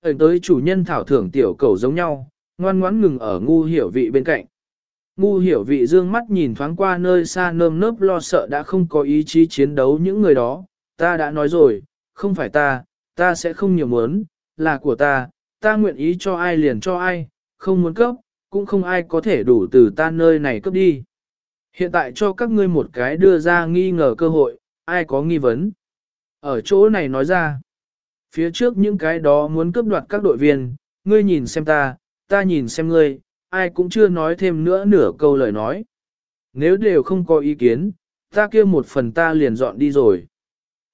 ẩn tới chủ nhân thảo thưởng tiểu cầu giống nhau, ngoan ngoãn ngừng ở ngu hiểu vị bên cạnh. Ngu hiểu vị dương mắt nhìn thoáng qua nơi xa nơm nớp lo sợ đã không có ý chí chiến đấu những người đó, ta đã nói rồi, không phải ta, ta sẽ không nhiều muốn, là của ta, ta nguyện ý cho ai liền cho ai, không muốn cấp, cũng không ai có thể đủ từ ta nơi này cấp đi. Hiện tại cho các ngươi một cái đưa ra nghi ngờ cơ hội, ai có nghi vấn. Ở chỗ này nói ra, phía trước những cái đó muốn cướp đoạt các đội viên, ngươi nhìn xem ta, ta nhìn xem ngươi, ai cũng chưa nói thêm nữa nửa câu lời nói. Nếu đều không có ý kiến, ta kia một phần ta liền dọn đi rồi.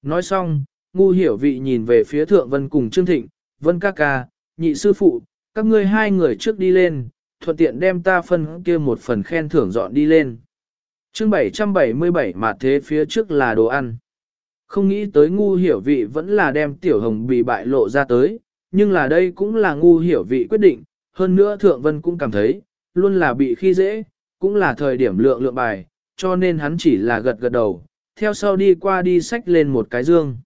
Nói xong, ngu hiểu vị nhìn về phía thượng vân cùng Trương Thịnh, vân ca ca, nhị sư phụ, các ngươi hai người trước đi lên, thuận tiện đem ta phân kia một phần khen thưởng dọn đi lên. chương 777 mà thế phía trước là đồ ăn. Không nghĩ tới ngu hiểu vị vẫn là đem tiểu hồng bị bại lộ ra tới, nhưng là đây cũng là ngu hiểu vị quyết định, hơn nữa thượng vân cũng cảm thấy, luôn là bị khi dễ, cũng là thời điểm lượng lượng bài, cho nên hắn chỉ là gật gật đầu, theo sau đi qua đi sách lên một cái dương.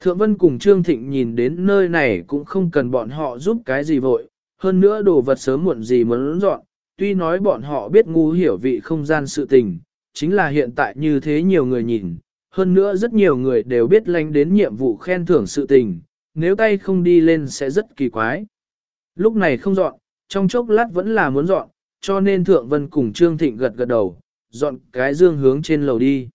Thượng Vân cùng Trương Thịnh nhìn đến nơi này cũng không cần bọn họ giúp cái gì vội, hơn nữa đồ vật sớm muộn gì muốn dọn, tuy nói bọn họ biết ngu hiểu vị không gian sự tình, chính là hiện tại như thế nhiều người nhìn, hơn nữa rất nhiều người đều biết lánh đến nhiệm vụ khen thưởng sự tình, nếu tay không đi lên sẽ rất kỳ quái. Lúc này không dọn, trong chốc lát vẫn là muốn dọn, cho nên Thượng Vân cùng Trương Thịnh gật gật đầu, dọn cái dương hướng trên lầu đi.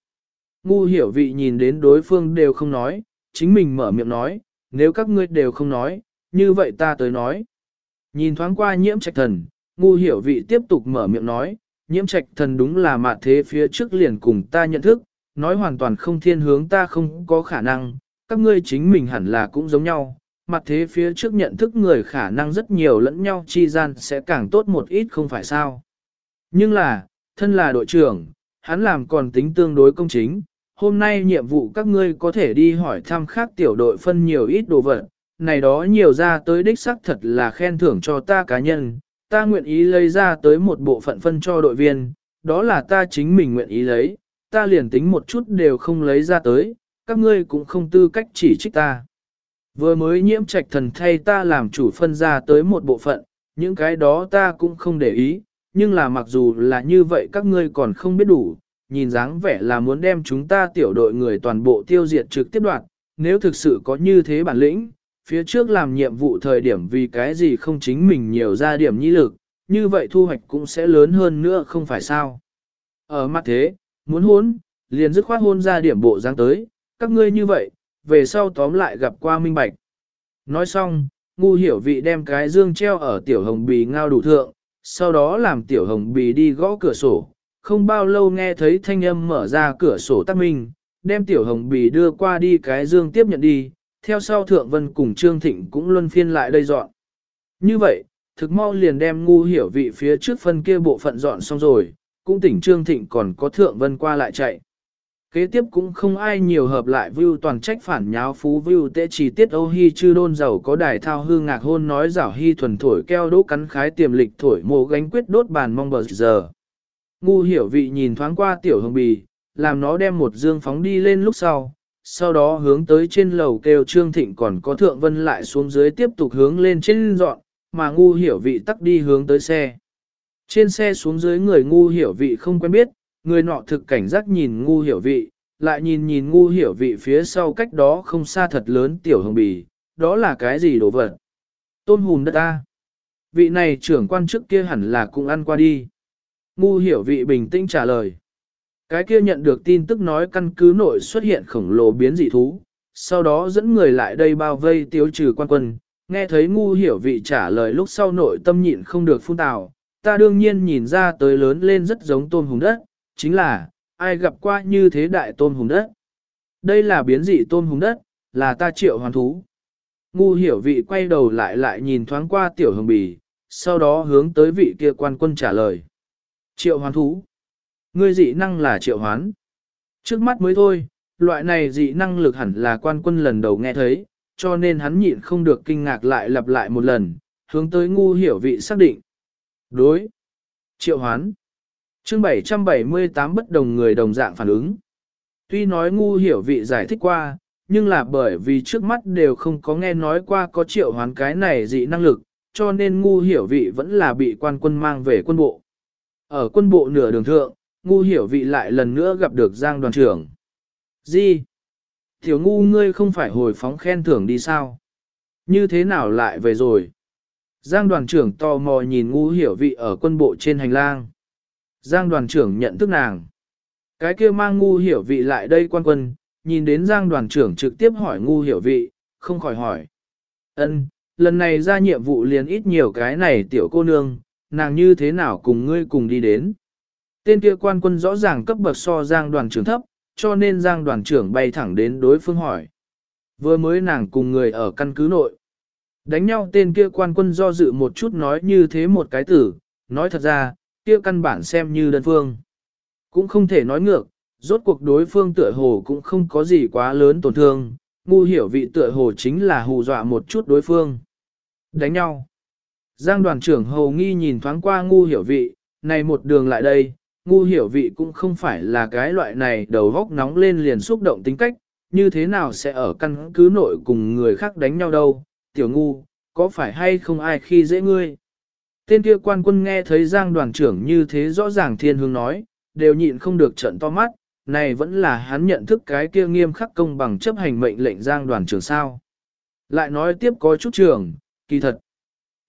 Ngu hiểu vị nhìn đến đối phương đều không nói, chính mình mở miệng nói, nếu các ngươi đều không nói, như vậy ta tới nói. Nhìn thoáng qua nhiễm trạch thần, ngu hiểu vị tiếp tục mở miệng nói, nhiễm trạch thần đúng là mạ thế phía trước liền cùng ta nhận thức, nói hoàn toàn không thiên hướng ta không có khả năng, các ngươi chính mình hẳn là cũng giống nhau, mặt thế phía trước nhận thức người khả năng rất nhiều lẫn nhau chi gian sẽ càng tốt một ít không phải sao. Nhưng là, thân là đội trưởng, hắn làm còn tính tương đối công chính, hôm nay nhiệm vụ các ngươi có thể đi hỏi thăm khác tiểu đội phân nhiều ít đồ vật, này đó nhiều ra tới đích xác thật là khen thưởng cho ta cá nhân, ta nguyện ý lấy ra tới một bộ phận phân cho đội viên, đó là ta chính mình nguyện ý lấy, ta liền tính một chút đều không lấy ra tới, các ngươi cũng không tư cách chỉ trích ta. Vừa mới nhiễm trạch thần thay ta làm chủ phân ra tới một bộ phận, những cái đó ta cũng không để ý, nhưng là mặc dù là như vậy các ngươi còn không biết đủ, nhìn dáng vẻ là muốn đem chúng ta tiểu đội người toàn bộ tiêu diệt trực tiếp đoạn, nếu thực sự có như thế bản lĩnh, phía trước làm nhiệm vụ thời điểm vì cái gì không chính mình nhiều ra điểm nhi lực, như vậy thu hoạch cũng sẽ lớn hơn nữa không phải sao. Ở mặt thế, muốn hôn, liền dứt khoát hôn ra điểm bộ dáng tới, các ngươi như vậy, về sau tóm lại gặp qua minh bạch. Nói xong, ngu hiểu vị đem cái dương treo ở tiểu hồng bì ngao đủ thượng, sau đó làm tiểu hồng bì đi gõ cửa sổ, không bao lâu nghe thấy thanh âm mở ra cửa sổ tắt minh, đem tiểu hồng bì đưa qua đi cái dương tiếp nhận đi, theo sau thượng vân cùng Trương Thịnh cũng luân phiên lại đây dọn. Như vậy, thực mau liền đem ngu hiểu vị phía trước phân kia bộ phận dọn xong rồi, cũng tỉnh Trương Thịnh còn có thượng vân qua lại chạy. Kế tiếp cũng không ai nhiều hợp lại view toàn trách phản nháo phú view tệ chỉ tiết Âu Hi chư đôn giàu có đài thao hư ngạc hôn nói giảo Hi thuần thổi keo đỗ cắn khái tiềm lịch thổi mồ gánh quyết đốt bàn mong bờ giờ. Ngu hiểu vị nhìn thoáng qua tiểu hồng bì, làm nó đem một dương phóng đi lên lúc sau, sau đó hướng tới trên lầu kêu Trương Thịnh còn có Thượng Vân lại xuống dưới tiếp tục hướng lên trên dọn, mà ngu hiểu vị tắt đi hướng tới xe. Trên xe xuống dưới người ngu hiểu vị không quen biết, người nọ thực cảnh giác nhìn ngu hiểu vị, lại nhìn nhìn ngu hiểu vị phía sau cách đó không xa thật lớn tiểu hồng bì, đó là cái gì đồ vật? Tôn hùn đất ta. Vị này trưởng quan trước kia hẳn là cũng ăn qua đi. Ngu hiểu vị bình tĩnh trả lời. Cái kia nhận được tin tức nói căn cứ nội xuất hiện khổng lồ biến dị thú, sau đó dẫn người lại đây bao vây tiêu trừ quan quân, nghe thấy ngu hiểu vị trả lời lúc sau nội tâm nhịn không được phun tào, ta đương nhiên nhìn ra tới lớn lên rất giống tôm hùng đất, chính là, ai gặp qua như thế đại tôm hùng đất. Đây là biến dị tôm hùng đất, là ta triệu hoàn thú. Ngu hiểu vị quay đầu lại lại nhìn thoáng qua tiểu hồng bì, sau đó hướng tới vị kia quan quân trả lời. Triệu hoán thú. Ngươi dị năng là triệu hoán. Trước mắt mới thôi, loại này dị năng lực hẳn là quan quân lần đầu nghe thấy, cho nên hắn nhịn không được kinh ngạc lại lặp lại một lần, hướng tới ngu hiểu vị xác định. Đối. Triệu hoán. chương 778 bất đồng người đồng dạng phản ứng. Tuy nói ngu hiểu vị giải thích qua, nhưng là bởi vì trước mắt đều không có nghe nói qua có triệu hoán cái này dị năng lực, cho nên ngu hiểu vị vẫn là bị quan quân mang về quân bộ. Ở quân bộ nửa đường thượng, ngu hiểu vị lại lần nữa gặp được Giang đoàn trưởng. Gì? Tiểu ngu ngươi không phải hồi phóng khen thưởng đi sao? Như thế nào lại về rồi? Giang đoàn trưởng tò mò nhìn ngu hiểu vị ở quân bộ trên hành lang. Giang đoàn trưởng nhận thức nàng. Cái kia mang ngu hiểu vị lại đây quan quân, nhìn đến Giang đoàn trưởng trực tiếp hỏi ngu hiểu vị, không khỏi hỏi. ân lần này ra nhiệm vụ liền ít nhiều cái này tiểu cô nương, nàng như thế nào cùng ngươi cùng đi đến. Tên kia quan quân rõ ràng cấp bậc so Giang đoàn trưởng thấp, cho nên Giang đoàn trưởng bay thẳng đến đối phương hỏi. Vừa mới nàng cùng người ở căn cứ nội. Đánh nhau tên kia quan quân do dự một chút nói như thế một cái tử, nói thật ra, kia căn bản xem như đơn phương. Cũng không thể nói ngược, rốt cuộc đối phương tựa hồ cũng không có gì quá lớn tổn thương, ngu hiểu vị tựa hồ chính là hù dọa một chút đối phương. Đánh nhau. Giang đoàn trưởng hầu nghi nhìn thoáng qua ngu hiểu vị, này một đường lại đây, ngu hiểu vị cũng không phải là cái loại này đầu góc nóng lên liền xúc động tính cách, như thế nào sẽ ở căn cứ nội cùng người khác đánh nhau đâu, tiểu ngu, có phải hay không ai khi dễ ngươi? Tên kia quan quân nghe thấy giang đoàn trưởng như thế rõ ràng thiên hướng nói, đều nhịn không được trận to mắt, này vẫn là hắn nhận thức cái kia nghiêm khắc công bằng chấp hành mệnh lệnh giang đoàn trưởng sao. Lại nói tiếp có chút trưởng, kỳ thật.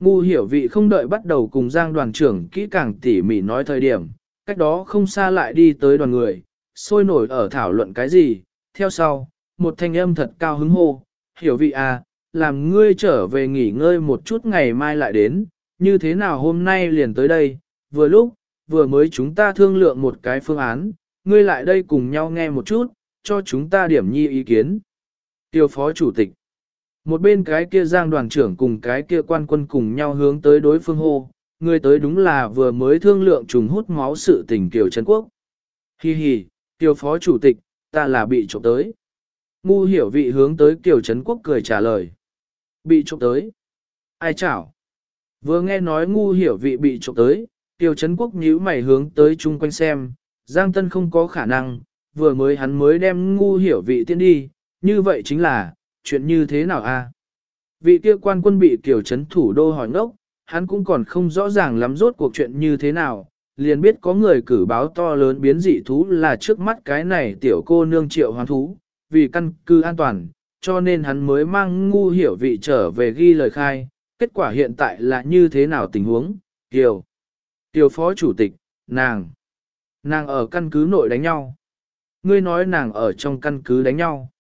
Ngu hiểu vị không đợi bắt đầu cùng giang đoàn trưởng kỹ càng tỉ mỉ nói thời điểm, cách đó không xa lại đi tới đoàn người, sôi nổi ở thảo luận cái gì, theo sau, một thanh âm thật cao hứng hô, hiểu vị à, làm ngươi trở về nghỉ ngơi một chút ngày mai lại đến, như thế nào hôm nay liền tới đây, vừa lúc, vừa mới chúng ta thương lượng một cái phương án, ngươi lại đây cùng nhau nghe một chút, cho chúng ta điểm nhi ý kiến. Tiêu phó chủ tịch. Một bên cái kia giang đoàn trưởng cùng cái kia quan quân cùng nhau hướng tới đối phương hô, người tới đúng là vừa mới thương lượng trùng hút máu sự tình Kiều Trấn Quốc. Hi hi, Kiều phó chủ tịch, ta là bị trộm tới. Ngu hiểu vị hướng tới Kiều Trấn Quốc cười trả lời. Bị trộm tới. Ai chảo? Vừa nghe nói ngu hiểu vị bị trộm tới, Kiều Trấn Quốc nhíu mày hướng tới chung quanh xem, Giang Tân không có khả năng, vừa mới hắn mới đem ngu hiểu vị tiên đi, như vậy chính là, chuyện như thế nào a? Vị kia quan quân bị Kiều Trấn thủ đô hỏi ngốc, hắn cũng còn không rõ ràng lắm rốt cuộc chuyện như thế nào, liền biết có người cử báo to lớn biến dị thú là trước mắt cái này tiểu cô nương triệu hoán thú, vì căn cứ an toàn, cho nên hắn mới mang ngu hiểu vị trở về ghi lời khai, kết quả hiện tại là như thế nào tình huống, Kiều. Kiều phó chủ tịch, nàng. Nàng ở căn cứ nội đánh nhau. Ngươi nói nàng ở trong căn cứ đánh nhau.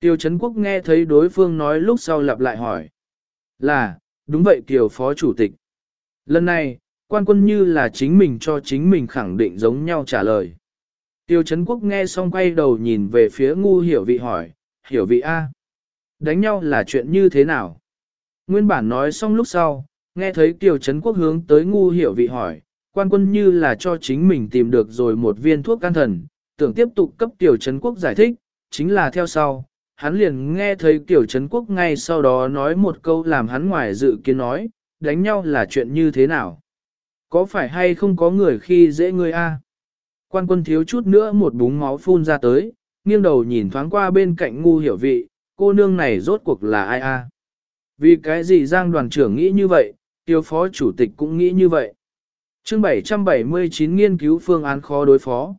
Tiêu Trấn Quốc nghe thấy đối phương nói lúc sau lặp lại hỏi. Là, đúng vậy Kiều Phó Chủ tịch. Lần này, quan quân như là chính mình cho chính mình khẳng định giống nhau trả lời. Tiêu Trấn Quốc nghe xong quay đầu nhìn về phía ngu hiểu vị hỏi, hiểu vị A. Đánh nhau là chuyện như thế nào? Nguyên bản nói xong lúc sau, nghe thấy Kiều Trấn Quốc hướng tới ngu hiểu vị hỏi, quan quân như là cho chính mình tìm được rồi một viên thuốc can thần, tưởng tiếp tục cấp Kiều Trấn Quốc giải thích, chính là theo sau, hắn liền nghe thấy Kiều Trấn Quốc ngay sau đó nói một câu làm hắn ngoài dự kiến nói, đánh nhau là chuyện như thế nào? Có phải hay không có người khi dễ ngươi a? Quan quân thiếu chút nữa một búng máu phun ra tới, nghiêng đầu nhìn thoáng qua bên cạnh ngu hiểu vị, cô nương này rốt cuộc là ai a? Vì cái gì Giang đoàn trưởng nghĩ như vậy, tiêu phó chủ tịch cũng nghĩ như vậy. chương 779 nghiên cứu phương án khó đối phó.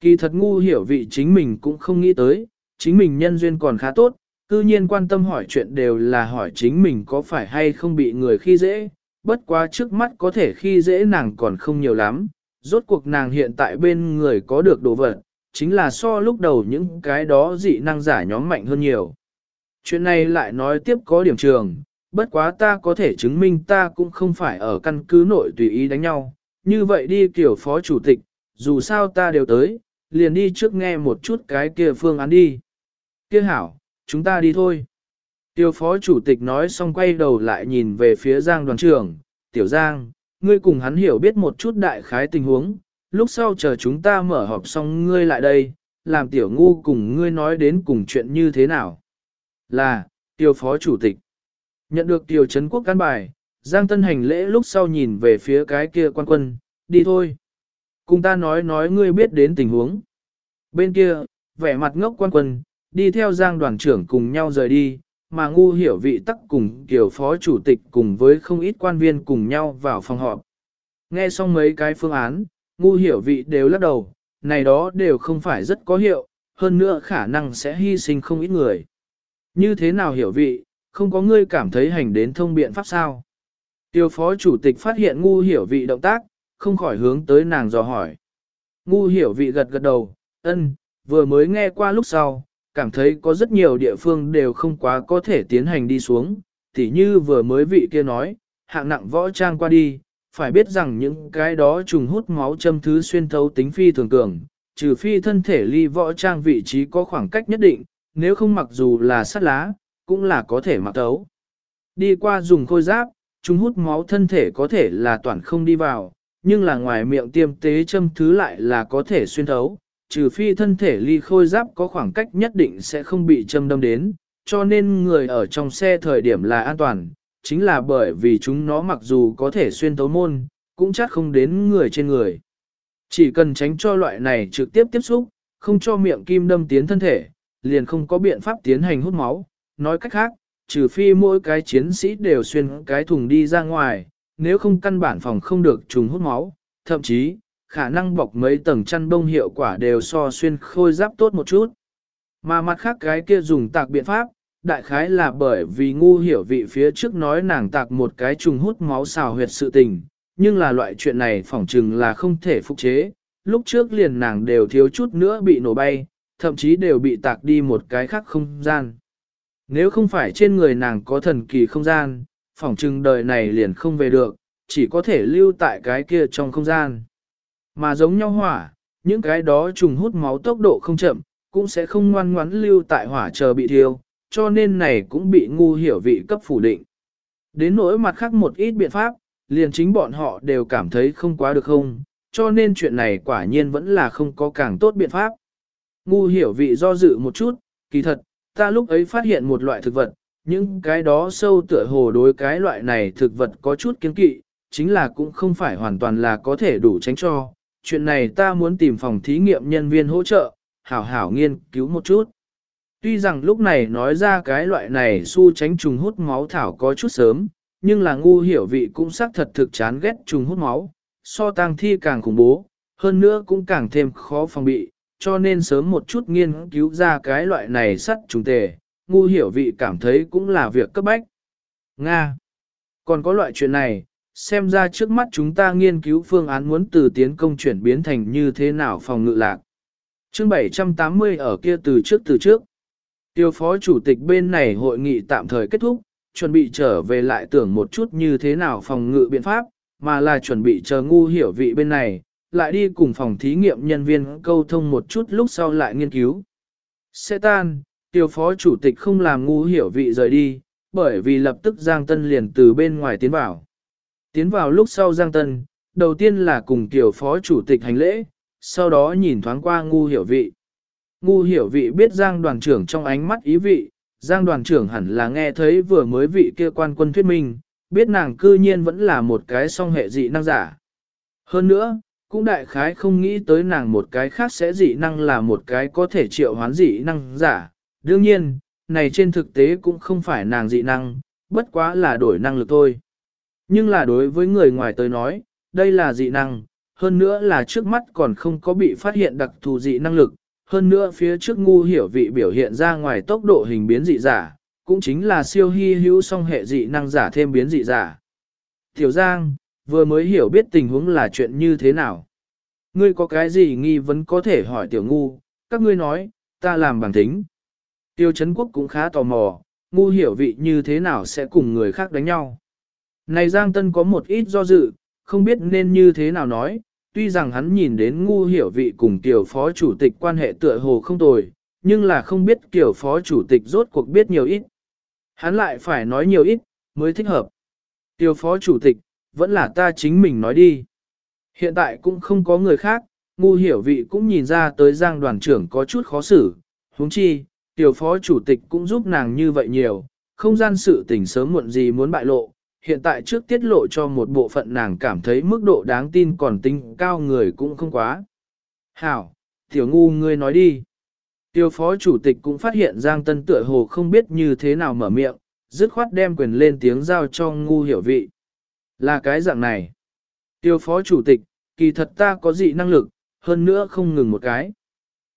Kỳ thật ngu hiểu vị chính mình cũng không nghĩ tới, chính mình nhân duyên còn khá tốt, cư nhiên quan tâm hỏi chuyện đều là hỏi chính mình có phải hay không bị người khi dễ, bất quá trước mắt có thể khi dễ nàng còn không nhiều lắm, rốt cuộc nàng hiện tại bên người có được đồ vật, chính là so lúc đầu những cái đó dị năng giả nhóm mạnh hơn nhiều. Chuyện này lại nói tiếp có điểm trường, bất quá ta có thể chứng minh ta cũng không phải ở căn cứ nội tùy ý đánh nhau, như vậy đi kiểu phó chủ tịch, dù sao ta đều tới, liền đi trước nghe một chút cái kia phương án đi kia hảo, chúng ta đi thôi. Tiêu phó chủ tịch nói xong quay đầu lại nhìn về phía Giang đoàn trưởng, Tiểu Giang, ngươi cùng hắn hiểu biết một chút đại khái tình huống, lúc sau chờ chúng ta mở họp xong ngươi lại đây, làm Tiểu Ngu cùng ngươi nói đến cùng chuyện như thế nào. Là, Tiêu phó chủ tịch. Nhận được tiểu Trấn Quốc căn bài, Giang Tân hành lễ lúc sau nhìn về phía cái kia quan quân, đi thôi. Cùng ta nói nói ngươi biết đến tình huống. Bên kia, vẻ mặt ngốc quan quân, đi theo giang đoàn trưởng cùng nhau rời đi, mà ngu hiểu vị tắc cùng kiểu phó chủ tịch cùng với không ít quan viên cùng nhau vào phòng họp. Nghe xong mấy cái phương án, ngu hiểu vị đều lắc đầu, này đó đều không phải rất có hiệu, hơn nữa khả năng sẽ hy sinh không ít người. Như thế nào hiểu vị, không có ngươi cảm thấy hành đến thông biện pháp sao? Tiêu phó chủ tịch phát hiện ngu hiểu vị động tác, không khỏi hướng tới nàng dò hỏi. Ngu hiểu vị gật gật đầu, ân, vừa mới nghe qua lúc sau, cảm thấy có rất nhiều địa phương đều không quá có thể tiến hành đi xuống, tỉ như vừa mới vị kia nói, hạng nặng võ trang qua đi, phải biết rằng những cái đó trùng hút máu châm thứ xuyên thấu tính phi thường cường, trừ phi thân thể ly võ trang vị trí có khoảng cách nhất định, nếu không mặc dù là sắt lá, cũng là có thể mặc tấu. Đi qua dùng khôi giáp, trùng hút máu thân thể có thể là toàn không đi vào, nhưng là ngoài miệng tiêm tế châm thứ lại là có thể xuyên thấu, trừ phi thân thể ly khôi giáp có khoảng cách nhất định sẽ không bị châm đâm đến, cho nên người ở trong xe thời điểm là an toàn, chính là bởi vì chúng nó mặc dù có thể xuyên thấu môn, cũng chắc không đến người trên người. Chỉ cần tránh cho loại này trực tiếp tiếp xúc, không cho miệng kim đâm tiến thân thể, liền không có biện pháp tiến hành hút máu. Nói cách khác, trừ phi mỗi cái chiến sĩ đều xuyên cái thùng đi ra ngoài, nếu không căn bản phòng không được trùng hút máu, thậm chí, khả năng bọc mấy tầng chăn bông hiệu quả đều so xuyên khôi giáp tốt một chút. Mà mặt khác cái kia dùng tạc biện pháp, đại khái là bởi vì ngu hiểu vị phía trước nói nàng tạc một cái trùng hút máu xào huyệt sự tình, nhưng là loại chuyện này phỏng chừng là không thể phục chế, lúc trước liền nàng đều thiếu chút nữa bị nổ bay, thậm chí đều bị tạc đi một cái khác không gian. Nếu không phải trên người nàng có thần kỳ không gian, phỏng chừng đời này liền không về được, chỉ có thể lưu tại cái kia trong không gian. Mà giống nhau hỏa, những cái đó trùng hút máu tốc độ không chậm, cũng sẽ không ngoan ngoãn lưu tại hỏa chờ bị thiêu, cho nên này cũng bị ngu hiểu vị cấp phủ định. Đến nỗi mặt khác một ít biện pháp, liền chính bọn họ đều cảm thấy không quá được không, cho nên chuyện này quả nhiên vẫn là không có càng tốt biện pháp. Ngu hiểu vị do dự một chút, kỳ thật, ta lúc ấy phát hiện một loại thực vật, những cái đó sâu tựa hồ đối cái loại này thực vật có chút kiến kỵ, chính là cũng không phải hoàn toàn là có thể đủ tránh cho. Chuyện này ta muốn tìm phòng thí nghiệm nhân viên hỗ trợ, hảo hảo nghiên cứu một chút. Tuy rằng lúc này nói ra cái loại này su tránh trùng hút máu thảo có chút sớm, nhưng là ngu hiểu vị cũng xác thật thực chán ghét trùng hút máu, so tang thi càng khủng bố, hơn nữa cũng càng thêm khó phòng bị, cho nên sớm một chút nghiên cứu ra cái loại này sắt trùng tề, ngu hiểu vị cảm thấy cũng là việc cấp bách. Nga. Còn có loại chuyện này, xem ra trước mắt chúng ta nghiên cứu phương án muốn từ tiến công chuyển biến thành như thế nào phòng ngự lạc. Chương 780 ở kia từ trước từ trước. Tiêu phó chủ tịch bên này hội nghị tạm thời kết thúc, chuẩn bị trở về lại tưởng một chút như thế nào phòng ngự biện pháp, mà là chuẩn bị chờ ngu hiểu vị bên này, lại đi cùng phòng thí nghiệm nhân viên câu thông một chút lúc sau lại nghiên cứu. Sẽ tan, tiêu phó chủ tịch không làm ngu hiểu vị rời đi, bởi vì lập tức Giang Tân liền từ bên ngoài tiến vào. Tiến vào lúc sau Giang Tân, đầu tiên là cùng tiểu phó chủ tịch hành lễ, sau đó nhìn thoáng qua ngu hiểu vị. Ngu hiểu vị biết Giang đoàn trưởng trong ánh mắt ý vị, Giang đoàn trưởng hẳn là nghe thấy vừa mới vị kia quan quân thuyết minh, biết nàng cư nhiên vẫn là một cái song hệ dị năng giả. Hơn nữa, cũng đại khái không nghĩ tới nàng một cái khác sẽ dị năng là một cái có thể triệu hoán dị năng giả. Đương nhiên, này trên thực tế cũng không phải nàng dị năng, bất quá là đổi năng lực thôi. Nhưng là đối với người ngoài tới nói, đây là dị năng, hơn nữa là trước mắt còn không có bị phát hiện đặc thù dị năng lực, hơn nữa phía trước ngu hiểu vị biểu hiện ra ngoài tốc độ hình biến dị giả, cũng chính là siêu hy hữu song hệ dị năng giả thêm biến dị giả. Tiểu Giang, vừa mới hiểu biết tình huống là chuyện như thế nào. Ngươi có cái gì nghi vấn có thể hỏi tiểu ngu, các ngươi nói, ta làm bằng tính. Tiêu Trấn Quốc cũng khá tò mò, ngu hiểu vị như thế nào sẽ cùng người khác đánh nhau. Này Giang Tân có một ít do dự, không biết nên như thế nào nói, tuy rằng hắn nhìn đến ngu hiểu vị cùng tiểu phó chủ tịch quan hệ tựa hồ không tồi, nhưng là không biết tiểu phó chủ tịch rốt cuộc biết nhiều ít. Hắn lại phải nói nhiều ít, mới thích hợp. Tiểu phó chủ tịch, vẫn là ta chính mình nói đi. Hiện tại cũng không có người khác, ngu hiểu vị cũng nhìn ra tới giang đoàn trưởng có chút khó xử, huống chi, tiểu phó chủ tịch cũng giúp nàng như vậy nhiều, không gian sự tình sớm muộn gì muốn bại lộ, hiện tại trước tiết lộ cho một bộ phận nàng cảm thấy mức độ đáng tin còn tinh cao người cũng không quá. Hảo, tiểu ngu ngươi nói đi. Tiêu phó chủ tịch cũng phát hiện Giang Tân tựa hồ không biết như thế nào mở miệng, dứt khoát đem quyền lên tiếng giao cho ngu hiểu vị. Là cái dạng này. Tiêu phó chủ tịch, kỳ thật ta có dị năng lực, hơn nữa không ngừng một cái.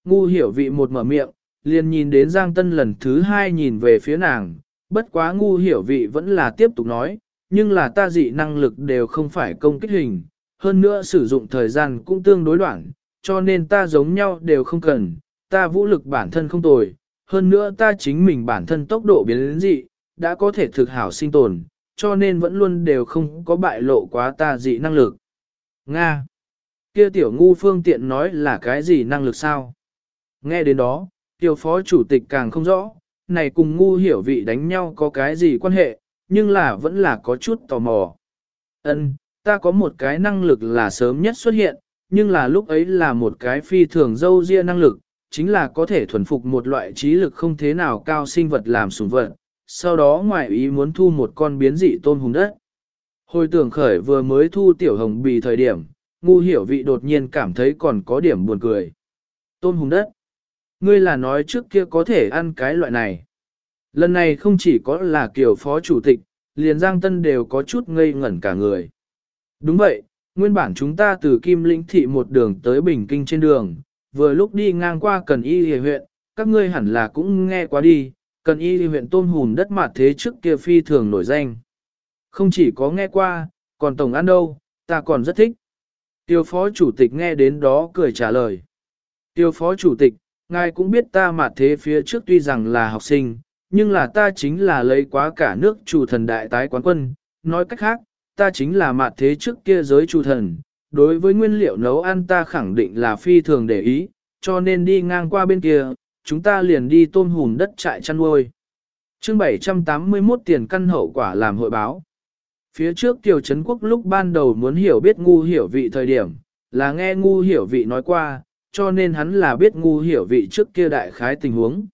Ngu hiểu vị một mở miệng, liền nhìn đến Giang Tân lần thứ hai nhìn về phía nàng, bất quá ngu hiểu vị vẫn là tiếp tục nói, nhưng là ta dị năng lực đều không phải công kích hình, hơn nữa sử dụng thời gian cũng tương đối đoạn, cho nên ta giống nhau đều không cần, ta vũ lực bản thân không tồi, hơn nữa ta chính mình bản thân tốc độ biến đến dị, đã có thể thực hảo sinh tồn, cho nên vẫn luôn đều không có bại lộ quá ta dị năng lực. Nga. Kia tiểu ngu phương tiện nói là cái gì năng lực sao? Nghe đến đó, tiểu phó chủ tịch càng không rõ, này cùng ngu hiểu vị đánh nhau có cái gì quan hệ, nhưng là vẫn là có chút tò mò. Ân, ta có một cái năng lực là sớm nhất xuất hiện, nhưng là lúc ấy là một cái phi thường dâu ria năng lực, chính là có thể thuần phục một loại trí lực không thế nào cao sinh vật làm sủng vật, sau đó ngoại ý muốn thu một con biến dị tôn hùng đất. Hồi tưởng khởi vừa mới thu tiểu hồng bì thời điểm, ngu hiểu vị đột nhiên cảm thấy còn có điểm buồn cười. Tôn hùng đất. Ngươi là nói trước kia có thể ăn cái loại này. Lần này không chỉ có là kiểu phó chủ tịch, liền Giang Tân đều có chút ngây ngẩn cả người. Đúng vậy, nguyên bản chúng ta từ Kim Lĩnh Thị một đường tới Bình Kinh trên đường, vừa lúc đi ngang qua Cần Y Hề huyện, các ngươi hẳn là cũng nghe qua đi, Cần Y Hề huyện tôn hùn đất mặt thế trước kia phi thường nổi danh. Không chỉ có nghe qua, còn tổng ăn đâu, ta còn rất thích. Tiêu phó chủ tịch nghe đến đó cười trả lời. Tiêu phó chủ tịch, ngài cũng biết ta mặt thế phía trước tuy rằng là học sinh, nhưng là ta chính là lấy quá cả nước chủ thần đại tái quán quân, nói cách khác, ta chính là mặt thế trước kia giới chủ thần, đối với nguyên liệu nấu ăn ta khẳng định là phi thường để ý, cho nên đi ngang qua bên kia, chúng ta liền đi tôm hùn đất trại chăn nuôi. Chương 781 tiền căn hậu quả làm hội báo. Phía trước tiểu Trấn Quốc lúc ban đầu muốn hiểu biết ngu hiểu vị thời điểm, là nghe ngu hiểu vị nói qua, cho nên hắn là biết ngu hiểu vị trước kia đại khái tình huống.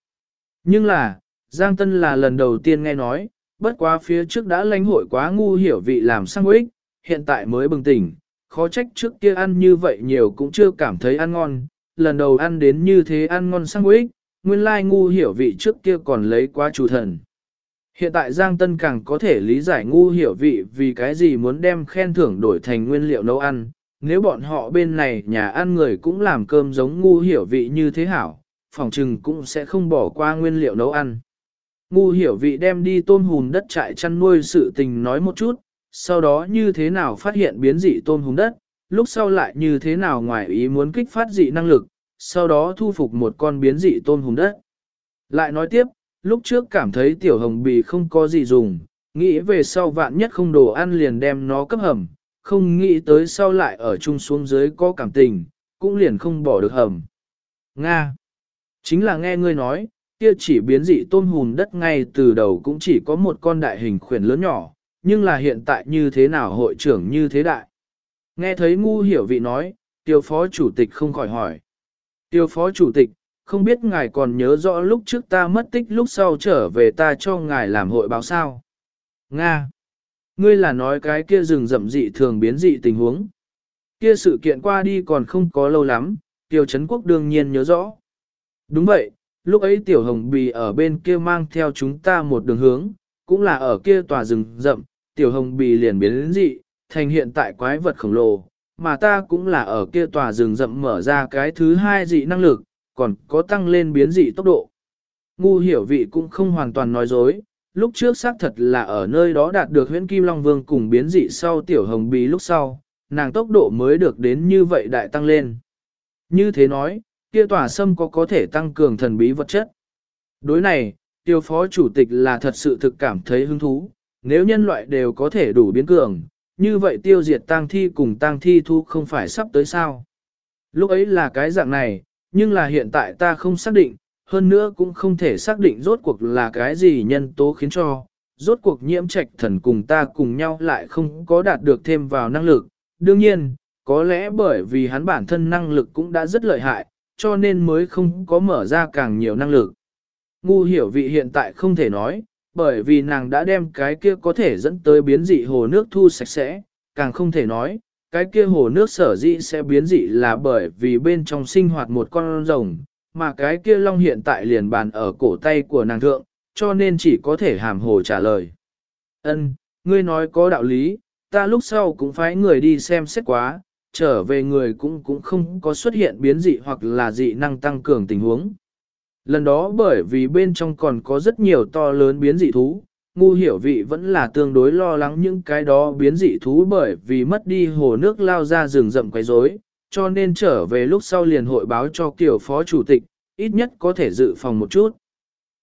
Nhưng là, Giang Tân là lần đầu tiên nghe nói, bất quá phía trước đã lãnh hội quá ngu hiểu vị làm sang ích, hiện tại mới bừng tỉnh, khó trách trước kia ăn như vậy nhiều cũng chưa cảm thấy ăn ngon, lần đầu ăn đến như thế ăn ngon sang ích, nguyên lai ngu hiểu vị trước kia còn lấy quá chủ thần. Hiện tại Giang Tân càng có thể lý giải ngu hiểu vị vì cái gì muốn đem khen thưởng đổi thành nguyên liệu nấu ăn, nếu bọn họ bên này nhà ăn người cũng làm cơm giống ngu hiểu vị như thế hảo, phòng trừng cũng sẽ không bỏ qua nguyên liệu nấu ăn. Ngu hiểu vị đem đi tôm hùn đất trại chăn nuôi sự tình nói một chút, sau đó như thế nào phát hiện biến dị tôm hùn đất, lúc sau lại như thế nào ngoài ý muốn kích phát dị năng lực, sau đó thu phục một con biến dị tôm hùn đất. Lại nói tiếp, lúc trước cảm thấy tiểu hồng bì không có gì dùng, nghĩ về sau vạn nhất không đồ ăn liền đem nó cấp hầm, không nghĩ tới sau lại ở chung xuống dưới có cảm tình, cũng liền không bỏ được hầm. Nga. Chính là nghe ngươi nói, kia chỉ biến dị tôm hùn đất ngay từ đầu cũng chỉ có một con đại hình khuyển lớn nhỏ, nhưng là hiện tại như thế nào hội trưởng như thế đại. Nghe thấy ngu hiểu vị nói, tiêu phó chủ tịch không khỏi hỏi. Tiêu phó chủ tịch, không biết ngài còn nhớ rõ lúc trước ta mất tích lúc sau trở về ta cho ngài làm hội báo sao. Nga. Ngươi là nói cái kia rừng rậm dị thường biến dị tình huống. Kia sự kiện qua đi còn không có lâu lắm, Tiêu Trấn Quốc đương nhiên nhớ rõ. Đúng vậy, lúc ấy Tiểu Hồng Bì ở bên kia mang theo chúng ta một đường hướng, cũng là ở kia tòa rừng rậm, Tiểu Hồng Bì liền biến đến dị, thành hiện tại quái vật khổng lồ, mà ta cũng là ở kia tòa rừng rậm mở ra cái thứ hai dị năng lực, còn có tăng lên biến dị tốc độ. Ngu hiểu vị cũng không hoàn toàn nói dối, lúc trước xác thật là ở nơi đó đạt được huyễn kim long vương cùng biến dị sau tiểu hồng bì lúc sau, nàng tốc độ mới được đến như vậy đại tăng lên. Như thế nói, kia tỏa sâm có có thể tăng cường thần bí vật chất. Đối này, tiêu phó chủ tịch là thật sự thực cảm thấy hứng thú, nếu nhân loại đều có thể đủ biến cường, như vậy tiêu diệt tang thi cùng tang thi thu không phải sắp tới sao. Lúc ấy là cái dạng này, nhưng là hiện tại ta không xác định, hơn nữa cũng không thể xác định rốt cuộc là cái gì nhân tố khiến cho, rốt cuộc nhiễm trạch thần cùng ta cùng nhau lại không có đạt được thêm vào năng lực. Đương nhiên, có lẽ bởi vì hắn bản thân năng lực cũng đã rất lợi hại, cho nên mới không có mở ra càng nhiều năng lực. Ngu hiểu vị hiện tại không thể nói, bởi vì nàng đã đem cái kia có thể dẫn tới biến dị hồ nước thu sạch sẽ, càng không thể nói, cái kia hồ nước sở dĩ sẽ biến dị là bởi vì bên trong sinh hoạt một con rồng, mà cái kia long hiện tại liền bàn ở cổ tay của nàng thượng, cho nên chỉ có thể hàm hồ trả lời. Ân, ngươi nói có đạo lý, ta lúc sau cũng phải người đi xem xét quá, trở về người cũng cũng không có xuất hiện biến dị hoặc là dị năng tăng cường tình huống. Lần đó bởi vì bên trong còn có rất nhiều to lớn biến dị thú, ngu hiểu vị vẫn là tương đối lo lắng những cái đó biến dị thú bởi vì mất đi hồ nước lao ra rừng rậm quấy rối, cho nên trở về lúc sau liền hội báo cho kiểu phó chủ tịch, ít nhất có thể dự phòng một chút.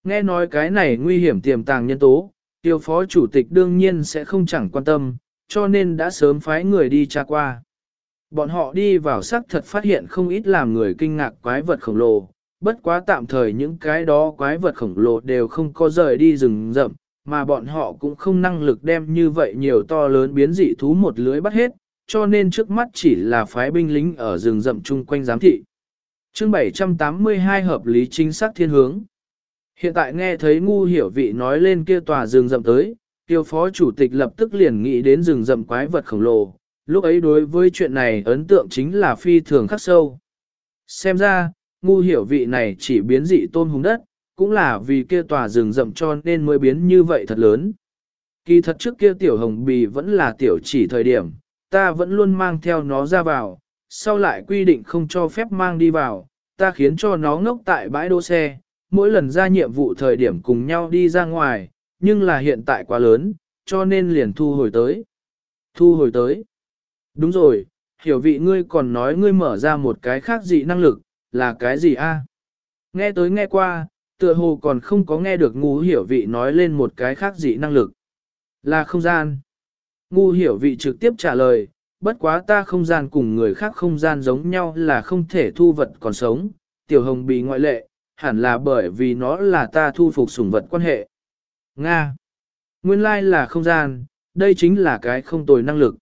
Nghe nói cái này nguy hiểm tiềm tàng nhân tố, tiểu phó chủ tịch đương nhiên sẽ không chẳng quan tâm, cho nên đã sớm phái người đi tra qua. Bọn họ đi vào xác thật phát hiện không ít làm người kinh ngạc quái vật khổng lồ, bất quá tạm thời những cái đó quái vật khổng lồ đều không có rời đi rừng rậm, mà bọn họ cũng không năng lực đem như vậy nhiều to lớn biến dị thú một lưới bắt hết, cho nên trước mắt chỉ là phái binh lính ở rừng rậm chung quanh giám thị. Chương 782 hợp lý chính xác thiên hướng. Hiện tại nghe thấy ngu hiểu vị nói lên kia tòa rừng rậm tới, tiêu phó chủ tịch lập tức liền nghĩ đến rừng rậm quái vật khổng lồ, lúc ấy đối với chuyện này ấn tượng chính là phi thường khắc sâu. Xem ra, ngu hiểu vị này chỉ biến dị tôn hùng đất, cũng là vì kia tòa rừng rậm cho nên mới biến như vậy thật lớn. Kỳ thật trước kia tiểu hồng bì vẫn là tiểu chỉ thời điểm, ta vẫn luôn mang theo nó ra vào, sau lại quy định không cho phép mang đi vào, ta khiến cho nó ngốc tại bãi đỗ xe, mỗi lần ra nhiệm vụ thời điểm cùng nhau đi ra ngoài, nhưng là hiện tại quá lớn, cho nên liền thu hồi tới. Thu hồi tới. Đúng rồi, hiểu vị ngươi còn nói ngươi mở ra một cái khác dị năng lực, là cái gì a? Nghe tới nghe qua, tựa hồ còn không có nghe được ngu hiểu vị nói lên một cái khác dị năng lực. Là không gian. Ngu hiểu vị trực tiếp trả lời, bất quá ta không gian cùng người khác không gian giống nhau là không thể thu vật còn sống, tiểu hồng bị ngoại lệ, hẳn là bởi vì nó là ta thu phục sủng vật quan hệ. Nga. Nguyên lai là không gian, đây chính là cái không tồi năng lực.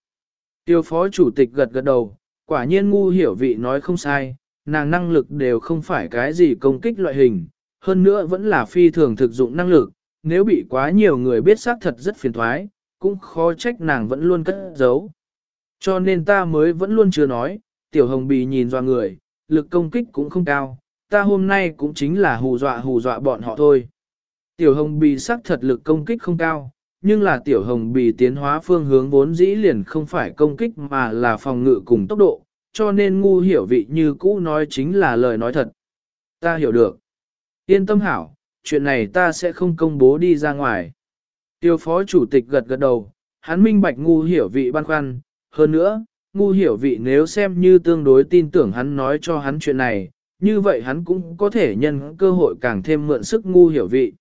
Tiêu phó chủ tịch gật gật đầu, quả nhiên ngu hiểu vị nói không sai, nàng năng lực đều không phải cái gì công kích loại hình, hơn nữa vẫn là phi thường thực dụng năng lực, nếu bị quá nhiều người biết xác thật rất phiền thoái, cũng khó trách nàng vẫn luôn cất giấu. Cho nên ta mới vẫn luôn chưa nói, tiểu hồng bì nhìn doa người, lực công kích cũng không cao, ta hôm nay cũng chính là hù dọa hù dọa bọn họ thôi. Tiểu hồng bì xác thật lực công kích không cao, nhưng là tiểu hồng bì tiến hóa phương hướng vốn dĩ liền không phải công kích mà là phòng ngự cùng tốc độ, cho nên ngu hiểu vị như cũ nói chính là lời nói thật. Ta hiểu được. Yên tâm hảo, chuyện này ta sẽ không công bố đi ra ngoài. Tiêu phó chủ tịch gật gật đầu, hắn minh bạch ngu hiểu vị băn khoăn, hơn nữa, ngu hiểu vị nếu xem như tương đối tin tưởng hắn nói cho hắn chuyện này, như vậy hắn cũng có thể nhân cơ hội càng thêm mượn sức ngu hiểu vị.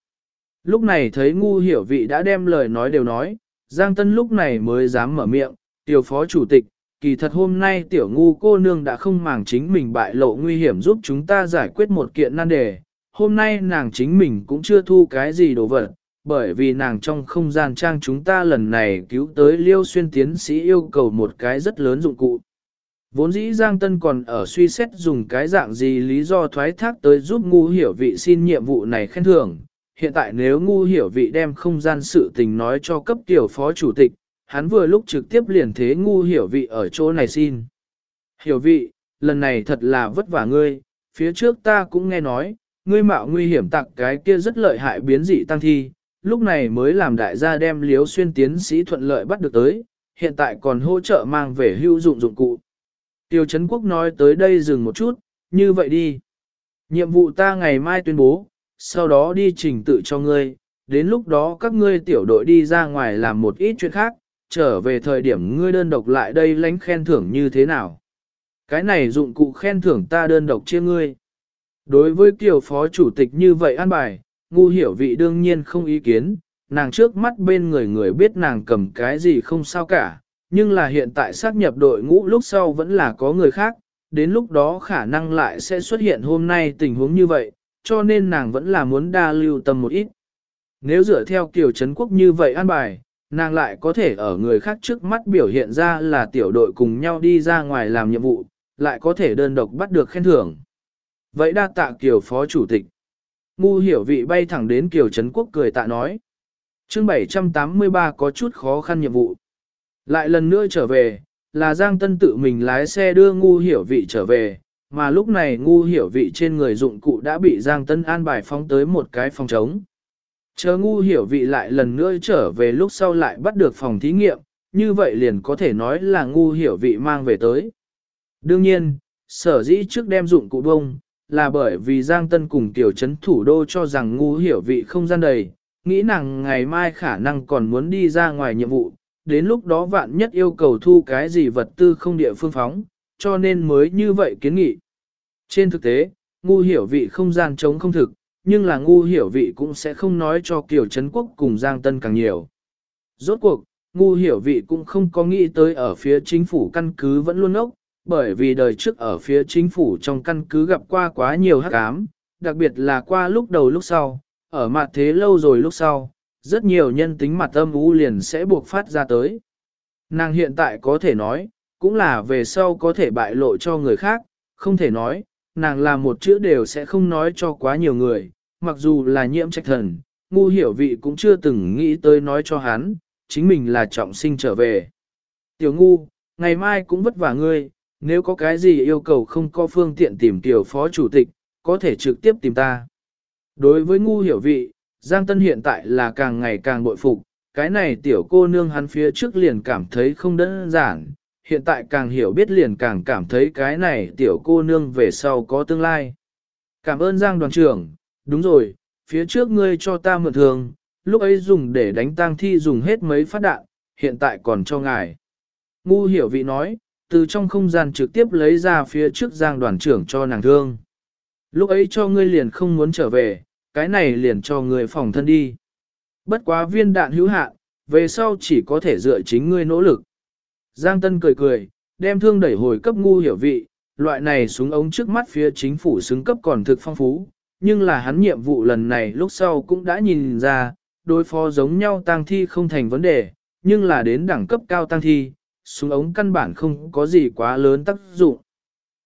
Lúc này thấy ngu hiểu vị đã đem lời nói đều nói, Giang Tân lúc này mới dám mở miệng, tiểu phó chủ tịch, kỳ thật hôm nay tiểu ngu cô nương đã không màng chính mình bại lộ nguy hiểm giúp chúng ta giải quyết một kiện nan đề. Hôm nay nàng chính mình cũng chưa thu cái gì đồ vật, bởi vì nàng trong không gian trang chúng ta lần này cứu tới liêu xuyên tiến sĩ yêu cầu một cái rất lớn dụng cụ. Vốn dĩ Giang Tân còn ở suy xét dùng cái dạng gì lý do thoái thác tới giúp ngu hiểu vị xin nhiệm vụ này khen thưởng. Hiện tại nếu ngu hiểu vị đem không gian sự tình nói cho cấp tiểu phó chủ tịch, hắn vừa lúc trực tiếp liền thế ngu hiểu vị ở chỗ này xin. Hiểu vị, lần này thật là vất vả ngươi, phía trước ta cũng nghe nói, ngươi mạo nguy hiểm tặng cái kia rất lợi hại biến dị tăng thi, lúc này mới làm đại gia đem liếu xuyên tiến sĩ thuận lợi bắt được tới, hiện tại còn hỗ trợ mang về hữu dụng dụng cụ. Tiêu Trấn Quốc nói tới đây dừng một chút, như vậy đi. Nhiệm vụ ta ngày mai tuyên bố, sau đó đi trình tự cho ngươi, đến lúc đó các ngươi tiểu đội đi ra ngoài làm một ít chuyện khác, trở về thời điểm ngươi đơn độc lại đây lánh khen thưởng như thế nào. Cái này dụng cụ khen thưởng ta đơn độc chia ngươi. Đối với kiểu phó chủ tịch như vậy an bài, ngu hiểu vị đương nhiên không ý kiến, nàng trước mắt bên người người biết nàng cầm cái gì không sao cả, nhưng là hiện tại xác nhập đội ngũ lúc sau vẫn là có người khác, đến lúc đó khả năng lại sẽ xuất hiện hôm nay tình huống như vậy, cho nên nàng vẫn là muốn đa lưu tâm một ít. Nếu dựa theo kiểu Trấn Quốc như vậy an bài, nàng lại có thể ở người khác trước mắt biểu hiện ra là tiểu đội cùng nhau đi ra ngoài làm nhiệm vụ, lại có thể đơn độc bắt được khen thưởng. Vậy đa tạ Kiều Phó Chủ tịch. Ngu hiểu vị bay thẳng đến Kiều Trấn Quốc cười tạ nói. chương 783 có chút khó khăn nhiệm vụ. Lại lần nữa trở về, là Giang Tân tự mình lái xe đưa ngu hiểu vị trở về, mà lúc này ngu hiểu vị trên người dụng cụ đã bị Giang Tân an bài phóng tới một cái phòng trống. Chờ ngu hiểu vị lại lần nữa trở về lúc sau lại bắt được phòng thí nghiệm, như vậy liền có thể nói là ngu hiểu vị mang về tới. Đương nhiên, sở dĩ trước đem dụng cụ bông, là bởi vì Giang Tân cùng tiểu trấn thủ đô cho rằng ngu hiểu vị không gian đầy, nghĩ nàng ngày mai khả năng còn muốn đi ra ngoài nhiệm vụ, đến lúc đó vạn nhất yêu cầu thu cái gì vật tư không địa phương phóng, cho nên mới như vậy kiến nghị. Trên thực tế, ngu hiểu vị không gian chống không thực, nhưng là ngu hiểu vị cũng sẽ không nói cho Kiều Trấn Quốc cùng Giang Tân càng nhiều. Rốt cuộc, ngu hiểu vị cũng không có nghĩ tới ở phía chính phủ căn cứ vẫn luôn ốc, bởi vì đời trước ở phía chính phủ trong căn cứ gặp qua quá nhiều hắc ám, đặc biệt là qua lúc đầu lúc sau, ở mặt thế lâu rồi lúc sau, rất nhiều nhân tính mặt âm u liền sẽ buộc phát ra tới. Nàng hiện tại có thể nói, cũng là về sau có thể bại lộ cho người khác, không thể nói, nàng là một chữ đều sẽ không nói cho quá nhiều người, mặc dù là nhiễm trạch thần, ngu hiểu vị cũng chưa từng nghĩ tới nói cho hắn, chính mình là trọng sinh trở về. Tiểu ngu, ngày mai cũng vất vả ngươi, nếu có cái gì yêu cầu không có phương tiện tìm tiểu phó chủ tịch, có thể trực tiếp tìm ta. Đối với ngu hiểu vị, Giang Tân hiện tại là càng ngày càng bội phục, cái này tiểu cô nương hắn phía trước liền cảm thấy không đơn giản, hiện tại càng hiểu biết liền càng cảm thấy cái này tiểu cô nương về sau có tương lai. Cảm ơn Giang đoàn trưởng, đúng rồi, phía trước ngươi cho ta mượn thường, lúc ấy dùng để đánh tang thi dùng hết mấy phát đạn, hiện tại còn cho ngài. Ngu hiểu vị nói, từ trong không gian trực tiếp lấy ra phía trước Giang đoàn trưởng cho nàng thương. Lúc ấy cho ngươi liền không muốn trở về, cái này liền cho ngươi phòng thân đi. Bất quá viên đạn hữu hạn, về sau chỉ có thể dựa chính ngươi nỗ lực. Giang Tân cười cười, đem thương đẩy hồi cấp ngu hiểu vị, loại này súng ống trước mắt phía chính phủ xứng cấp còn thực phong phú, nhưng là hắn nhiệm vụ lần này lúc sau cũng đã nhìn ra, đối phó giống nhau tang thi không thành vấn đề, nhưng là đến đẳng cấp cao tang thi, súng ống căn bản không có gì quá lớn tác dụng.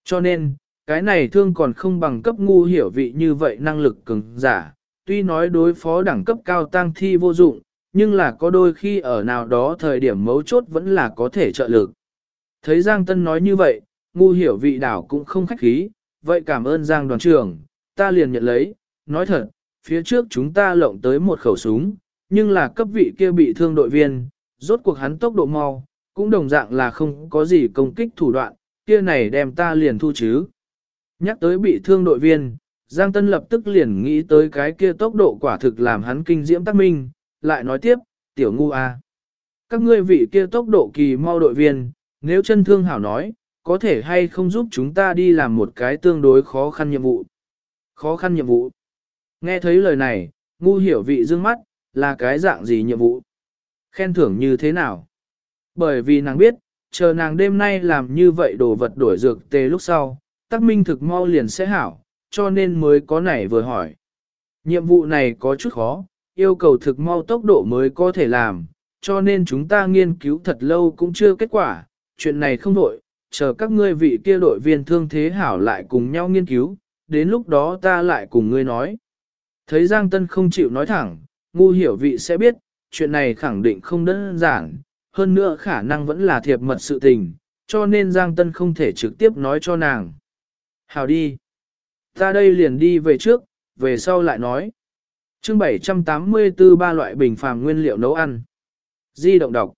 Cho nên, cái này thương còn không bằng cấp ngu hiểu vị như vậy năng lực cứng giả, tuy nói đối phó đẳng cấp cao tang thi vô dụng, nhưng là có đôi khi ở nào đó thời điểm mấu chốt vẫn là có thể trợ lực. Thấy Giang Tân nói như vậy, ngu hiểu vị đảo cũng không khách khí, vậy cảm ơn Giang đoàn trưởng, ta liền nhận lấy, nói thật, phía trước chúng ta lộng tới một khẩu súng, nhưng là cấp vị kia bị thương đội viên, rốt cuộc hắn tốc độ mau, cũng đồng dạng là không có gì công kích thủ đoạn, kia này đem ta liền thu chứ. Nhắc tới bị thương đội viên, Giang Tân lập tức liền nghĩ tới cái kia tốc độ quả thực làm hắn kinh diễm tác minh, lại nói tiếp, tiểu ngu a, Các ngươi vị kia tốc độ kỳ mau đội viên, nếu chân thương hảo nói, có thể hay không giúp chúng ta đi làm một cái tương đối khó khăn nhiệm vụ. Khó khăn nhiệm vụ. Nghe thấy lời này, ngu hiểu vị dương mắt, là cái dạng gì nhiệm vụ. Khen thưởng như thế nào. Bởi vì nàng biết, chờ nàng đêm nay làm như vậy đồ vật đổi dược tê lúc sau, tắc minh thực mau liền sẽ hảo, cho nên mới có nảy vừa hỏi. Nhiệm vụ này có chút khó, yêu cầu thực mau tốc độ mới có thể làm, cho nên chúng ta nghiên cứu thật lâu cũng chưa kết quả, chuyện này không đổi, chờ các ngươi vị kia đội viên thương thế hảo lại cùng nhau nghiên cứu, đến lúc đó ta lại cùng ngươi nói. Thấy Giang Tân không chịu nói thẳng, ngu hiểu vị sẽ biết, chuyện này khẳng định không đơn giản, hơn nữa khả năng vẫn là thiệp mật sự tình, cho nên Giang Tân không thể trực tiếp nói cho nàng. Hảo đi. Ta đây liền đi về trước, về sau lại nói chương 784 ba loại bình phàm nguyên liệu nấu ăn. Di động đọc.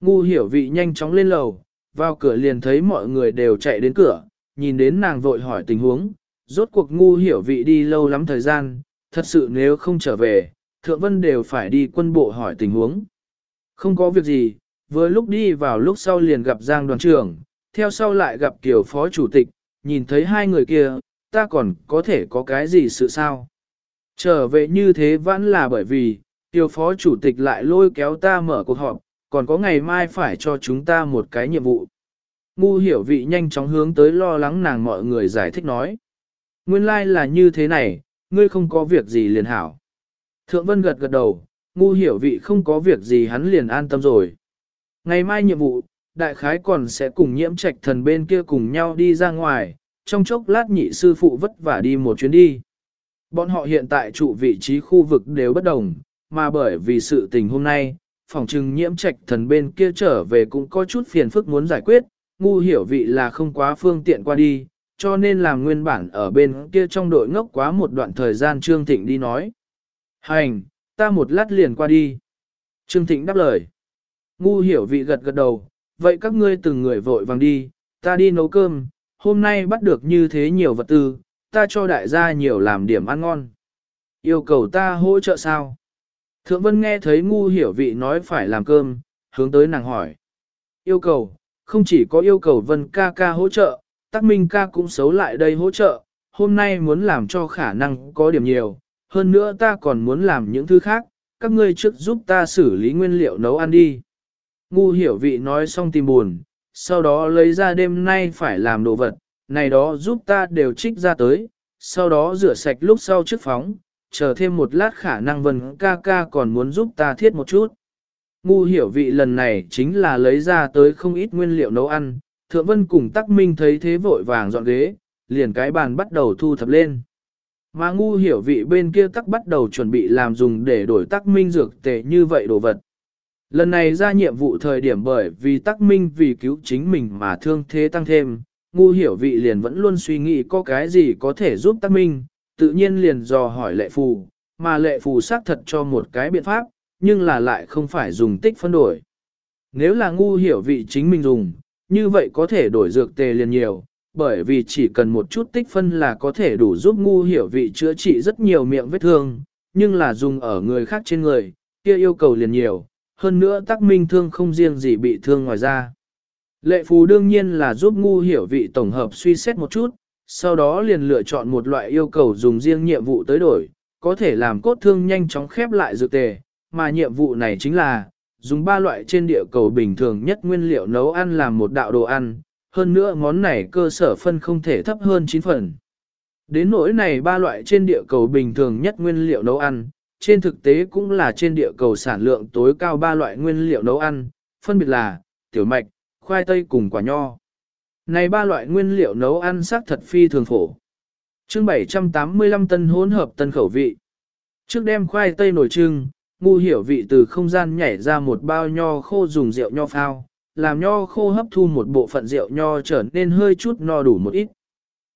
Ngu hiểu vị nhanh chóng lên lầu, vào cửa liền thấy mọi người đều chạy đến cửa, nhìn đến nàng vội hỏi tình huống. Rốt cuộc ngu hiểu vị đi lâu lắm thời gian, thật sự nếu không trở về, thượng vân đều phải đi quân bộ hỏi tình huống. Không có việc gì, vừa lúc đi vào lúc sau liền gặp Giang đoàn trưởng, theo sau lại gặp kiểu phó chủ tịch, nhìn thấy hai người kia, ta còn có thể có cái gì sự sao? Trở về như thế vẫn là bởi vì, tiêu phó chủ tịch lại lôi kéo ta mở cuộc họp, còn có ngày mai phải cho chúng ta một cái nhiệm vụ. Ngu hiểu vị nhanh chóng hướng tới lo lắng nàng mọi người giải thích nói. Nguyên lai like là như thế này, ngươi không có việc gì liền hảo. Thượng Vân gật gật đầu, ngu hiểu vị không có việc gì hắn liền an tâm rồi. Ngày mai nhiệm vụ, đại khái còn sẽ cùng nhiễm trạch thần bên kia cùng nhau đi ra ngoài, trong chốc lát nhị sư phụ vất vả đi một chuyến đi. Bọn họ hiện tại trụ vị trí khu vực đều bất đồng, mà bởi vì sự tình hôm nay, phòng trừng nhiễm trạch thần bên kia trở về cũng có chút phiền phức muốn giải quyết, ngu hiểu vị là không quá phương tiện qua đi, cho nên làm nguyên bản ở bên kia trong đội ngốc quá một đoạn thời gian Trương Thịnh đi nói. Hành, ta một lát liền qua đi. Trương Thịnh đáp lời. Ngu hiểu vị gật gật đầu, vậy các ngươi từng người vội vàng đi, ta đi nấu cơm, hôm nay bắt được như thế nhiều vật tư, ta cho đại gia nhiều làm điểm ăn ngon. Yêu cầu ta hỗ trợ sao? Thượng Vân nghe thấy ngu hiểu vị nói phải làm cơm, hướng tới nàng hỏi. Yêu cầu, không chỉ có yêu cầu Vân ca ca hỗ trợ, Tắc Minh ca cũng xấu lại đây hỗ trợ, hôm nay muốn làm cho khả năng có điểm nhiều, hơn nữa ta còn muốn làm những thứ khác, các ngươi trước giúp ta xử lý nguyên liệu nấu ăn đi. Ngu hiểu vị nói xong tìm buồn, sau đó lấy ra đêm nay phải làm đồ vật, này đó giúp ta đều trích ra tới, sau đó rửa sạch lúc sau trước phóng, chờ thêm một lát khả năng vân ca ca còn muốn giúp ta thiết một chút. Ngu hiểu vị lần này chính là lấy ra tới không ít nguyên liệu nấu ăn, thượng vân cùng tắc minh thấy thế vội vàng dọn ghế, liền cái bàn bắt đầu thu thập lên. Mà ngu hiểu vị bên kia tắc bắt đầu chuẩn bị làm dùng để đổi tắc minh dược tệ như vậy đồ vật. Lần này ra nhiệm vụ thời điểm bởi vì tắc minh vì cứu chính mình mà thương thế tăng thêm, ngu hiểu vị liền vẫn luôn suy nghĩ có cái gì có thể giúp tắc minh, tự nhiên liền dò hỏi lệ phù, mà lệ phù xác thật cho một cái biện pháp, nhưng là lại không phải dùng tích phân đổi. Nếu là ngu hiểu vị chính mình dùng, như vậy có thể đổi dược tề liền nhiều, bởi vì chỉ cần một chút tích phân là có thể đủ giúp ngu hiểu vị chữa trị rất nhiều miệng vết thương, nhưng là dùng ở người khác trên người, kia yêu cầu liền nhiều, hơn nữa tác minh thương không riêng gì bị thương ngoài ra. Lệ phù đương nhiên là giúp ngu hiểu vị tổng hợp suy xét một chút, sau đó liền lựa chọn một loại yêu cầu dùng riêng nhiệm vụ tới đổi, có thể làm cốt thương nhanh chóng khép lại dược tề, mà nhiệm vụ này chính là dùng ba loại trên địa cầu bình thường nhất nguyên liệu nấu ăn làm một đạo đồ ăn, hơn nữa món này cơ sở phân không thể thấp hơn 9 phần. Đến nỗi này ba loại trên địa cầu bình thường nhất nguyên liệu nấu ăn, trên thực tế cũng là trên địa cầu sản lượng tối cao ba loại nguyên liệu nấu ăn, phân biệt là tiểu mạch, khoai tây cùng quả nho. Này ba loại nguyên liệu nấu ăn sắc thật phi thường phổ. Chương 785 tân hỗn hợp tân khẩu vị. Trước đem khoai tây nổi trưng, ngu hiểu vị từ không gian nhảy ra một bao nho khô dùng rượu nho phao, làm nho khô hấp thu một bộ phận rượu nho trở nên hơi chút no đủ một ít.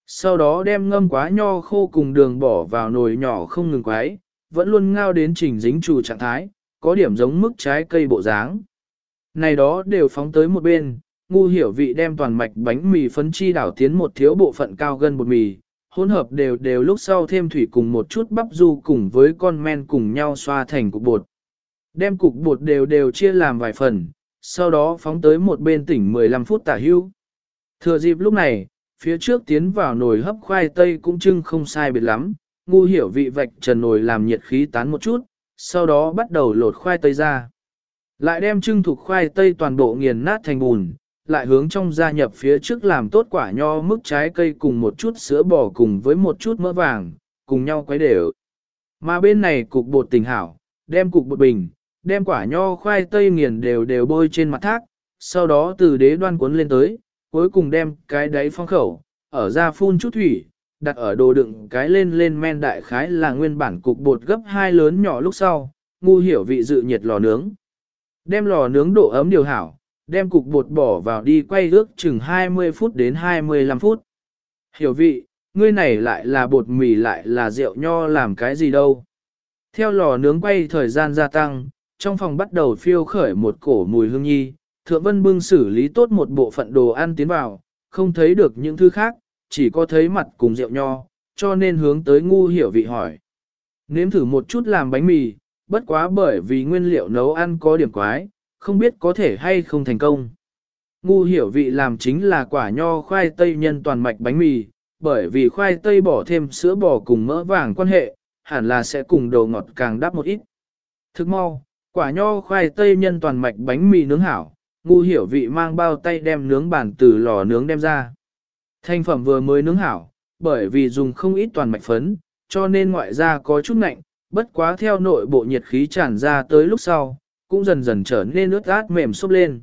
Sau đó đem ngâm quá nho khô cùng đường bỏ vào nồi nhỏ không ngừng quái, vẫn luôn ngao đến trình dính trù trạng thái, có điểm giống mức trái cây bộ dáng. Này đó đều phóng tới một bên, ngu hiểu vị đem toàn mạch bánh mì phấn chi đảo tiến một thiếu bộ phận cao gần bột mì, hỗn hợp đều đều lúc sau thêm thủy cùng một chút bắp du cùng với con men cùng nhau xoa thành cục bột. Đem cục bột đều đều chia làm vài phần, sau đó phóng tới một bên tỉnh 15 phút tả hưu. Thừa dịp lúc này, phía trước tiến vào nồi hấp khoai tây cũng trưng không sai biệt lắm, ngu hiểu vị vạch trần nồi làm nhiệt khí tán một chút, sau đó bắt đầu lột khoai tây ra. Lại đem trưng thuộc khoai tây toàn bộ nghiền nát thành bùn, lại hướng trong gia nhập phía trước làm tốt quả nho mức trái cây cùng một chút sữa bò cùng với một chút mỡ vàng, cùng nhau quấy đều. Mà bên này cục bột tình hảo, đem cục bột bình, đem quả nho khoai tây nghiền đều đều bôi trên mặt thác, sau đó từ đế đoan cuốn lên tới, cuối cùng đem cái đáy phong khẩu, ở ra phun chút thủy, đặt ở đồ đựng cái lên lên men đại khái là nguyên bản cục bột gấp hai lớn nhỏ lúc sau, ngu hiểu vị dự nhiệt lò nướng. Đem lò nướng độ ấm điều hảo, đem cục bột bỏ vào đi quay ước chừng 20 phút đến 25 phút. Hiểu vị, ngươi này lại là bột mì lại là rượu nho làm cái gì đâu. Theo lò nướng quay thời gian gia tăng, trong phòng bắt đầu phiêu khởi một cổ mùi hương nhi, thượng vân bưng xử lý tốt một bộ phận đồ ăn tiến vào, không thấy được những thứ khác, chỉ có thấy mặt cùng rượu nho, cho nên hướng tới ngu hiểu vị hỏi. Nếm thử một chút làm bánh mì, bất quá bởi vì nguyên liệu nấu ăn có điểm quái, không biết có thể hay không thành công. Ngu hiểu vị làm chính là quả nho khoai tây nhân toàn mạch bánh mì, bởi vì khoai tây bỏ thêm sữa bò cùng mỡ vàng quan hệ, hẳn là sẽ cùng đồ ngọt càng đắp một ít. Thức mau, quả nho khoai tây nhân toàn mạch bánh mì nướng hảo, ngu hiểu vị mang bao tay đem nướng bản từ lò nướng đem ra. Thành phẩm vừa mới nướng hảo, bởi vì dùng không ít toàn mạch phấn, cho nên ngoại ra có chút ngạnh, bất quá theo nội bộ nhiệt khí tràn ra tới lúc sau, cũng dần dần trở nên ướt át mềm xốp lên.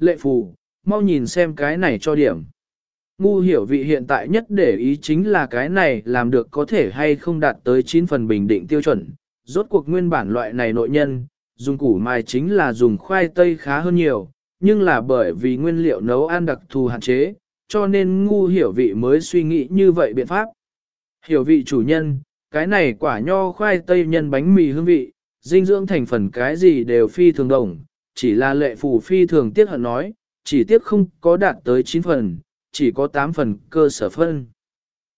Lệ phù, mau nhìn xem cái này cho điểm. Ngu hiểu vị hiện tại nhất để ý chính là cái này làm được có thể hay không đạt tới 9 phần bình định tiêu chuẩn. Rốt cuộc nguyên bản loại này nội nhân, dùng củ mài chính là dùng khoai tây khá hơn nhiều, nhưng là bởi vì nguyên liệu nấu ăn đặc thù hạn chế, cho nên ngu hiểu vị mới suy nghĩ như vậy biện pháp. Hiểu vị chủ nhân, cái này quả nho khoai tây nhân bánh mì hương vị, dinh dưỡng thành phần cái gì đều phi thường đồng, chỉ là lệ phù phi thường tiếc hận nói, chỉ tiếc không có đạt tới 9 phần, chỉ có 8 phần cơ sở phân.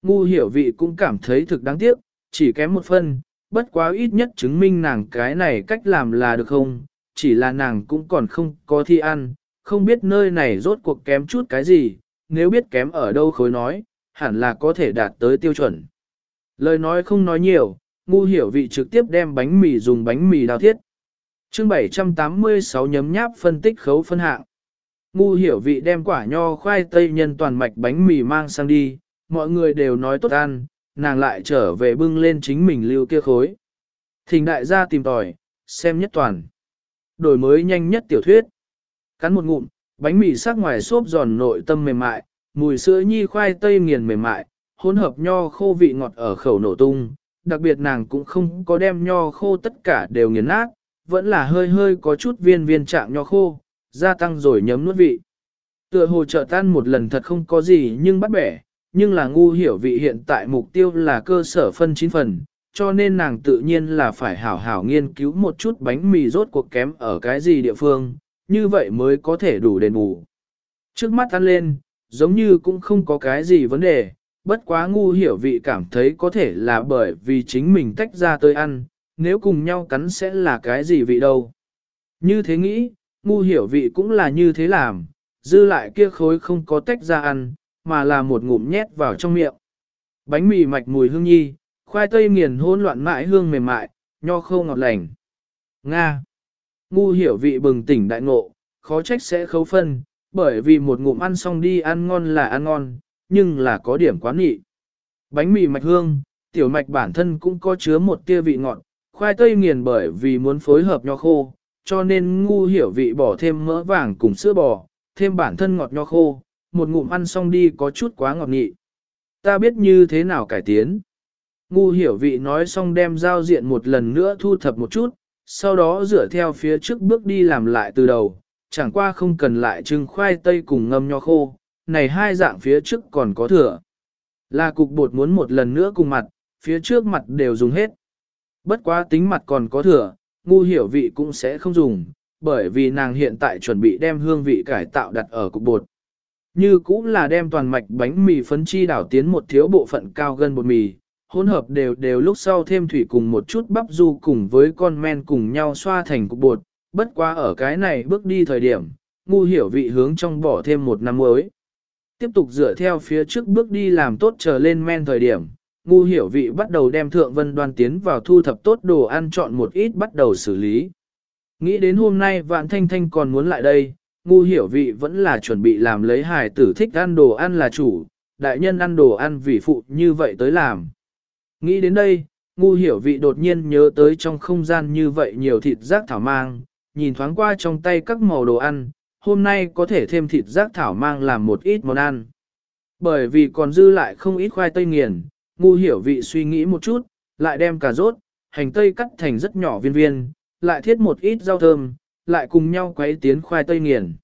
Ngu hiểu vị cũng cảm thấy thực đáng tiếc, chỉ kém một phân, bất quá ít nhất chứng minh nàng cái này cách làm là được không, chỉ là nàng cũng còn không có thi ăn, không biết nơi này rốt cuộc kém chút cái gì, nếu biết kém ở đâu khối nói, hẳn là có thể đạt tới tiêu chuẩn. Lời nói không nói nhiều, ngu hiểu vị trực tiếp đem bánh mì dùng bánh mì đào thiết. chương 786 nhấm nháp phân tích khấu phân hạng. Ngu hiểu vị đem quả nho khoai tây nhân toàn mạch bánh mì mang sang đi, mọi người đều nói tốt ăn, nàng lại trở về bưng lên chính mình lưu kia khối. Thình đại gia tìm tòi, xem nhất toàn. Đổi mới nhanh nhất tiểu thuyết. Cắn một ngụm, bánh mì sắc ngoài xốp giòn nội tâm mềm mại, mùi sữa nhi khoai tây nghiền mềm mại, hỗn hợp nho khô vị ngọt ở khẩu nổ tung. Đặc biệt nàng cũng không có đem nho khô tất cả đều nghiền nát, vẫn là hơi hơi có chút viên viên trạng nho khô, gia tăng rồi nhấm nuốt vị. Tựa hồ trợ tan một lần thật không có gì nhưng bắt bẻ, nhưng là ngu hiểu vị hiện tại mục tiêu là cơ sở phân chín phần, cho nên nàng tự nhiên là phải hảo hảo nghiên cứu một chút bánh mì rốt cuộc kém ở cái gì địa phương, như vậy mới có thể đủ đền bù. Trước mắt ăn lên, giống như cũng không có cái gì vấn đề, bất quá ngu hiểu vị cảm thấy có thể là bởi vì chính mình tách ra tới ăn, nếu cùng nhau cắn sẽ là cái gì vị đâu. Như thế nghĩ, ngu hiểu vị cũng là như thế làm, dư lại kia khối không có tách ra ăn, mà là một ngụm nhét vào trong miệng. Bánh mì mạch mùi hương nhi, khoai tây nghiền hỗn loạn mãi hương mềm mại, nho khô ngọt lành. Nga. Ngu hiểu vị bừng tỉnh đại ngộ, khó trách sẽ khấu phân, bởi vì một ngụm ăn xong đi ăn ngon là ăn ngon, nhưng là có điểm quá nghị. Bánh mì mạch hương, tiểu mạch bản thân cũng có chứa một tia vị ngọt, khoai tây nghiền bởi vì muốn phối hợp nho khô, cho nên ngu hiểu vị bỏ thêm mỡ vàng cùng sữa bò, thêm bản thân ngọt nho khô, một ngụm ăn xong đi có chút quá ngọt nghị. Ta biết như thế nào cải tiến. Ngu hiểu vị nói xong đem giao diện một lần nữa thu thập một chút, sau đó dựa theo phía trước bước đi làm lại từ đầu, chẳng qua không cần lại trưng khoai tây cùng ngâm nho khô, này hai dạng phía trước còn có thừa. Là cục bột muốn một lần nữa cùng mặt, phía trước mặt đều dùng hết. Bất quá tính mặt còn có thừa, ngu hiểu vị cũng sẽ không dùng, bởi vì nàng hiện tại chuẩn bị đem hương vị cải tạo đặt ở cục bột. Như cũng là đem toàn mạch bánh mì phấn chi đảo tiến một thiếu bộ phận cao gần bột mì, hỗn hợp đều đều lúc sau thêm thủy cùng một chút bắp du cùng với con men cùng nhau xoa thành cục bột, bất quá ở cái này bước đi thời điểm, ngu hiểu vị hướng trong bỏ thêm một năm muối. Tiếp tục dựa theo phía trước bước đi làm tốt trở lên men thời điểm, ngu hiểu vị bắt đầu đem thượng vân đoan tiến vào thu thập tốt đồ ăn chọn một ít bắt đầu xử lý. Nghĩ đến hôm nay vạn thanh thanh còn muốn lại đây, ngu hiểu vị vẫn là chuẩn bị làm lấy hài tử thích ăn đồ ăn là chủ, đại nhân ăn đồ ăn vì phụ như vậy tới làm. Nghĩ đến đây, ngu hiểu vị đột nhiên nhớ tới trong không gian như vậy nhiều thịt rác thảo mang, nhìn thoáng qua trong tay các màu đồ ăn, hôm nay có thể thêm thịt rác thảo mang làm một ít món ăn. Bởi vì còn dư lại không ít khoai tây nghiền, ngu hiểu vị suy nghĩ một chút, lại đem cà rốt, hành tây cắt thành rất nhỏ viên viên, lại thiết một ít rau thơm, lại cùng nhau quấy tiến khoai tây nghiền.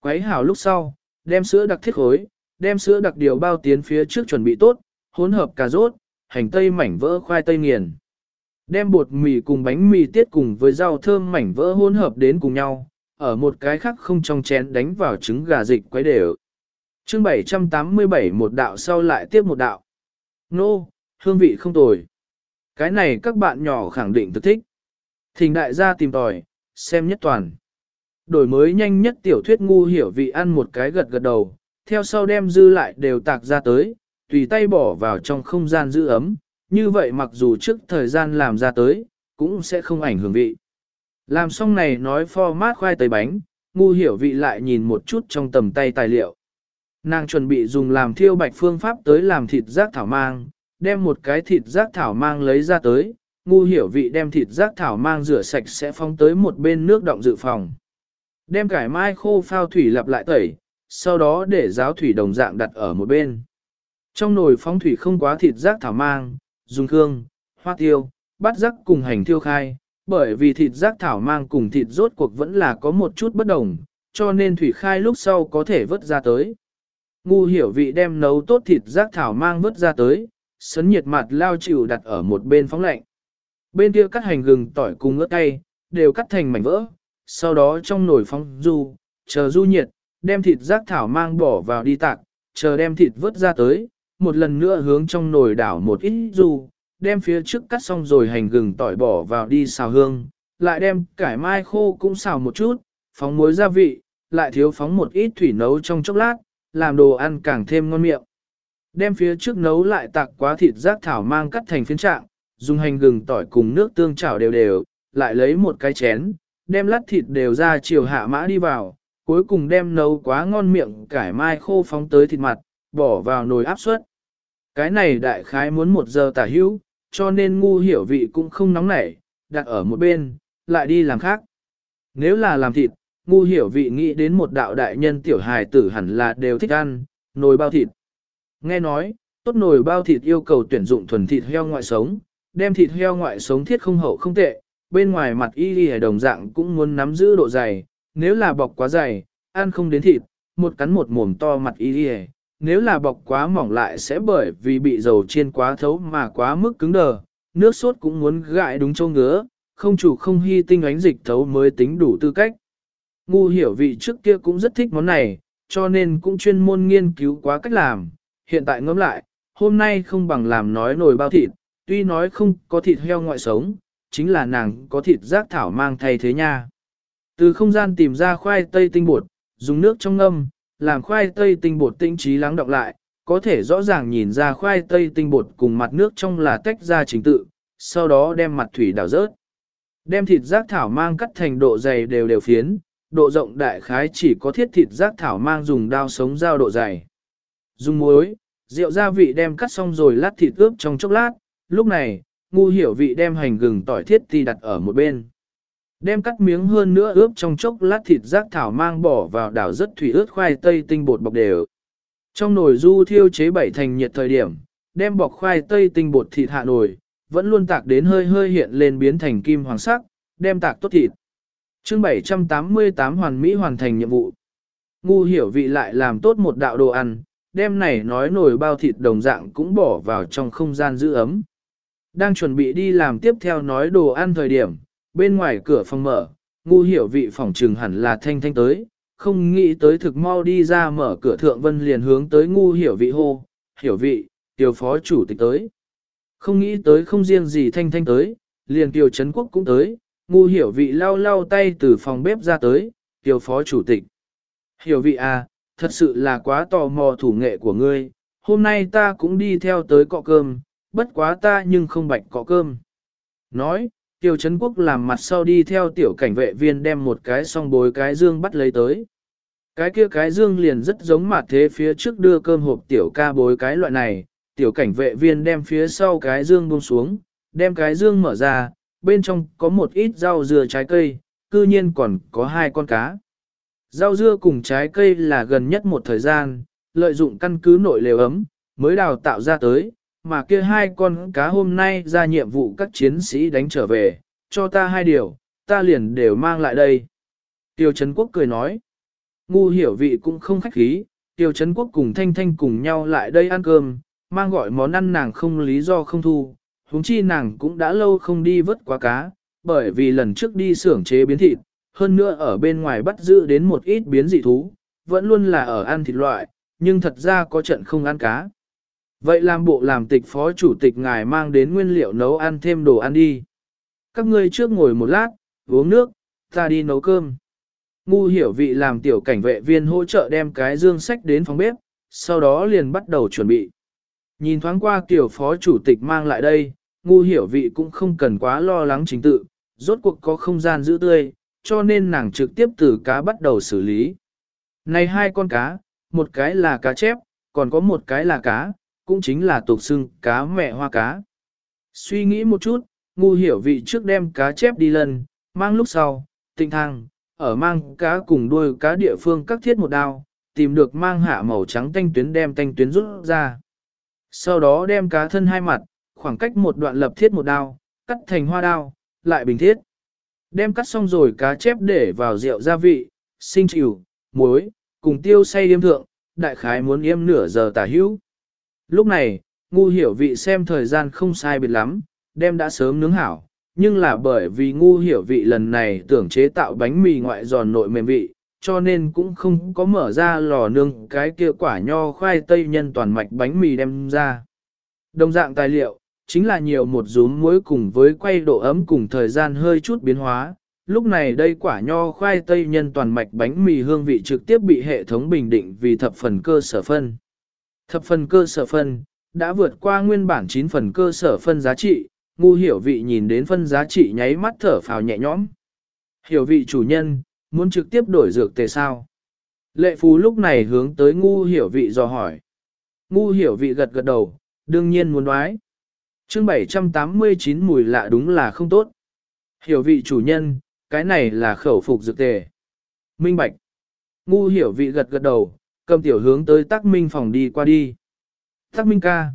Quấy hảo lúc sau, đem sữa đặc thiết khối, đem sữa đặc điều bao tiến phía trước chuẩn bị tốt, hỗn hợp cà rốt, hành tây mảnh vỡ khoai tây nghiền. Đem bột mì cùng bánh mì tiết cùng với rau thơm mảnh vỡ hỗn hợp đến cùng nhau, ở một cái khác không trong chén đánh vào trứng gà dịch quấy đều. Chương 787 một đạo sau lại tiếp một đạo. Nô, hương vị không tồi. Cái này các bạn nhỏ khẳng định thực thích. Thình đại gia tìm tòi, xem nhất toàn. Đổi mới nhanh nhất tiểu thuyết ngu hiểu vị ăn một cái gật gật đầu, theo sau đem dư lại đều tạc ra tới, tùy tay bỏ vào trong không gian giữ ấm, như vậy mặc dù trước thời gian làm ra tới, cũng sẽ không ảnh hưởng vị. Làm xong này nói format khoai tây bánh, ngu hiểu vị lại nhìn một chút trong tầm tay tài liệu. Nàng chuẩn bị dùng làm thiêu bạch phương pháp tới làm thịt rác thảo mang, đem một cái thịt rác thảo mang lấy ra tới, ngu hiểu vị đem thịt rác thảo mang rửa sạch sẽ phong tới một bên nước động dự phòng. Đem cải mai khô phao thủy lặp lại tẩy, sau đó để giáo thủy đồng dạng đặt ở một bên. Trong nồi phong thủy không quá thịt rác thảo mang, dùng hương, hoa tiêu, bát giác cùng hành thiêu khai, bởi vì thịt giác thảo mang cùng thịt rốt cuộc vẫn là có một chút bất đồng, cho nên thủy khai lúc sau có thể vớt ra tới. Ngu hiểu vị đem nấu tốt thịt giác thảo mang vớt ra tới, sấn nhiệt mặt lao chịu đặt ở một bên phóng lạnh. Bên kia cắt hành gừng tỏi cùng ớt cay, đều cắt thành mảnh vỡ, sau đó trong nồi phóng du, chờ du nhiệt, đem thịt giác thảo mang bỏ vào đi tạc, chờ đem thịt vớt ra tới, một lần nữa hướng trong nồi đảo một ít du, đem phía trước cắt xong rồi hành gừng tỏi bỏ vào đi xào hương, lại đem cải mai khô cũng xào một chút, phóng muối gia vị, lại thiếu phóng một ít thủy nấu trong chốc lát, làm đồ ăn càng thêm ngon miệng. Đem phía trước nấu lại tạc quá thịt rác thảo mang cắt thành phiến trạng, dùng hành gừng tỏi cùng nước tương chảo đều đều, lại lấy một cái chén, đem lát thịt đều ra chiều hạ mã đi vào, cuối cùng đem nấu quá ngon miệng cải mai khô phóng tới thịt mặt, bỏ vào nồi áp suất. Cái này đại khái muốn một giờ tả hữu, cho nên ngu hiểu vị cũng không nóng nảy, đặt ở một bên, lại đi làm khác. Nếu là làm thịt, ngu hiểu vị nghĩ đến một đạo đại nhân tiểu hài tử hẳn là đều thích ăn, nồi bao thịt. Nghe nói, tốt nồi bao thịt yêu cầu tuyển dụng thuần thịt heo ngoại sống, đem thịt heo ngoại sống thiết không hậu không tệ, bên ngoài mặt y y đồng dạng cũng muốn nắm giữ độ dày, nếu là bọc quá dày, ăn không đến thịt, một cắn một mồm to mặt y y, nếu là bọc quá mỏng lại sẽ bởi vì bị dầu chiên quá thấu mà quá mức cứng đờ, nước sốt cũng muốn gại đúng châu ngứa, không chủ không hy tinh ánh dịch thấu mới tính đủ tư cách. Ngu hiểu vị trước kia cũng rất thích món này, cho nên cũng chuyên môn nghiên cứu quá cách làm, hiện tại ngẫm lại, hôm nay không bằng làm nói nồi bao thịt, tuy nói không có thịt heo ngoại sống, chính là nàng có thịt rác thảo mang thay thế nha. Từ không gian tìm ra khoai tây tinh bột, dùng nước trong ngâm, làm khoai tây tinh bột tinh trí lắng đọng lại, có thể rõ ràng nhìn ra khoai tây tinh bột cùng mặt nước trong là tách ra chính tự, sau đó đem mặt thủy đảo rớt. Đem thịt rác thảo mang cắt thành độ dày đều đều phiến, độ rộng đại khái chỉ có thiết thịt rác thảo mang dùng dao sống dao độ dày. Dùng muối, rượu gia vị đem cắt xong rồi lát thịt ướp trong chốc lát, lúc này, ngu hiểu vị đem hành gừng tỏi thiết ti đặt ở một bên. Đem cắt miếng hơn nữa ướp trong chốc lát thịt rác thảo mang bỏ vào đảo rất thủy ướt khoai tây tinh bột bọc đều. Trong nồi du thiêu chế bảy thành nhiệt thời điểm, đem bọc khoai tây tinh bột thịt hạ nồi, vẫn luôn tạc đến hơi hơi hiện lên biến thành kim hoàng sắc, đem tạc tốt thịt. chương 788 hoàn mỹ hoàn thành nhiệm vụ. Ngu hiểu vị lại làm tốt một đạo đồ ăn, đem này nói nồi bao thịt đồng dạng cũng bỏ vào trong không gian giữ ấm. Đang chuẩn bị đi làm tiếp theo nói đồ ăn thời điểm, bên ngoài cửa phòng mở, ngu hiểu vị phòng trừng hẳn là thanh thanh tới, không nghĩ tới thực mau đi ra mở cửa thượng vân liền hướng tới ngu hiểu vị hô, hiểu vị, tiểu phó chủ tịch tới. Không nghĩ tới không riêng gì thanh thanh tới, liền tiểu Trấn Quốc cũng tới, ngu hiểu vị lau lau tay từ phòng bếp ra tới, tiểu phó chủ tịch. Hiểu vị à, thật sự là quá tò mò thủ nghệ của ngươi, hôm nay ta cũng đi theo tới cọ cơm, bất quá ta nhưng không bạch cọ cơm. Nói, Tiêu Trấn Quốc làm mặt sau đi theo tiểu cảnh vệ viên đem một cái song bối cái dương bắt lấy tới. Cái kia cái dương liền rất giống mặt thế phía trước đưa cơm hộp tiểu ca bối cái loại này, tiểu cảnh vệ viên đem phía sau cái dương buông xuống, đem cái dương mở ra, bên trong có một ít rau dừa trái cây, cư nhiên còn có hai con cá. Rau dưa cùng trái cây là gần nhất một thời gian, lợi dụng căn cứ nội lều ấm, mới đào tạo ra tới, mà kia hai con cá hôm nay ra nhiệm vụ các chiến sĩ đánh trở về, cho ta hai điều, ta liền đều mang lại đây. Tiêu Trấn Quốc cười nói, ngu hiểu vị cũng không khách khí, Tiêu Trấn Quốc cùng Thanh Thanh cùng nhau lại đây ăn cơm, mang gọi món ăn nàng không lý do không thu, huống chi nàng cũng đã lâu không đi vớt quá cá, bởi vì lần trước đi xưởng chế biến thịt, hơn nữa ở bên ngoài bắt giữ đến một ít biến dị thú, vẫn luôn là ở ăn thịt loại, nhưng thật ra có trận không ăn cá. Vậy làm bộ làm tịch phó chủ tịch ngài mang đến nguyên liệu nấu ăn thêm đồ ăn đi. Các ngươi trước ngồi một lát, uống nước, ta đi nấu cơm. Ngu hiểu vị làm tiểu cảnh vệ viên hỗ trợ đem cái dương sách đến phòng bếp, sau đó liền bắt đầu chuẩn bị. Nhìn thoáng qua tiểu phó chủ tịch mang lại đây, ngu hiểu vị cũng không cần quá lo lắng chính tự, rốt cuộc có không gian giữ tươi, cho nên nàng trực tiếp từ cá bắt đầu xử lý. Này hai con cá, một cái là cá chép, còn có một cái là cá, cũng chính là tục xưng cá mẹ hoa cá. Suy nghĩ một chút, ngu hiểu vị trước đem cá chép đi lần, mang lúc sau, tinh thang, ở mang cá cùng đuôi cá địa phương cắt thiết một đao, tìm được mang hạ màu trắng tanh tuyến đem tanh tuyến rút ra. Sau đó đem cá thân hai mặt, khoảng cách một đoạn lập thiết một đao, cắt thành hoa đao, lại bình thiết. Đem cắt xong rồi cá chép để vào rượu gia vị, sinh chịu, muối, cùng tiêu say điêm thượng, đại khái muốn yêm nửa giờ tả hữu. Lúc này, ngu hiểu vị xem thời gian không sai biệt lắm, đem đã sớm nướng hảo, nhưng là bởi vì ngu hiểu vị lần này tưởng chế tạo bánh mì ngoại giòn nội mềm vị, cho nên cũng không có mở ra lò nướng cái kia quả nho khoai tây nhân toàn mạch bánh mì đem ra. Đồng dạng tài liệu, chính là nhiều một rúm muối cùng với quay độ ấm cùng thời gian hơi chút biến hóa. Lúc này đây quả nho khoai tây nhân toàn mạch bánh mì hương vị trực tiếp bị hệ thống bình định vì thập phần cơ sở phân. Thập phần cơ sở phân, đã vượt qua nguyên bản 9 phần cơ sở phân giá trị, ngu hiểu vị nhìn đến phân giá trị nháy mắt thở phào nhẹ nhõm. Hiểu vị chủ nhân, muốn trực tiếp đổi dược tề sao? Lệ phú lúc này hướng tới ngu hiểu vị dò hỏi. Ngu hiểu vị gật gật đầu, đương nhiên muốn đoái. chương 789 mùi lạ đúng là không tốt. Hiểu vị chủ nhân, cái này là khẩu phục dược tề. Minh bạch. Ngu hiểu vị gật gật đầu, cầm tiểu hướng tới tắc minh phòng đi qua đi. Tắc minh ca.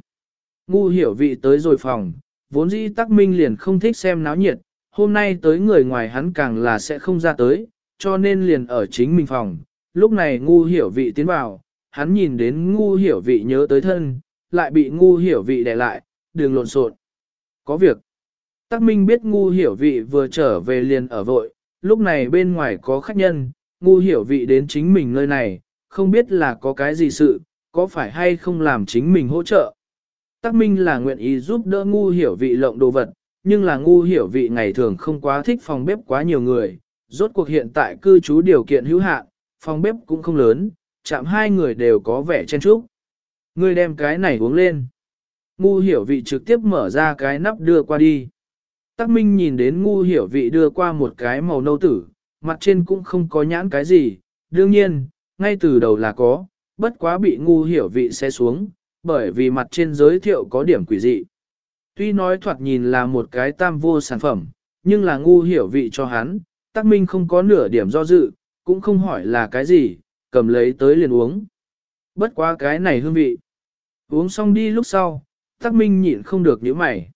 Ngu hiểu vị tới rồi phòng, vốn dĩ tắc minh liền không thích xem náo nhiệt, hôm nay tới người ngoài hắn càng là sẽ không ra tới, cho nên liền ở chính mình phòng. Lúc này ngu hiểu vị tiến vào, hắn nhìn đến ngu hiểu vị nhớ tới thân, lại bị ngu hiểu vị đè lại, đừng lộn xộn. Có việc. Tắc Minh biết ngu hiểu vị vừa trở về liền ở vội, lúc này bên ngoài có khách nhân, ngu hiểu vị đến chính mình nơi này, không biết là có cái gì sự, có phải hay không làm chính mình hỗ trợ. Tắc Minh là nguyện ý giúp đỡ ngu hiểu vị lộng đồ vật, nhưng là ngu hiểu vị ngày thường không quá thích phòng bếp quá nhiều người, rốt cuộc hiện tại cư trú điều kiện hữu hạn, phòng bếp cũng không lớn, chạm hai người đều có vẻ chen chúc. Ngươi đem cái này uống lên. Ngu hiểu vị trực tiếp mở ra cái nắp đưa qua đi. Tắc Minh nhìn đến ngu hiểu vị đưa qua một cái màu nâu tử, mặt trên cũng không có nhãn cái gì, đương nhiên, ngay từ đầu là có, bất quá bị ngu hiểu vị xe xuống, bởi vì mặt trên giới thiệu có điểm quỷ dị. Tuy nói thoạt nhìn là một cái tam vô sản phẩm, nhưng là ngu hiểu vị cho hắn, Tắc Minh không có nửa điểm do dự, cũng không hỏi là cái gì, cầm lấy tới liền uống. Bất quá cái này hương vị. Uống xong đi lúc sau, Tắc Minh nhịn không được nhíu mày.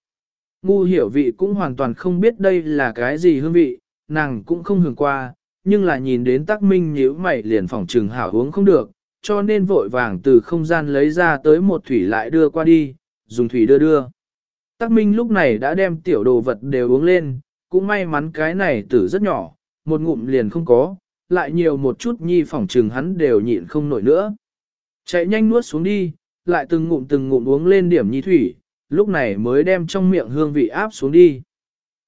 Ngu hiểu vị cũng hoàn toàn không biết đây là cái gì hương vị, nàng cũng không hưởng qua, nhưng là nhìn đến Tắc Minh nhíu mày liền phỏng trừng hảo uống không được, cho nên vội vàng từ không gian lấy ra tới một thủy lại đưa qua đi, dùng thủy đưa đưa. Tắc Minh lúc này đã đem tiểu đồ vật đều uống lên, cũng may mắn cái này tử rất nhỏ, một ngụm liền không có, lại nhiều một chút nhi phỏng trừng hắn đều nhịn không nổi nữa. Chạy nhanh nuốt xuống đi, lại từng ngụm từng ngụm uống lên điểm nhi thủy, lúc này mới đem trong miệng hương vị áp xuống đi.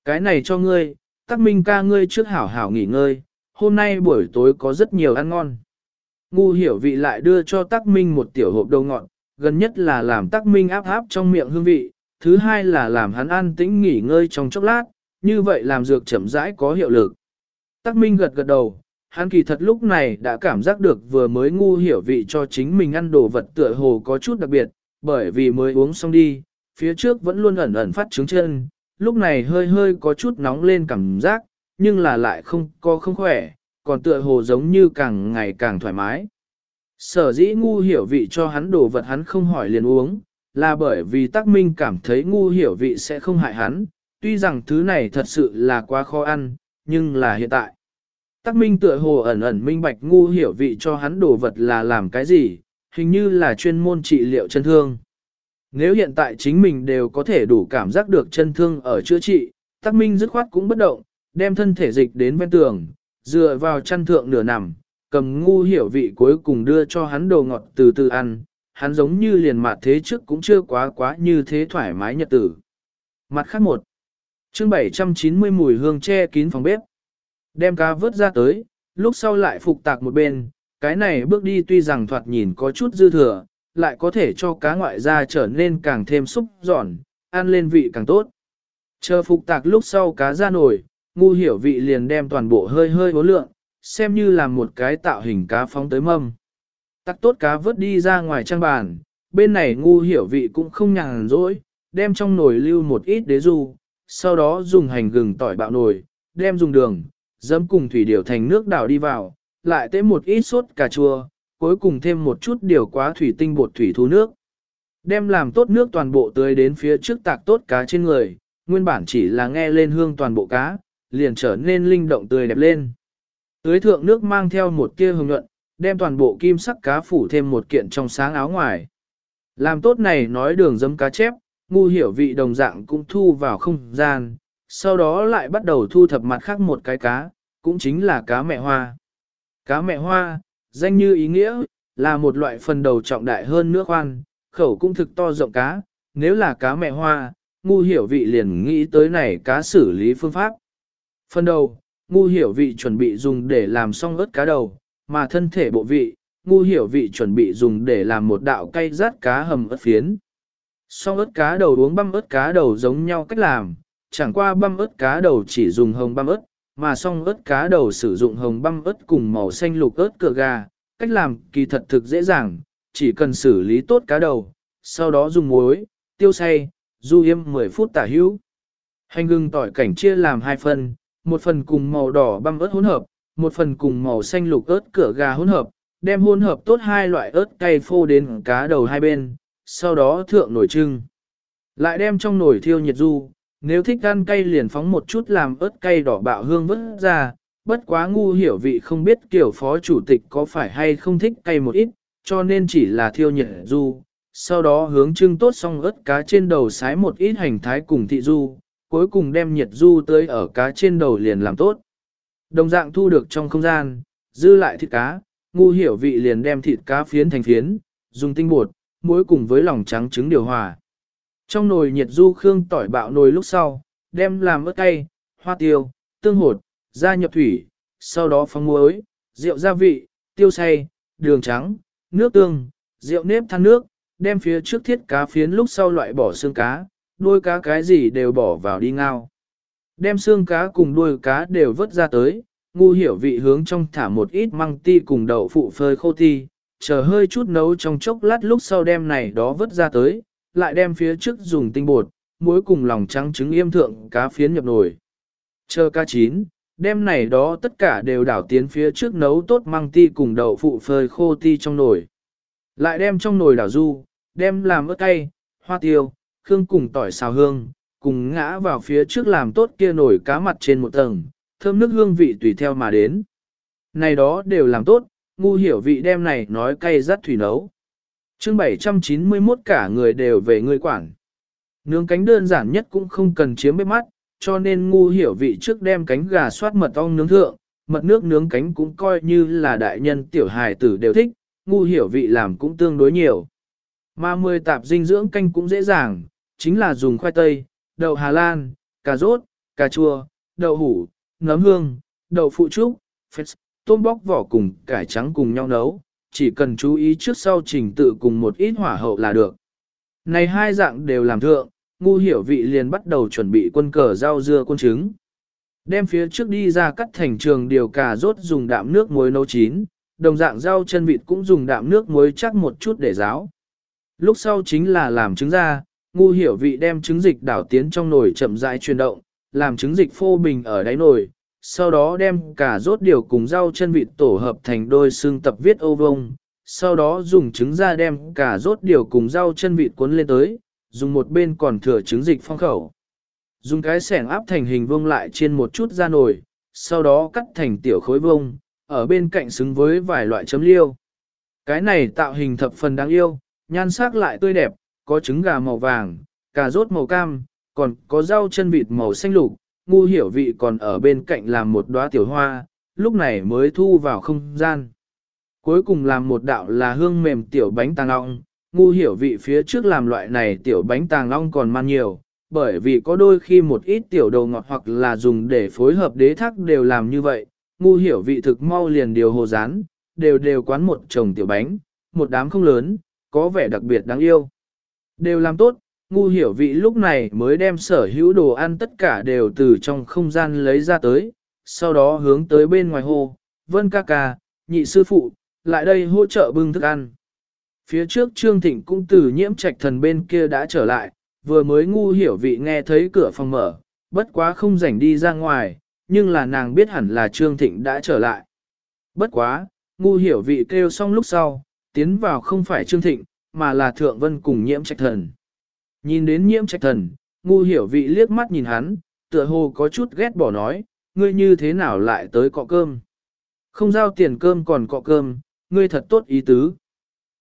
Cái này cho ngươi, tắc minh ca ngươi trước hảo hảo nghỉ ngơi, hôm nay buổi tối có rất nhiều ăn ngon. Ngu hiểu vị lại đưa cho tắc minh một tiểu hộp đầu ngọn, gần nhất là làm tắc minh áp áp trong miệng hương vị, thứ hai là làm hắn an tĩnh nghỉ ngơi trong chốc lát, như vậy làm dược chậm rãi có hiệu lực. Tắc minh gật gật đầu, hắn kỳ thật lúc này đã cảm giác được vừa mới ngu hiểu vị cho chính mình ăn đồ vật tựa hồ có chút đặc biệt, bởi vì mới uống xong đi, phía trước vẫn luôn ẩn ẩn phát trứng chân, lúc này hơi hơi có chút nóng lên cảm giác, nhưng là lại không có không khỏe, còn tựa hồ giống như càng ngày càng thoải mái. Sở dĩ ngu hiểu vị cho hắn đồ vật hắn không hỏi liền uống, là bởi vì Tắc minh cảm thấy ngu hiểu vị sẽ không hại hắn, tuy rằng thứ này thật sự là quá khó ăn, nhưng là hiện tại. Tắc Minh tựa hồ ẩn ẩn minh bạch ngu hiểu vị cho hắn đồ vật là làm cái gì, hình như là chuyên môn trị liệu chân thương. Nếu hiện tại chính mình đều có thể đủ cảm giác được chân thương ở chữa trị, Tắc Minh dứt khoát cũng bất động, đem thân thể dịch đến bên tường, dựa vào chân thượng nửa nằm, cầm ngu hiểu vị cuối cùng đưa cho hắn đồ ngọt từ từ ăn, hắn giống như liền mặt thế trước cũng chưa quá quá như thế thoải mái nhật tử. Mặt khác một, chương 790 mùi hương che kín phòng bếp. Đem cá vớt ra tới, lúc sau lại phục tạc một bên, cái này bước đi tuy rằng thoạt nhìn có chút dư thừa, lại có thể cho cá ngoại ra trở nên càng thêm xúc giòn, ăn lên vị càng tốt. Chờ phục tạc lúc sau cá ra nổi, ngu hiểu vị liền đem toàn bộ hơi hơi bố lượng, xem như là một cái tạo hình cá phóng tới mâm. Tắc tốt cá vớt đi ra ngoài trang bàn, bên này ngu hiểu vị cũng không nhàn rỗi, đem trong nồi lưu một ít đế du, sau đó dùng hành gừng tỏi bạo nồi, đem dùng đường, dấm cùng thủy điều thành nước đảo đi vào, lại tế một ít sốt cà chua, cuối cùng thêm một chút điều quá thủy tinh bột thủy thu nước. Đem làm tốt nước toàn bộ tưới đến phía trước tạc tốt cá trên người, nguyên bản chỉ là nghe lên hương toàn bộ cá, liền trở nên linh động tươi đẹp lên. Tưới thượng nước mang theo một kia hồng nhuận, đem toàn bộ kim sắc cá phủ thêm một kiện trong sáng áo ngoài. Làm tốt này nói đường dấm cá chép, ngu hiểu vị đồng dạng cũng thu vào không gian, sau đó lại bắt đầu thu thập mặt khác một cái cá, cũng chính là cá mẹ hoa. Cá mẹ hoa, danh như ý nghĩa, là một loại phần đầu trọng đại hơn nước khoan, khẩu cũng thực to rộng cá, nếu là cá mẹ hoa, ngu hiểu vị liền nghĩ tới này cá xử lý phương pháp. Phần đầu, ngu hiểu vị chuẩn bị dùng để làm xong ớt cá đầu, mà thân thể bộ vị, ngu hiểu vị chuẩn bị dùng để làm một đạo cay rát cá hầm ớt phiến. Xong ớt cá đầu uống băm ớt cá đầu giống nhau cách làm, chẳng qua băm ớt cá đầu chỉ dùng hồng băm ớt, mà xong ớt cá đầu sử dụng hồng băm ớt cùng màu xanh lục ớt cửa gà, cách làm kỳ thật thực dễ dàng, chỉ cần xử lý tốt cá đầu, sau đó dùng muối, tiêu xay, du yêm 10 phút tả hữu. Hành gừng tỏi cảnh chia làm hai phần, một phần cùng màu đỏ băm ớt hỗn hợp, một phần cùng màu xanh lục ớt cửa gà hỗn hợp, đem hỗn hợp tốt hai loại ớt cay phô đến cá đầu hai bên, sau đó thượng nồi trưng. Lại đem trong nồi thiêu nhiệt du, nếu thích ăn cay liền phóng một chút làm ớt cay đỏ bạo hương vớt ra, bất quá ngu hiểu vị không biết kiểu phó chủ tịch có phải hay không thích cay một ít, cho nên chỉ là thiêu nhiệt du, sau đó hướng trưng tốt xong ớt cá trên đầu sái một ít hành thái cùng thị du, cuối cùng đem nhiệt du tới ở cá trên đầu liền làm tốt. Đồng dạng thu được trong không gian, dư lại thịt cá, ngu hiểu vị liền đem thịt cá phiến thành phiến, dùng tinh bột, muối cùng với lòng trắng trứng điều hòa. Trong nồi nhiệt du khương tỏi bạo nồi lúc sau, đem làm ớt cay, hoa tiêu, tương hột, gia nhập thủy, sau đó phóng muối, rượu gia vị, tiêu xay, đường trắng, nước tương, rượu nếp than nước, đem phía trước thiết cá phiến lúc sau loại bỏ xương cá, đuôi cá cái gì đều bỏ vào đi ngao. Đem xương cá cùng đuôi cá đều vớt ra tới, ngu hiểu vị hướng trong thả một ít măng ti cùng đậu phụ phơi khô ti, chờ hơi chút nấu trong chốc lát lúc sau đem này đó vớt ra tới, lại đem phía trước dùng tinh bột, muối cùng lòng trắng trứng yêm thượng cá phiến nhập nồi. Chờ cá chín, đem này đó tất cả đều đảo tiến phía trước nấu tốt măng ti cùng đậu phụ phơi khô ti trong nồi. Lại đem trong nồi đảo du, đem làm ớt cay, hoa tiêu, khương cùng tỏi xào hương, cùng ngã vào phía trước làm tốt kia nổi cá mặt trên một tầng, thơm nước hương vị tùy theo mà đến. Này đó đều làm tốt, ngu hiểu vị đem này nói cay rắt thủy nấu. chương 791 cả người đều về người quản. Nướng cánh đơn giản nhất cũng không cần chiếm bếp mắt, cho nên ngu hiểu vị trước đem cánh gà soát mật ong nướng thượng, mật nước nướng cánh cũng coi như là đại nhân tiểu hài tử đều thích, ngu hiểu vị làm cũng tương đối nhiều. Mà mười tạp dinh dưỡng canh cũng dễ dàng, chính là dùng khoai tây, đậu Hà Lan, cà rốt, cà chua, đậu hủ, nấm hương, đậu phụ trúc, phết, tôm bóc vỏ cùng cải trắng cùng nhau nấu, chỉ cần chú ý trước sau trình tự cùng một ít hỏa hậu là được. Này hai dạng đều làm thượng, ngu hiểu vị liền bắt đầu chuẩn bị quân cờ rau dưa quân trứng. Đem phía trước đi ra cắt thành trường điều cà rốt dùng đạm nước muối nấu chín, đồng dạng rau chân vịt cũng dùng đạm nước muối chắc một chút để ráo. Lúc sau chính là làm trứng ra, ngu hiểu vị đem trứng dịch đảo tiến trong nồi chậm rãi chuyển động, làm trứng dịch phô bình ở đáy nồi, sau đó đem cả rốt điều cùng rau chân vịt tổ hợp thành đôi xương tập viết ô vông, sau đó dùng trứng ra đem cả rốt điều cùng rau chân vịt cuốn lên tới, dùng một bên còn thừa trứng dịch phong khẩu. Dùng cái sẻng áp thành hình vuông lại trên một chút ra nồi, sau đó cắt thành tiểu khối vuông, ở bên cạnh xứng với vài loại chấm liêu. Cái này tạo hình thập phần đáng yêu, nhan sắc lại tươi đẹp, có trứng gà màu vàng, cà rốt màu cam, còn có rau chân vịt màu xanh lục, ngu hiểu vị còn ở bên cạnh làm một đóa tiểu hoa, lúc này mới thu vào không gian. Cuối cùng làm một đạo là hương mềm tiểu bánh tàng ong, ngu hiểu vị phía trước làm loại này tiểu bánh tàng ong còn man nhiều, bởi vì có đôi khi một ít tiểu đầu ngọt hoặc là dùng để phối hợp đế thác đều làm như vậy, ngu hiểu vị thực mau liền điều hồ rán, đều đều quán một chồng tiểu bánh, một đám không lớn, có vẻ đặc biệt đáng yêu. Đều làm tốt, ngu hiểu vị lúc này mới đem sở hữu đồ ăn tất cả đều từ trong không gian lấy ra tới, sau đó hướng tới bên ngoài hồ, vân ca ca, nhị sư phụ, lại đây hỗ trợ bưng thức ăn. Phía trước Trương Thịnh cũng từ nhiễm trạch thần bên kia đã trở lại, vừa mới ngu hiểu vị nghe thấy cửa phòng mở, bất quá không rảnh đi ra ngoài, nhưng là nàng biết hẳn là Trương Thịnh đã trở lại. Bất quá, ngu hiểu vị kêu xong lúc sau, tiến vào không phải Trương Thịnh, mà là Thượng Vân cùng nhiễm trạch thần. Nhìn đến nhiễm trạch thần, ngu hiểu vị liếc mắt nhìn hắn, tựa hồ có chút ghét bỏ nói, ngươi như thế nào lại tới cọ cơm. Không giao tiền cơm còn cọ cơm, ngươi thật tốt ý tứ.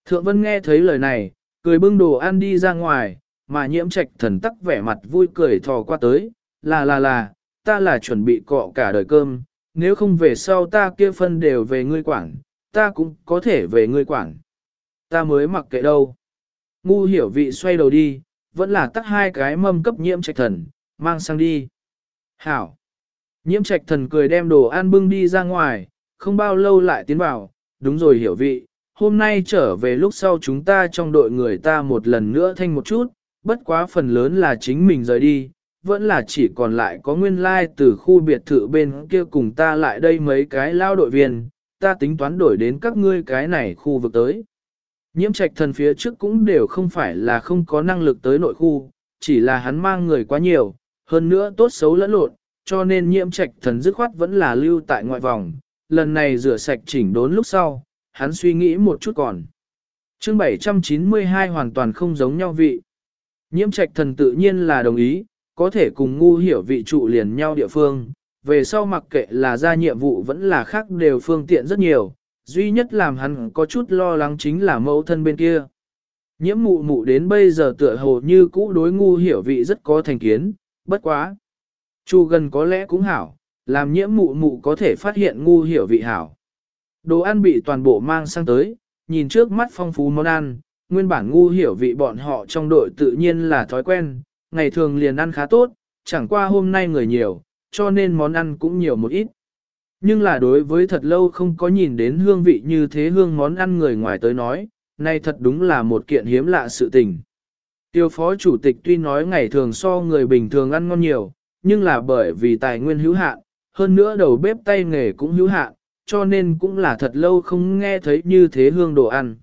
Thượng Vân nghe thấy lời này, cười bưng đồ ăn đi ra ngoài, mà nhiễm trạch thần tắc vẻ mặt vui cười thò qua tới, là là là, ta là chuẩn bị cọ cả đời cơm, nếu không về sau ta kia phân đều về ngươi quản, ta cũng có thể về ngươi quản. Ta mới mặc kệ đâu. Ngu hiểu vị xoay đầu đi, vẫn là tắt hai cái mâm cấp nhiễm trạch thần, mang sang đi. Hảo. Nhiễm trạch thần cười đem đồ ăn bưng đi ra ngoài, không bao lâu lại tiến vào, đúng rồi hiểu vị, hôm nay trở về lúc sau chúng ta trong đội người ta một lần nữa thanh một chút, bất quá phần lớn là chính mình rời đi, vẫn là chỉ còn lại có nguyên lai like từ khu biệt thự bên kia cùng ta lại đây mấy cái lao đội viên, ta tính toán đổi đến các ngươi cái này khu vực tới. Nhiễm trạch thần phía trước cũng đều không phải là không có năng lực tới nội khu, chỉ là hắn mang người quá nhiều, hơn nữa tốt xấu lẫn lộn, cho nên nhiễm trạch thần dứt khoát vẫn là lưu tại ngoại vòng, lần này rửa sạch chỉnh đốn lúc sau, hắn suy nghĩ một chút còn. chương 792 hoàn toàn không giống nhau vị. Nhiễm trạch thần tự nhiên là đồng ý, có thể cùng ngu hiểu vị trụ liền nhau địa phương, về sau mặc kệ là ra nhiệm vụ vẫn là khác đều phương tiện rất nhiều, duy nhất làm hắn có chút lo lắng chính là mẫu thân bên kia. Nhiễm mụ mụ đến bây giờ tựa hồ như cũ đối ngu hiểu vị rất có thành kiến, bất quá. Chu gần có lẽ cũng hảo, làm nhiễm mụ mụ có thể phát hiện ngu hiểu vị hảo. Đồ ăn bị toàn bộ mang sang tới, nhìn trước mắt phong phú món ăn, nguyên bản ngu hiểu vị bọn họ trong đội tự nhiên là thói quen, ngày thường liền ăn khá tốt, chẳng qua hôm nay người nhiều, cho nên món ăn cũng nhiều một ít. Nhưng là đối với thật lâu không có nhìn đến hương vị như thế hương món ăn người ngoài tới nói, nay thật đúng là một kiện hiếm lạ sự tình. Tiêu phó chủ tịch tuy nói ngày thường so người bình thường ăn ngon nhiều, nhưng là bởi vì tài nguyên hữu hạn, hơn nữa đầu bếp tay nghề cũng hữu hạn, cho nên cũng là thật lâu không nghe thấy như thế hương đồ ăn.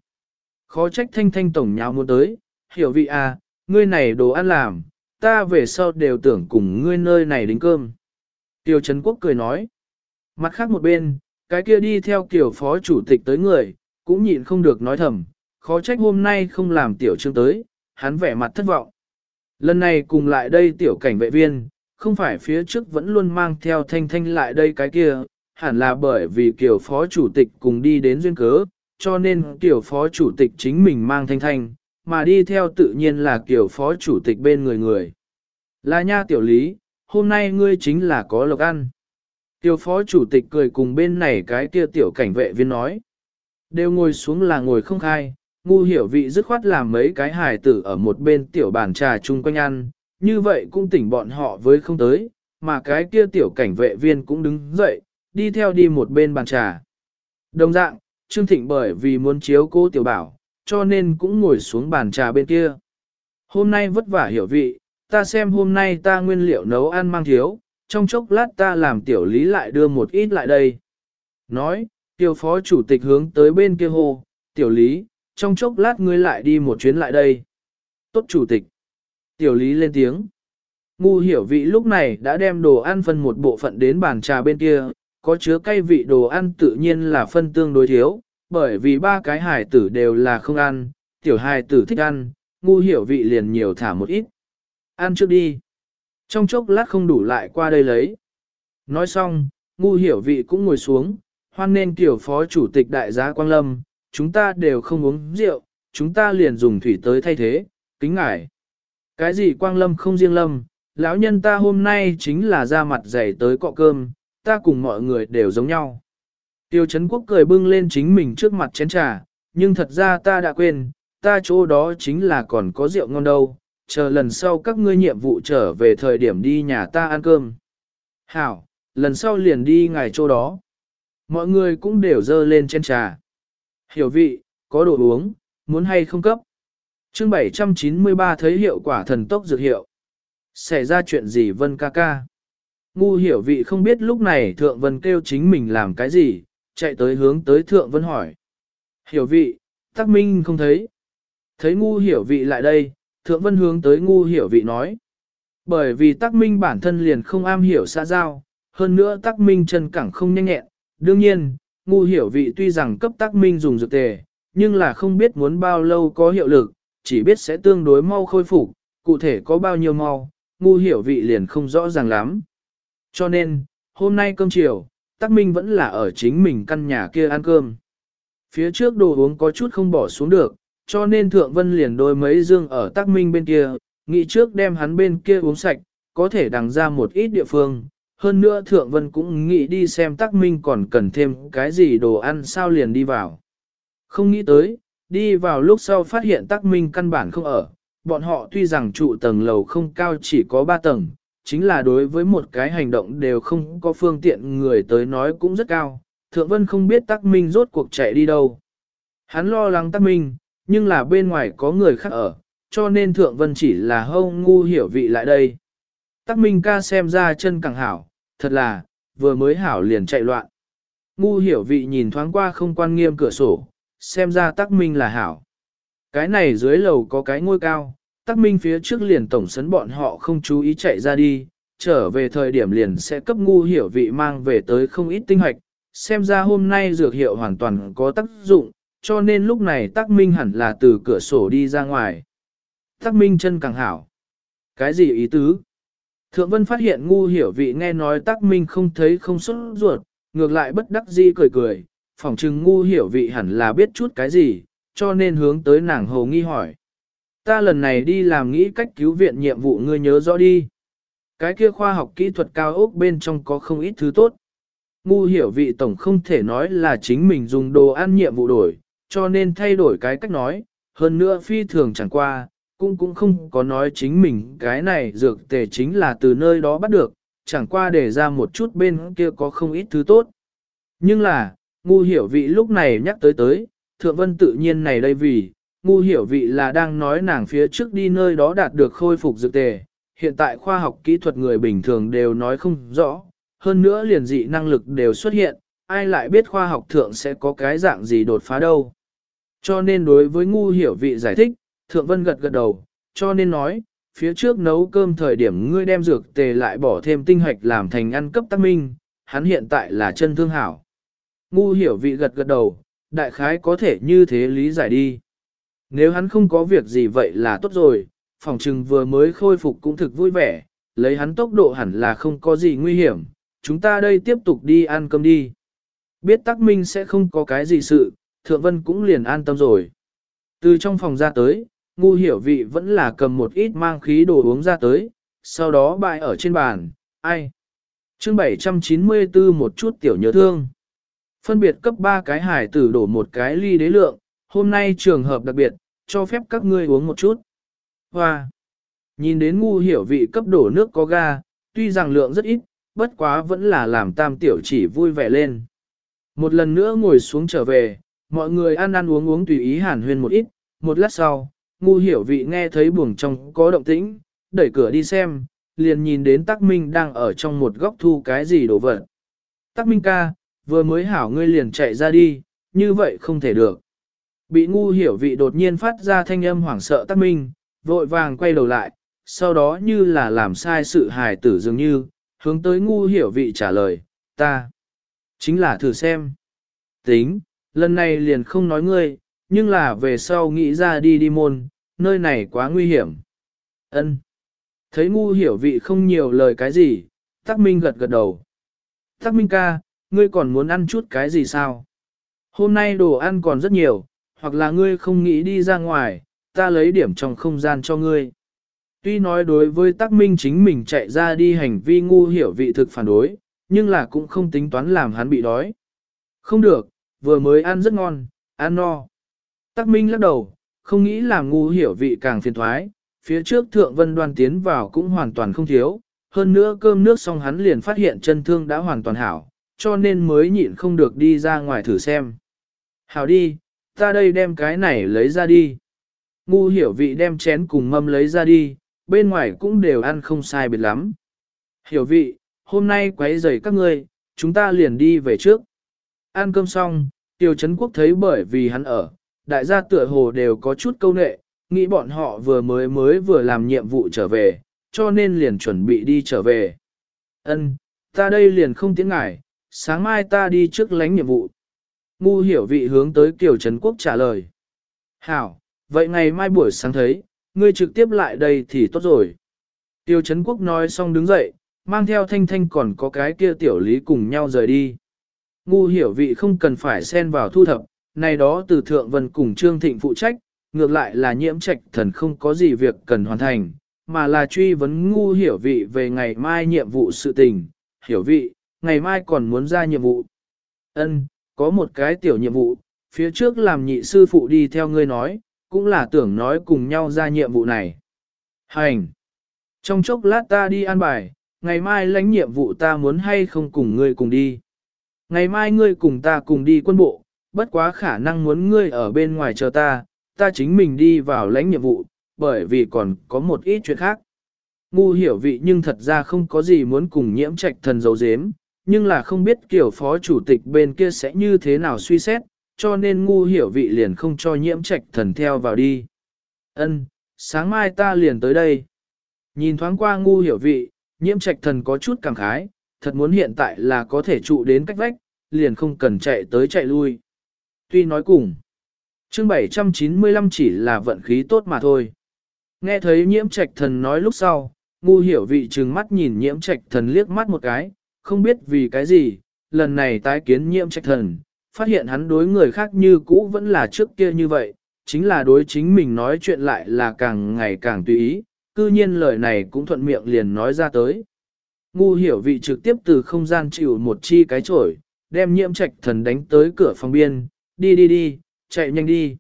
Khó trách thanh thanh tổng nháo muốn tới, hiểu vị à, ngươi này đồ ăn làm, ta về sau đều tưởng cùng ngươi nơi này đính cơm. Tiêu Trấn Quốc cười nói. Mặt khác một bên, cái kia đi theo kiểu phó chủ tịch tới người, cũng nhịn không được nói thầm, khó trách hôm nay không làm tiểu trương tới, hắn vẻ mặt thất vọng. Lần này cùng lại đây tiểu cảnh vệ viên, không phải phía trước vẫn luôn mang theo thanh thanh lại đây cái kia, hẳn là bởi vì kiểu phó chủ tịch cùng đi đến duyên cớ, cho nên kiểu phó chủ tịch chính mình mang thanh thanh, mà đi theo tự nhiên là kiểu phó chủ tịch bên người người. Là nha tiểu lý, hôm nay ngươi chính là có lộc ăn. Tiểu phó chủ tịch cười cùng bên này cái kia tiểu cảnh vệ viên nói. Đều ngồi xuống là ngồi không khai, ngu hiểu vị dứt khoát làm mấy cái hài tử ở một bên tiểu bàn trà chung quanh ăn, như vậy cũng tỉnh bọn họ với không tới, mà cái kia tiểu cảnh vệ viên cũng đứng dậy, đi theo đi một bên bàn trà. Đồng dạng, Trương Thịnh bởi vì muốn chiếu cô tiểu bảo, cho nên cũng ngồi xuống bàn trà bên kia. Hôm nay vất vả hiểu vị, ta xem hôm nay ta nguyên liệu nấu ăn mang thiếu, trong chốc lát ta làm tiểu lý lại đưa một ít lại đây. Nói, tiểu phó chủ tịch hướng tới bên kia hồ. tiểu lý, trong chốc lát ngươi lại đi một chuyến lại đây. Tốt chủ tịch. Tiểu lý lên tiếng. Ngu hiểu vị lúc này đã đem đồ ăn phân một bộ phận đến bàn trà bên kia, có chứa cay vị đồ ăn tự nhiên là phân tương đối thiếu, bởi vì ba cái hải tử đều là không ăn, tiểu hải tử thích ăn, ngu hiểu vị liền nhiều thả một ít. Ăn trước đi. Trong chốc lát không đủ lại qua đây lấy. Nói xong, ngu hiểu vị cũng ngồi xuống, hoan nên tiểu phó chủ tịch đại gia Quang Lâm, chúng ta đều không uống rượu, chúng ta liền dùng thủy tới thay thế, kính ngải. Cái gì Quang Lâm không riêng Lâm, lão nhân ta hôm nay chính là ra mặt dày tới cọ cơm, ta cùng mọi người đều giống nhau. Tiêu Trấn Quốc cười bưng lên chính mình trước mặt chén trà, nhưng thật ra ta đã quên, ta chỗ đó chính là còn có rượu ngon đâu, chờ lần sau các ngươi nhiệm vụ trở về thời điểm đi nhà ta ăn cơm. Hảo, lần sau liền đi ngày chỗ đó. Mọi người cũng đều dơ lên trên trà. Hiểu vị, có đồ uống, muốn hay không cấp. chương 793 thấy hiệu quả thần tốc dược hiệu. Xảy ra chuyện gì Vân ca ca? Ngu hiểu vị không biết lúc này Thượng Vân kêu chính mình làm cái gì, chạy tới hướng tới Thượng Vân hỏi. Hiểu vị, Tắc Minh không thấy. Thấy ngu hiểu vị lại đây, Thượng Vân hướng tới ngu hiểu vị nói. Bởi vì Tắc Minh bản thân liền không am hiểu xã giao, hơn nữa Tắc Minh chân cẳng không nhanh nhẹn. Đương nhiên, ngu hiểu vị tuy rằng cấp Tắc Minh dùng dược tề, nhưng là không biết muốn bao lâu có hiệu lực, chỉ biết sẽ tương đối mau khôi phục, cụ thể có bao nhiêu mau, ngu hiểu vị liền không rõ ràng lắm. Cho nên, hôm nay cơm chiều, Tắc Minh vẫn là ở chính mình căn nhà kia ăn cơm. Phía trước đồ uống có chút không bỏ xuống được, cho nên Thượng Vân liền đôi mấy dương ở Tắc Minh bên kia, nghĩ trước đem hắn bên kia uống sạch, có thể đằng ra một ít địa phương. Hơn nữa Thượng Vân cũng nghĩ đi xem Tắc Minh còn cần thêm cái gì đồ ăn sao liền đi vào. Không nghĩ tới, đi vào lúc sau phát hiện Tắc Minh căn bản không ở, bọn họ tuy rằng trụ tầng lầu không cao chỉ có 3 tầng, chính là đối với một cái hành động đều không có phương tiện người tới nói cũng rất cao. Thượng Vân không biết Tắc Minh rốt cuộc chạy đi đâu. Hắn lo lắng Tắc Minh, nhưng là bên ngoài có người khác ở, cho nên Thượng Vân chỉ là hâu ngu hiểu vị lại đây. Tắc Minh ca xem ra chân càng hảo, thật là, vừa mới hảo liền chạy loạn. Ngu hiểu vị nhìn thoáng qua không quan nghiêm cửa sổ, xem ra Tắc Minh là hảo. Cái này dưới lầu có cái ngôi cao, Tắc Minh phía trước liền tổng sấn bọn họ không chú ý chạy ra đi, trở về thời điểm liền sẽ cấp ngu hiểu vị mang về tới không ít tinh hoạch, xem ra hôm nay dược hiệu hoàn toàn có tác dụng, cho nên lúc này Tắc Minh hẳn là từ cửa sổ đi ra ngoài. Tắc Minh chân càng hảo. Cái gì ý tứ? Thượng Vân phát hiện ngu hiểu vị nghe nói Tắc Minh không thấy không xuất ruột, ngược lại bất đắc dĩ cười cười, phỏng chừng ngu hiểu vị hẳn là biết chút cái gì, cho nên hướng tới nàng hồ nghi hỏi. Ta lần này đi làm nghĩ cách cứu viện nhiệm vụ ngươi nhớ rõ đi. Cái kia khoa học kỹ thuật cao ốc bên trong có không ít thứ tốt. Ngu hiểu vị tổng không thể nói là chính mình dùng đồ ăn nhiệm vụ đổi, cho nên thay đổi cái cách nói, hơn nữa phi thường chẳng qua, cũng cũng không có nói chính mình cái này dược tề chính là từ nơi đó bắt được, chẳng qua để ra một chút bên kia có không ít thứ tốt. Nhưng là, ngu hiểu vị lúc này nhắc tới tới, thượng vân tự nhiên này đây vì, ngu hiểu vị là đang nói nàng phía trước đi nơi đó đạt được khôi phục dược tề, hiện tại khoa học kỹ thuật người bình thường đều nói không rõ, hơn nữa liền dị năng lực đều xuất hiện, ai lại biết khoa học thượng sẽ có cái dạng gì đột phá đâu. Cho nên đối với ngu hiểu vị giải thích, thượng vân gật gật đầu, cho nên nói, phía trước nấu cơm thời điểm ngươi đem dược tề lại bỏ thêm tinh hoạch làm thành ăn cấp tác minh, hắn hiện tại là chân thương hảo. Ngu hiểu vị gật gật đầu, đại khái có thể như thế lý giải đi. Nếu hắn không có việc gì vậy là tốt rồi, phòng trừng vừa mới khôi phục cũng thực vui vẻ, lấy hắn tốc độ hẳn là không có gì nguy hiểm, chúng ta đây tiếp tục đi ăn cơm đi. Biết tắc minh sẽ không có cái gì sự, thượng vân cũng liền an tâm rồi. Từ trong phòng ra tới, ngu hiểu vị vẫn là cầm một ít mang khí đồ uống ra tới, sau đó bại ở trên bàn, ai. chương 794 một chút tiểu nhớ thương. Phân biệt cấp 3 cái hải tử đổ một cái ly đế lượng, hôm nay trường hợp đặc biệt, cho phép các ngươi uống một chút. Hoa! Nhìn đến ngu hiểu vị cấp đổ nước có ga, tuy rằng lượng rất ít, bất quá vẫn là làm tam tiểu chỉ vui vẻ lên. Một lần nữa ngồi xuống trở về, mọi người ăn ăn uống uống tùy ý hàn huyên một ít, một lát sau, ngu hiểu vị nghe thấy buồng trong có động tĩnh, đẩy cửa đi xem, liền nhìn đến Tắc Minh đang ở trong một góc thu cái gì đồ vật. Tắc Minh ca, vừa mới hảo ngươi liền chạy ra đi, như vậy không thể được. Bị ngu hiểu vị đột nhiên phát ra thanh âm hoảng sợ Tắc Minh, vội vàng quay đầu lại, sau đó như là làm sai sự hài tử dường như, hướng tới ngu hiểu vị trả lời, ta. Chính là thử xem. Tính, lần này liền không nói ngươi, nhưng là về sau nghĩ ra đi đi môn, nơi này quá nguy hiểm. Ân. Thấy ngu hiểu vị không nhiều lời cái gì, tắc minh gật gật đầu. Tắc minh ca, ngươi còn muốn ăn chút cái gì sao? Hôm nay đồ ăn còn rất nhiều, hoặc là ngươi không nghĩ đi ra ngoài, ta lấy điểm trong không gian cho ngươi. Tuy nói đối với tắc minh chính mình chạy ra đi hành vi ngu hiểu vị thực phản đối, nhưng là cũng không tính toán làm hắn bị đói. Không được, vừa mới ăn rất ngon, ăn no. Tắc Minh lắc đầu, không nghĩ làm ngu hiểu vị càng phiền thoái, phía trước thượng vân đoan tiến vào cũng hoàn toàn không thiếu, hơn nữa cơm nước xong hắn liền phát hiện chân thương đã hoàn toàn hảo, cho nên mới nhịn không được đi ra ngoài thử xem. Hảo đi, ta đây đem cái này lấy ra đi. Ngu hiểu vị đem chén cùng mâm lấy ra đi, bên ngoài cũng đều ăn không sai biệt lắm. Hiểu vị, hôm nay quấy rầy các ngươi, chúng ta liền đi về trước. Ăn cơm xong, Tiêu Trấn Quốc thấy bởi vì hắn ở, đại gia tựa hồ đều có chút câu nệ, nghĩ bọn họ vừa mới mới vừa làm nhiệm vụ trở về, cho nên liền chuẩn bị đi trở về. Ân, ta đây liền không tiếng ngại, sáng mai ta đi trước lánh nhiệm vụ. Ngu hiểu vị hướng tới Kiều Trấn Quốc trả lời. Hảo, vậy ngày mai buổi sáng thấy, ngươi trực tiếp lại đây thì tốt rồi. Tiêu Trấn Quốc nói xong đứng dậy, mang theo thanh thanh còn có cái kia tiểu lý cùng nhau rời đi. Ngu hiểu vị không cần phải xen vào thu thập, này đó từ Thượng Vân cùng Trương Thịnh phụ trách, ngược lại là nhiễm trạch thần không có gì việc cần hoàn thành, mà là truy vấn ngu hiểu vị về ngày mai nhiệm vụ sự tình, hiểu vị, ngày mai còn muốn ra nhiệm vụ. Ân, có một cái tiểu nhiệm vụ, phía trước làm nhị sư phụ đi theo ngươi nói, cũng là tưởng nói cùng nhau ra nhiệm vụ này. Hành! Trong chốc lát ta đi an bài, ngày mai lãnh nhiệm vụ ta muốn hay không cùng ngươi cùng đi. Ngày mai ngươi cùng ta cùng đi quân bộ, bất quá khả năng muốn ngươi ở bên ngoài chờ ta, ta chính mình đi vào lãnh nhiệm vụ, bởi vì còn có một ít chuyện khác. Ngu hiểu vị nhưng thật ra không có gì muốn cùng nhiễm trạch thần dấu dếm, nhưng là không biết kiểu phó chủ tịch bên kia sẽ như thế nào suy xét, cho nên ngu hiểu vị liền không cho nhiễm trạch thần theo vào đi. Ân, sáng mai ta liền tới đây. Nhìn thoáng qua ngu hiểu vị, nhiễm trạch thần có chút cảm khái, thật muốn hiện tại là có thể trụ đến cách vách, liền không cần chạy tới chạy lui. Tuy nói cùng, chương 795 chỉ là vận khí tốt mà thôi. Nghe thấy nhiễm trạch thần nói lúc sau, ngu hiểu vị trừng mắt nhìn nhiễm trạch thần liếc mắt một cái, không biết vì cái gì, lần này tái kiến nhiễm trạch thần, phát hiện hắn đối người khác như cũ vẫn là trước kia như vậy, chính là đối chính mình nói chuyện lại là càng ngày càng tùy ý, cư nhiên lời này cũng thuận miệng liền nói ra tới. Ngu hiểu vị trực tiếp từ không gian chịu một chi cái chổi, đem nhiễm trạch thần đánh tới cửa phòng biên, đi đi đi, chạy nhanh đi.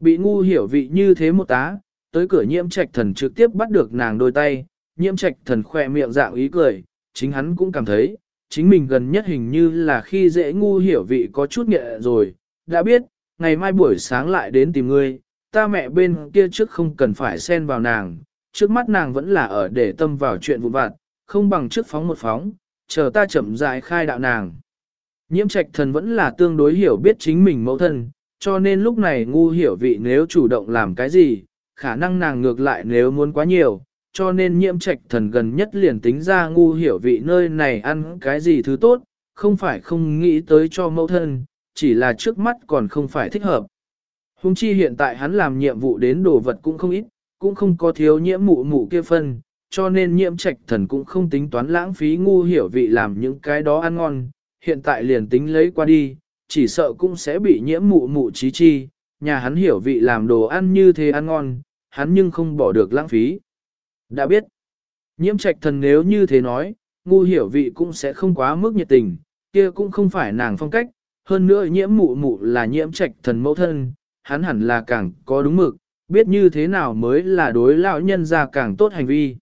Bị ngu hiểu vị như thế một tá, tới cửa nhiễm trạch thần trực tiếp bắt được nàng đôi tay, nhiễm trạch thần khỏe miệng dạng ý cười, chính hắn cũng cảm thấy, chính mình gần nhất hình như là khi dễ ngu hiểu vị có chút nghệ rồi, đã biết, ngày mai buổi sáng lại đến tìm ngươi, ta mẹ bên kia trước không cần phải xen vào nàng, trước mắt nàng vẫn là ở để tâm vào chuyện vụn vặt, không bằng trước phóng một phóng, chờ ta chậm rãi khai đạo nàng. Nhiễm trạch thần vẫn là tương đối hiểu biết chính mình mẫu thân, cho nên lúc này ngu hiểu vị nếu chủ động làm cái gì, khả năng nàng ngược lại nếu muốn quá nhiều, cho nên nhiễm trạch thần gần nhất liền tính ra ngu hiểu vị nơi này ăn cái gì thứ tốt, không phải không nghĩ tới cho mẫu thân, chỉ là trước mắt còn không phải thích hợp. Hùng chi hiện tại hắn làm nhiệm vụ đến đồ vật cũng không ít, cũng không có thiếu nhiễm mụ mụ kia phân, cho nên nhiễm trạch thần cũng không tính toán lãng phí ngu hiểu vị làm những cái đó ăn ngon, hiện tại liền tính lấy qua đi, chỉ sợ cũng sẽ bị nhiễm mụ mụ trí chi, nhà hắn hiểu vị làm đồ ăn như thế ăn ngon, hắn nhưng không bỏ được lãng phí. Đã biết, nhiễm trạch thần nếu như thế nói, ngu hiểu vị cũng sẽ không quá mức nhiệt tình, kia cũng không phải nàng phong cách, hơn nữa nhiễm mụ mụ là nhiễm trạch thần mẫu thân, hắn hẳn là càng có đúng mực, biết như thế nào mới là đối lão nhân ra càng tốt hành vi.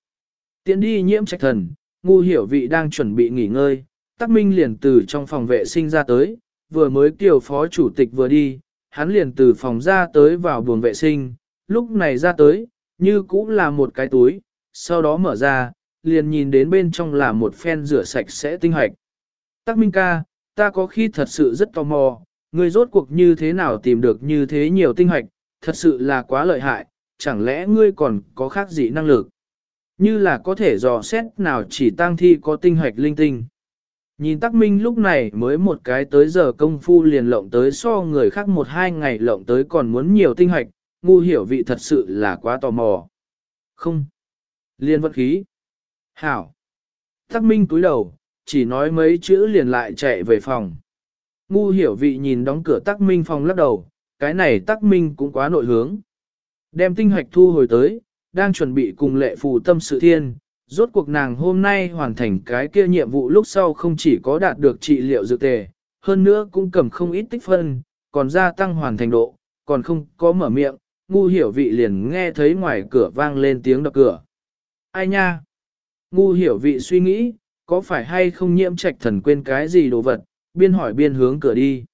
Tiến đi nhiễm trạch thần, ngu hiểu vị đang chuẩn bị nghỉ ngơi, tắc minh liền từ trong phòng vệ sinh ra tới, vừa mới kiều phó chủ tịch vừa đi, hắn liền từ phòng ra tới vào buồng vệ sinh, lúc này ra tới, như cũng là một cái túi, sau đó mở ra, liền nhìn đến bên trong là một phen rửa sạch sẽ tinh hoạch. Tắc Minh ca, ta có khi thật sự rất tò mò, ngươi rốt cuộc như thế nào tìm được như thế nhiều tinh hoạch, thật sự là quá lợi hại, chẳng lẽ ngươi còn có khác gì năng lực? Như là có thể dò xét nào chỉ tăng thi có tinh hoạch linh tinh. Nhìn Tắc Minh lúc này mới một cái tới giờ công phu liền lộng tới so người khác một hai ngày lộng tới còn muốn nhiều tinh hoạch, ngu hiểu vị thật sự là quá tò mò. Không. Liên vật khí. Hảo. Tắc Minh túi đầu, chỉ nói mấy chữ liền lại chạy về phòng. Ngu hiểu vị nhìn đóng cửa Tắc Minh phòng lắc đầu, cái này Tắc Minh cũng quá nội hướng. Đem tinh hoạch thu hồi tới, đang chuẩn bị cùng lệ phù tâm sự thiên, rốt cuộc nàng hôm nay hoàn thành cái kia nhiệm vụ lúc sau không chỉ có đạt được trị liệu dự tề, hơn nữa cũng cầm không ít tích phân, còn gia tăng hoàn thành độ, còn không có mở miệng, ngu hiểu vị liền nghe thấy ngoài cửa vang lên tiếng đập cửa. Ai nha? Ngu hiểu vị suy nghĩ, có phải hay không nhiễm trạch thần quên cái gì đồ vật, biên hỏi biên hướng cửa đi.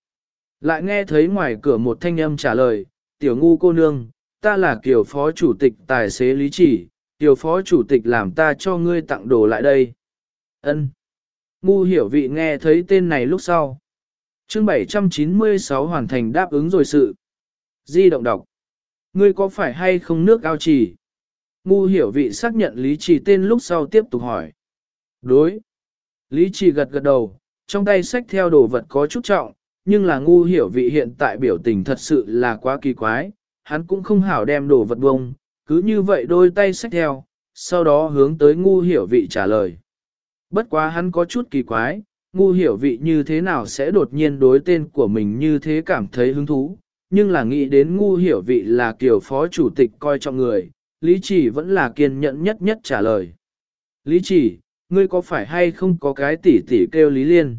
Lại nghe thấy ngoài cửa một thanh âm trả lời, tiểu ngu cô nương, ta là kiểu phó chủ tịch tài xế lý chỉ, tiểu phó chủ tịch làm ta cho ngươi tặng đồ lại đây. Ân. Ngu hiểu vị nghe thấy tên này lúc sau. chương 796 hoàn thành đáp ứng rồi sự. Di động đọc. Ngươi có phải hay không nước ao chỉ? Ngu hiểu vị xác nhận Lý Trì tên lúc sau tiếp tục hỏi. Đối. Lý Trì gật gật đầu, trong tay sách theo đồ vật có chút trọng, nhưng là ngu hiểu vị hiện tại biểu tình thật sự là quá kỳ quái, hắn cũng không hảo đem đồ vật bông, cứ như vậy đôi tay xách theo, sau đó hướng tới ngu hiểu vị trả lời. Bất quá hắn có chút kỳ quái, ngu hiểu vị như thế nào sẽ đột nhiên đối tên của mình như thế cảm thấy hứng thú, nhưng là nghĩ đến ngu hiểu vị là kiểu phó chủ tịch coi trọng người, Lý Chỉ vẫn là kiên nhẫn nhất nhất trả lời. Lý Chỉ, ngươi có phải hay không có cái tỷ tỷ kêu Lý Liên?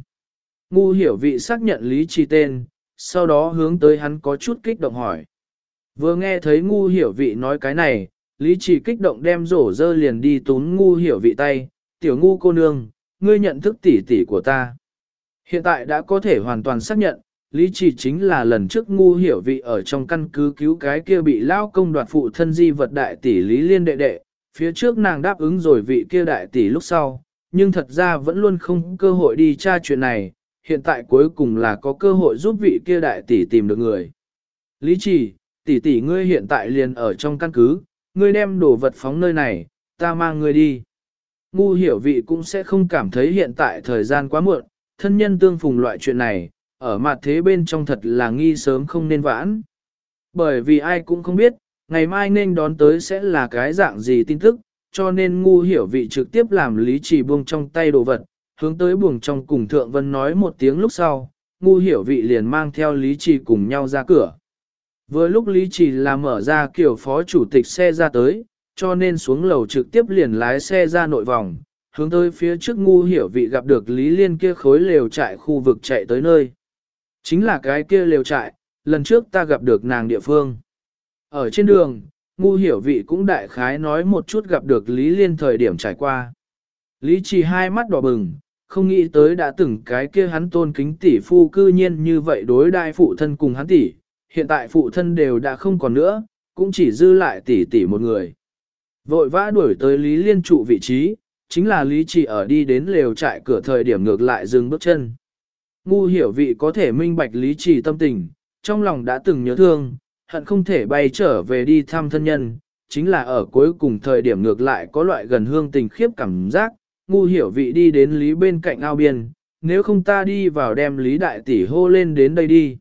Ngu hiểu vị xác nhận Lý Chỉ tên, sau đó hướng tới hắn có chút kích động hỏi. Vừa nghe thấy ngu hiểu vị nói cái này, Lý Chỉ kích động đem rổ dơ liền đi tún ngu hiểu vị tay, tiểu ngu cô nương, ngươi nhận thức tỷ tỷ của ta. Hiện tại đã có thể hoàn toàn xác nhận, Lý Chỉ chính là lần trước ngu hiểu vị ở trong căn cứ cứu cái kia bị lao công đoạt phụ thân di vật đại tỷ Lý Liên đệ đệ, phía trước nàng đáp ứng rồi vị kia đại tỷ lúc sau, nhưng thật ra vẫn luôn không cơ hội đi tra chuyện này, hiện tại cuối cùng là có cơ hội giúp vị kia đại tỷ tìm được người. Lý Chỉ, tỷ tỷ ngươi hiện tại liền ở trong căn cứ, ngươi đem đồ vật phóng nơi này, ta mang ngươi đi. Ngu hiểu vị cũng sẽ không cảm thấy hiện tại thời gian quá muộn, thân nhân tương phùng loại chuyện này, ở mặt thế bên trong thật là nghi sớm không nên vãn. Bởi vì ai cũng không biết, ngày mai nên đón tới sẽ là cái dạng gì tin tức, cho nên ngu hiểu vị trực tiếp làm lý trì buông trong tay đồ vật, hướng tới buồng trong cùng thượng vân nói một tiếng lúc sau, ngu hiểu vị liền mang theo lý trì cùng nhau ra cửa. Vừa lúc lý Chỉ là mở ra kiểu phó chủ tịch xe ra tới, cho nên xuống lầu trực tiếp liền lái xe ra nội vòng, hướng tới phía trước ngu hiểu vị gặp được Lý Liên kia khối lều trại khu vực chạy tới nơi. Chính là cái kia lều trại, lần trước ta gặp được nàng địa phương. Ở trên đường, ngu hiểu vị cũng đại khái nói một chút gặp được Lý Liên thời điểm trải qua. Lý chỉ hai mắt đỏ bừng, không nghĩ tới đã từng cái kia hắn tôn kính tỷ phu cư nhiên như vậy đối đại phụ thân cùng hắn tỷ, hiện tại phụ thân đều đã không còn nữa, cũng chỉ dư lại tỷ tỷ một người. Vội vã đuổi tới Lý Liên trụ vị trí, chính là Lý chỉ ở đi đến lều trại cửa thời điểm ngược lại dừng bước chân. Ngu hiểu vị có thể minh bạch Lý chỉ tâm tình, trong lòng đã từng nhớ thương, hận không thể bay trở về đi thăm thân nhân, chính là ở cuối cùng thời điểm ngược lại có loại gần hương tình khiếp cảm giác, ngu hiểu vị đi đến Lý bên cạnh ao biên, nếu không ta đi vào đem Lý đại tỷ hô lên đến đây đi.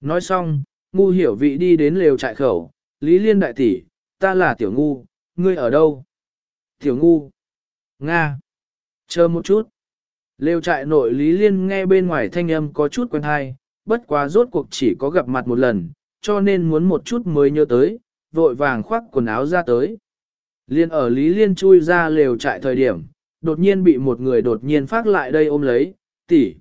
Nói xong, ngu hiểu vị đi đến lều trại khẩu, Lý liên đại tỷ, ta là tiểu ngu, ngươi ở đâu? Tiểu ngu. Nga. Chờ một chút. Lều trại nội Lý Liên nghe bên ngoài thanh âm có chút quen hay, bất quá rốt cuộc chỉ có gặp mặt một lần, cho nên muốn một chút mới nhớ tới, vội vàng khoác quần áo ra tới. Liên ở Lý Liên chui ra lều trại thời điểm, đột nhiên bị một người đột nhiên phát lại đây ôm lấy, tỷ.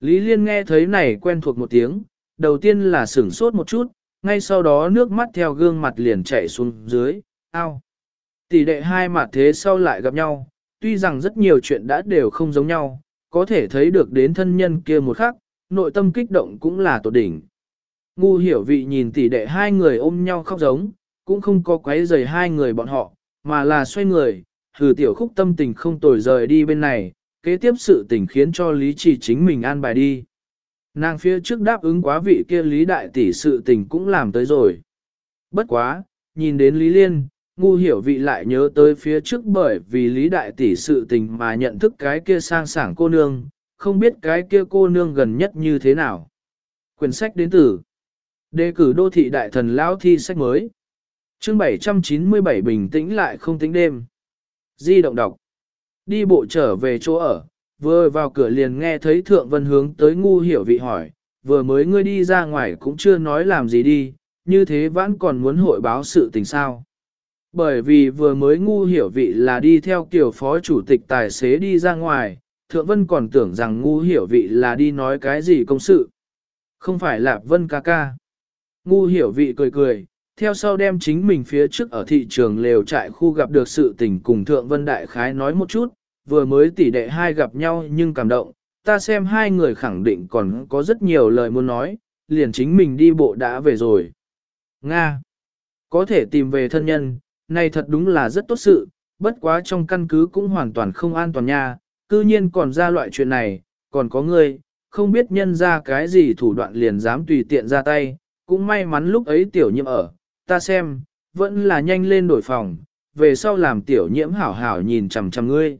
Lý Liên nghe thấy này quen thuộc một tiếng, đầu tiên là sửng sốt một chút, ngay sau đó nước mắt theo gương mặt liền chảy xuống dưới, ao. Tỷ đệ hai mặt thế sau lại gặp nhau, tuy rằng rất nhiều chuyện đã đều không giống nhau, có thể thấy được đến thân nhân kia một khắc, nội tâm kích động cũng là tột đỉnh. Ngu hiểu vị nhìn tỷ đệ hai người ôm nhau khóc giống, cũng không có quấy rầy hai người bọn họ, mà là xoay người, thử tiểu khúc tâm tình không tồi rời đi bên này, kế tiếp sự tình khiến cho Lý trì chính mình an bài đi. Nàng phía trước đáp ứng quá vị kia Lý Đại tỷ sự tình cũng làm tới rồi. Bất quá, nhìn đến Lý Liên, ngu hiểu vị lại nhớ tới phía trước bởi vì Lý Đại tỷ sự tình mà nhận thức cái kia sang sảng cô nương, không biết cái kia cô nương gần nhất như thế nào. Quyển sách đến từ Đề cử đô thị đại thần lão thi sách mới. Chương 797 bình tĩnh lại không tính đêm. Di động đọc. Đi bộ trở về chỗ ở, vừa vào cửa liền nghe thấy thượng vân hướng tới ngu hiểu vị hỏi, vừa mới ngươi đi ra ngoài cũng chưa nói làm gì đi, như thế vẫn còn muốn hội báo sự tình sao. Bởi vì vừa mới ngu hiểu vị là đi theo kiểu phó chủ tịch tài xế đi ra ngoài, Thượng Vân còn tưởng rằng ngu hiểu vị là đi nói cái gì công sự. Không phải là Vân ca ca. Ngu hiểu vị cười cười, theo sau đem chính mình phía trước ở thị trường lều trại khu gặp được sự tình cùng Thượng Vân Đại Khái nói một chút, vừa mới tỷ đệ hai gặp nhau nhưng cảm động, ta xem hai người khẳng định còn có rất nhiều lời muốn nói, liền chính mình đi bộ đã về rồi. Nga. Có thể tìm về thân nhân, này thật đúng là rất tốt sự, bất quá trong căn cứ cũng hoàn toàn không an toàn nha, cư nhiên còn ra loại chuyện này, còn có người, không biết nhân ra cái gì thủ đoạn liền dám tùy tiện ra tay, cũng may mắn lúc ấy tiểu nhiễm ở, ta xem, vẫn là nhanh lên đổi phòng, về sau làm tiểu nhiễm hảo hảo nhìn chằm chằm ngươi.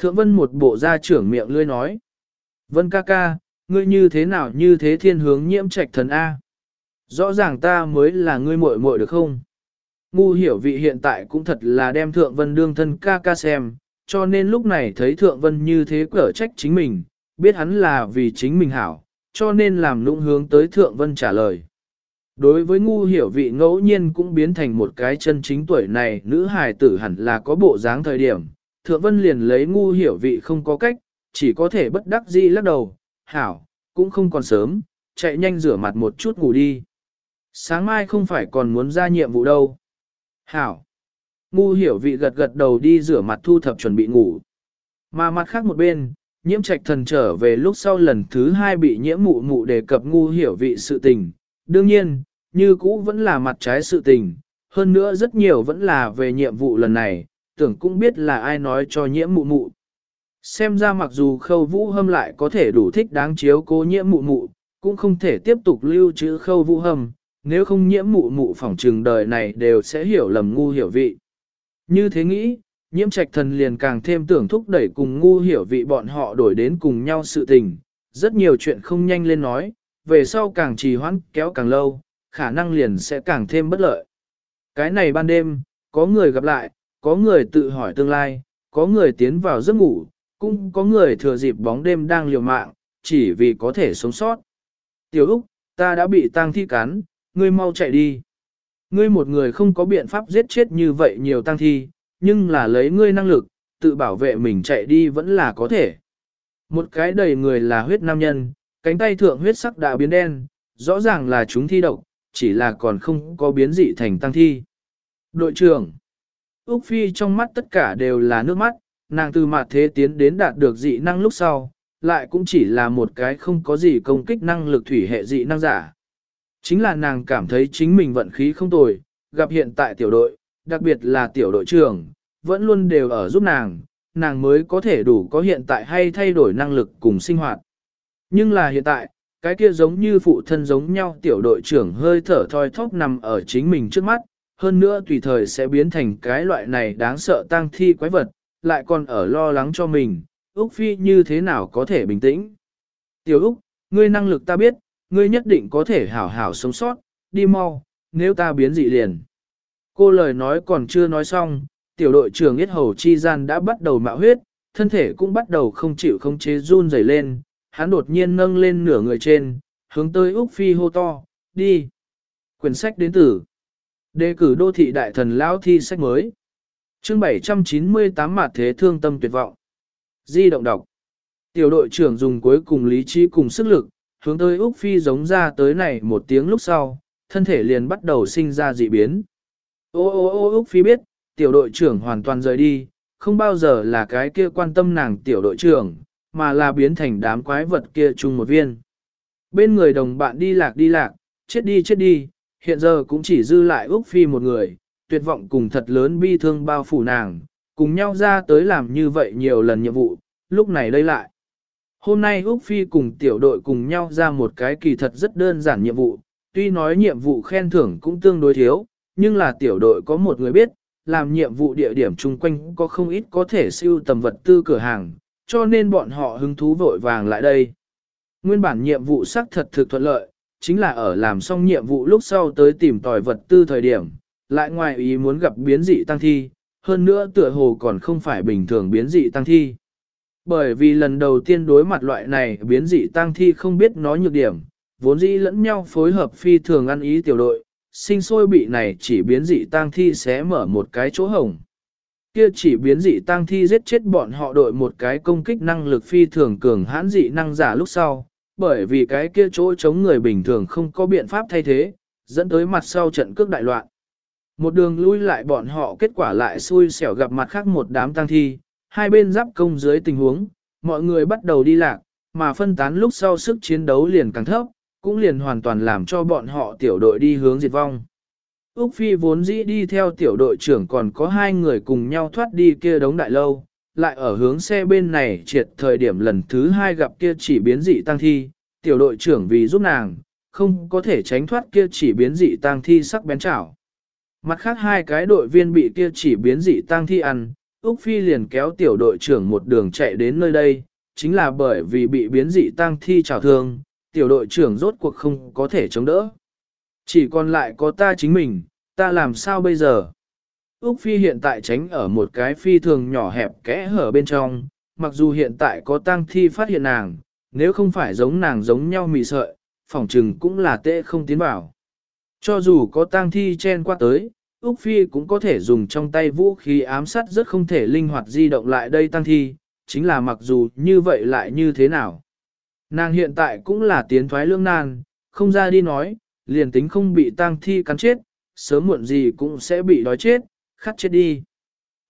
Thượng vân một bộ da trưởng miệng lươi nói, vân ca ca, ngươi như thế nào như thế thiên hướng nhiễm trạch thần A. Rõ ràng ta mới là ngươi muội muội được không? Ngu hiểu vị hiện tại cũng thật là đem Thượng Vân đương thân ca ca xem, cho nên lúc này thấy Thượng Vân như thế cở trách chính mình, biết hắn là vì chính mình hảo, cho nên làm nũng hướng tới Thượng Vân trả lời. Đối với ngu hiểu vị ngẫu nhiên cũng biến thành một cái chân chính tuổi này nữ hài tử hẳn là có bộ dáng thời điểm. Thượng Vân liền lấy ngu hiểu vị không có cách, chỉ có thể bất đắc dĩ lắc đầu, hảo, cũng không còn sớm, chạy nhanh rửa mặt một chút ngủ đi. Sáng mai không phải còn muốn ra nhiệm vụ đâu. Hảo. Ngu hiểu vị gật gật đầu đi rửa mặt thu thập chuẩn bị ngủ. Mà mặt khác một bên, nhiễm trạch thần trở về lúc sau lần thứ hai bị nhiễm mụ mụ đề cập ngu hiểu vị sự tình. Đương nhiên, như cũ vẫn là mặt trái sự tình, hơn nữa rất nhiều vẫn là về nhiệm vụ lần này, tưởng cũng biết là ai nói cho nhiễm mụ mụ. Xem ra mặc dù khâu vũ hâm lại có thể đủ thích đáng chiếu cố nhiễm mụ mụ, cũng không thể tiếp tục lưu trữ khâu vũ hâm, nếu không nhiễm mụ mụ phỏng trừng đời này đều sẽ hiểu lầm ngu hiểu vị. Như thế nghĩ, nhiễm trạch thần liền càng thêm tưởng thúc đẩy cùng ngu hiểu vị bọn họ đổi đến cùng nhau sự tình, rất nhiều chuyện không nhanh lên nói, về sau càng trì hoãn kéo càng lâu, khả năng liền sẽ càng thêm bất lợi. Cái này ban đêm, có người gặp lại, có người tự hỏi tương lai, có người tiến vào giấc ngủ, cũng có người thừa dịp bóng đêm đang liều mạng, chỉ vì có thể sống sót. Tiểu Úc, ta đã bị tang thi cắn, ngươi mau chạy đi. Ngươi một người không có biện pháp giết chết như vậy nhiều tang thi, nhưng là lấy ngươi năng lực, tự bảo vệ mình chạy đi vẫn là có thể. Một cái đầy người là huyết nam nhân, cánh tay thượng huyết sắc đã biến đen, rõ ràng là chúng thi độc, chỉ là còn không có biến dị thành tăng thi. Đội trưởng Úc Phi trong mắt tất cả đều là nước mắt, nàng từ mặt thế tiến đến đạt được dị năng lúc sau, lại cũng chỉ là một cái không có gì công kích năng lực thủy hệ dị năng giả. Chính là nàng cảm thấy chính mình vận khí không tồi, gặp hiện tại tiểu đội, đặc biệt là tiểu đội trưởng, vẫn luôn đều ở giúp nàng, nàng mới có thể đủ có hiện tại hay thay đổi năng lực cùng sinh hoạt. Nhưng là hiện tại, cái kia giống như phụ thân giống nhau tiểu đội trưởng hơi thở thoi thóp nằm ở chính mình trước mắt, hơn nữa tùy thời sẽ biến thành cái loại này đáng sợ tang thi quái vật, lại còn ở lo lắng cho mình, Úc Phi như thế nào có thể bình tĩnh. Tiểu Úc, ngươi năng lực ta biết, ngươi nhất định có thể hảo hảo sống sót, đi mau, nếu ta biến dị liền. Cô lời nói còn chưa nói xong, tiểu đội trưởng Yết Hầu Chi Gian đã bắt đầu mạo huyết, thân thể cũng bắt đầu không chịu không chế run rẩy lên, hắn đột nhiên nâng lên nửa người trên, hướng tới Úc Phi hô to, đi. Quyển sách đến từ Đề cử đô thị đại thần lão thi sách mới. Chương 798 mặt thế thương tâm tuyệt vọng. Di động đọc. Tiểu đội trưởng dùng cuối cùng lý trí cùng sức lực, hướng tới Úc Phi giống ra tới này một tiếng lúc sau, thân thể liền bắt đầu sinh ra dị biến. Ô ô ô Úc Phi biết, tiểu đội trưởng hoàn toàn rời đi, không bao giờ là cái kia quan tâm nàng tiểu đội trưởng, mà là biến thành đám quái vật kia chung một viên. Bên người đồng bạn đi lạc đi lạc, chết đi chết đi, hiện giờ cũng chỉ dư lại Úc Phi một người, tuyệt vọng cùng thật lớn bi thương bao phủ nàng, cùng nhau ra tới làm như vậy nhiều lần nhiệm vụ, lúc này đây lại. Hôm nay Úc Phi cùng tiểu đội cùng nhau ra một cái kỳ thật rất đơn giản nhiệm vụ, tuy nói nhiệm vụ khen thưởng cũng tương đối thiếu, nhưng là tiểu đội có một người biết, làm nhiệm vụ địa điểm chung quanh có không ít có thể siêu tầm vật tư cửa hàng, cho nên bọn họ hứng thú vội vàng lại đây. Nguyên bản nhiệm vụ xác thật thực thuận lợi, chính là ở làm xong nhiệm vụ lúc sau tới tìm tòi vật tư thời điểm, lại ngoài ý muốn gặp biến dị tăng thi, hơn nữa tựa hồ còn không phải bình thường biến dị tăng thi. Bởi vì lần đầu tiên đối mặt loại này biến dị tăng thi không biết nói nhược điểm, vốn dĩ lẫn nhau phối hợp phi thường ăn ý tiểu đội, sinh sôi bị này chỉ biến dị tăng thi sẽ mở một cái chỗ hồng. Kia chỉ biến dị tăng thi giết chết bọn họ đội một cái công kích năng lực phi thường cường hãn dị năng giả lúc sau, bởi vì cái kia chỗ chống người bình thường không có biện pháp thay thế, dẫn tới mặt sau trận cước đại loạn. Một đường lui lại bọn họ kết quả lại xui xẻo gặp mặt khác một đám tăng thi, hai bên giáp công dưới tình huống, mọi người bắt đầu đi lạc, mà phân tán lúc sau sức chiến đấu liền càng thấp, cũng liền hoàn toàn làm cho bọn họ tiểu đội đi hướng diệt vong. Úc Phi vốn dĩ đi theo tiểu đội trưởng còn có hai người cùng nhau thoát đi kia đống đại lâu, lại ở hướng xe bên này triệt thời điểm lần thứ hai gặp kia chỉ biến dị tăng thi, tiểu đội trưởng vì giúp nàng, không có thể tránh thoát kia chỉ biến dị tăng thi sắc bén chảo. Mặt khác hai cái đội viên bị kia chỉ biến dị tăng thi ăn, Úc Phi liền kéo tiểu đội trưởng một đường chạy đến nơi đây, chính là bởi vì bị biến dị tăng thi trào thương, tiểu đội trưởng rốt cuộc không có thể chống đỡ. Chỉ còn lại có ta chính mình, ta làm sao bây giờ? Úc Phi hiện tại tránh ở một cái phi thường nhỏ hẹp kẽ hở bên trong, mặc dù hiện tại có Tang thi phát hiện nàng, nếu không phải giống nàng giống nhau mị sợi, phỏng trừng cũng là tệ không tiến vào. Cho dù có tang thi chen qua tới, Úc Phi cũng có thể dùng trong tay vũ khí ám sát rất không thể linh hoạt di động lại đây Tang thi, chính là mặc dù như vậy lại như thế nào. Nàng hiện tại cũng là tiến thoái lương nan, không ra đi nói, liền tính không bị tang thi cắn chết, sớm muộn gì cũng sẽ bị đói chết, khắt chết đi.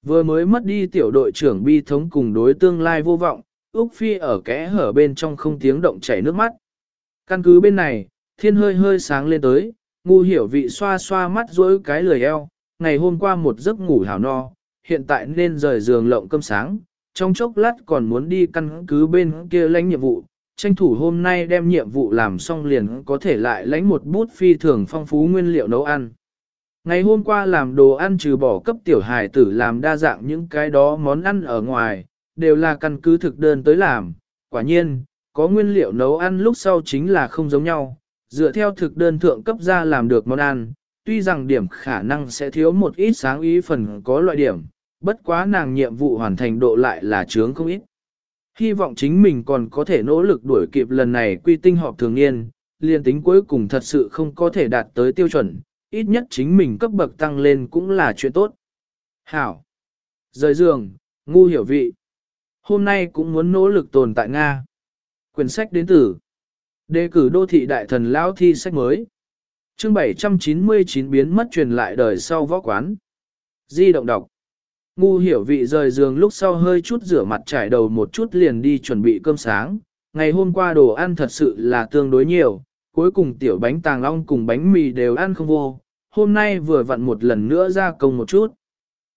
Vừa mới mất đi tiểu đội trưởng bi thống cùng đối tương lai vô vọng, Úc Phi ở kẽ hở bên trong không tiếng động chảy nước mắt. Căn cứ bên này, thiên hơi hơi sáng lên tới, ngu hiểu vị xoa xoa mắt dối cái lười eo, ngày hôm qua một giấc ngủ hảo no, hiện tại nên rời giường lộng cơm sáng, trong chốc lát còn muốn đi căn cứ bên kia lãnh nhiệm vụ, tranh thủ hôm nay đem nhiệm vụ làm xong liền có thể lại lãnh một bút phi thường phong phú nguyên liệu nấu ăn. Ngày hôm qua làm đồ ăn trừ bỏ cấp tiểu hài tử làm đa dạng những cái đó món ăn ở ngoài, đều là căn cứ thực đơn tới làm. Quả nhiên, có nguyên liệu nấu ăn lúc sau chính là không giống nhau, dựa theo thực đơn thượng cấp ra làm được món ăn, tuy rằng điểm khả năng sẽ thiếu một ít sáng ý phần có loại điểm, bất quá nàng nhiệm vụ hoàn thành độ lại là chướng không ít. Hy vọng chính mình còn có thể nỗ lực đuổi kịp lần này quy tinh họp thường niên, liên tính cuối cùng thật sự không có thể đạt tới tiêu chuẩn, ít nhất chính mình cấp bậc tăng lên cũng là chuyện tốt. Hảo! Rời giường, ngu hiểu vị. Hôm nay cũng muốn nỗ lực tồn tại Nga. Quyển sách đến từ Đề cử đô thị đại thần lão thi sách mới. Chương 799 biến mất truyền lại đời sau võ quán. Di động đọc. Ngu hiểu vị rời giường lúc sau hơi chút rửa mặt trải đầu một chút liền đi chuẩn bị cơm sáng. Ngày hôm qua đồ ăn thật sự là tương đối nhiều, cuối cùng tiểu bánh tàng long cùng bánh mì đều ăn không vô. Hôm nay vừa vặn một lần nữa ra công một chút.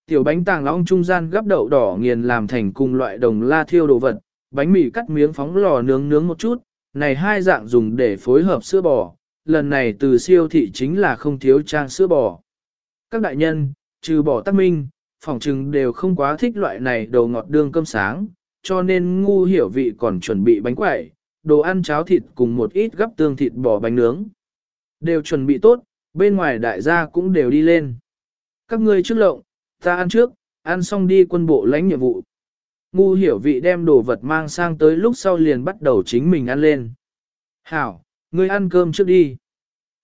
Tiểu bánh tàng long trung gian gấp đậu đỏ nghiền làm thành cùng loại đồng la thiêu đồ vật, bánh mì cắt miếng phóng lò nướng nướng một chút, này hai dạng dùng để phối hợp sữa bò, lần này từ siêu thị chính là không thiếu trang sữa bò. Các đại nhân, trừ bỏ tắc minh, phỏng trừng đều không quá thích loại này đồ ngọt đương cơm sáng, cho nên ngu hiểu vị còn chuẩn bị bánh quẩy, đồ ăn cháo thịt cùng một ít gấp tương thịt bò bánh nướng. Đều chuẩn bị tốt, bên ngoài đại gia cũng đều đi lên. Các ngươi trước lộng, ta ăn trước, ăn xong đi quân bộ lãnh nhiệm vụ. Ngu hiểu vị đem đồ vật mang sang tới lúc sau liền bắt đầu chính mình ăn lên. Hảo, ngươi ăn cơm trước đi.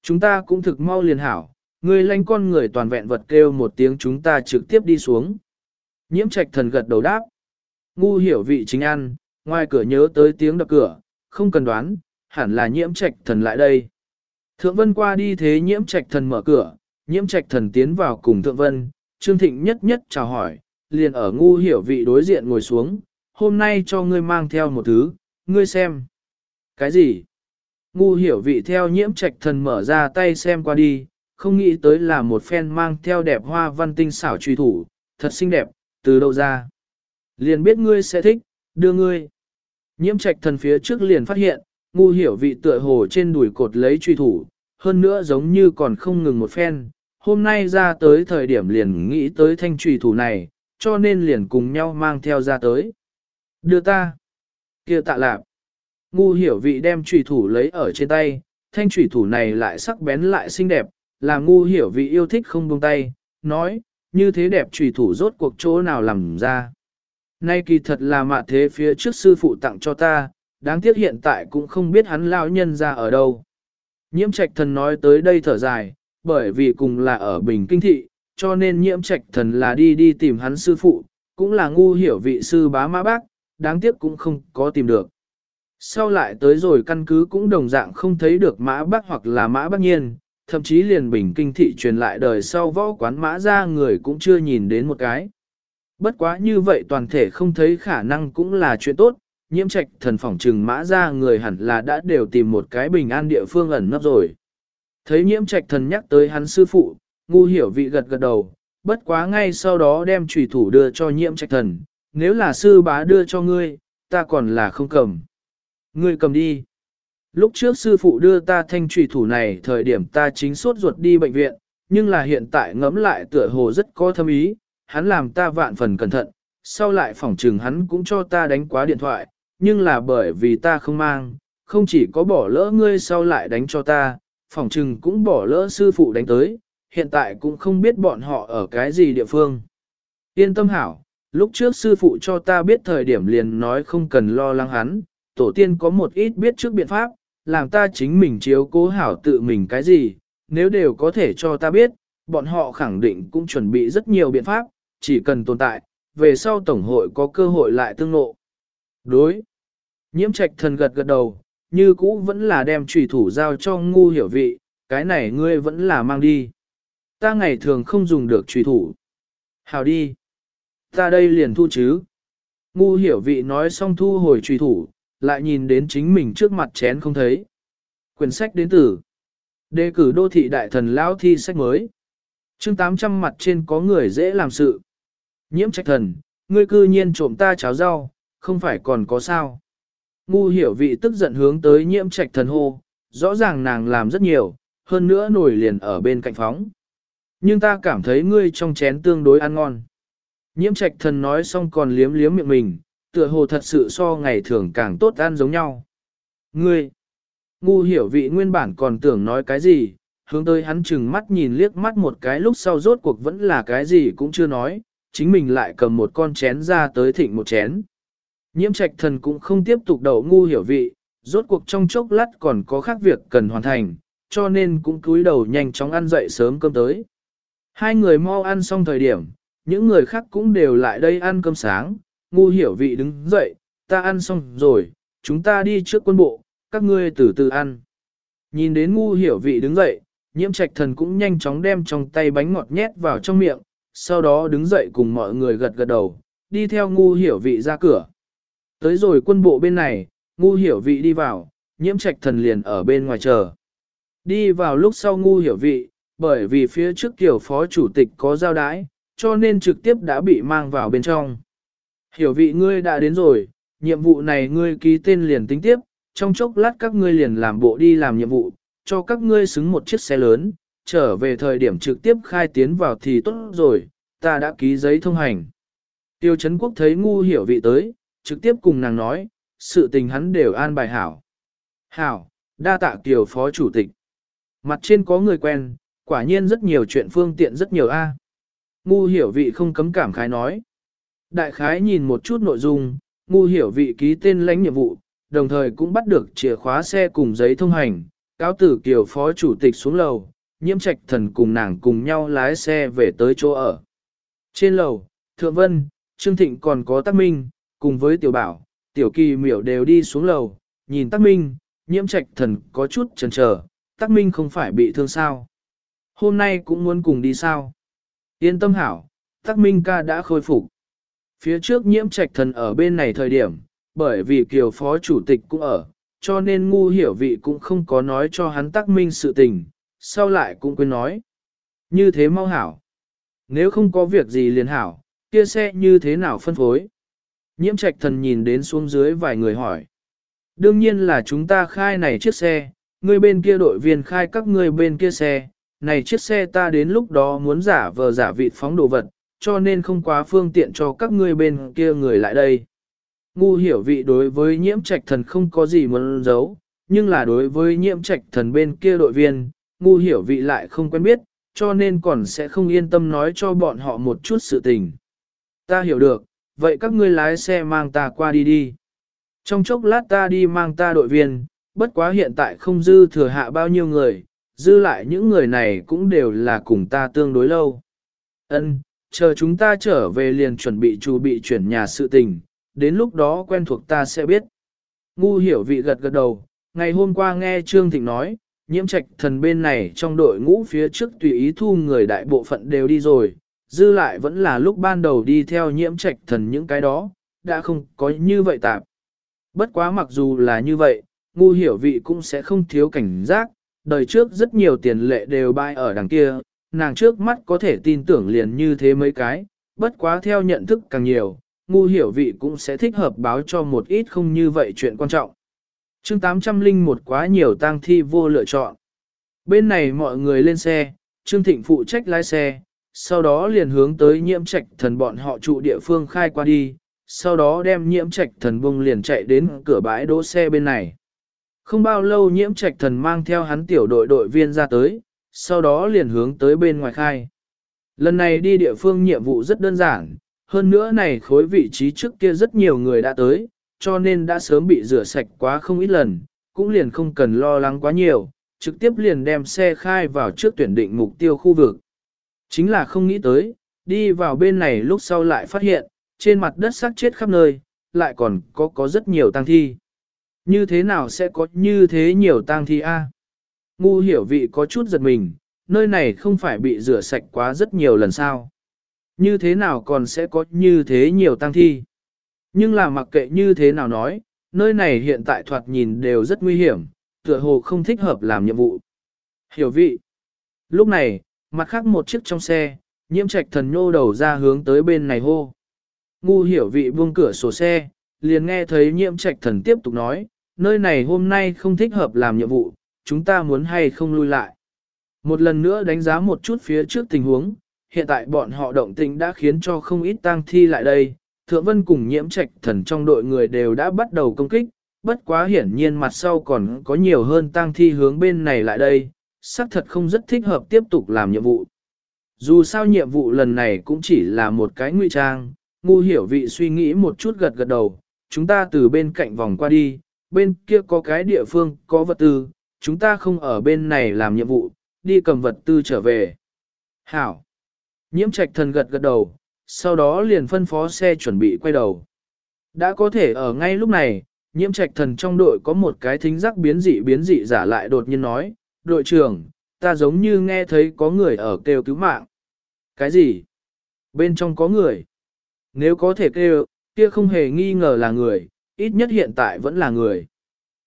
Chúng ta cũng thực mau liền hảo, ngươi lãnh con người toàn vẹn vật kêu một tiếng chúng ta trực tiếp đi xuống. Nhiễm trạch thần gật đầu đáp. Ngu hiểu vị chính ăn, ngoài cửa nhớ tới tiếng đập cửa, không cần đoán, hẳn là nhiễm trạch thần lại đây. Thượng vân qua đi thế nhiễm trạch thần mở cửa, nhiễm trạch thần tiến vào cùng thượng vân, trương thịnh nhất nhất chào hỏi, liền ở ngu hiểu vị đối diện ngồi xuống, hôm nay cho ngươi mang theo một thứ, ngươi xem. Cái gì? Ngu hiểu vị theo nhiễm trạch thần mở ra tay xem qua đi, không nghĩ tới là một phen mang theo đẹp hoa văn tinh xảo truy thủ, thật xinh đẹp, từ đâu ra. Liền biết ngươi sẽ thích, đưa ngươi. Nhiễm trạch thần phía trước liền phát hiện, ngu hiểu vị tựa hồ trên đùi cột lấy truy thủ, hơn nữa giống như còn không ngừng một phen. Hôm nay ra tới thời điểm liền nghĩ tới thanh truy thủ này, cho nên liền cùng nhau mang theo ra tới. Đưa ta. kia tạ lạp. Ngu hiểu vị đem trùy thủ lấy ở trên tay, thanh trùy thủ này lại sắc bén lại xinh đẹp, là ngu hiểu vị yêu thích không buông tay, nói, như thế đẹp trùy thủ rốt cuộc chỗ nào làm ra. Nay kỳ thật là mạ thế phía trước sư phụ tặng cho ta, đáng tiếc hiện tại cũng không biết hắn lão nhân ra ở đâu. Nhiễm trạch thần nói tới đây thở dài, bởi vì cùng là ở Bình Kinh Thị, cho nên nhiễm trạch thần là đi đi tìm hắn sư phụ, cũng là ngu hiểu vị sư bá mã bác, đáng tiếc cũng không có tìm được. Sau lại tới rồi căn cứ cũng đồng dạng không thấy được mã bác hoặc là mã bác nhiên, thậm chí liền bình kinh thị truyền lại đời sau võ quán mã ra người cũng chưa nhìn đến một cái. Bất quá như vậy toàn thể không thấy khả năng cũng là chuyện tốt, nhiễm trạch thần phỏng trừng mã ra người hẳn là đã đều tìm một cái bình an địa phương ẩn nấp rồi. Thấy nhiễm trạch thần nhắc tới hắn sư phụ, ngu hiểu vị gật gật đầu, bất quá ngay sau đó đem trùy thủ đưa cho nhiễm trạch thần, nếu là sư bá đưa cho ngươi, ta còn là không cầm. Ngươi cầm đi. Lúc trước sư phụ đưa ta thanh trùy thủ này thời điểm ta chính sốt ruột đi bệnh viện, nhưng là hiện tại ngẫm lại tựa hồ rất có thâm ý, hắn làm ta vạn phần cẩn thận, sau lại phỏng trừng hắn cũng cho ta đánh quá điện thoại, nhưng là bởi vì ta không mang, không chỉ có bỏ lỡ ngươi sau lại đánh cho ta, phỏng trừng cũng bỏ lỡ sư phụ đánh tới, hiện tại cũng không biết bọn họ ở cái gì địa phương. Yên tâm hảo, lúc trước sư phụ cho ta biết thời điểm liền nói không cần lo lắng hắn, tổ tiên có một ít biết trước biện pháp, làm ta chính mình chiếu cố hảo tự mình cái gì, nếu đều có thể cho ta biết, bọn họ khẳng định cũng chuẩn bị rất nhiều biện pháp, chỉ cần tồn tại, về sau Tổng hội có cơ hội lại tương ngộ. Đối. Nhiễm trạch thần gật gật đầu, như cũ vẫn là đem trùy thủ giao cho ngu hiểu vị, cái này ngươi vẫn là mang đi. Ta ngày thường không dùng được trùy thủ. Hào đi. Ta đây liền thu chứ. Ngu hiểu vị nói xong thu hồi trùy thủ, lại nhìn đến chính mình trước mặt chén không thấy. Quyển sách đến từ. Đề cử đô thị đại thần lão thi sách mới. chương 800 mặt trên có người dễ làm sự. Nhiễm trạch thần, ngươi cư nhiên trộm ta cháo rau, không phải còn có sao. Ngu hiểu vị tức giận hướng tới nhiễm trạch thần hô, rõ ràng nàng làm rất nhiều, hơn nữa nổi liền ở bên cạnh phóng. Nhưng ta cảm thấy ngươi trong chén tương đối ăn ngon. Nhiễm trạch thần nói xong còn liếm liếm miệng mình, tựa hồ thật sự so ngày thường càng tốt ăn giống nhau. Ngươi, ngu hiểu vị nguyên bản còn tưởng nói cái gì, hướng tới hắn chừng mắt nhìn liếc mắt một cái lúc sau rốt cuộc vẫn là cái gì cũng chưa nói, chính mình lại cầm một con chén ra tới thịnh một chén. Nhiễm trạch thần cũng không tiếp tục đầu ngu hiểu vị, rốt cuộc trong chốc lát còn có khác việc cần hoàn thành, cho nên cũng cúi đầu nhanh chóng ăn dậy sớm cơm tới. Hai người mau ăn xong thời điểm, những người khác cũng đều lại đây ăn cơm sáng, ngu hiểu vị đứng dậy, ta ăn xong rồi, chúng ta đi trước quân bộ, các ngươi từ từ ăn. Nhìn đến ngu hiểu vị đứng dậy, nhiễm trạch thần cũng nhanh chóng đem trong tay bánh ngọt nhét vào trong miệng, sau đó đứng dậy cùng mọi người gật gật đầu, đi theo ngu hiểu vị ra cửa. Tới rồi quân bộ bên này, ngu hiểu vị đi vào, nhiễm trạch thần liền ở bên ngoài chờ. Đi vào lúc sau ngu hiểu vị, bởi vì phía trước kiểu phó chủ tịch có giao đái, cho nên trực tiếp đã bị mang vào bên trong. Hiểu vị ngươi đã đến rồi, nhiệm vụ này ngươi ký tên liền tính tiếp, trong chốc lát các ngươi liền làm bộ đi làm nhiệm vụ, cho các ngươi xứng một chiếc xe lớn, trở về thời điểm trực tiếp khai tiến vào thì tốt rồi, ta đã ký giấy thông hành. Tiêu Trấn Quốc thấy ngu hiểu vị tới, trực tiếp cùng nàng nói, sự tình hắn đều an bài hảo. Hảo, đa tạ kiều phó chủ tịch. Mặt trên có người quen, quả nhiên rất nhiều chuyện phương tiện rất nhiều a. Ngu hiểu vị không cấm cảm khái nói. Đại khái nhìn một chút nội dung, ngu hiểu vị ký tên lãnh nhiệm vụ, đồng thời cũng bắt được chìa khóa xe cùng giấy thông hành, cáo tử kiều phó chủ tịch xuống lầu, nhiễm trạch thần cùng nàng cùng nhau lái xe về tới chỗ ở. Trên lầu, Thượng Vân, Trương Thịnh còn có Tắc Minh, cùng với Tiểu Bảo, Tiểu Kỳ miểu đều đi xuống lầu, nhìn Tắc Minh, nhiễm trạch thần có chút chần chờ, Tắc Minh không phải bị thương sao. Hôm nay cũng muốn cùng đi sao. Yên tâm hảo, Tắc Minh ca đã khôi phục. Phía trước nhiễm trạch thần ở bên này thời điểm, bởi vì kiều phó chủ tịch cũng ở, cho nên ngu hiểu vị cũng không có nói cho hắn Tắc Minh sự tình, sau lại cũng quên nói. Như thế mau hảo. Nếu không có việc gì liền hảo, kia xe như thế nào phân phối? Nhiễm trạch thần nhìn đến xuống dưới vài người hỏi. Đương nhiên là chúng ta khai này chiếc xe, người bên kia đội viên khai các người bên kia xe, này chiếc xe ta đến lúc đó muốn giả vờ giả vị phóng đồ vật, cho nên không quá phương tiện cho các ngươi bên kia người lại đây. Ngu hiểu vị đối với nhiễm trạch thần không có gì muốn giấu, nhưng là đối với nhiễm trạch thần bên kia đội viên, ngu hiểu vị lại không quen biết, cho nên còn sẽ không yên tâm nói cho bọn họ một chút sự tình. Ta hiểu được, vậy các ngươi lái xe mang ta qua đi đi. Trong chốc lát ta đi mang ta đội viên, bất quá hiện tại không dư thừa hạ bao nhiêu người, dư lại những người này cũng đều là cùng ta tương đối lâu. Ân, chờ chúng ta trở về liền chuẩn bị chuẩn bị chuyển nhà sự tình, đến lúc đó quen thuộc ta sẽ biết. Ngu hiểu vị gật gật đầu, ngày hôm qua nghe Trương Thịnh nói, nhiễm trạch thần bên này trong đội ngũ phía trước tùy ý thu người đại bộ phận đều đi rồi, dư lại vẫn là lúc ban đầu đi theo nhiễm trạch thần những cái đó, đã không có như vậy tạp. Bất quá mặc dù là như vậy, ngu hiểu vị cũng sẽ không thiếu cảnh giác, đời trước rất nhiều tiền lệ đều bay ở đằng kia, nàng trước mắt có thể tin tưởng liền như thế mấy cái, bất quá theo nhận thức càng nhiều, ngu hiểu vị cũng sẽ thích hợp báo cho một ít không như vậy chuyện quan trọng chương 801 quá nhiều tang thi vô lựa chọn. Bên này mọi người lên xe, Trương Thịnh phụ trách lái xe, sau đó liền hướng tới nhiễm trạch thần bọn họ trụ địa phương khai qua đi, sau đó đem nhiễm trạch thần bông liền chạy đến cửa bãi đỗ xe bên này. Không bao lâu nhiễm trạch thần mang theo hắn tiểu đội đội viên ra tới, sau đó liền hướng tới bên ngoài khai. Lần này đi địa phương nhiệm vụ rất đơn giản, hơn nữa này khối vị trí trước kia rất nhiều người đã tới, cho nên đã sớm bị rửa sạch quá không ít lần, cũng liền không cần lo lắng quá nhiều, trực tiếp liền đem xe khai vào trước tuyển định mục tiêu khu vực. Chính là không nghĩ tới, đi vào bên này lúc sau lại phát hiện, trên mặt đất xác chết khắp nơi, lại còn có có rất nhiều tang thi. Như thế nào sẽ có như thế nhiều tang thi a? Ngu hiểu vị có chút giật mình, nơi này không phải bị rửa sạch quá rất nhiều lần sao. Như thế nào còn sẽ có như thế nhiều tang thi? Nhưng là mặc kệ như thế nào nói, nơi này hiện tại thoạt nhìn đều rất nguy hiểm, tựa hồ không thích hợp làm nhiệm vụ. Hiểu vị. Lúc này, mặt khác một chiếc trong xe, nhiễm trạch thần nhô đầu ra hướng tới bên này hô. Ngu hiểu vị buông cửa sổ xe, liền nghe thấy nhiễm trạch thần tiếp tục nói, nơi này hôm nay không thích hợp làm nhiệm vụ, chúng ta muốn hay không lui lại. Một lần nữa đánh giá một chút phía trước tình huống, hiện tại bọn họ động tình đã khiến cho không ít tang thi lại đây, Thượng Vân cùng nhiễm trạch thần trong đội người đều đã bắt đầu công kích, bất quá hiển nhiên mặt sau còn có nhiều hơn tang thi hướng bên này lại đây, xác thật không rất thích hợp tiếp tục làm nhiệm vụ. Dù sao nhiệm vụ lần này cũng chỉ là một cái nguy trang, ngu hiểu vị suy nghĩ một chút gật gật đầu, chúng ta từ bên cạnh vòng qua đi, bên kia có cái địa phương có vật tư, chúng ta không ở bên này làm nhiệm vụ, đi cầm vật tư trở về. Hảo! Nhiễm trạch thần gật gật đầu, sau đó liền phân phó xe chuẩn bị quay đầu. Đã có thể ở ngay lúc này, nhiễm trạch thần trong đội có một cái thính giác biến dị biến dị giả lại đột nhiên nói, đội trưởng, ta giống như nghe thấy có người ở kêu cứu mạng. Cái gì? Bên trong có người. Nếu có thể kêu, kia không hề nghi ngờ là người, ít nhất hiện tại vẫn là người.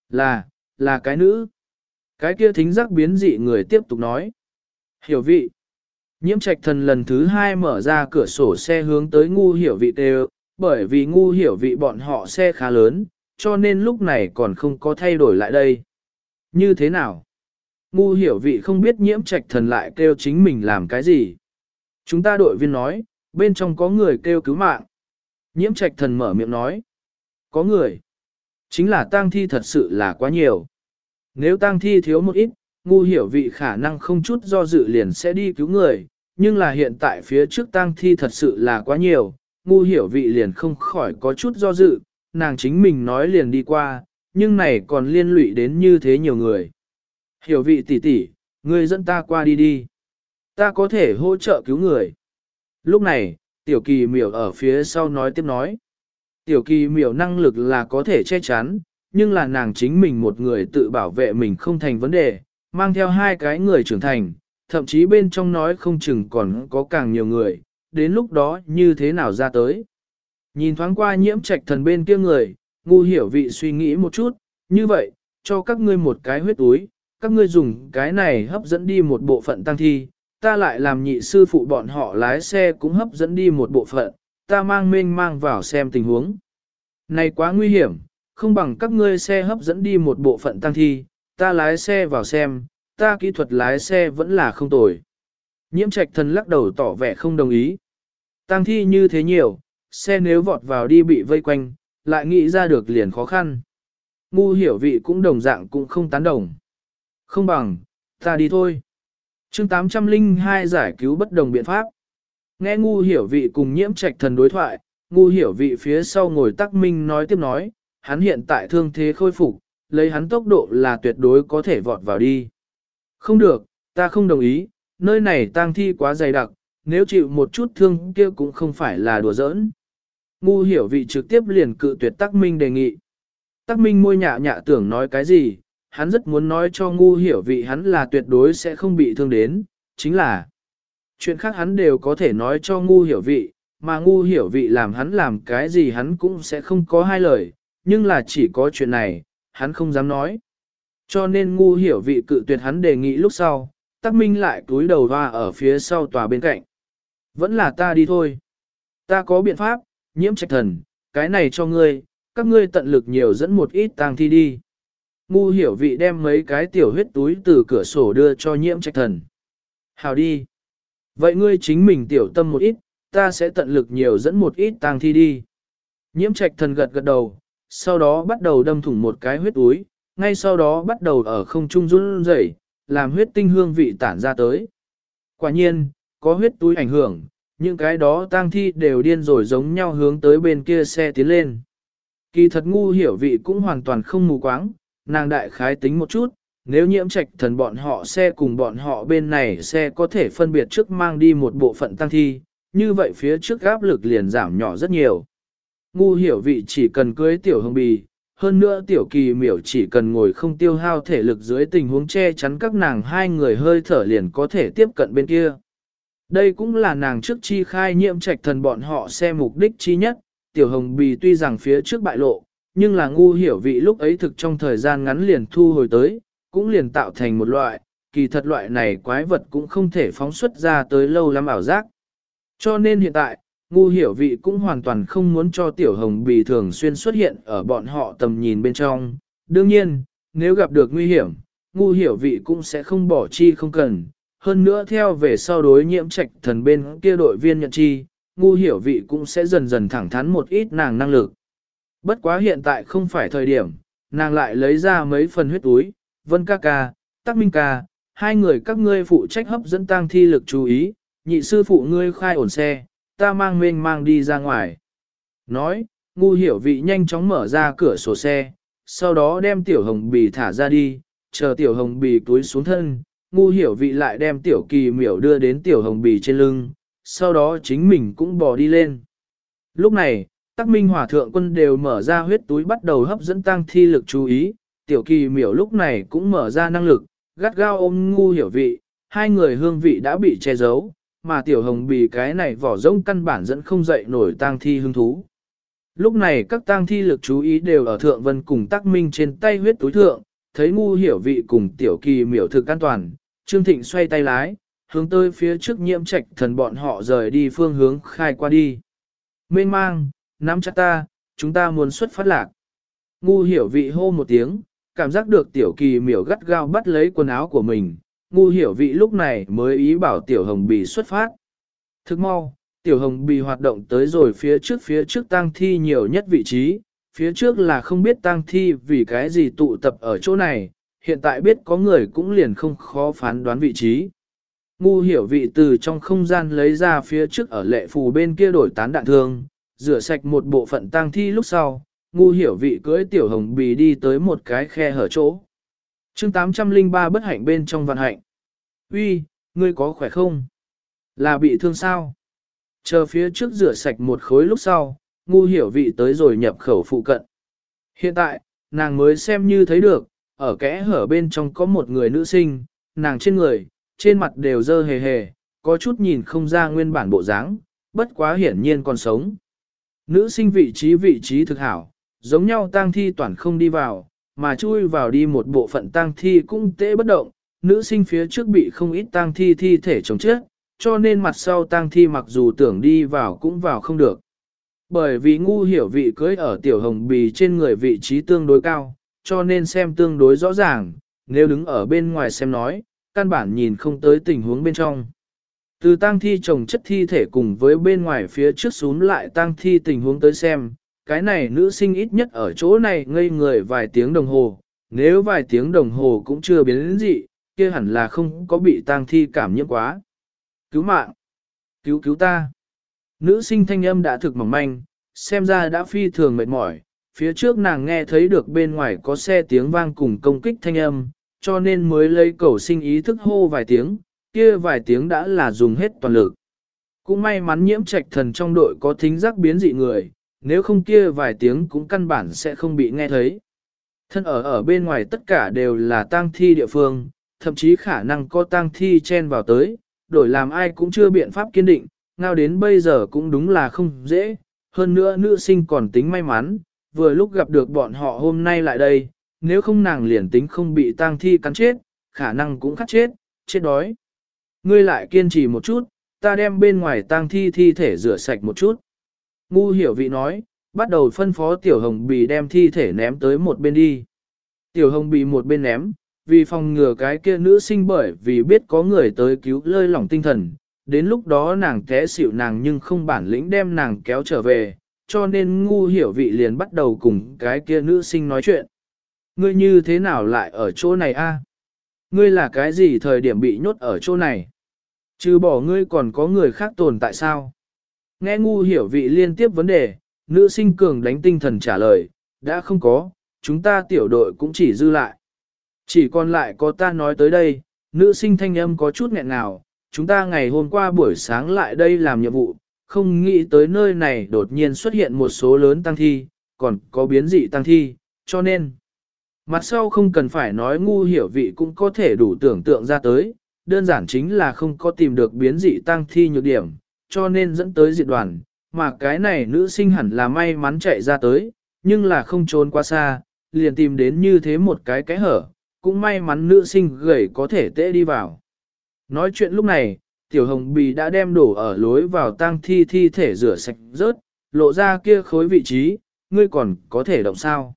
Là, là cái nữ. Cái kia thính giác biến dị người tiếp tục nói. Hiểu vị. Nhiễm trạch thần lần thứ hai mở ra cửa sổ xe hướng tới ngu hiểu vị đều, bởi vì ngu hiểu vị bọn họ xe khá lớn, cho nên lúc này còn không có thay đổi lại đây. Như thế nào? Ngu hiểu vị không biết nhiễm trạch thần lại kêu chính mình làm cái gì. Chúng ta đội viên nói, bên trong có người kêu cứu mạng. Nhiễm trạch thần mở miệng nói. Có người. Chính là tang thi thật sự là quá nhiều. Nếu tang thi thiếu một ít, ngu hiểu vị khả năng không chút do dự liền sẽ đi cứu người, nhưng là hiện tại phía trước tang thi thật sự là quá nhiều, ngu hiểu vị liền không khỏi có chút do dự, nàng chính mình nói liền đi qua, nhưng này còn liên lụy đến như thế nhiều người. Hiểu vị tỷ tỷ, ngươi dẫn ta qua đi đi. Ta có thể hỗ trợ cứu người. Lúc này, tiểu kỳ miểu ở phía sau nói tiếp nói. Tiểu kỳ miểu năng lực là có thể che chắn, nhưng là nàng chính mình một người tự bảo vệ mình không thành vấn đề, mang theo hai cái người trưởng thành, thậm chí bên trong nói không chừng còn có càng nhiều người, đến lúc đó như thế nào ra tới. Nhìn thoáng qua nhiễm trạch thần bên kia người, ngu hiểu vị suy nghĩ một chút, như vậy, cho các ngươi một cái huyết túi, các ngươi dùng cái này hấp dẫn đi một bộ phận tăng thi, ta lại làm nhị sư phụ bọn họ lái xe cũng hấp dẫn đi một bộ phận, ta mang mênh mang vào xem tình huống. Này quá nguy hiểm, không bằng các ngươi xe hấp dẫn đi một bộ phận tăng thi, ta lái xe vào xem, ta kỹ thuật lái xe vẫn là không tồi. Nhiễm trạch thần lắc đầu tỏ vẻ không đồng ý. Tăng thi như thế nhiều, xe nếu vọt vào đi bị vây quanh, lại nghĩ ra được liền khó khăn. Ngu hiểu vị cũng đồng dạng cũng không tán đồng. Không bằng, ta đi thôi. chương 802 giải cứu bất đồng biện pháp. Nghe ngu hiểu vị cùng nhiễm trạch thần đối thoại, ngu hiểu vị phía sau ngồi tắc minh nói tiếp nói, hắn hiện tại thương thế khôi phục, lấy hắn tốc độ là tuyệt đối có thể vọt vào đi. Không được, ta không đồng ý, nơi này tang thi quá dày đặc, nếu chịu một chút thương kia cũng không phải là đùa giỡn. Ngu hiểu vị trực tiếp liền cự tuyệt Tắc Minh đề nghị. Tắc Minh môi nhạ nhạ tưởng nói cái gì, hắn rất muốn nói cho ngu hiểu vị hắn là tuyệt đối sẽ không bị thương đến, chính là chuyện khác hắn đều có thể nói cho ngu hiểu vị, mà ngu hiểu vị làm hắn làm cái gì hắn cũng sẽ không có hai lời, nhưng là chỉ có chuyện này, hắn không dám nói. Cho nên ngu hiểu vị cự tuyệt hắn đề nghị lúc sau, tắc minh lại cúi đầu hoa ở phía sau tòa bên cạnh. Vẫn là ta đi thôi. Ta có biện pháp, nhiễm trạch thần, cái này cho ngươi, các ngươi tận lực nhiều dẫn một ít tang thi đi. Ngu hiểu vị đem mấy cái tiểu huyết túi từ cửa sổ đưa cho nhiễm trạch thần. Hào đi. Vậy ngươi chính mình tiểu tâm một ít, ta sẽ tận lực nhiều dẫn một ít tang thi đi. Nhiễm trạch thần gật gật đầu, sau đó bắt đầu đâm thủng một cái huyết túi, ngay sau đó bắt đầu ở không trung run rẩy, làm huyết tinh hương vị tản ra tới. Quả nhiên, có huyết túi ảnh hưởng, những cái đó tang thi đều điên rồi giống nhau hướng tới bên kia xe tiến lên. Kỳ thật ngu hiểu vị cũng hoàn toàn không mù quáng, nàng đại khái tính một chút, nếu nhiễm trạch thần bọn họ xe cùng bọn họ bên này xe có thể phân biệt trước mang đi một bộ phận tăng thi, như vậy phía trước áp lực liền giảm nhỏ rất nhiều. Ngu hiểu vị chỉ cần cưới tiểu hương bì, hơn nữa tiểu kỳ miểu chỉ cần ngồi không tiêu hao thể lực dưới tình huống che chắn các nàng hai người hơi thở liền có thể tiếp cận bên kia. Đây cũng là nàng trước chi khai nhiễm trạch thần bọn họ xe mục đích chi nhất, tiểu hồng bì tuy rằng phía trước bại lộ, nhưng là ngu hiểu vị lúc ấy thực trong thời gian ngắn liền thu hồi tới, cũng liền tạo thành một loại, kỳ thật loại này quái vật cũng không thể phóng xuất ra tới lâu lắm ảo giác. Cho nên hiện tại, ngu hiểu vị cũng hoàn toàn không muốn cho tiểu hồng bì thường xuyên xuất hiện ở bọn họ tầm nhìn bên trong. Đương nhiên, nếu gặp được nguy hiểm, ngu hiểu vị cũng sẽ không bỏ chi không cần. Hơn nữa theo về sau đối nhiễm trạch thần bên kia đội viên nhận chi, ngu hiểu vị cũng sẽ dần dần thẳng thắn một ít nàng năng lực. Bất quá hiện tại không phải thời điểm, nàng lại lấy ra mấy phần huyết túi, vân ca ca, tắc minh ca, hai người các ngươi phụ trách hấp dẫn tăng thi lực chú ý, nhị sư phụ ngươi khai ổn xe, ta mang mênh mang đi ra ngoài. Nói, ngu hiểu vị nhanh chóng mở ra cửa sổ xe, sau đó đem tiểu hồng bì thả ra đi, chờ tiểu hồng bì túi xuống thân, ngu hiểu vị lại đem tiểu kỳ miểu đưa đến tiểu hồng bì trên lưng, sau đó chính mình cũng bò đi lên. Lúc này, tắc minh hỏa thượng quân đều mở ra huyết túi bắt đầu hấp dẫn tăng thi lực chú ý, tiểu kỳ miểu lúc này cũng mở ra năng lực, gắt gao ôm ngu hiểu vị, hai người hương vị đã bị che giấu, mà tiểu hồng bì cái này vỏ rỗng căn bản dẫn không dậy nổi tang thi hứng thú. Lúc này các tang thi lực chú ý đều ở thượng vân cùng tắc minh trên tay huyết túi thượng, thấy ngu hiểu vị cùng tiểu kỳ miểu thực an toàn, Trương Thịnh xoay tay lái, hướng tới phía trước nhiễm trạch thần bọn họ rời đi phương hướng khai qua đi. Mênh mang, nắm chặt ta, chúng ta muốn xuất phát lạc. Ngu hiểu vị hô một tiếng, cảm giác được tiểu kỳ miểu gắt gao bắt lấy quần áo của mình, ngu hiểu vị lúc này mới ý bảo tiểu hồng bì xuất phát. Thức mau, tiểu hồng bì hoạt động tới rồi phía trước phía trước tang thi nhiều nhất vị trí, phía trước là không biết tang thi vì cái gì tụ tập ở chỗ này, hiện tại biết có người cũng liền không khó phán đoán vị trí. Ngu hiểu vị từ trong không gian lấy ra phía trước ở lệ phù bên kia đổi tán đạn thương, rửa sạch một bộ phận tang thi lúc sau, ngu hiểu vị cưỡi tiểu hồng bì đi tới một cái khe hở chỗ chương 803 bất hạnh bên trong vận hạnh. Uy, ngươi có khỏe không? Là bị thương sao? Chờ phía trước rửa sạch một khối lúc sau, ngu hiểu vị tới rồi nhập khẩu phụ cận. Hiện tại, nàng mới xem như thấy được, ở kẽ hở bên trong có một người nữ sinh, nàng trên người, trên mặt đều dơ hề hề, có chút nhìn không ra nguyên bản bộ dáng, bất quá hiển nhiên còn sống. Nữ sinh vị trí vị trí thực hảo, giống nhau tang thi toàn không đi vào, mà chui vào đi một bộ phận tang thi cũng tễ bất động, nữ sinh phía trước bị không ít tang thi thi thể chống chết, cho nên mặt sau tang thi mặc dù tưởng đi vào cũng vào không được. Bởi vì ngu hiểu vị cưới ở tiểu hồng bì trên người vị trí tương đối cao, cho nên xem tương đối rõ ràng, nếu đứng ở bên ngoài xem nói, căn bản nhìn không tới tình huống bên trong. Từ tang thi trồng chất thi thể cùng với bên ngoài phía trước xuống lại tang thi tình huống tới xem, cái này nữ sinh ít nhất ở chỗ này ngây người vài tiếng đồng hồ, nếu vài tiếng đồng hồ cũng chưa biến đến gì, kia hẳn là không có bị tang thi cảm nhiễm quá. Cứu mạng! Cứu cứu ta! Nữ sinh thanh âm đã thực mỏng manh, xem ra đã phi thường mệt mỏi, phía trước nàng nghe thấy được bên ngoài có xe tiếng vang cùng công kích thanh âm, cho nên mới lấy cầu sinh ý thức hô vài tiếng, kia vài tiếng đã là dùng hết toàn lực. Cũng may mắn nhiễm trạch thần trong đội có thính giác biến dị người, nếu không kia vài tiếng cũng căn bản sẽ không bị nghe thấy. Thân ở ở bên ngoài tất cả đều là tang thi địa phương, thậm chí khả năng có tang thi chen vào tới, đổi làm ai cũng chưa biện pháp kiên định, ngao đến bây giờ cũng đúng là không dễ, hơn nữa nữ sinh còn tính may mắn, vừa lúc gặp được bọn họ hôm nay lại đây, nếu không nàng liền tính không bị tang thi cắn chết, khả năng cũng khát chết, chết đói. Ngươi lại kiên trì một chút, ta đem bên ngoài tang thi thi thể rửa sạch một chút. Ngu hiểu vị nói, bắt đầu phân phó tiểu hồng bì đem thi thể ném tới một bên đi. Tiểu hồng bì một bên ném, vì phòng ngừa cái kia nữ sinh bởi vì biết có người tới cứu lơi lỏng tinh thần, đến lúc đó nàng té xỉu nàng nhưng không bản lĩnh đem nàng kéo trở về, cho nên ngu hiểu vị liền bắt đầu cùng cái kia nữ sinh nói chuyện. Ngươi như thế nào lại ở chỗ này a? Ngươi là cái gì thời điểm bị nhốt ở chỗ này? Chứ bỏ ngươi còn có người khác tồn tại sao? Nghe ngu hiểu vị liên tiếp vấn đề, nữ sinh cường đánh tinh thần trả lời, đã không có, chúng ta tiểu đội cũng chỉ dư lại. Chỉ còn lại có ta nói tới đây, nữ sinh thanh âm có chút nghẹn nào, chúng ta ngày hôm qua buổi sáng lại đây làm nhiệm vụ, không nghĩ tới nơi này đột nhiên xuất hiện một số lớn tăng thi, còn có biến dị tăng thi, cho nên, mặt sau không cần phải nói ngu hiểu vị cũng có thể đủ tưởng tượng ra tới, đơn giản chính là không có tìm được biến dị tăng thi nhược điểm, cho nên dẫn tới diệt đoàn, mà cái này nữ sinh hẳn là may mắn chạy ra tới, nhưng là không trốn quá xa, liền tìm đến như thế một cái cái hở, cũng may mắn nữ sinh gầy có thể tễ đi vào. Nói chuyện lúc này, tiểu hồng bì đã đem đổ ở lối vào tang thi thi thể rửa sạch rớt, lộ ra kia khối vị trí, ngươi còn có thể động sao.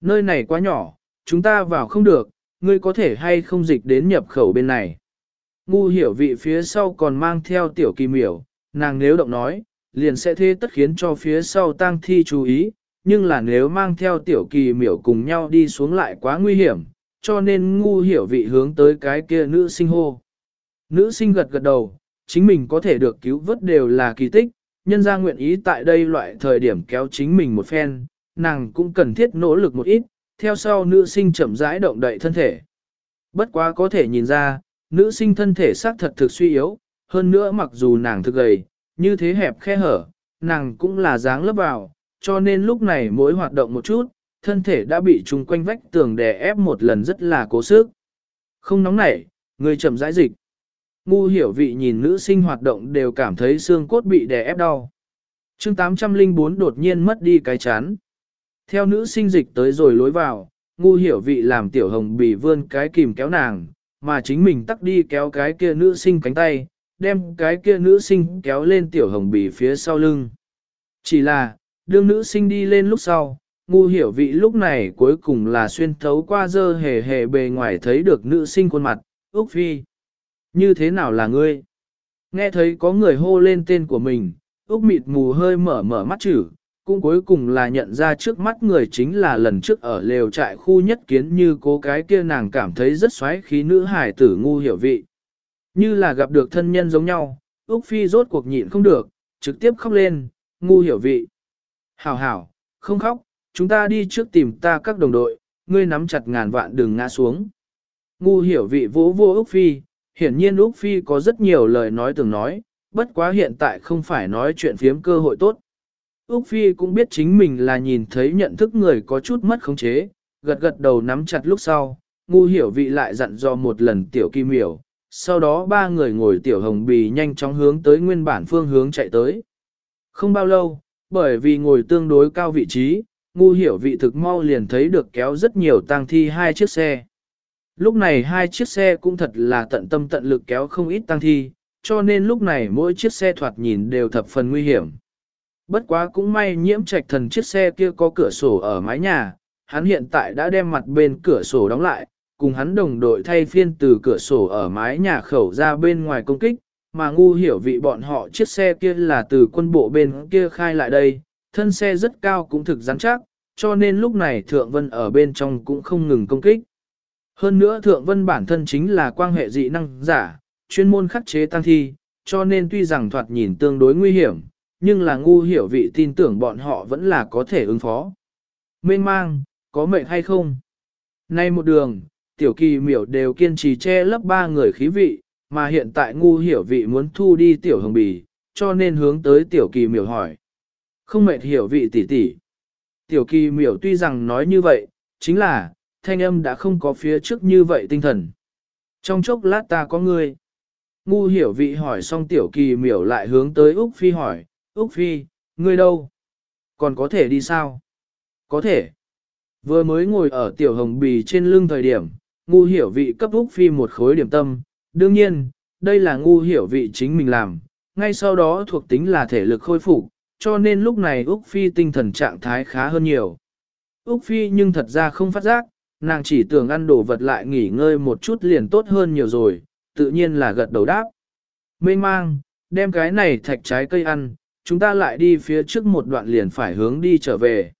Nơi này quá nhỏ, chúng ta vào không được, ngươi có thể hay không dịch đến nhập khẩu bên này. Ngu hiểu vị phía sau còn mang theo tiểu kỳ miểu, nàng nếu động nói, liền sẽ thế tất khiến cho phía sau tang thi chú ý, nhưng là nếu mang theo tiểu kỳ miểu cùng nhau đi xuống lại quá nguy hiểm, cho nên ngu hiểu vị hướng tới cái kia nữ sinh hô. Nữ sinh gật gật đầu, chính mình có thể được cứu vớt đều là kỳ tích, nhân ra nguyện ý tại đây loại thời điểm kéo chính mình một phen, nàng cũng cần thiết nỗ lực một ít, theo sau nữ sinh chậm rãi động đậy thân thể. Bất quá có thể nhìn ra, nữ sinh thân thể xác thật thực suy yếu, hơn nữa mặc dù nàng thực gầy, như thế hẹp khe hở, nàng cũng là dáng lấp vào, cho nên lúc này mỗi hoạt động một chút, thân thể đã bị trùng quanh vách tường đè ép một lần rất là cố sức. Không nóng nảy, người chậm rãi dịch. Ngu hiểu vị nhìn nữ sinh hoạt động đều cảm thấy xương cốt bị đè ép đau. chương 804 đột nhiên mất đi cái chán. Theo nữ sinh dịch tới rồi lối vào, ngu hiểu vị làm tiểu hồng bị vươn cái kìm kéo nàng, mà chính mình tắt đi kéo cái kia nữ sinh cánh tay, đem cái kia nữ sinh kéo lên tiểu hồng bì phía sau lưng. Chỉ là, đương nữ sinh đi lên lúc sau, ngu hiểu vị lúc này cuối cùng là xuyên thấu qua dơ hề hề bề ngoài thấy được nữ sinh khuôn mặt, Úc Phi. Như thế nào là ngươi? Nghe thấy có người hô lên tên của mình, Úc mịt mù hơi mở mở mắt chữ, cũng cuối cùng là nhận ra trước mắt người chính là lần trước ở lều trại khu nhất kiến như cô cái kia nàng cảm thấy rất xoáy khí nữ hải tử ngu hiểu vị. Như là gặp được thân nhân giống nhau, Úc Phi rốt cuộc nhịn không được, trực tiếp khóc lên, ngu hiểu vị. Hảo hảo, không khóc, chúng ta đi trước tìm ta các đồng đội, ngươi nắm chặt ngàn vạn đừng ngã xuống. Ngu hiểu vị vỗ vô Úc Phi, hiển nhiên Úc Phi có rất nhiều lời nói từng nói, bất quá hiện tại không phải nói chuyện phiếm cơ hội tốt. Úc Phi cũng biết chính mình là nhìn thấy nhận thức người có chút mất khống chế, gật gật đầu nắm chặt lúc sau, ngu hiểu vị lại dặn dò một lần tiểu kim miểu, sau đó ba người ngồi tiểu hồng bì nhanh chóng hướng tới nguyên bản phương hướng chạy tới. Không bao lâu, bởi vì ngồi tương đối cao vị trí, ngu hiểu vị thực mau liền thấy được kéo rất nhiều tang thi hai chiếc xe. Lúc này hai chiếc xe cũng thật là tận tâm tận lực kéo không ít tang thi, cho nên lúc này mỗi chiếc xe thoạt nhìn đều thập phần nguy hiểm. Bất quá cũng may nhiễm trạch thần chiếc xe kia có cửa sổ ở mái nhà, hắn hiện tại đã đem mặt bên cửa sổ đóng lại, cùng hắn đồng đội thay phiên từ cửa sổ ở mái nhà khẩu ra bên ngoài công kích, mà ngu hiểu vị bọn họ chiếc xe kia là từ quân bộ bên kia khai lại đây, thân xe rất cao cũng thực rắn chắc, cho nên lúc này Thượng Vân ở bên trong cũng không ngừng công kích. Hơn nữa Thượng Vân bản thân chính là quan hệ dị năng giả, chuyên môn khắc chế tăng thi, cho nên tuy rằng thoạt nhìn tương đối nguy hiểm, nhưng là ngu hiểu vị tin tưởng bọn họ vẫn là có thể ứng phó. Mênh mang, có mệnh hay không? Nay một đường, tiểu kỳ miểu đều kiên trì che lấp ba người khí vị, mà hiện tại ngu hiểu vị muốn thu đi tiểu hồng bì, cho nên hướng tới tiểu kỳ miểu hỏi. Không mệt hiểu vị tỷ tỷ. Tiểu kỳ miểu tuy rằng nói như vậy, chính là, thanh âm đã không có phía trước như vậy tinh thần. Trong chốc lát ta có người. Ngu hiểu vị hỏi xong tiểu kỳ miểu lại hướng tới Úc Phi hỏi, Úc Phi, ngươi đâu? Còn có thể đi sao? Có thể. Vừa mới ngồi ở tiểu hồng bì trên lưng thời điểm, ngu hiểu vị cấp Úc Phi một khối điểm tâm. Đương nhiên, đây là ngu hiểu vị chính mình làm, ngay sau đó thuộc tính là thể lực khôi phục, cho nên lúc này Úc Phi tinh thần trạng thái khá hơn nhiều. Úc Phi nhưng thật ra không phát giác, nàng chỉ tưởng ăn đồ vật lại nghỉ ngơi một chút liền tốt hơn nhiều rồi, tự nhiên là gật đầu đáp. Mênh mang, đem cái này thạch trái cây ăn, chúng ta lại đi phía trước một đoạn liền phải hướng đi trở về.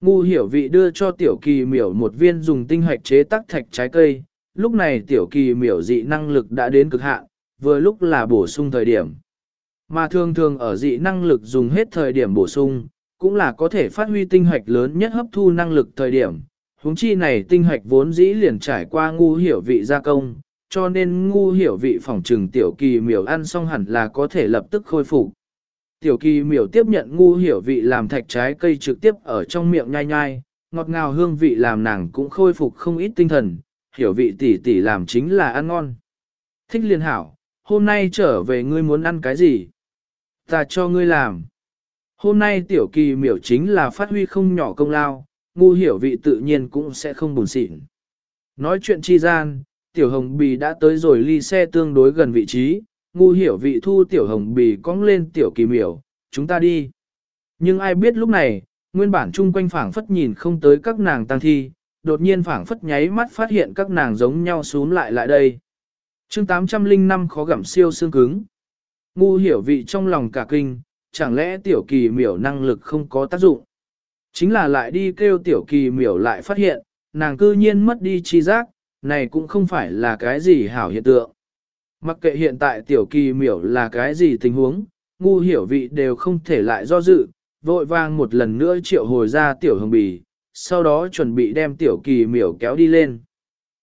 Ngu hiểu vị đưa cho tiểu kỳ miểu một viên dùng tinh hoạch chế tác thạch trái cây, lúc này tiểu kỳ miểu dị năng lực đã đến cực hạn, vừa lúc là bổ sung thời điểm. Mà thường thường ở dị năng lực dùng hết thời điểm bổ sung, cũng là có thể phát huy tinh hoạch lớn nhất hấp thu năng lực thời điểm. Huống chi này tinh hoạch vốn dĩ liền trải qua ngu hiểu vị gia công, cho nên ngu hiểu vị phòng trừng tiểu kỳ miểu ăn xong hẳn là có thể lập tức khôi phục. Tiểu kỳ miểu tiếp nhận ngu hiểu vị làm thạch trái cây trực tiếp ở trong miệng nhai nhai, ngọt ngào hương vị làm nàng cũng khôi phục không ít tinh thần, hiểu vị tỷ tỷ làm chính là ăn ngon. Thích liền hảo, hôm nay trở về ngươi muốn ăn cái gì? Ta cho ngươi làm. Hôm nay tiểu kỳ miểu chính là phát huy không nhỏ công lao, ngu hiểu vị tự nhiên cũng sẽ không buồn xịn. Nói chuyện chi gian, tiểu hồng bì đã tới rồi ly xe tương đối gần vị trí, ngu hiểu vị thu tiểu hồng bì cong lên tiểu kỳ miểu, chúng ta đi. Nhưng ai biết lúc này, nguyên bản chung quanh phảng phất nhìn không tới các nàng tăng thi, đột nhiên phảng phất nháy mắt phát hiện các nàng giống nhau xuống lại lại đây. chương 805 khó gặm siêu xương cứng. Ngu hiểu vị trong lòng cả kinh, chẳng lẽ tiểu kỳ miểu năng lực không có tác dụng. Chính là lại đi kêu tiểu kỳ miểu lại phát hiện, nàng cư nhiên mất đi chi giác, này cũng không phải là cái gì hảo hiện tượng. Mặc kệ hiện tại tiểu kỳ miểu là cái gì tình huống, ngu hiểu vị đều không thể lại do dự, vội vang một lần nữa triệu hồi ra tiểu hồng bì, sau đó chuẩn bị đem tiểu kỳ miểu kéo đi lên.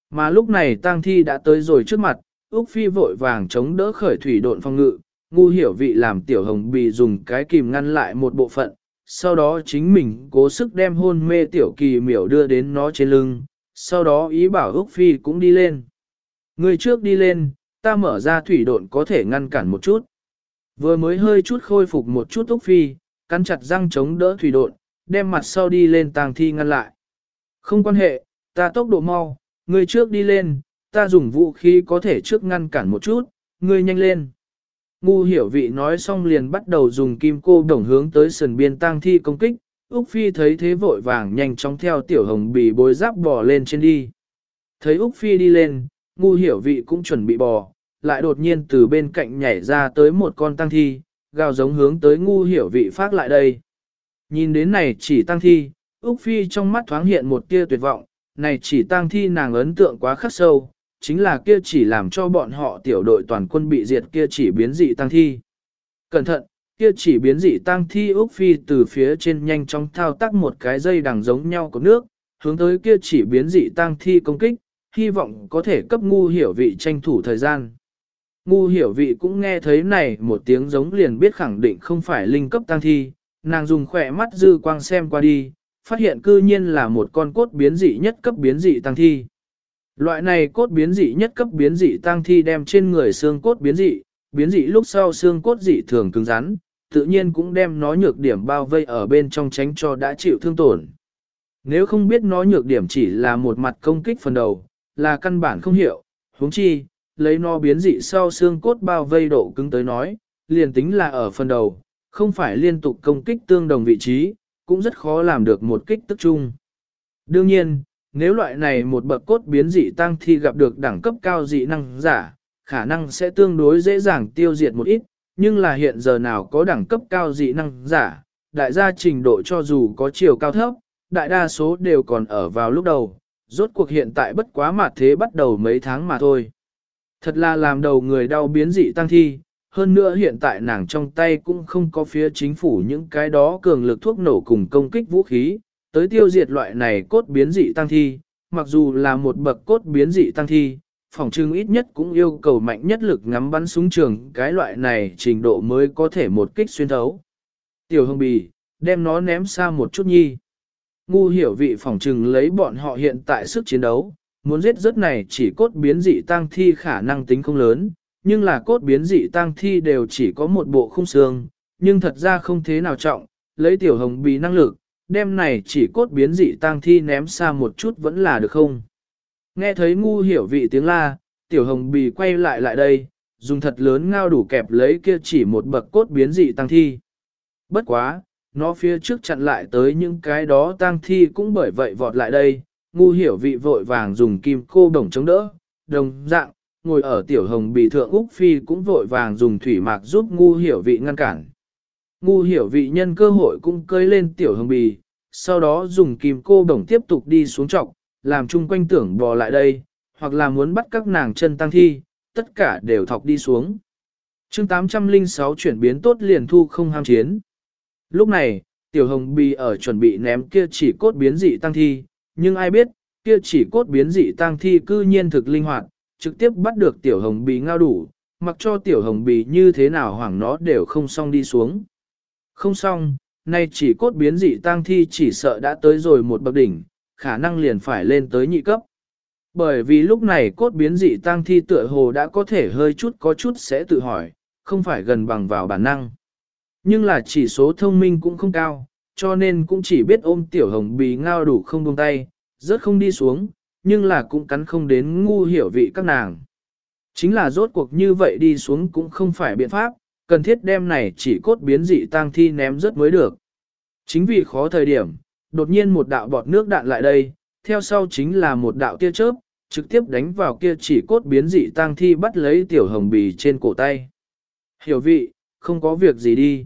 Mà lúc này tang thi đã tới rồi trước mặt, Úc Phi vội vàng chống đỡ khởi thủy độn phong ngự, ngu hiểu vị làm tiểu hồng bì dùng cái kìm ngăn lại một bộ phận, sau đó chính mình cố sức đem hôn mê tiểu kỳ miểu đưa đến nó trên lưng, sau đó ý bảo Úc Phi cũng đi lên. Người trước đi lên, ta mở ra thủy độn có thể ngăn cản một chút. Vừa mới hơi chút khôi phục một chút Úc Phi, cắn chặt răng chống đỡ thủy độn, đem mặt sau đi lên tàng thi ngăn lại. Không quan hệ, ta tốc độ mau, người trước đi lên, ta dùng vũ khí có thể trước ngăn cản một chút, ngươi nhanh lên. Ngu hiểu vị nói xong liền bắt đầu dùng kim cô đồng hướng tới sườn biên tang thi công kích, Úc Phi thấy thế vội vàng nhanh chóng theo tiểu hồng bì bối giáp bò lên trên đi. Thấy Úc Phi đi lên, ngu hiểu vị cũng chuẩn bị bò, lại đột nhiên từ bên cạnh nhảy ra tới một con tăng thi, gào giống hướng tới ngu hiểu vị phát lại đây. Nhìn đến này chỉ tăng thi, Úc Phi trong mắt thoáng hiện một tia tuyệt vọng, này chỉ tăng thi nàng ấn tượng quá khắc sâu, chính là kia chỉ làm cho bọn họ tiểu đội toàn quân bị diệt kia chỉ biến dị tăng thi. Cẩn thận, kia chỉ biến dị tăng thi Úc Phi từ phía trên nhanh chóng thao tác một cái dây đằng giống nhau của nước, hướng tới kia chỉ biến dị tăng thi công kích, hy vọng có thể cấp ngu hiểu vị tranh thủ thời gian. Ngu hiểu vị cũng nghe thấy này một tiếng giống liền biết khẳng định không phải linh cấp tăng thi, nàng dùng khỏe mắt dư quang xem qua đi, phát hiện cư nhiên là một con cốt biến dị nhất cấp biến dị tăng thi. Loại này cốt biến dị nhất cấp biến dị tăng thi đem trên người xương cốt biến dị, biến dị lúc sau xương cốt dị thường cứng rắn, tự nhiên cũng đem nó nhược điểm bao vây ở bên trong tránh cho đã chịu thương tổn. Nếu không biết nó nhược điểm chỉ là một mặt công kích phần đầu, là căn bản không hiểu, huống chi, lấy no biến dị sau xương cốt bao vây độ cứng tới nói, liền tính là ở phần đầu, không phải liên tục công kích tương đồng vị trí, cũng rất khó làm được một kích tức chung. Đương nhiên, nếu loại này một bậc cốt biến dị tăng thi gặp được đẳng cấp cao dị năng giả, khả năng sẽ tương đối dễ dàng tiêu diệt một ít, nhưng là hiện giờ nào có đẳng cấp cao dị năng giả, đại gia trình độ cho dù có chiều cao thấp, đại đa số đều còn ở vào lúc đầu, rốt cuộc hiện tại bất quá mà thế bắt đầu mấy tháng mà thôi. Thật là làm đầu người đau biến dị tăng thi, hơn nữa hiện tại nàng trong tay cũng không có phía chính phủ những cái đó cường lực thuốc nổ cùng công kích vũ khí, tới tiêu diệt loại này cốt biến dị tăng thi, mặc dù là một bậc cốt biến dị tăng thi, phòng trưng ít nhất cũng yêu cầu mạnh nhất lực ngắm bắn súng trường cái loại này trình độ mới có thể một kích xuyên thấu. Tiểu hương bì, đem nó ném xa một chút nhi. Ngu hiểu vị phòng trừng lấy bọn họ hiện tại sức chiến đấu, muốn giết rất này chỉ cốt biến dị tang thi khả năng tính không lớn, nhưng là cốt biến dị tang thi đều chỉ có một bộ khung xương, nhưng thật ra không thế nào trọng, lấy tiểu hồng bì năng lực, đem này chỉ cốt biến dị tang thi ném xa một chút vẫn là được không. Nghe thấy ngu hiểu vị tiếng la, tiểu hồng bì quay lại lại đây, dùng thật lớn ngao đủ kẹp lấy kia chỉ một bậc cốt biến dị tăng thi. Bất quá, nó phía trước chặn lại tới những cái đó tăng thi cũng bởi vậy vọt lại đây, ngu hiểu vị vội vàng dùng kim cô đồng chống đỡ, đồng dạng, ngồi ở tiểu hồng bì thượng Úc Phi cũng vội vàng dùng thủy mạc giúp ngu hiểu vị ngăn cản. Ngu hiểu vị nhân cơ hội cũng cơi lên tiểu hồng bì, sau đó dùng kim cô đồng tiếp tục đi xuống trọc, làm chung quanh tưởng bò lại đây, hoặc là muốn bắt các nàng chân tăng thi, tất cả đều thọc đi xuống. chương 806 chuyển biến tốt liền thu không ham chiến. Lúc này, tiểu hồng bì ở chuẩn bị ném kia chỉ cốt biến dị tăng thi, nhưng ai biết, kia chỉ cốt biến dị tăng thi cư nhiên thực linh hoạt, trực tiếp bắt được tiểu hồng bì ngao đủ, mặc cho tiểu hồng bì như thế nào hoảng nó đều không xong đi xuống. Không xong, nay chỉ cốt biến dị tăng thi chỉ sợ đã tới rồi một bậc đỉnh, khả năng liền phải lên tới nhị cấp. Bởi vì lúc này cốt biến dị tăng thi tựa hồ đã có thể hơi chút có chút sẽ tự hỏi, không phải gần bằng vào bản năng. Nhưng là chỉ số thông minh cũng không cao, cho nên cũng chỉ biết ôm tiểu hồng bì ngao đủ không buông tay, rớt không đi xuống, nhưng là cũng cắn không đến ngu hiểu vị các nàng. Chính là rốt cuộc như vậy đi xuống cũng không phải biện pháp, cần thiết đem này chỉ cốt biến dị tang thi ném rớt mới được. Chính vì khó thời điểm, đột nhiên một đạo bọt nước đạn lại đây, theo sau chính là một đạo tia chớp, trực tiếp đánh vào kia chỉ cốt biến dị tang thi bắt lấy tiểu hồng bì trên cổ tay. Hiểu vị, không có việc gì đi.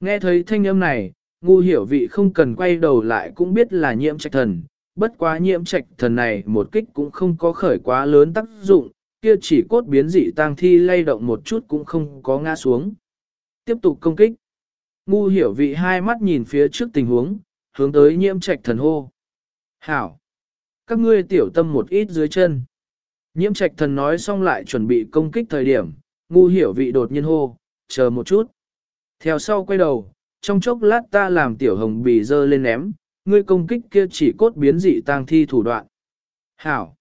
Nghe thấy thanh âm này, ngu hiểu vị không cần quay đầu lại cũng biết là nhiễm trạch thần, bất quá nhiễm trạch thần này một kích cũng không có khởi quá lớn tác dụng, kia chỉ cốt biến dị tang thi lay động một chút cũng không có ngã xuống. Tiếp tục công kích. Ngu hiểu vị hai mắt nhìn phía trước tình huống, hướng tới nhiễm trạch thần hô. Hảo! Các ngươi tiểu tâm một ít dưới chân. Nhiễm trạch thần nói xong lại chuẩn bị công kích thời điểm, ngu hiểu vị đột nhiên hô, chờ một chút. Theo sau quay đầu, trong chốc lát ta làm tiểu hồng bì dơ lên ném, ngươi công kích kia chỉ cốt biến dị tang thi thủ đoạn. Hảo!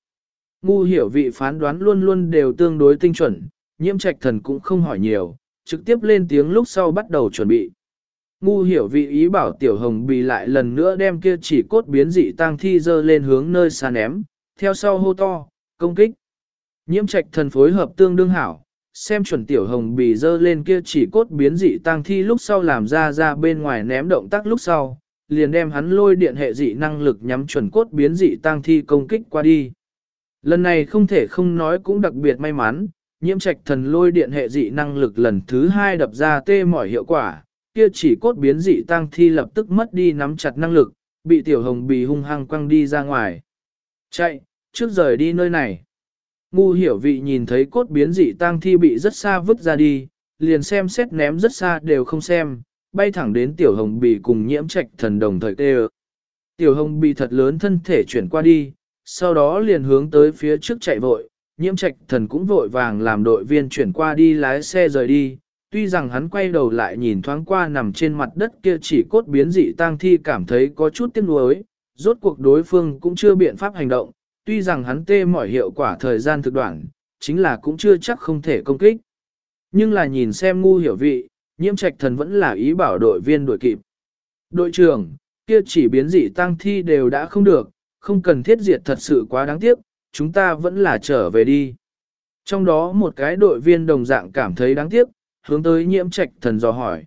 Ngu hiểu vị phán đoán luôn luôn đều tương đối tinh chuẩn, nhiễm trạch thần cũng không hỏi nhiều, trực tiếp lên tiếng lúc sau bắt đầu chuẩn bị. Ngu hiểu vị ý bảo tiểu hồng bì lại lần nữa đem kia chỉ cốt biến dị tang thi dơ lên hướng nơi xa ném, theo sau hô to, công kích. Nhiễm trạch thần phối hợp tương đương hảo, xem chuẩn tiểu hồng bì dơ lên kia chỉ cốt biến dị tang thi lúc sau làm ra ra bên ngoài ném động tác lúc sau, liền đem hắn lôi điện hệ dị năng lực nhắm chuẩn cốt biến dị tang thi công kích qua đi. Lần này không thể không nói cũng đặc biệt may mắn, nhiễm trạch thần lôi điện hệ dị năng lực lần thứ hai đập ra tê mỏi hiệu quả, kia chỉ cốt biến dị tăng thi lập tức mất đi nắm chặt năng lực, bị tiểu hồng bì hung hăng quăng đi ra ngoài. Chạy, trước rời đi nơi này. Ngu hiểu vị nhìn thấy cốt biến dị tăng thi bị rất xa vứt ra đi, liền xem xét ném rất xa đều không xem, bay thẳng đến tiểu hồng bì cùng nhiễm trạch thần đồng thời tê Tiểu hồng bì thật lớn thân thể chuyển qua đi, sau đó liền hướng tới phía trước chạy vội, nhiễm trạch thần cũng vội vàng làm đội viên chuyển qua đi lái xe rời đi, tuy rằng hắn quay đầu lại nhìn thoáng qua nằm trên mặt đất kia chỉ cốt biến dị tang thi cảm thấy có chút tiếc nuối, rốt cuộc đối phương cũng chưa biện pháp hành động, tuy rằng hắn tê mọi hiệu quả thời gian thực đoạn, chính là cũng chưa chắc không thể công kích. Nhưng là nhìn xem ngu hiểu vị, nhiễm trạch thần vẫn là ý bảo đội viên đuổi kịp. Đội trưởng, kia chỉ biến dị tăng thi đều đã không được, không cần thiết diệt thật sự quá đáng tiếc, chúng ta vẫn là trở về đi. Trong đó một cái đội viên đồng dạng cảm thấy đáng tiếc, hướng tới nhiễm trạch thần dò hỏi.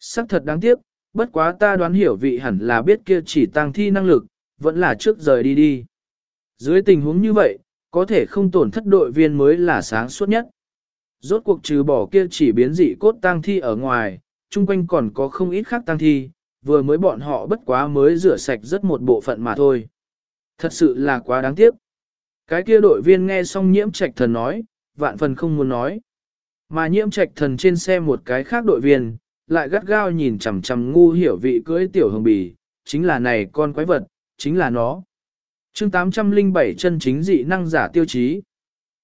Sắc thật đáng tiếc, bất quá ta đoán hiểu vị hẳn là biết kia chỉ tăng thi năng lực, vẫn là trước rời đi đi. Dưới tình huống như vậy, có thể không tổn thất đội viên mới là sáng suốt nhất. Rốt cuộc trừ bỏ kia chỉ biến dị cốt tang thi ở ngoài, chung quanh còn có không ít khác tang thi, vừa mới bọn họ bất quá mới rửa sạch rất một bộ phận mà thôi. Thật sự là quá đáng tiếc. Cái kia đội viên nghe xong nhiễm trạch thần nói, vạn phần không muốn nói. Mà nhiễm trạch thần trên xe một cái khác đội viên, lại gắt gao nhìn chằm chằm ngu hiểu vị cưỡi tiểu hồng bì, chính là này con quái vật, chính là nó chương 807 chân chính dị năng giả tiêu chí.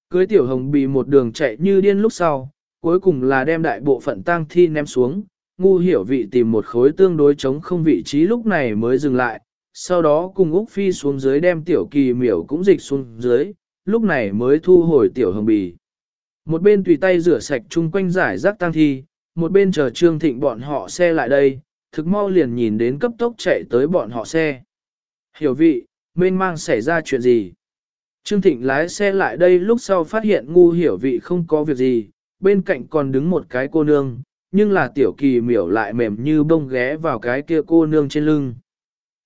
Cưới tiểu hồng bì một đường chạy như điên lúc sau, cuối cùng là đem đại bộ phận tang thi ném xuống, ngu hiểu vị tìm một khối tương đối chống không vị trí lúc này mới dừng lại, sau đó cùng Úc Phi xuống dưới đem tiểu kỳ miểu cũng dịch xuống dưới, lúc này mới thu hồi tiểu hồng bì. Một bên tùy tay rửa sạch chung quanh giải rác tang thi, một bên chờ Trương Thịnh bọn họ xe lại đây, thực mau liền nhìn đến cấp tốc chạy tới bọn họ xe. Hiểu vị, mênh mang xảy ra chuyện gì? Trương Thịnh lái xe lại đây lúc sau phát hiện ngu hiểu vị không có việc gì, bên cạnh còn đứng một cái cô nương, nhưng là tiểu kỳ miểu lại mềm như bông ghé vào cái kia cô nương trên lưng.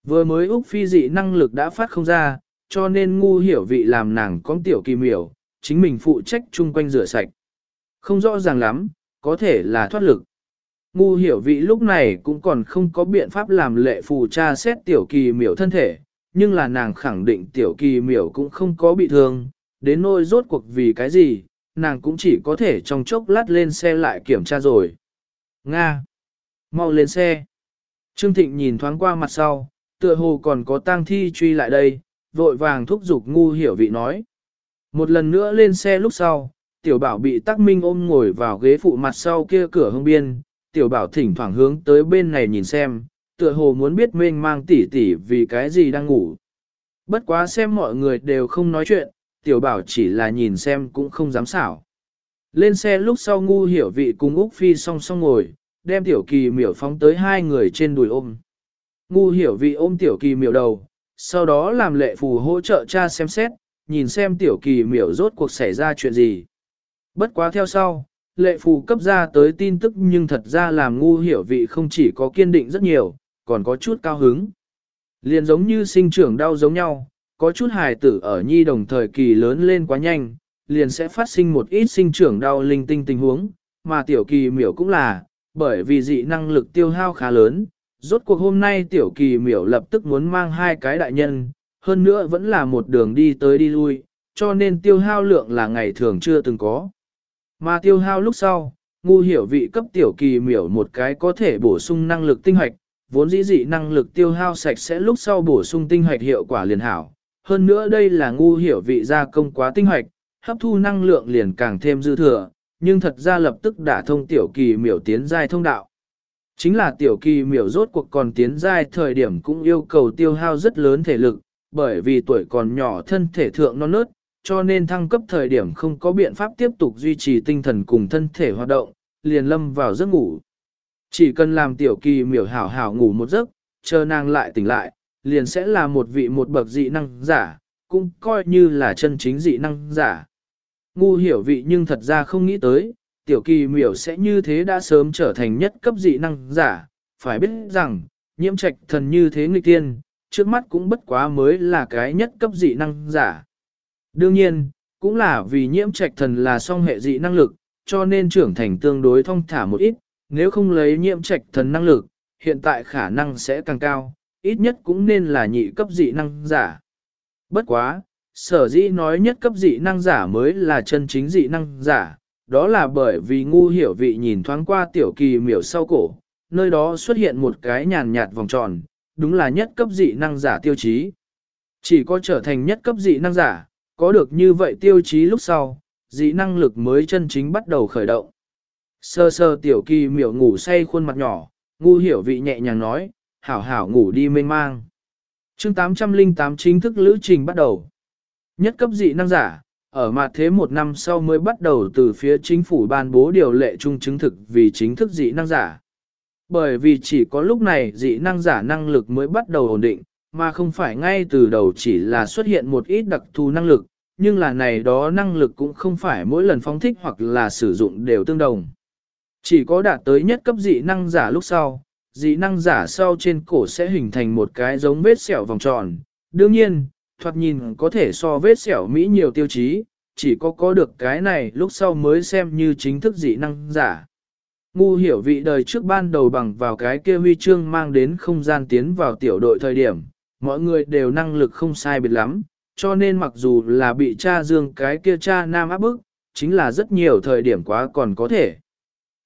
Vừa mới Úc phi dị năng lực đã phát không ra, cho nên ngu hiểu vị làm nàng con tiểu kỳ miểu, chính mình phụ trách chung quanh rửa sạch. Không rõ ràng lắm, có thể là thoát lực. Ngu hiểu vị lúc này cũng còn không có biện pháp làm lệ phù tra xét tiểu kỳ miểu thân thể, nhưng là nàng khẳng định tiểu kỳ miểu cũng không có bị thương, đến nỗi rốt cuộc vì cái gì, nàng cũng chỉ có thể trong chốc lát lên xe lại kiểm tra rồi. Nga! Mau lên xe! Trương Thịnh nhìn thoáng qua mặt sau, tựa hồ còn có tang thi truy lại đây, vội vàng thúc giục ngu hiểu vị nói. Một lần nữa lên xe lúc sau, tiểu bảo bị tắc minh ôm ngồi vào ghế phụ mặt sau kia cửa hông biên, tiểu bảo thỉnh thoảng hướng tới bên này nhìn xem, tựa hồ muốn biết mênh mang tỉ tỉ vì cái gì đang ngủ. Bất quá xem mọi người đều không nói chuyện, tiểu bảo chỉ là nhìn xem cũng không dám xảo. Lên xe lúc sau ngu hiểu vị cùng Úc Phi song song ngồi, đem tiểu kỳ miểu phóng tới hai người trên đùi ôm. Ngu hiểu vị ôm tiểu kỳ miểu đầu, sau đó làm lệ phù hỗ trợ cha xem xét, nhìn xem tiểu kỳ miểu rốt cuộc xảy ra chuyện gì. Bất quá theo sau, lệ phù cấp ra tới tin tức nhưng thật ra làm ngu hiểu vị không chỉ có kiên định rất nhiều, còn có chút cao hứng. Liền giống như sinh trưởng đau giống nhau, có chút hài tử ở nhi đồng thời kỳ lớn lên quá nhanh, liền sẽ phát sinh một ít sinh trưởng đau linh tinh tình huống, mà tiểu kỳ miểu cũng là, bởi vì dị năng lực tiêu hao khá lớn. Rốt cuộc hôm nay tiểu kỳ miểu lập tức muốn mang hai cái đại nhân, hơn nữa vẫn là một đường đi tới đi lui, cho nên tiêu hao lượng là ngày thường chưa từng có. Mà tiêu hao lúc sau, ngu hiểu vị cấp tiểu kỳ miểu một cái có thể bổ sung năng lực tinh hoạch, vốn dĩ dị năng lực tiêu hao sạch sẽ lúc sau bổ sung tinh hoạch hiệu quả liền hảo. Hơn nữa đây là ngu hiểu vị gia công quá tinh hoạch, hấp thu năng lượng liền càng thêm dư thừa, nhưng thật ra lập tức đã thông tiểu kỳ miểu tiến giai thông đạo. Chính là tiểu kỳ miểu rốt cuộc còn tiến giai thời điểm cũng yêu cầu tiêu hao rất lớn thể lực, bởi vì tuổi còn nhỏ thân thể thượng non nớt, cho nên thăng cấp thời điểm không có biện pháp tiếp tục duy trì tinh thần cùng thân thể hoạt động, liền lâm vào giấc ngủ. Chỉ cần làm tiểu kỳ miểu hảo hảo ngủ một giấc, chờ nàng lại tỉnh lại, liền sẽ là một vị một bậc dị năng giả, cũng coi như là chân chính dị năng giả. Ngu hiểu vị nhưng thật ra không nghĩ tới, tiểu kỳ miểu sẽ như thế đã sớm trở thành nhất cấp dị năng giả, phải biết rằng, nhiễm trạch thần như thế nghịch tiên, trước mắt cũng bất quá mới là cái nhất cấp dị năng giả. Đương nhiên, cũng là vì nhiễm trạch thần là song hệ dị năng lực, cho nên trưởng thành tương đối thông thả một ít, nếu không lấy nhiễm trạch thần năng lực, hiện tại khả năng sẽ càng cao, ít nhất cũng nên là nhị cấp dị năng giả. Bất quá, sở dĩ nói nhất cấp dị năng giả mới là chân chính dị năng giả, đó là bởi vì ngu hiểu vị nhìn thoáng qua tiểu kỳ miểu sau cổ, nơi đó xuất hiện một cái nhàn nhạt vòng tròn, đúng là nhất cấp dị năng giả tiêu chí. Chỉ có trở thành nhất cấp dị năng giả, có được như vậy tiêu chí lúc sau, dị năng lực mới chân chính bắt đầu khởi động. Sơ sơ tiểu kỳ miểu ngủ say khuôn mặt nhỏ, ngu hiểu vị nhẹ nhàng nói, hảo hảo ngủ đi mênh mang. chương 808 chính thức lữ trình bắt đầu. Nhất cấp dị năng giả, ở mặt thế một năm sau mới bắt đầu từ phía chính phủ ban bố điều lệ chung chứng thực vì chính thức dị năng giả. Bởi vì chỉ có lúc này dị năng giả năng lực mới bắt đầu ổn định, mà không phải ngay từ đầu chỉ là xuất hiện một ít đặc thù năng lực, nhưng là này đó năng lực cũng không phải mỗi lần phóng thích hoặc là sử dụng đều tương đồng. Chỉ có đạt tới nhất cấp dị năng giả lúc sau, dị năng giả sau trên cổ sẽ hình thành một cái giống vết sẹo vòng tròn. Đương nhiên, thoạt nhìn có thể so vết sẹo Mỹ nhiều tiêu chí, chỉ có có được cái này lúc sau mới xem như chính thức dị năng giả. Ngu hiểu vị đời trước ban đầu bằng vào cái kia huy chương mang đến không gian tiến vào tiểu đội thời điểm, mọi người đều năng lực không sai biệt lắm, cho nên mặc dù là bị cha dương cái kia cha nam áp bức, chính là rất nhiều thời điểm quá còn có thể.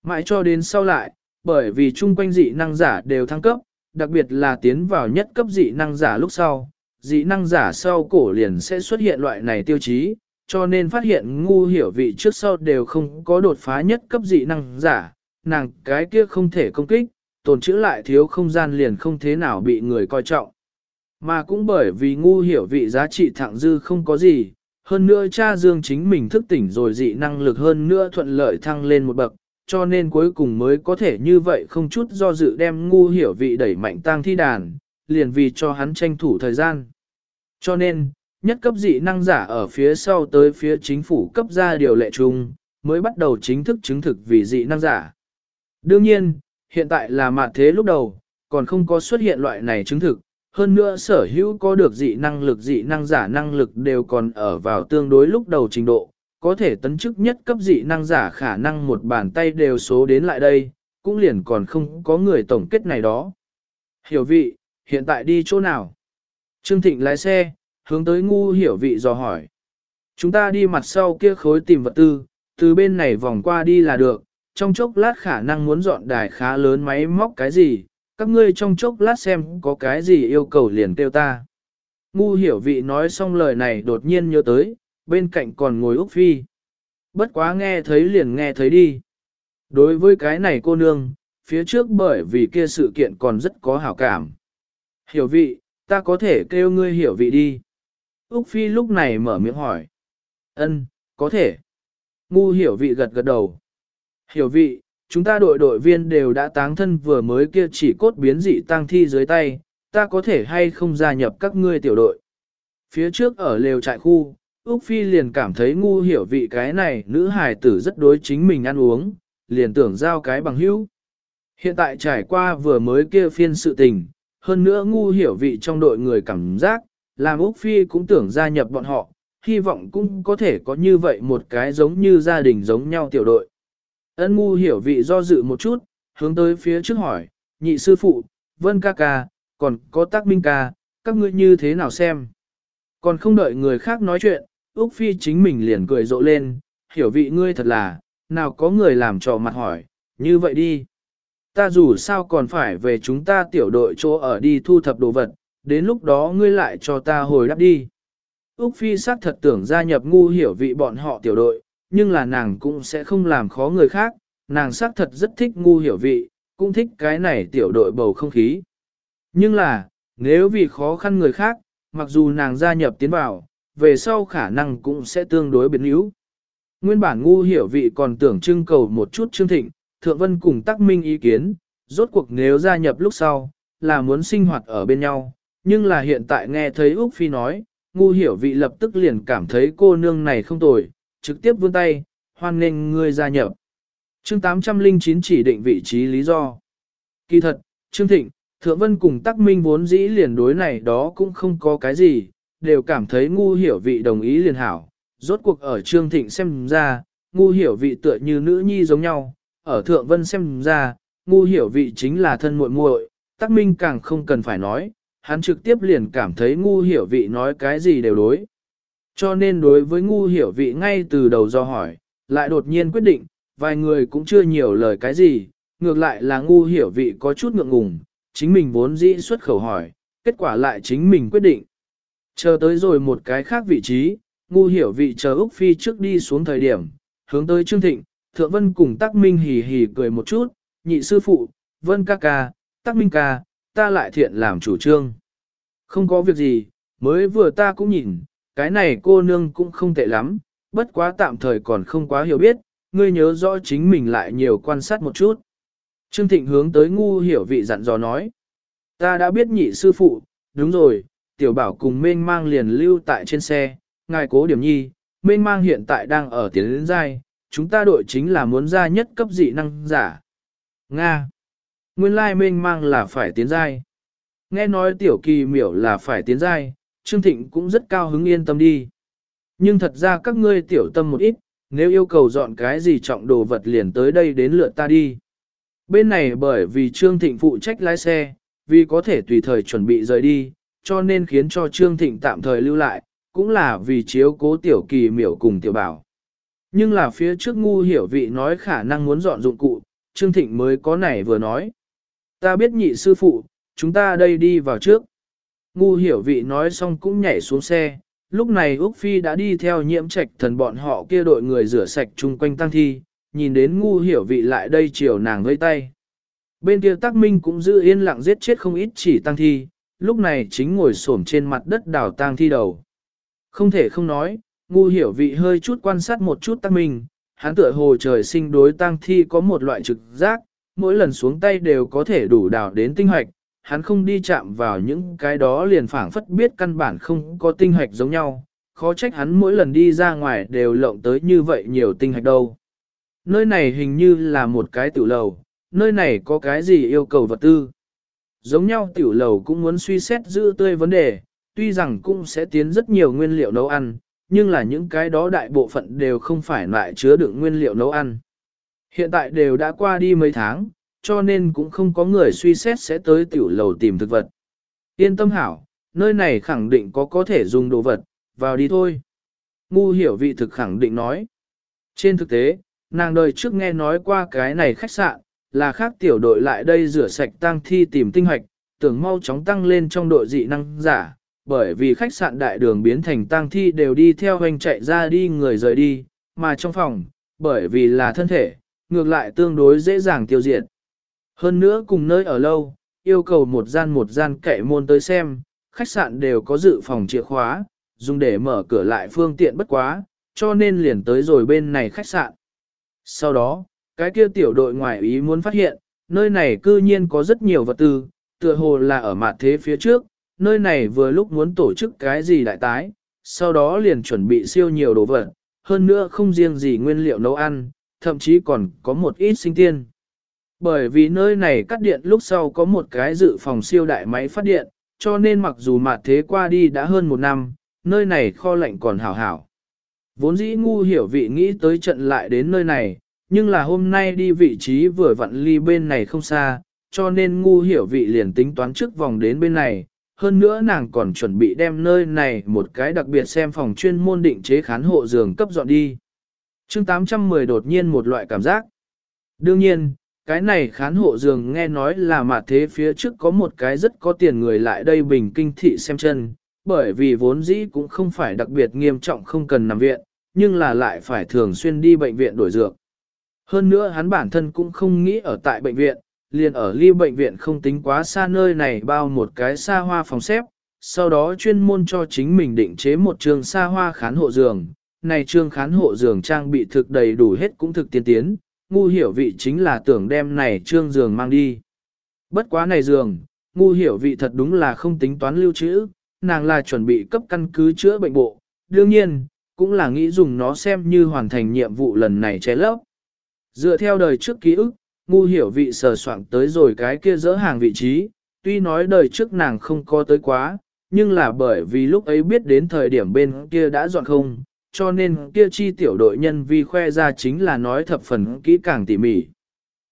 Mãi cho đến sau lại, bởi vì chung quanh dị năng giả đều thăng cấp, đặc biệt là tiến vào nhất cấp dị năng giả lúc sau, dị năng giả sau cổ liền sẽ xuất hiện loại này tiêu chí, cho nên phát hiện ngu hiểu vị trước sau đều không có đột phá nhất cấp dị năng giả, nàng cái kia không thể công kích, tồn trữ lại thiếu không gian liền không thế nào bị người coi trọng. Mà cũng bởi vì ngu hiểu vị giá trị thẳng dư không có gì, hơn nữa cha dương chính mình thức tỉnh rồi dị năng lực hơn nữa thuận lợi thăng lên một bậc, cho nên cuối cùng mới có thể như vậy không chút do dự đem ngu hiểu vị đẩy mạnh tang thi đàn, liền vì cho hắn tranh thủ thời gian. Cho nên, nhất cấp dị năng giả ở phía sau tới phía chính phủ cấp ra điều lệ chung, mới bắt đầu chính thức chứng thực vì dị năng giả. Đương nhiên, hiện tại là mạt thế lúc đầu, còn không có xuất hiện loại này chứng thực, hơn nữa sở hữu có được dị năng lực dị năng giả năng lực đều còn ở vào tương đối lúc đầu trình độ, có thể tấn chức nhất cấp dị năng giả khả năng một bàn tay đều số đến lại đây, cũng liền còn không có người tổng kết này đó. Hiểu vị, hiện tại đi chỗ nào? Trương Thịnh lái xe, hướng tới ngu hiểu vị dò hỏi. Chúng ta đi mặt sau kia khối tìm vật tư, từ bên này vòng qua đi là được, trong chốc lát khả năng muốn dọn đài khá lớn máy móc cái gì, các ngươi trong chốc lát xem có cái gì yêu cầu liền kêu ta. Ngu hiểu vị nói xong lời này đột nhiên nhớ tới, bên cạnh còn ngồi Úc Phi. Bất quá nghe thấy liền nghe thấy đi. Đối với cái này cô nương, phía trước bởi vì kia sự kiện còn rất có hảo cảm. Hiểu vị, ta có thể kêu ngươi hiểu vị đi. Úc Phi lúc này mở miệng hỏi. Ân, có thể. Ngu hiểu vị gật gật đầu. Hiểu vị, chúng ta đội đội viên đều đã táng thân vừa mới kia chỉ cốt biến dị tang thi dưới tay, ta có thể hay không gia nhập các ngươi tiểu đội. Phía trước ở lều trại khu, Úc Phi liền cảm thấy ngu hiểu vị cái này nữ hài tử rất đối chính mình ăn uống, liền tưởng giao cái bằng hữu. Hiện tại trải qua vừa mới kia phiên sự tình, hơn nữa ngu hiểu vị trong đội người cảm giác, làm Úc Phi cũng tưởng gia nhập bọn họ, hy vọng cũng có thể có như vậy một cái giống như gia đình giống nhau tiểu đội. Ân ngu hiểu vị do dự một chút, hướng tới phía trước hỏi, nhị sư phụ, vân ca ca, còn có tác minh ca, các ngươi như thế nào xem? Còn không đợi người khác nói chuyện, Úc Phi chính mình liền cười rộ lên, hiểu vị ngươi thật là, nào có người làm trò mặt hỏi, như vậy đi. Ta dù sao còn phải về chúng ta tiểu đội chỗ ở đi thu thập đồ vật, đến lúc đó ngươi lại cho ta hồi đáp đi. Úc Phi xác thật tưởng gia nhập ngu hiểu vị bọn họ tiểu đội, nhưng là nàng cũng sẽ không làm khó người khác, nàng xác thật rất thích ngu hiểu vị, cũng thích cái này tiểu đội bầu không khí. Nhưng là, nếu vì khó khăn người khác, mặc dù nàng gia nhập tiến vào, về sau khả năng cũng sẽ tương đối biến yếu. Nguyên bản ngu hiểu vị còn tưởng trưng cầu một chút chương thịnh, thượng vân cùng tắc minh ý kiến, rốt cuộc nếu gia nhập lúc sau, là muốn sinh hoạt ở bên nhau, nhưng là hiện tại nghe thấy Úc Phi nói, ngu hiểu vị lập tức liền cảm thấy cô nương này không tồi, trực tiếp vươn tay, hoan nghênh ngươi gia nhập. Chương 809 chỉ định vị trí lý do. Kỳ thật, Trương Thịnh, Thượng Vân cùng Tắc Minh vốn dĩ liền đối này đó cũng không có cái gì, đều cảm thấy ngu hiểu vị đồng ý liền hảo. Rốt cuộc ở Trương Thịnh xem ra, ngu hiểu vị tựa như nữ nhi giống nhau, ở Thượng Vân xem ra, ngu hiểu vị chính là thân muội muội, Tắc Minh càng không cần phải nói, hắn trực tiếp liền cảm thấy ngu hiểu vị nói cái gì đều đối. Cho nên đối với ngu hiểu vị ngay từ đầu do hỏi, lại đột nhiên quyết định, vài người cũng chưa nhiều lời cái gì, ngược lại là ngu hiểu vị có chút ngượng ngùng, chính mình vốn dĩ xuất khẩu hỏi, kết quả lại chính mình quyết định. Chờ tới rồi một cái khác vị trí, ngu hiểu vị chờ Úc Phi trước đi xuống thời điểm, hướng tới Trương Thịnh, Thượng Vân cùng Tắc Minh hì hì cười một chút, nhị sư phụ, Vân ca ca, Tắc Minh ca, ta lại thiện làm chủ trương. Không có việc gì, mới vừa ta cũng nhìn, cái này cô nương cũng không tệ lắm, bất quá tạm thời còn không quá hiểu biết, ngươi nhớ rõ chính mình lại nhiều quan sát một chút. Trương Thịnh hướng tới ngu hiểu vị dặn dò nói. Ta đã biết nhị sư phụ, đúng rồi, tiểu bảo cùng mênh mang liền lưu tại trên xe, ngài cố điểm nhi, mênh mang hiện tại đang ở tiến đến giai, chúng ta đội chính là muốn ra nhất cấp dị năng giả. Nga. Nguyên lai mênh mang là phải tiến giai. Nghe nói tiểu kỳ miểu là phải tiến giai, Trương Thịnh cũng rất cao hứng yên tâm đi. Nhưng thật ra các ngươi tiểu tâm một ít, nếu yêu cầu dọn cái gì trọng đồ vật liền tới đây đến lượt ta đi. Bên này bởi vì Trương Thịnh phụ trách lái xe, vì có thể tùy thời chuẩn bị rời đi, cho nên khiến cho Trương Thịnh tạm thời lưu lại, cũng là vì chiếu cố tiểu kỳ miểu cùng tiểu bảo. Nhưng là phía trước ngu hiểu vị nói khả năng muốn dọn dụng cụ, Trương Thịnh mới có này vừa nói. Ta biết nhị sư phụ, chúng ta đây đi vào trước. Ngu hiểu vị nói xong cũng nhảy xuống xe, lúc này Úc Phi đã đi theo nhiễm trạch thần bọn họ kia đội người rửa sạch chung quanh tăng thi, nhìn đến ngu hiểu vị lại đây chiều nàng vây tay. Bên kia tác minh cũng giữ yên lặng giết chết không ít chỉ tăng thi, lúc này chính ngồi xổm trên mặt đất đào tang thi đầu. Không thể không nói, ngu hiểu vị hơi chút quan sát một chút tăng mình, hắn tựa hồ trời sinh đối tang thi có một loại trực giác, mỗi lần xuống tay đều có thể đủ đào đến tinh hoạch, hắn không đi chạm vào những cái đó liền phảng phất biết căn bản không có tinh hoạch giống nhau, khó trách hắn mỗi lần đi ra ngoài đều lộng tới như vậy nhiều tinh hoạch đâu. Nơi này hình như là một cái tiểu lầu, nơi này có cái gì yêu cầu vật tư. Giống nhau tiểu lầu cũng muốn suy xét giữ tươi vấn đề, tuy rằng cũng sẽ tiến rất nhiều nguyên liệu nấu ăn, nhưng là những cái đó đại bộ phận đều không phải loại chứa đựng nguyên liệu nấu ăn. Hiện tại đều đã qua đi mấy tháng, cho nên cũng không có người suy xét sẽ tới tiểu lầu tìm thực vật. Yên tâm hảo, nơi này khẳng định có có thể dùng đồ vật, vào đi thôi. Ngu hiểu vị thực khẳng định nói. Trên thực tế, nàng đời trước nghe nói qua cái này khách sạn, là khác tiểu đội lại đây rửa sạch tang thi tìm tinh hoạch, tưởng mau chóng tăng lên trong đội dị năng giả, bởi vì khách sạn đại đường biến thành tang thi đều đi theo hoành chạy ra đi người rời đi, mà trong phòng, bởi vì là thân thể, ngược lại tương đối dễ dàng tiêu diệt. Hơn nữa cùng nơi ở lâu, yêu cầu một gian một gian kệ môn tới xem, khách sạn đều có dự phòng chìa khóa, dùng để mở cửa lại phương tiện bất quá, cho nên liền tới rồi bên này khách sạn. Sau đó, cái kia tiểu đội ngoài ý muốn phát hiện, nơi này cư nhiên có rất nhiều vật tư, tựa hồ là ở mặt thế phía trước, nơi này vừa lúc muốn tổ chức cái gì đại tái, sau đó liền chuẩn bị siêu nhiều đồ vật, hơn nữa không riêng gì nguyên liệu nấu ăn, thậm chí còn có một ít sinh tiên. Bởi vì nơi này cắt điện lúc sau có một cái dự phòng siêu đại máy phát điện, cho nên mặc dù mặt thế qua đi đã hơn một năm, nơi này kho lạnh còn hảo hảo. Vốn dĩ ngu hiểu vị nghĩ tới trận lại đến nơi này, nhưng là hôm nay đi vị trí vừa vặn ly bên này không xa, cho nên ngu hiểu vị liền tính toán trước vòng đến bên này. Hơn nữa nàng còn chuẩn bị đem nơi này một cái đặc biệt xem phòng chuyên môn định chế khán hộ giường cấp dọn đi. chương 810 đột nhiên một loại cảm giác. Đương nhiên, cái này khán hộ giường nghe nói là mà thế phía trước có một cái rất có tiền người lại đây bình kinh thị xem chân, bởi vì vốn dĩ cũng không phải đặc biệt nghiêm trọng không cần nằm viện, nhưng là lại phải thường xuyên đi bệnh viện đổi dược. Hơn nữa hắn bản thân cũng không nghĩ ở tại bệnh viện, liền ở ly bệnh viện không tính quá xa nơi này bao một cái xa hoa phòng xếp, sau đó chuyên môn cho chính mình định chế một trường xa hoa khán hộ giường. Này trường khán hộ giường trang bị thực đầy đủ hết cũng thực tiên tiến, ngu hiểu vị chính là tưởng đem này trương giường mang đi. Bất quá này giường, ngu hiểu vị thật đúng là không tính toán lưu trữ, nàng là chuẩn bị cấp căn cứ chữa bệnh bộ, đương nhiên, cũng là nghĩ dùng nó xem như hoàn thành nhiệm vụ lần này chế lấp. Dựa theo đời trước ký ức, ngu hiểu vị sờ soạn tới rồi cái kia dỡ hàng vị trí, tuy nói đời trước nàng không có tới quá, nhưng là bởi vì lúc ấy biết đến thời điểm bên kia đã dọn không, cho nên kia chi tiểu đội nhân vi khoe ra chính là nói thập phần kỹ càng tỉ mỉ.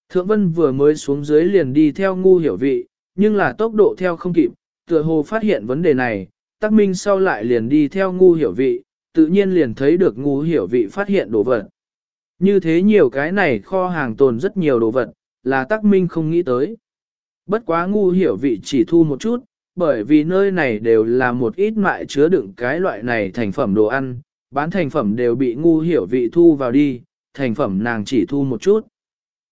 Thượng Vân vừa mới xuống dưới liền đi theo ngu hiểu vị, nhưng là tốc độ theo không kịp, tựa hồ phát hiện vấn đề này, Tắc Minh sau lại liền đi theo ngu hiểu vị, tự nhiên liền thấy được ngu hiểu vị phát hiện đồ vật. Như thế nhiều cái này kho hàng tồn rất nhiều đồ vật, là Tắc Minh không nghĩ tới. Bất quá ngu hiểu vị chỉ thu một chút, bởi vì nơi này đều là một ít mại chứa đựng cái loại này thành phẩm đồ ăn, bán thành phẩm đều bị ngu hiểu vị thu vào đi, thành phẩm nàng chỉ thu một chút.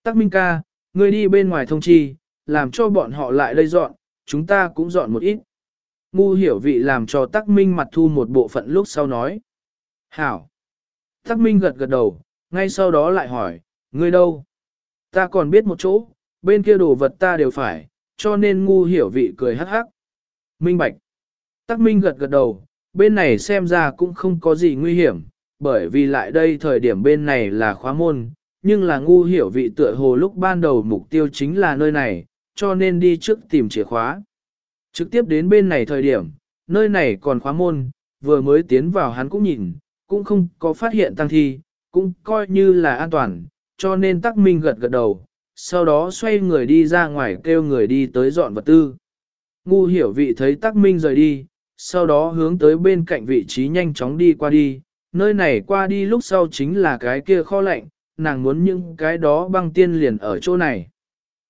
Tắc Minh ca, ngươi đi bên ngoài thông chi, làm cho bọn họ lại đây dọn, chúng ta cũng dọn một ít. Ngu hiểu vị làm cho Tắc Minh mặt thu một bộ phận lúc sau nói. Hảo. Tắc Minh gật gật đầu, ngay sau đó lại hỏi, ngươi đâu? Ta còn biết một chỗ, bên kia đồ vật ta đều phải, cho nên ngu hiểu vị cười hắc hắc. Minh bạch. Tắc Minh gật gật đầu, bên này xem ra cũng không có gì nguy hiểm, bởi vì lại đây thời điểm bên này là khóa môn, nhưng là ngu hiểu vị tựa hồ lúc ban đầu mục tiêu chính là nơi này, cho nên đi trước tìm chìa khóa. Trực tiếp đến bên này thời điểm, nơi này còn khóa môn, vừa mới tiến vào hắn cũng nhìn, cũng không có phát hiện tăng thi, cũng coi như là an toàn, cho nên tắc minh gật gật đầu, sau đó xoay người đi ra ngoài kêu người đi tới dọn vật tư. Ngu hiểu vị thấy tắc minh rời đi, sau đó hướng tới bên cạnh vị trí nhanh chóng đi qua đi, nơi này qua đi lúc sau chính là cái kia kho lạnh, nàng muốn những cái đó băng tiên liền ở chỗ này.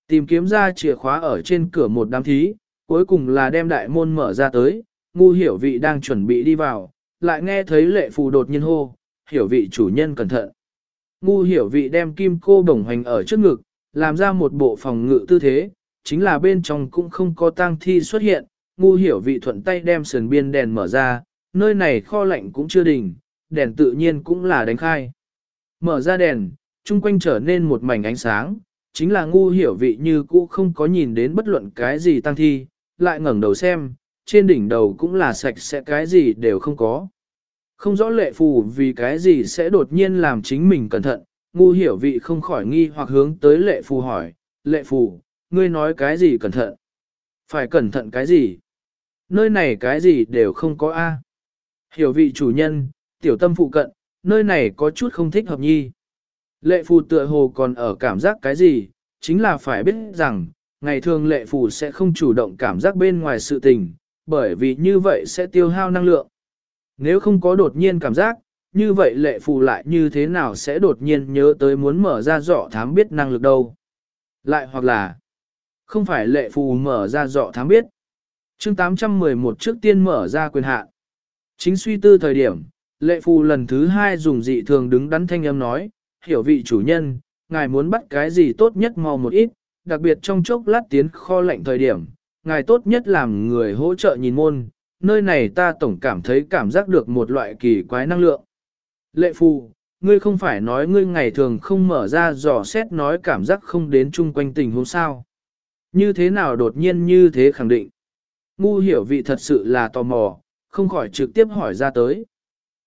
Tìm kiếm ra chìa khóa ở trên cửa một đám thí, cuối cùng là đem đại môn mở ra tới, ngu hiểu vị đang chuẩn bị đi vào, lại nghe thấy lệ phù đột nhiên hô, hiểu vị chủ nhân cẩn thận. Ngu hiểu vị đem kim cô đồng hành ở trước ngực, làm ra một bộ phòng ngự tư thế, chính là bên trong cũng không có tang thi xuất hiện, ngu hiểu vị thuận tay đem sườn biên đèn mở ra, nơi này kho lạnh cũng chưa đỉnh, đèn tự nhiên cũng là đánh khai. Mở ra đèn, chung quanh trở nên một mảnh ánh sáng, chính là ngu hiểu vị như cũ không có nhìn đến bất luận cái gì tăng thi, lại ngẩng đầu xem, trên đỉnh đầu cũng là sạch sẽ cái gì đều không có. Không rõ lệ phù vì cái gì sẽ đột nhiên làm chính mình cẩn thận, ngu hiểu vị không khỏi nghi hoặc hướng tới lệ phù hỏi, lệ phù, ngươi nói cái gì cẩn thận? Phải cẩn thận cái gì? Nơi này cái gì đều không có A. Hiểu vị chủ nhân, tiểu tâm phụ cận, nơi này có chút không thích hợp nhi. Lệ phù tựa hồ còn ở cảm giác cái gì, chính là phải biết rằng, ngày thường lệ phù sẽ không chủ động cảm giác bên ngoài sự tình, bởi vì như vậy sẽ tiêu hao năng lượng. Nếu không có đột nhiên cảm giác, như vậy lệ phù lại như thế nào sẽ đột nhiên nhớ tới muốn mở ra dọ thám biết năng lực đâu. Lại hoặc là, không phải lệ phù mở ra dọ thám biết. chương 811 trước tiên mở ra quyền hạn. Chính suy tư thời điểm, lệ phù lần thứ hai dùng dị thường đứng đắn thanh âm nói, hiểu vị chủ nhân, ngài muốn bắt cái gì tốt nhất mau một ít, đặc biệt trong chốc lát tiến kho lạnh thời điểm, ngài tốt nhất làm người hỗ trợ nhìn môn, nơi này ta tổng cảm thấy cảm giác được một loại kỳ quái năng lượng. Lệ phù, ngươi không phải nói ngươi ngày thường không mở ra dò xét nói cảm giác không đến chung quanh tình huống sao. Như thế nào đột nhiên như thế khẳng định. Ngu hiểu vị thật sự là tò mò, không khỏi trực tiếp hỏi ra tới.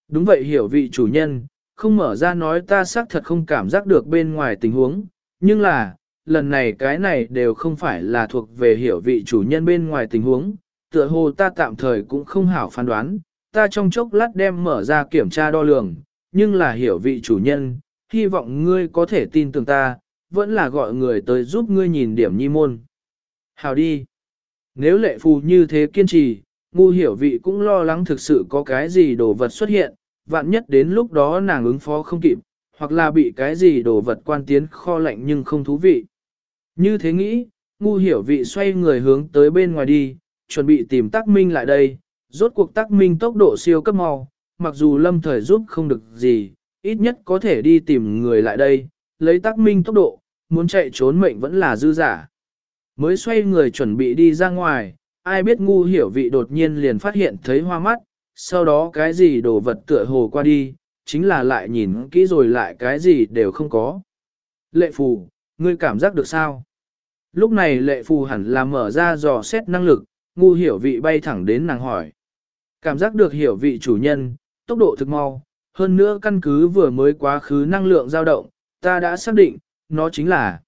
Đúng vậy hiểu vị chủ nhân, không mở ra nói ta xác thật không cảm giác được bên ngoài tình huống, nhưng là, lần này cái này đều không phải là thuộc về hiểu vị chủ nhân bên ngoài tình huống, tựa hồ ta tạm thời cũng không hảo phán đoán, ta trong chốc lát đem mở ra kiểm tra đo lường, nhưng là hiểu vị chủ nhân, hy vọng ngươi có thể tin tưởng ta, vẫn là gọi người tới giúp ngươi nhìn điểm nhi môn. Hào đi! Nếu lệ phù như thế kiên trì, ngu hiểu vị cũng lo lắng thực sự có cái gì đồ vật xuất hiện, vạn nhất đến lúc đó nàng ứng phó không kịp, hoặc là bị cái gì đồ vật quan tiến kho lạnh nhưng không thú vị. Như thế nghĩ, ngu hiểu vị xoay người hướng tới bên ngoài đi, chuẩn bị tìm Tắc minh lại đây, rốt cuộc Tắc minh tốc độ siêu cấp mau, mặc dù lâm thời giúp không được gì, ít nhất có thể đi tìm người lại đây, lấy Tắc minh tốc độ, muốn chạy trốn mệnh vẫn là dư giả. Mới xoay người chuẩn bị đi ra ngoài, ai biết ngu hiểu vị đột nhiên liền phát hiện thấy hoa mắt, sau đó cái gì đồ vật tựa hồ qua đi, chính là lại nhìn kỹ rồi lại cái gì đều không có. Lệ phù, ngươi cảm giác được sao? Lúc này lệ phù hẳn là mở ra dò xét năng lực, ngu hiểu vị bay thẳng đến nàng hỏi. Cảm giác được hiểu vị chủ nhân, tốc độ thực mau, hơn nữa căn cứ vừa mới quá khứ năng lượng dao động, ta đã xác định, nó chính là.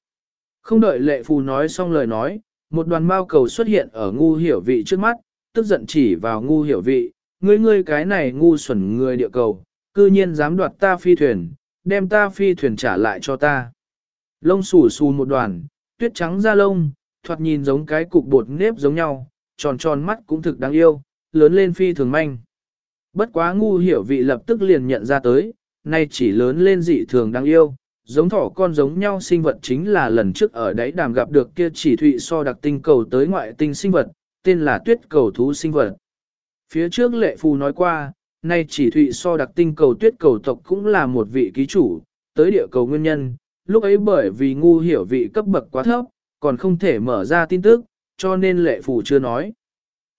Không đợi lệ phù nói xong lời nói, một đoàn mao cầu xuất hiện ở ngu hiểu vị trước mắt, tức giận chỉ vào ngu hiểu vị, ngươi ngươi cái này ngu xuẩn người địa cầu, cư nhiên dám đoạt ta phi thuyền, đem ta phi thuyền trả lại cho ta. Lông xù xù một đoàn, tuyết trắng da lông, thoạt nhìn giống cái cục bột nếp giống nhau, tròn tròn mắt cũng thực đáng yêu, lớn lên phi thường manh. Bất quá ngu hiểu vị lập tức liền nhận ra tới, nay chỉ lớn lên dị thường đáng yêu, giống thỏ con giống nhau sinh vật chính là lần trước ở đấy đàm gặp được kia chỉ thụy so đặc tinh cầu tới ngoại tinh sinh vật, tên là tuyết cầu thú sinh vật. Phía trước lệ phù nói qua, nay chỉ thụy so đặc tinh cầu tuyết cầu tộc cũng là một vị ký chủ, tới địa cầu nguyên nhân, lúc ấy bởi vì ngu hiểu vị cấp bậc quá thấp, còn không thể mở ra tin tức, cho nên lệ phù chưa nói.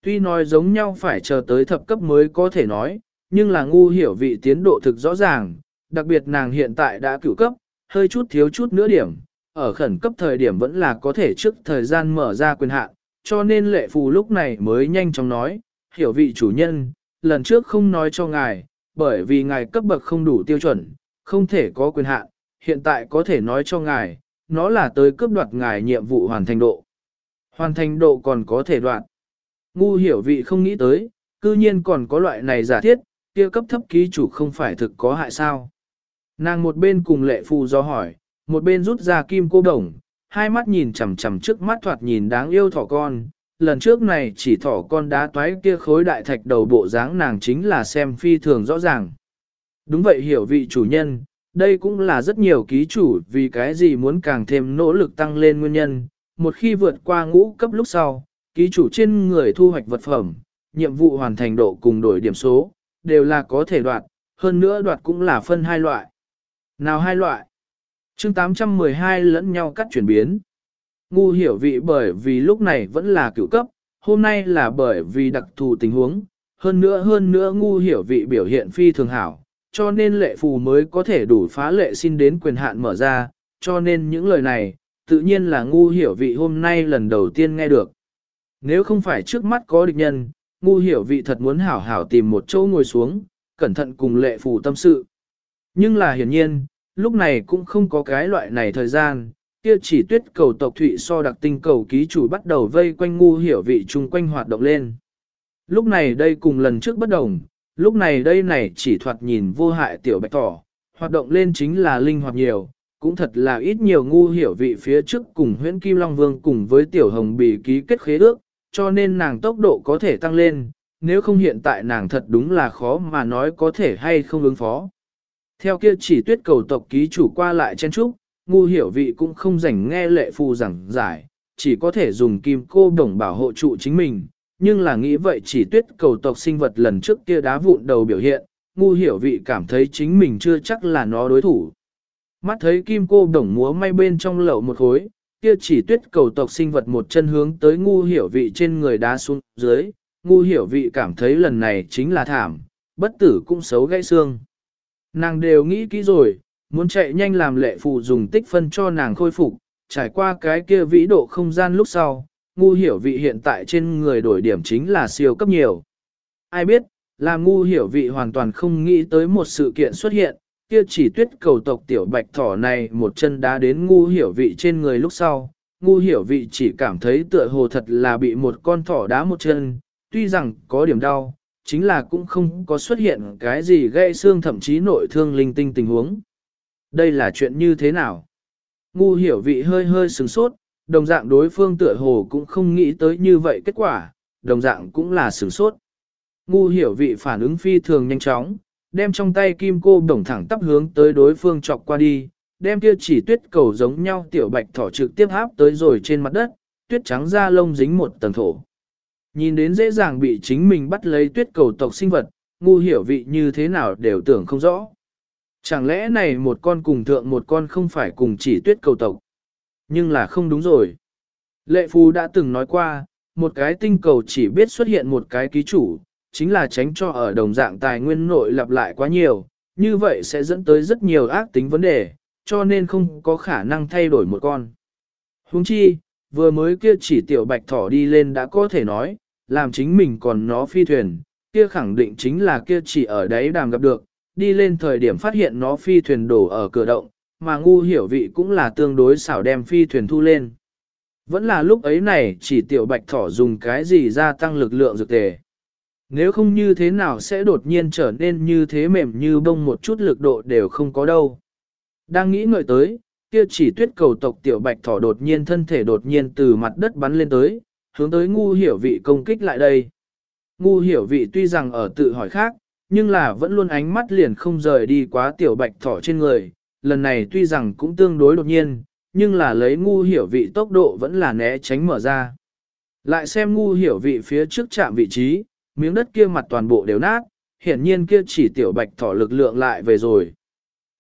Tuy nói giống nhau phải chờ tới thập cấp mới có thể nói, nhưng là ngu hiểu vị tiến độ thực rõ ràng, đặc biệt nàng hiện tại đã cửu cấp, hơi chút thiếu chút nữa điểm, ở khẩn cấp thời điểm vẫn là có thể trước thời gian mở ra quyền hạn, cho nên lệ phù lúc này mới nhanh chóng nói, hiểu vị chủ nhân, lần trước không nói cho ngài, bởi vì ngài cấp bậc không đủ tiêu chuẩn, không thể có quyền hạn, hiện tại có thể nói cho ngài, nó là tới cướp đoạt ngài nhiệm vụ hoàn thành độ. Hoàn thành độ còn có thể đoạn. Ngu hiểu vị không nghĩ tới, cư nhiên còn có loại này giả thiết, kia cấp thấp ký chủ không phải thực có hại sao. Nàng một bên cùng lệ phù do hỏi, một bên rút ra kim cô đồng, hai mắt nhìn chằm chằm trước mắt thoạt nhìn đáng yêu thỏ con. Lần trước này chỉ thỏ con đá toái kia khối đại thạch đầu bộ dáng nàng chính là xem phi thường rõ ràng. Đúng vậy hiểu vị chủ nhân, đây cũng là rất nhiều ký chủ vì cái gì muốn càng thêm nỗ lực tăng lên nguyên nhân. Một khi vượt qua ngũ cấp lúc sau, ký chủ trên người thu hoạch vật phẩm, nhiệm vụ hoàn thành độ cùng đổi điểm số, đều là có thể đoạt, hơn nữa đoạt cũng là phân hai loại. Nào hai loại? chương 812 lẫn nhau cắt chuyển biến. Ngu hiểu vị bởi vì lúc này vẫn là cựu cấp, hôm nay là bởi vì đặc thù tình huống, hơn nữa hơn nữa ngu hiểu vị biểu hiện phi thường hảo, cho nên lệ phù mới có thể đủ phá lệ xin đến quyền hạn mở ra, cho nên những lời này, tự nhiên là ngu hiểu vị hôm nay lần đầu tiên nghe được. Nếu không phải trước mắt có địch nhân, ngu hiểu vị thật muốn hảo hảo tìm một chỗ ngồi xuống, cẩn thận cùng lệ phù tâm sự. Nhưng là hiển nhiên, lúc này cũng không có cái loại này thời gian, kia chỉ tuyết cầu tộc thụy so đặc tinh cầu ký chủ bắt đầu vây quanh ngu hiểu vị chung quanh hoạt động lên. Lúc này đây cùng lần trước bất đồng, lúc này đây này chỉ thoạt nhìn vô hại tiểu bạch tỏ, hoạt động lên chính là linh hoạt nhiều, cũng thật là ít nhiều ngu hiểu vị phía trước cùng huyễn Kim Long Vương cùng với tiểu hồng bì ký kết khế ước, cho nên nàng tốc độ có thể tăng lên, nếu không hiện tại nàng thật đúng là khó mà nói có thể hay không ứng phó. Theo kia chỉ tuyết cầu tộc ký chủ qua lại chen trúc, ngu hiểu vị cũng không rảnh nghe lệ phù giảng giải, chỉ có thể dùng kim cô đồng bảo hộ trụ chính mình, nhưng là nghĩ vậy chỉ tuyết cầu tộc sinh vật lần trước kia đá vụn đầu biểu hiện, ngu hiểu vị cảm thấy chính mình chưa chắc là nó đối thủ. Mắt thấy kim cô đồng múa may bên trong lậu một khối, kia chỉ tuyết cầu tộc sinh vật một chân hướng tới ngu hiểu vị trên người đá xuống dưới, ngu hiểu vị cảm thấy lần này chính là thảm, bất tử cũng xấu gãy xương. Nàng đều nghĩ kỹ rồi, muốn chạy nhanh làm lệ phụ dùng tích phân cho nàng khôi phục, trải qua cái kia vĩ độ không gian lúc sau, ngu hiểu vị hiện tại trên người đổi điểm chính là siêu cấp nhiều. Ai biết, là ngu hiểu vị hoàn toàn không nghĩ tới một sự kiện xuất hiện, kia chỉ tuyết cầu tộc tiểu bạch thỏ này một chân đá đến ngu hiểu vị trên người lúc sau. Ngu hiểu vị chỉ cảm thấy tựa hồ thật là bị một con thỏ đá một chân, tuy rằng có điểm đau, chính là cũng không có xuất hiện cái gì gây xương thậm chí nội thương linh tinh tình huống. Đây là chuyện như thế nào? Ngu hiểu vị hơi hơi sừng sốt, đồng dạng đối phương tựa hồ cũng không nghĩ tới như vậy kết quả, đồng dạng cũng là sừng sốt. Ngu hiểu vị phản ứng phi thường nhanh chóng, đem trong tay kim cô đồng thẳng tắp hướng tới đối phương chọc qua đi, đem kia chỉ tuyết cầu giống nhau tiểu bạch thỏ trực tiếp háp tới rồi trên mặt đất, tuyết trắng da lông dính một tầng thổ. Nhìn đến dễ dàng bị chính mình bắt lấy tuyết cầu tộc sinh vật, ngu hiểu vị như thế nào đều tưởng không rõ. Chẳng lẽ này một con cùng thượng một con không phải cùng chỉ tuyết cầu tộc? Nhưng là không đúng rồi. Lệ Phu đã từng nói qua, một cái tinh cầu chỉ biết xuất hiện một cái ký chủ, chính là tránh cho ở đồng dạng tài nguyên nội lặp lại quá nhiều, như vậy sẽ dẫn tới rất nhiều ác tính vấn đề, cho nên không có khả năng thay đổi một con. Huống chi, vừa mới kia chỉ tiểu bạch thỏ đi lên đã có thể nói, làm chính mình còn nó phi thuyền, kia khẳng định chính là kia chỉ ở đấy đàm gặp được, đi lên thời điểm phát hiện nó phi thuyền đổ ở cửa động, mà ngu hiểu vị cũng là tương đối xảo đem phi thuyền thu lên. Vẫn là lúc ấy này chỉ tiểu bạch thỏ dùng cái gì gia tăng lực lượng dược tề. Nếu không như thế nào sẽ đột nhiên trở nên như thế mềm như bông một chút lực độ đều không có đâu. Đang nghĩ ngợi tới, kia chỉ tuyết cầu tộc tiểu bạch thỏ đột nhiên thân thể đột nhiên từ mặt đất bắn lên tới, hướng tới ngu hiểu vị công kích lại đây. Ngu hiểu vị tuy rằng ở tự hỏi khác, nhưng là vẫn luôn ánh mắt liền không rời đi quá tiểu bạch thỏ trên người. Lần này tuy rằng cũng tương đối đột nhiên, nhưng là lấy ngu hiểu vị tốc độ vẫn là né tránh mở ra. Lại xem ngu hiểu vị phía trước chạm vị trí, miếng đất kia mặt toàn bộ đều nát, hiển nhiên kia chỉ tiểu bạch thỏ lực lượng lại về rồi.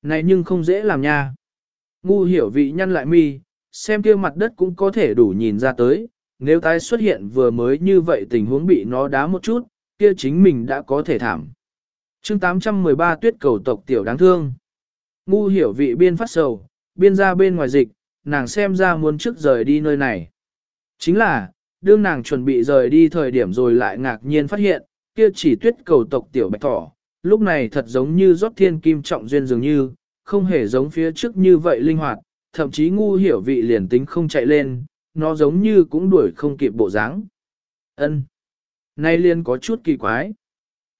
Này nhưng không dễ làm nha. Ngu hiểu vị nhăn lại mi, xem kia mặt đất cũng có thể đủ nhìn ra tới, nếu tái xuất hiện vừa mới như vậy tình huống bị nó đá một chút, kia chính mình đã có thể thảm. chương 813 tuyết cầu tộc tiểu đáng thương. Ngu hiểu vị biên phát sầu, biên ra bên ngoài dịch, nàng xem ra muốn trước rời đi nơi này. Chính là, đương nàng chuẩn bị rời đi thời điểm rồi lại ngạc nhiên phát hiện, kia chỉ tuyết cầu tộc tiểu bạch thỏ, lúc này thật giống như rót thiên kim trọng duyên dường như, không hề giống phía trước như vậy linh hoạt, thậm chí ngu hiểu vị liền tính không chạy lên, nó giống như cũng đuổi không kịp bộ dáng. Ân, Nay liên có chút kỳ quái.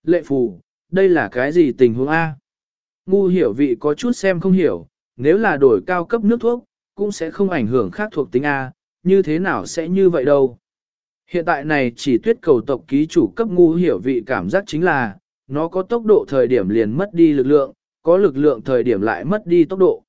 Lệ phù, đây là cái gì tình huống A? Ngu hiểu vị có chút xem không hiểu, nếu là đổi cao cấp nước thuốc, cũng sẽ không ảnh hưởng khác thuộc tính A, như thế nào sẽ như vậy đâu. Hiện tại này chỉ tuyết cầu tộc ký chủ cấp ngu hiểu vị cảm giác chính là, nó có tốc độ thời điểm liền mất đi lực lượng, có lực lượng thời điểm lại mất đi tốc độ.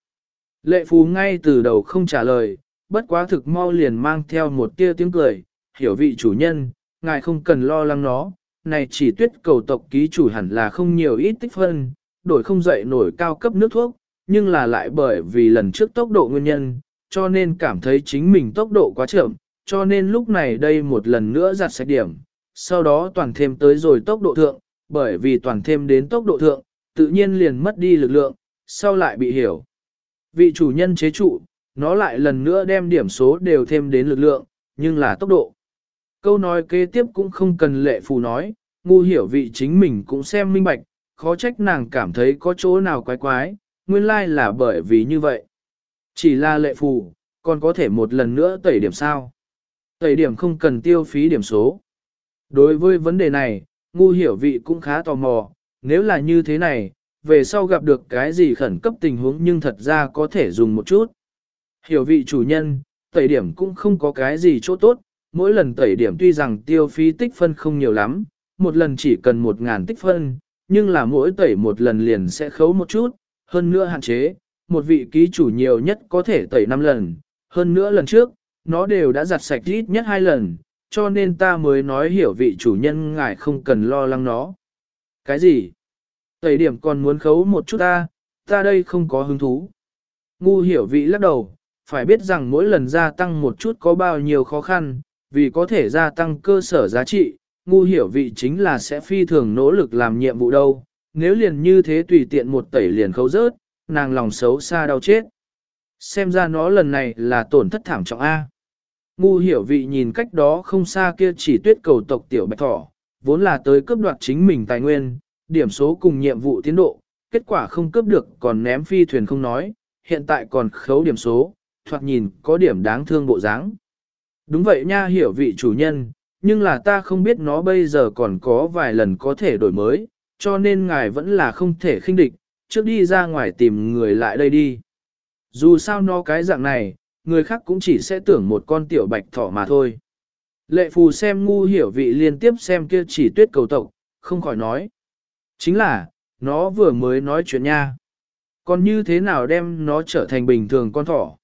Lệ phù ngay từ đầu không trả lời, bất quá thực mau liền mang theo một tia tiếng cười, hiểu vị chủ nhân, ngài không cần lo lắng nó, này chỉ tuyết cầu tộc ký chủ hẳn là không nhiều ít tích phân, đổi không dậy nổi cao cấp nước thuốc, nhưng là lại bởi vì lần trước tốc độ nguyên nhân, cho nên cảm thấy chính mình tốc độ quá chậm, cho nên lúc này đây một lần nữa giặt sạch điểm, sau đó toàn thêm tới rồi tốc độ thượng, bởi vì toàn thêm đến tốc độ thượng, tự nhiên liền mất đi lực lượng, sau lại bị hiểu. Vị chủ nhân chế trụ, nó lại lần nữa đem điểm số đều thêm đến lực lượng, nhưng là tốc độ. Câu nói kế tiếp cũng không cần lệ phù nói, ngu hiểu vị chính mình cũng xem minh bạch, khó trách nàng cảm thấy có chỗ nào quái quái, nguyên lai là bởi vì như vậy. Chỉ là lệ phù, còn có thể một lần nữa tẩy điểm sao. Tẩy điểm không cần tiêu phí điểm số. Đối với vấn đề này, ngu hiểu vị cũng khá tò mò, nếu là như thế này, về sau gặp được cái gì khẩn cấp tình huống nhưng thật ra có thể dùng một chút. Hiểu vị chủ nhân, tẩy điểm cũng không có cái gì chỗ tốt, mỗi lần tẩy điểm tuy rằng tiêu phí tích phân không nhiều lắm, một lần chỉ cần một ngàn tích phân, nhưng là mỗi tẩy một lần liền sẽ khấu một chút, hơn nữa hạn chế, một vị ký chủ nhiều nhất có thể tẩy 5 lần, hơn nữa lần trước, nó đều đã giặt sạch ít nhất hai lần, cho nên ta mới nói hiểu vị chủ nhân ngài không cần lo lắng nó. Cái gì? Tẩy điểm còn muốn khấu một chút ta, ta đây không có hứng thú. Ngu hiểu vị lắc đầu, phải biết rằng mỗi lần gia tăng một chút có bao nhiêu khó khăn, vì có thể gia tăng cơ sở giá trị, ngu hiểu vị chính là sẽ phi thường nỗ lực làm nhiệm vụ đâu, nếu liền như thế tùy tiện một tẩy liền khấu rớt, nàng lòng xấu xa đau chết. Xem ra nó lần này là tổn thất thảm trọng A. Ngu hiểu vị nhìn cách đó không xa kia chỉ tuyết cầu tộc tiểu bạch thỏ, vốn là tới cướp đoạt chính mình tài nguyên, điểm số cùng nhiệm vụ tiến độ, kết quả không cướp được còn ném phi thuyền không nói, hiện tại còn khấu điểm số, thoạt nhìn có điểm đáng thương bộ dáng. Đúng vậy nha hiểu vị chủ nhân, nhưng là ta không biết nó bây giờ còn có vài lần có thể đổi mới, cho nên ngài vẫn là không thể khinh địch, trước đi ra ngoài tìm người lại đây đi. Dù sao nó cái dạng này, người khác cũng chỉ sẽ tưởng một con tiểu bạch thỏ mà thôi. Lệ phù xem ngu hiểu vị liên tiếp xem kia chỉ tuyết cầu tộc, không khỏi nói. Chính là, nó vừa mới nói chuyện nha. Còn như thế nào đem nó trở thành bình thường con thỏ?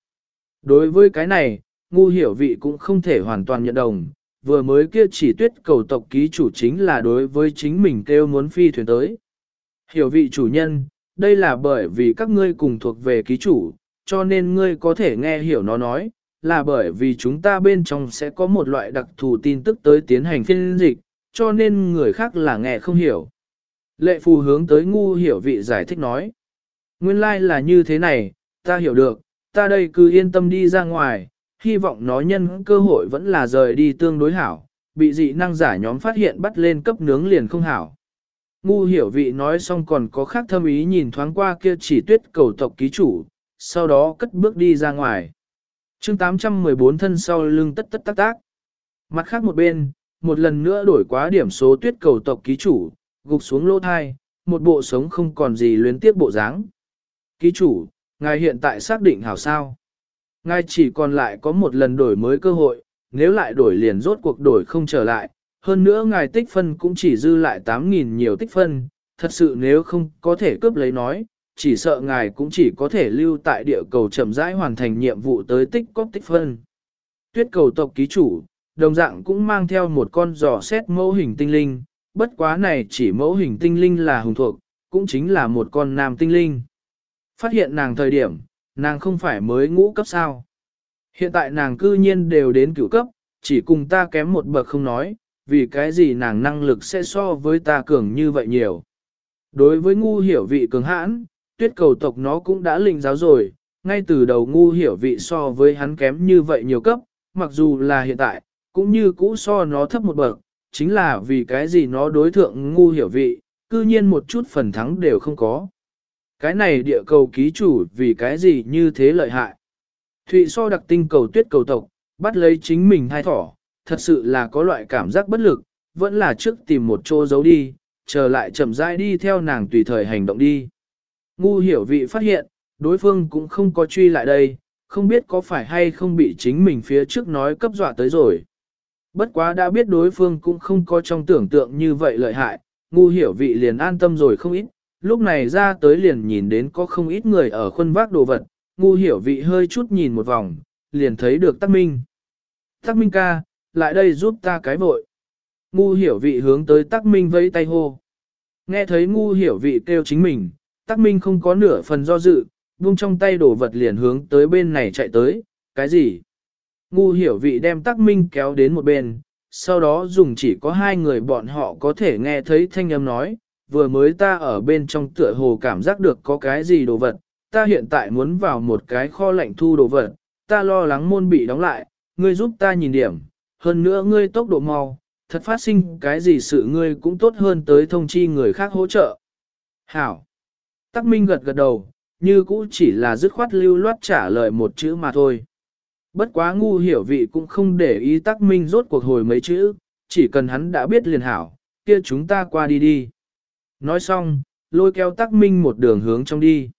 Đối với cái này, ngu hiểu vị cũng không thể hoàn toàn nhận đồng, vừa mới kia chỉ tuyết cầu tộc ký chủ chính là đối với chính mình kêu muốn phi thuyền tới. Hiểu vị chủ nhân, đây là bởi vì các ngươi cùng thuộc về ký chủ, cho nên ngươi có thể nghe hiểu nó nói, là bởi vì chúng ta bên trong sẽ có một loại đặc thù tin tức tới tiến hành phiên dịch, cho nên người khác là nghe không hiểu. Lệ phù hướng tới ngu hiểu vị giải thích nói. Nguyên lai like là như thế này, ta hiểu được, ta đây cứ yên tâm đi ra ngoài, hy vọng nó nhân cơ hội vẫn là rời đi tương đối hảo, bị dị năng giả nhóm phát hiện bắt lên cấp nướng liền không hảo. Ngu hiểu vị nói xong còn có khác thâm ý nhìn thoáng qua kia chỉ tuyết cầu tộc ký chủ, sau đó cất bước đi ra ngoài. chương 814 thân sau lưng tất tất tác tác. Mặt khác một bên, một lần nữa đổi quá điểm số tuyết cầu tộc ký chủ, gục xuống lô thai, một bộ sống không còn gì luyến tiếp bộ dáng. Ký chủ, ngài hiện tại xác định hảo sao. Ngài chỉ còn lại có một lần đổi mới cơ hội, nếu lại đổi liền rốt cuộc đổi không trở lại, hơn nữa ngài tích phân cũng chỉ dư lại 8.000 nhiều tích phân, thật sự nếu không có thể cướp lấy nói, chỉ sợ ngài cũng chỉ có thể lưu tại địa cầu chậm rãi hoàn thành nhiệm vụ tới tích cóp tích phân. Tuyết cầu tộc ký chủ, đồng dạng cũng mang theo một con giò xét mẫu hình tinh linh, bất quá này chỉ mẫu hình tinh linh là hùng thuộc, cũng chính là một con nam tinh linh. Phát hiện nàng thời điểm, nàng không phải mới ngũ cấp sao. Hiện tại nàng cư nhiên đều đến cửu cấp, chỉ cùng ta kém một bậc không nói, vì cái gì nàng năng lực sẽ so với ta cường như vậy nhiều. Đối với ngu hiểu vị cường hãn, tuyết cầu tộc nó cũng đã linh giáo rồi, ngay từ đầu ngu hiểu vị so với hắn kém như vậy nhiều cấp, mặc dù là hiện tại, cũng như cũ so nó thấp một bậc, chính là vì cái gì nó đối thượng ngu hiểu vị, cư nhiên một chút phần thắng đều không có. Cái này địa cầu ký chủ vì cái gì như thế lợi hại. Thụy so đặc tinh cầu tuyết cầu tộc, bắt lấy chính mình hai thỏ, thật sự là có loại cảm giác bất lực, vẫn là trước tìm một chỗ giấu đi, chờ lại chậm rãi đi theo nàng tùy thời hành động đi. Ngu hiểu vị phát hiện, đối phương cũng không có truy lại đây, không biết có phải hay không bị chính mình phía trước nói cấp dọa tới rồi. Bất quá đã biết đối phương cũng không có trong tưởng tượng như vậy lợi hại, ngu hiểu vị liền an tâm rồi không ít, lúc này ra tới liền nhìn đến có không ít người ở khuôn vác đồ vật, ngu hiểu vị hơi chút nhìn một vòng, liền thấy được tắc minh. Tắc minh ca, lại đây giúp ta cái vội. Ngu hiểu vị hướng tới tắc minh vẫy tay hô. Nghe thấy ngu hiểu vị kêu chính mình, tắc minh không có nửa phần do dự, buông trong tay đồ vật liền hướng tới bên này chạy tới, cái gì? Ngu hiểu vị đem tắc minh kéo đến một bên, sau đó dùng chỉ có hai người bọn họ có thể nghe thấy thanh âm nói, vừa mới ta ở bên trong tựa hồ cảm giác được có cái gì đồ vật, ta hiện tại muốn vào một cái kho lạnh thu đồ vật, ta lo lắng môn bị đóng lại, ngươi giúp ta nhìn điểm, hơn nữa ngươi tốc độ mau, thật phát sinh cái gì sự ngươi cũng tốt hơn tới thông chi người khác hỗ trợ. Hảo! Tắc Minh gật gật đầu, như cũ chỉ là dứt khoát lưu loát trả lời một chữ mà thôi. Bất quá ngu hiểu vị cũng không để ý Tắc Minh rốt cuộc hồi mấy chữ, chỉ cần hắn đã biết liền hảo, kia chúng ta qua đi đi. Nói xong, lôi kéo Tắc Minh một đường hướng trong đi.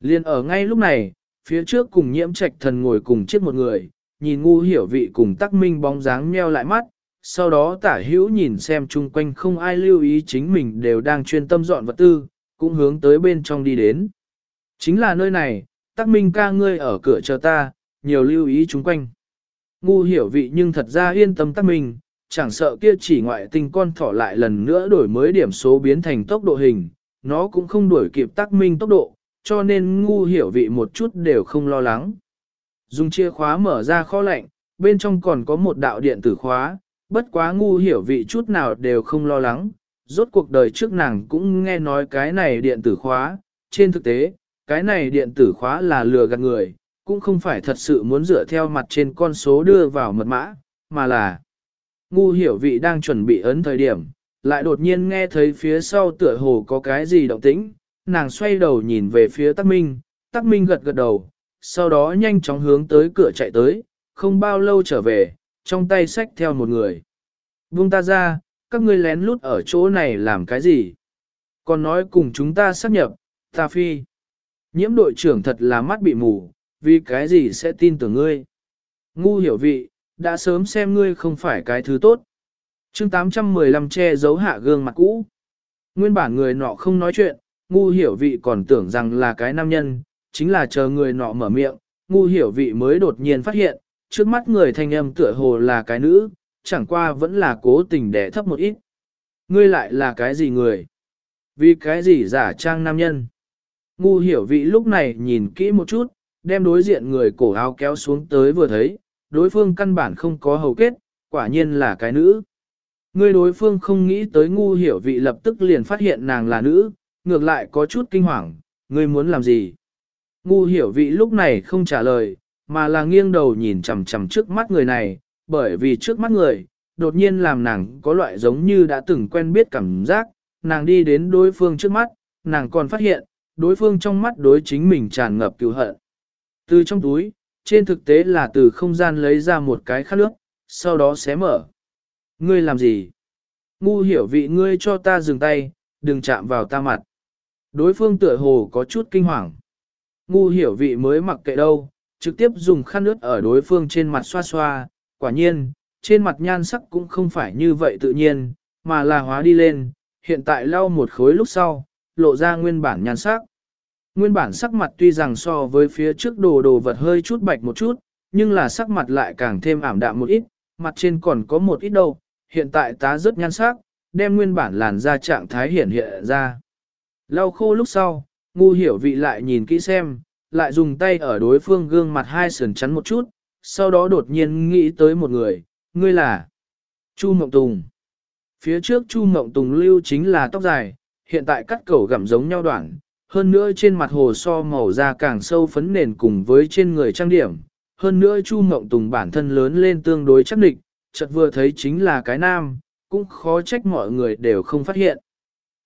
Liên ở ngay lúc này, phía trước cùng nhiễm trạch thần ngồi cùng chiếc một người, nhìn ngu hiểu vị cùng Tắc Minh bóng dáng nheo lại mắt, sau đó tả hữu nhìn xem chung quanh không ai lưu ý chính mình đều đang chuyên tâm dọn vật tư, cũng hướng tới bên trong đi đến. Chính là nơi này, tắc minh ca ngươi ở cửa chờ ta, nhiều lưu ý chúng quanh. Ngu hiểu vị nhưng thật ra yên tâm tắc minh, chẳng sợ kia chỉ ngoại tinh con thỏ lại lần nữa đổi mới điểm số biến thành tốc độ hình, nó cũng không đuổi kịp tắc minh tốc độ, cho nên ngu hiểu vị một chút đều không lo lắng. Dùng chìa khóa mở ra kho lạnh, bên trong còn có một đạo điện tử khóa, bất quá ngu hiểu vị chút nào đều không lo lắng, rốt cuộc đời trước nàng cũng nghe nói cái này điện tử khóa, trên thực tế, cái này điện tử khóa là lừa gạt người, cũng không phải thật sự muốn dựa theo mặt trên con số đưa vào mật mã, mà là ngu hiểu vị đang chuẩn bị ấn thời điểm, lại đột nhiên nghe thấy phía sau tựa hồ có cái gì động tĩnh, nàng xoay đầu nhìn về phía Tắc Minh, Tắc Minh gật gật đầu, sau đó nhanh chóng hướng tới cửa chạy tới, không bao lâu trở về, trong tay xách theo một người. Vung ta ra, các ngươi lén lút ở chỗ này làm cái gì? Còn nói cùng chúng ta xác nhập, ta phi. Nhiễm đội trưởng thật là mắt bị mù, vì cái gì sẽ tin tưởng ngươi? Ngu hiểu vị, đã sớm xem ngươi không phải cái thứ tốt. chương 815 che giấu hạ gương mặt cũ. Nguyên bản người nọ không nói chuyện, ngu hiểu vị còn tưởng rằng là cái nam nhân, chính là chờ người nọ mở miệng, ngu hiểu vị mới đột nhiên phát hiện, trước mắt người thanh âm tựa hồ là cái nữ, chẳng qua vẫn là cố tình đẻ thấp một ít. Ngươi lại là cái gì người? Vì cái gì giả trang nam nhân? Ngu hiểu vị lúc này nhìn kỹ một chút, đem đối diện người cổ áo kéo xuống tới vừa thấy, đối phương căn bản không có hầu kết, quả nhiên là cái nữ. Người đối phương không nghĩ tới ngu hiểu vị lập tức liền phát hiện nàng là nữ, ngược lại có chút kinh hoàng, ngươi muốn làm gì? Ngu hiểu vị lúc này không trả lời, mà là nghiêng đầu nhìn chằm chằm trước mắt người này, bởi vì trước mắt người, đột nhiên làm nàng có loại giống như đã từng quen biết cảm giác, nàng đi đến đối phương trước mắt, nàng còn phát hiện, đối phương trong mắt đối chính mình tràn ngập cứu hận. Từ trong túi, trên thực tế là từ không gian lấy ra một cái khát nước, sau đó xé mở. Ngươi làm gì? Ngu hiểu vị ngươi cho ta dừng tay, đừng chạm vào ta mặt. Đối phương tựa hồ có chút kinh hoàng. Ngu hiểu vị mới mặc kệ đâu, trực tiếp dùng khăn nước ở đối phương trên mặt xoa xoa, quả nhiên, trên mặt nhan sắc cũng không phải như vậy tự nhiên, mà là hóa đi lên, hiện tại lau một khối lúc sau, lộ ra nguyên bản nhan sắc. Nguyên bản sắc mặt tuy rằng so với phía trước đồ đồ vật hơi chút bạch một chút, nhưng là sắc mặt lại càng thêm ảm đạm một ít, mặt trên còn có một ít đâu, hiện tại tá rất nhan sắc, đem nguyên bản làn ra trạng thái hiển hiện ra. Lau khô lúc sau, ngu hiểu vị lại nhìn kỹ xem, lại dùng tay ở đối phương gương mặt hai sườn chắn một chút, sau đó đột nhiên nghĩ tới một người, ngươi là Chu Mộng Tùng. Phía trước Chu Mộng Tùng lưu chính là tóc dài, hiện tại cắt cầu gặm giống nhau đoạn, hơn nữa trên mặt hồ so màu da càng sâu phấn nền cùng với trên người trang điểm. Hơn nữa Chu Mộng Tùng bản thân lớn lên tương đối chắc định, chợt vừa thấy chính là cái nam, cũng khó trách mọi người đều không phát hiện.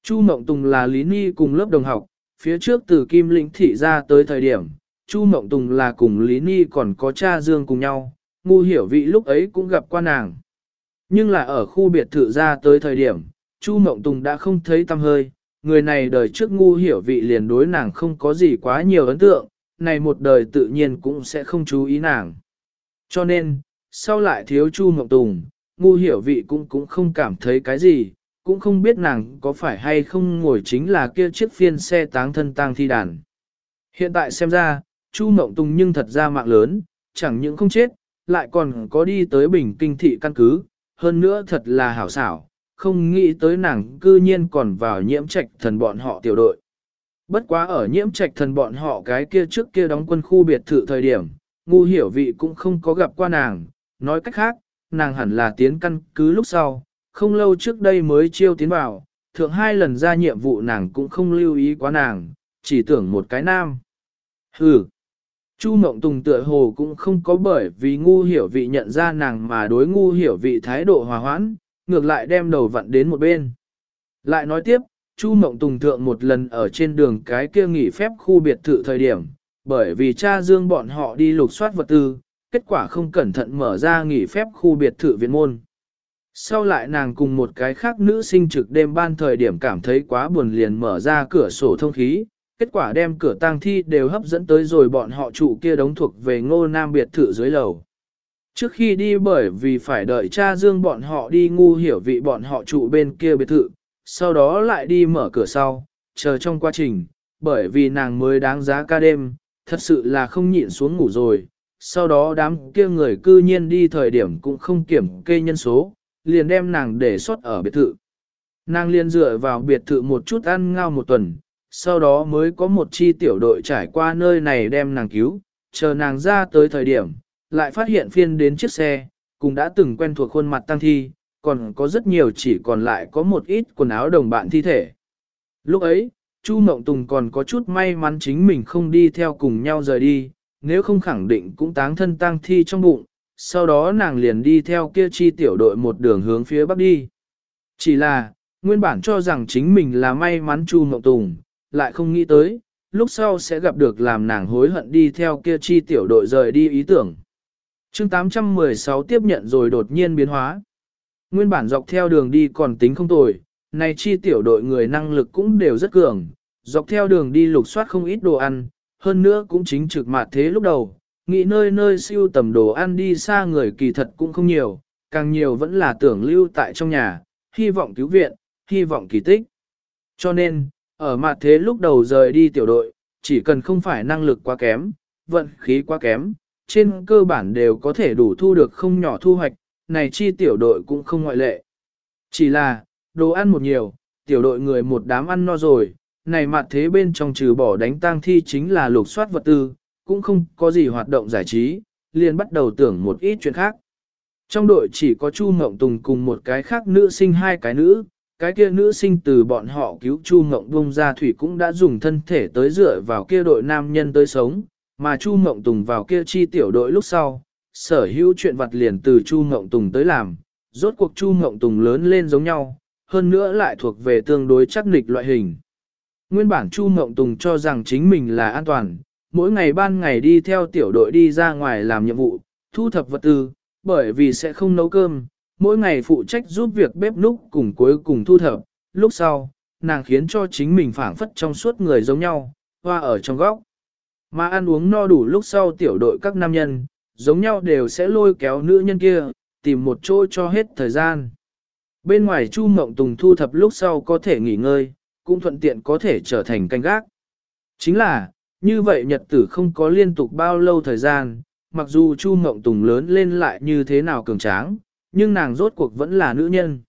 Chu Mộng Tùng là Lý Ni cùng lớp đồng học, phía trước từ Kim Lĩnh Thị ra tới thời điểm, Chu Mộng Tùng là cùng Lý Ni còn có cha Dương cùng nhau, ngu hiểu vị lúc ấy cũng gặp qua nàng. Nhưng là ở khu biệt thự ra tới thời điểm, Chu Mộng Tùng đã không thấy tâm hơi, người này đời trước ngu hiểu vị liền đối nàng không có gì quá nhiều ấn tượng, này một đời tự nhiên cũng sẽ không chú ý nàng. Cho nên, sau lại thiếu Chu Mộng Tùng, ngu hiểu vị cũng cũng không cảm thấy cái gì, cũng không biết nàng có phải hay không ngồi chính là kia chiếc phiên xe táng thân tang thi đàn. Hiện tại xem ra, Chu Mộng Tùng nhưng thật ra mạng lớn, chẳng những không chết, lại còn có đi tới bình kinh thị căn cứ, hơn nữa thật là hảo xảo, không nghĩ tới nàng cư nhiên còn vào nhiễm trạch thần bọn họ tiểu đội. Bất quá ở nhiễm trạch thần bọn họ cái kia trước kia đóng quân khu biệt thự thời điểm, ngu hiểu vị cũng không có gặp qua nàng, nói cách khác, nàng hẳn là tiến căn cứ lúc sau, không lâu trước đây mới chiêu tiến vào, thượng hai lần ra nhiệm vụ nàng cũng không lưu ý quá nàng, chỉ tưởng một cái nam. Hừ, Chu Mộng Tùng tựa hồ cũng không có bởi vì ngu hiểu vị nhận ra nàng mà đối ngu hiểu vị thái độ hòa hoãn, ngược lại đem đầu vặn đến một bên. Lại nói tiếp, Chu Mộng Tùng thượng một lần ở trên đường cái kia nghỉ phép khu biệt thự thời điểm, bởi vì cha dương bọn họ đi lục soát vật tư, kết quả không cẩn thận mở ra nghỉ phép khu biệt thự viện môn. Sau lại nàng cùng một cái khác nữ sinh trực đêm ban thời điểm cảm thấy quá buồn liền mở ra cửa sổ thông khí, kết quả đem cửa tang thi đều hấp dẫn tới rồi bọn họ trụ kia đóng thuộc về ngô nam biệt thự dưới lầu. Trước khi đi bởi vì phải đợi cha dương bọn họ đi ngu hiểu vị bọn họ trụ bên kia biệt thự, sau đó lại đi mở cửa sau, chờ trong quá trình, bởi vì nàng mới đáng giá ca đêm, thật sự là không nhịn xuống ngủ rồi. Sau đó đám kia người cư nhiên đi thời điểm cũng không kiểm kê nhân số, liền đem nàng để xuất ở biệt thự. Nàng liền dựa vào biệt thự một chút ăn ngao một tuần, sau đó mới có một chi tiểu đội trải qua nơi này đem nàng cứu, chờ nàng ra tới thời điểm, lại phát hiện phiên đến chiếc xe, cũng đã từng quen thuộc khuôn mặt tăng thi, còn có rất nhiều chỉ còn lại có một ít quần áo đồng bạn thi thể. Lúc ấy, Chu Mộng Tùng còn có chút may mắn chính mình không đi theo cùng nhau rời đi, nếu không khẳng định cũng táng thân tang thi trong bụng, sau đó nàng liền đi theo kia chi tiểu đội một đường hướng phía bắc đi. Chỉ là, nguyên bản cho rằng chính mình là may mắn Chu Mộng Tùng, lại không nghĩ tới, lúc sau sẽ gặp được làm nàng hối hận đi theo kia chi tiểu đội rời đi ý tưởng. chương 816 tiếp nhận rồi đột nhiên biến hóa. Nguyên bản dọc theo đường đi còn tính không tồi, này chi tiểu đội người năng lực cũng đều rất cường, dọc theo đường đi lục soát không ít đồ ăn, hơn nữa cũng chính trực mặt thế lúc đầu, nghĩ nơi nơi siêu tầm đồ ăn đi xa người kỳ thật cũng không nhiều, càng nhiều vẫn là tưởng lưu tại trong nhà, hy vọng cứu viện, hy vọng kỳ tích. Cho nên, ở mặt thế lúc đầu rời đi tiểu đội, chỉ cần không phải năng lực quá kém, vận khí quá kém, trên cơ bản đều có thể đủ thu được không nhỏ thu hoạch, này chi tiểu đội cũng không ngoại lệ. Chỉ là, đồ ăn một nhiều, tiểu đội người một đám ăn no rồi, này mặt thế bên trong trừ bỏ đánh tang thi chính là lục soát vật tư, cũng không có gì hoạt động giải trí, liền bắt đầu tưởng một ít chuyện khác. Trong đội chỉ có Chu mộng Tùng cùng một cái khác nữ sinh hai cái nữ, cái kia nữ sinh từ bọn họ cứu Chu Ngộng bông ra thủy cũng đã dùng thân thể tới dựa vào kia đội nam nhân tới sống, mà Chu Ngộng Tùng vào kia chi tiểu đội lúc sau, sở hữu chuyện vặt liền từ Chu Ngộng Tùng tới làm, rốt cuộc Chu Ngộng Tùng lớn lên giống nhau, hơn nữa lại thuộc về tương đối chắc nịch loại hình. Nguyên bản Chu Ngộng Tùng cho rằng chính mình là an toàn, mỗi ngày ban ngày đi theo tiểu đội đi ra ngoài làm nhiệm vụ, thu thập vật tư, bởi vì sẽ không nấu cơm, mỗi ngày phụ trách giúp việc bếp núc cùng cuối cùng thu thập, lúc sau, nàng khiến cho chính mình phảng phất trong suốt người giống nhau, hoa ở trong góc. Mà ăn uống no đủ lúc sau tiểu đội các nam nhân, giống nhau đều sẽ lôi kéo nữ nhân kia, tìm một chỗ cho hết thời gian. Bên ngoài Chu Mộng Tùng thu thập lúc sau có thể nghỉ ngơi, cũng thuận tiện có thể trở thành canh gác. Chính là, như vậy nhật tử không có liên tục bao lâu thời gian, mặc dù Chu Mộng Tùng lớn lên lại như thế nào cường tráng, nhưng nàng rốt cuộc vẫn là nữ nhân.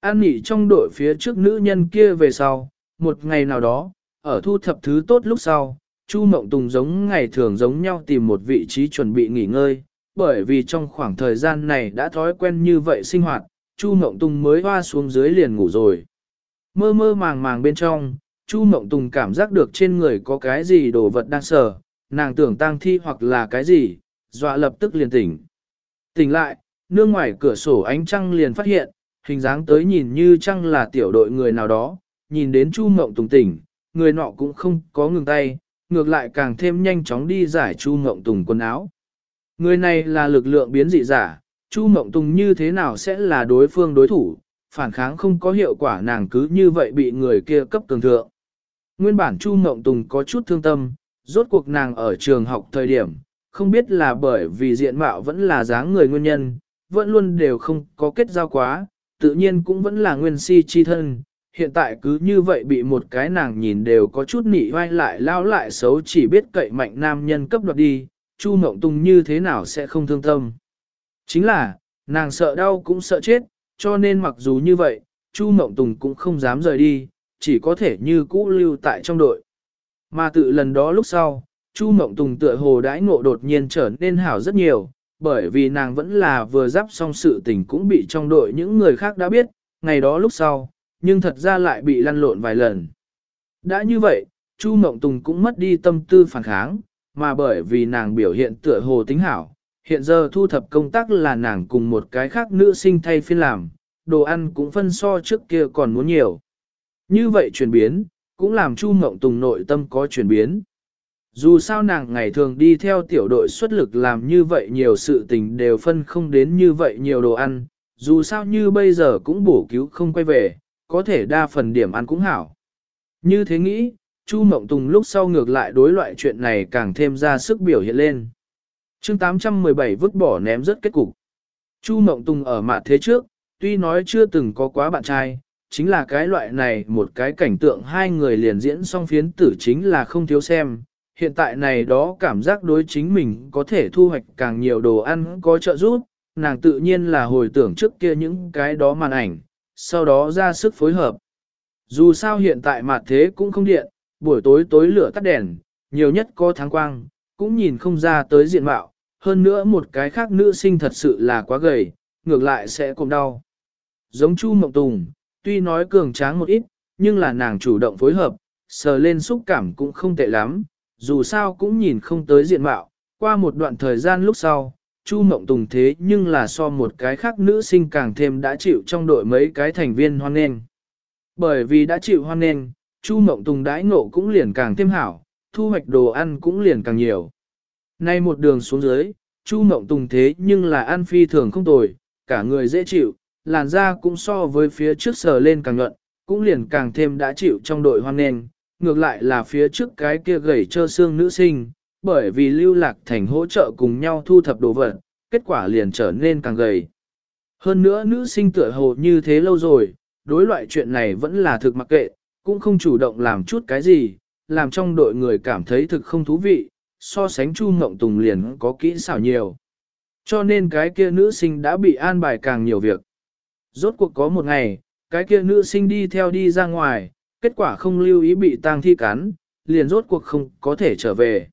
An nghỉ trong đội phía trước nữ nhân kia về sau, một ngày nào đó, ở thu thập thứ tốt lúc sau, Chu Mộng Tùng giống ngày thường giống nhau tìm một vị trí chuẩn bị nghỉ ngơi, bởi vì trong khoảng thời gian này đã thói quen như vậy sinh hoạt, Chu Mộng Tùng mới hoa xuống dưới liền ngủ rồi. Mơ mơ màng màng bên trong, Chu Mộng Tùng cảm giác được trên người có cái gì đồ vật đang sờ, nàng tưởng tang thi hoặc là cái gì, dọa lập tức liền tỉnh. Tỉnh lại, nương ngoài cửa sổ ánh trăng liền phát hiện, hình dáng tới nhìn như trăng là tiểu đội người nào đó, nhìn đến Chu Mộng Tùng tỉnh, người nọ cũng không có ngừng tay, ngược lại càng thêm nhanh chóng đi giải Chu Mộng Tùng quần áo. Người này là lực lượng biến dị giả, Chu Mộng Tùng như thế nào sẽ là đối phương đối thủ, phản kháng không có hiệu quả nàng cứ như vậy bị người kia cấp tường thượng. Nguyên bản Chu Mộng Tùng có chút thương tâm, rốt cuộc nàng ở trường học thời điểm, không biết là bởi vì diện mạo vẫn là dáng người nguyên nhân, vẫn luôn đều không có kết giao quá, tự nhiên cũng vẫn là nguyên si chi thân. Hiện tại cứ như vậy bị một cái nàng nhìn đều có chút nị vai lại lao lại xấu chỉ biết cậy mạnh nam nhân cấp đoạt đi, Chu Mộng Tùng như thế nào sẽ không thương tâm. Chính là, nàng sợ đau cũng sợ chết, cho nên mặc dù như vậy, Chu Mộng Tùng cũng không dám rời đi, chỉ có thể như cũ lưu tại trong đội. Mà tự lần đó lúc sau, Chu Mộng Tùng tựa hồ đãi ngộ đột nhiên trở nên hảo rất nhiều, bởi vì nàng vẫn là vừa giáp xong sự tình cũng bị trong đội những người khác đã biết, ngày đó lúc sau, nhưng thật ra lại bị lăn lộn vài lần. Đã như vậy, Chu Mộng Tùng cũng mất đi tâm tư phản kháng, mà bởi vì nàng biểu hiện tựa hồ tính hảo, hiện giờ thu thập công tác là nàng cùng một cái khác nữ sinh thay phiên làm, đồ ăn cũng phân so trước kia còn muốn nhiều. Như vậy chuyển biến, cũng làm Chu Mộng Tùng nội tâm có chuyển biến. Dù sao nàng ngày thường đi theo tiểu đội xuất lực làm như vậy nhiều sự tình đều phân không đến như vậy nhiều đồ ăn, dù sao như bây giờ cũng bổ cứu không quay về, có thể đa phần điểm ăn cũng hảo. Như thế nghĩ, Chu Mộng Tùng lúc sau ngược lại đối loại chuyện này càng thêm ra sức biểu hiện lên. chương 817 vứt bỏ ném rất kết cục. Chu Mộng Tùng ở mặt thế trước, tuy nói chưa từng có quá bạn trai, chính là cái loại này một cái cảnh tượng hai người liền diễn xong phiến tử chính là không thiếu xem, hiện tại này đó cảm giác đối chính mình có thể thu hoạch càng nhiều đồ ăn có trợ giúp, nàng tự nhiên là hồi tưởng trước kia những cái đó màn ảnh, sau đó ra sức phối hợp. Dù sao hiện tại mặt thế cũng không điện, buổi tối tối lửa tắt đèn, nhiều nhất có tháng quang, cũng nhìn không ra tới diện mạo, hơn nữa một cái khác nữ sinh thật sự là quá gầy, ngược lại sẽ cũng đau. Giống Chu Mộng Tùng, tuy nói cường tráng một ít, nhưng là nàng chủ động phối hợp, sờ lên xúc cảm cũng không tệ lắm, dù sao cũng nhìn không tới diện mạo. Qua một đoạn thời gian lúc sau, Chu Mộng Tùng thế nhưng là so một cái khác nữ sinh càng thêm đã chịu trong đội mấy cái thành viên hoan nghênh. Bởi vì đã chịu hoan nghênh, Chu Mộng Tùng đãi ngộ cũng liền càng thêm hảo, thu hoạch đồ ăn cũng liền càng nhiều. Nay một đường xuống dưới, Chu Mộng Tùng thế nhưng là ăn phi thường không tồi, cả người dễ chịu, làn da cũng so với phía trước sờ lên càng nhuận, cũng liền càng thêm đã chịu trong đội hoan nghênh, ngược lại là phía trước cái kia gầy trơ xương nữ sinh, bởi vì lưu lạc thành hỗ trợ cùng nhau thu thập đồ vật, kết quả liền trở nên càng gầy. Hơn nữa nữ sinh tựa hồ như thế lâu rồi, đối loại chuyện này vẫn là thực mặc kệ, cũng không chủ động làm chút cái gì, làm trong đội người cảm thấy thực không thú vị, so sánh Chu Ngộng Tùng liền có kỹ xảo nhiều. Cho nên cái kia nữ sinh đã bị an bài càng nhiều việc. Rốt cuộc có một ngày, cái kia nữ sinh đi theo đi ra ngoài, kết quả không lưu ý bị tang thi cắn, liền rốt cuộc không có thể trở về.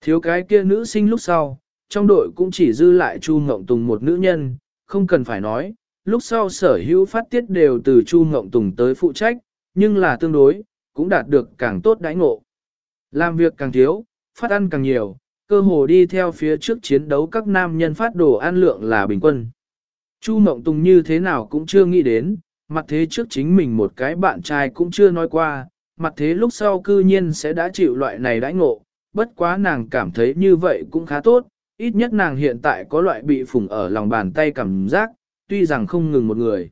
Thiếu cái kia nữ sinh lúc sau, trong đội cũng chỉ dư lại Chu Ngộng Tùng một nữ nhân, không cần phải nói, lúc sau sở hữu phát tiết đều từ Chu Ngộng Tùng tới phụ trách, nhưng là tương đối, cũng đạt được càng tốt đãi ngộ. Làm việc càng thiếu, phát ăn càng nhiều, cơ hồ đi theo phía trước chiến đấu các nam nhân phát đồ ăn lượng là bình quân. Chu Mộng Tùng như thế nào cũng chưa nghĩ đến, mặt thế trước chính mình một cái bạn trai cũng chưa nói qua, mặt thế lúc sau cư nhiên sẽ đã chịu loại này đãi ngộ, bất quá nàng cảm thấy như vậy cũng khá tốt, ít nhất nàng hiện tại có loại bị phủng ở lòng bàn tay cảm giác, tuy rằng không ngừng một người.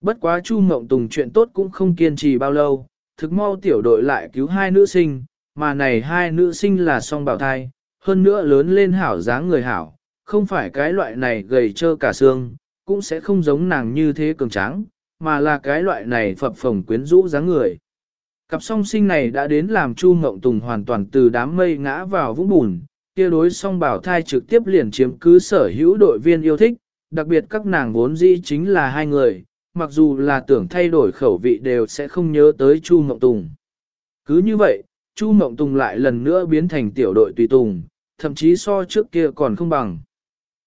Bất quá Chu Mộng Tùng chuyện tốt cũng không kiên trì bao lâu, thực mau tiểu đội lại cứu hai nữ sinh, mà này hai nữ sinh là song bảo thai, hơn nữa lớn lên hảo dáng người hảo, không phải cái loại này gầy trơ cả xương, cũng sẽ không giống nàng như thế cường tráng, mà là cái loại này phập phồng quyến rũ dáng người. Cặp song sinh này đã đến làm Chu Ngộng Tùng hoàn toàn từ đám mây ngã vào vũng bùn, kia đối song bảo thai trực tiếp liền chiếm cứ sở hữu đội viên yêu thích, đặc biệt các nàng vốn dĩ chính là hai người, mặc dù là tưởng thay đổi khẩu vị đều sẽ không nhớ tới Chu Ngộng Tùng. Cứ như vậy, Chu Ngộng Tùng lại lần nữa biến thành tiểu đội tùy tùng, thậm chí so trước kia còn không bằng.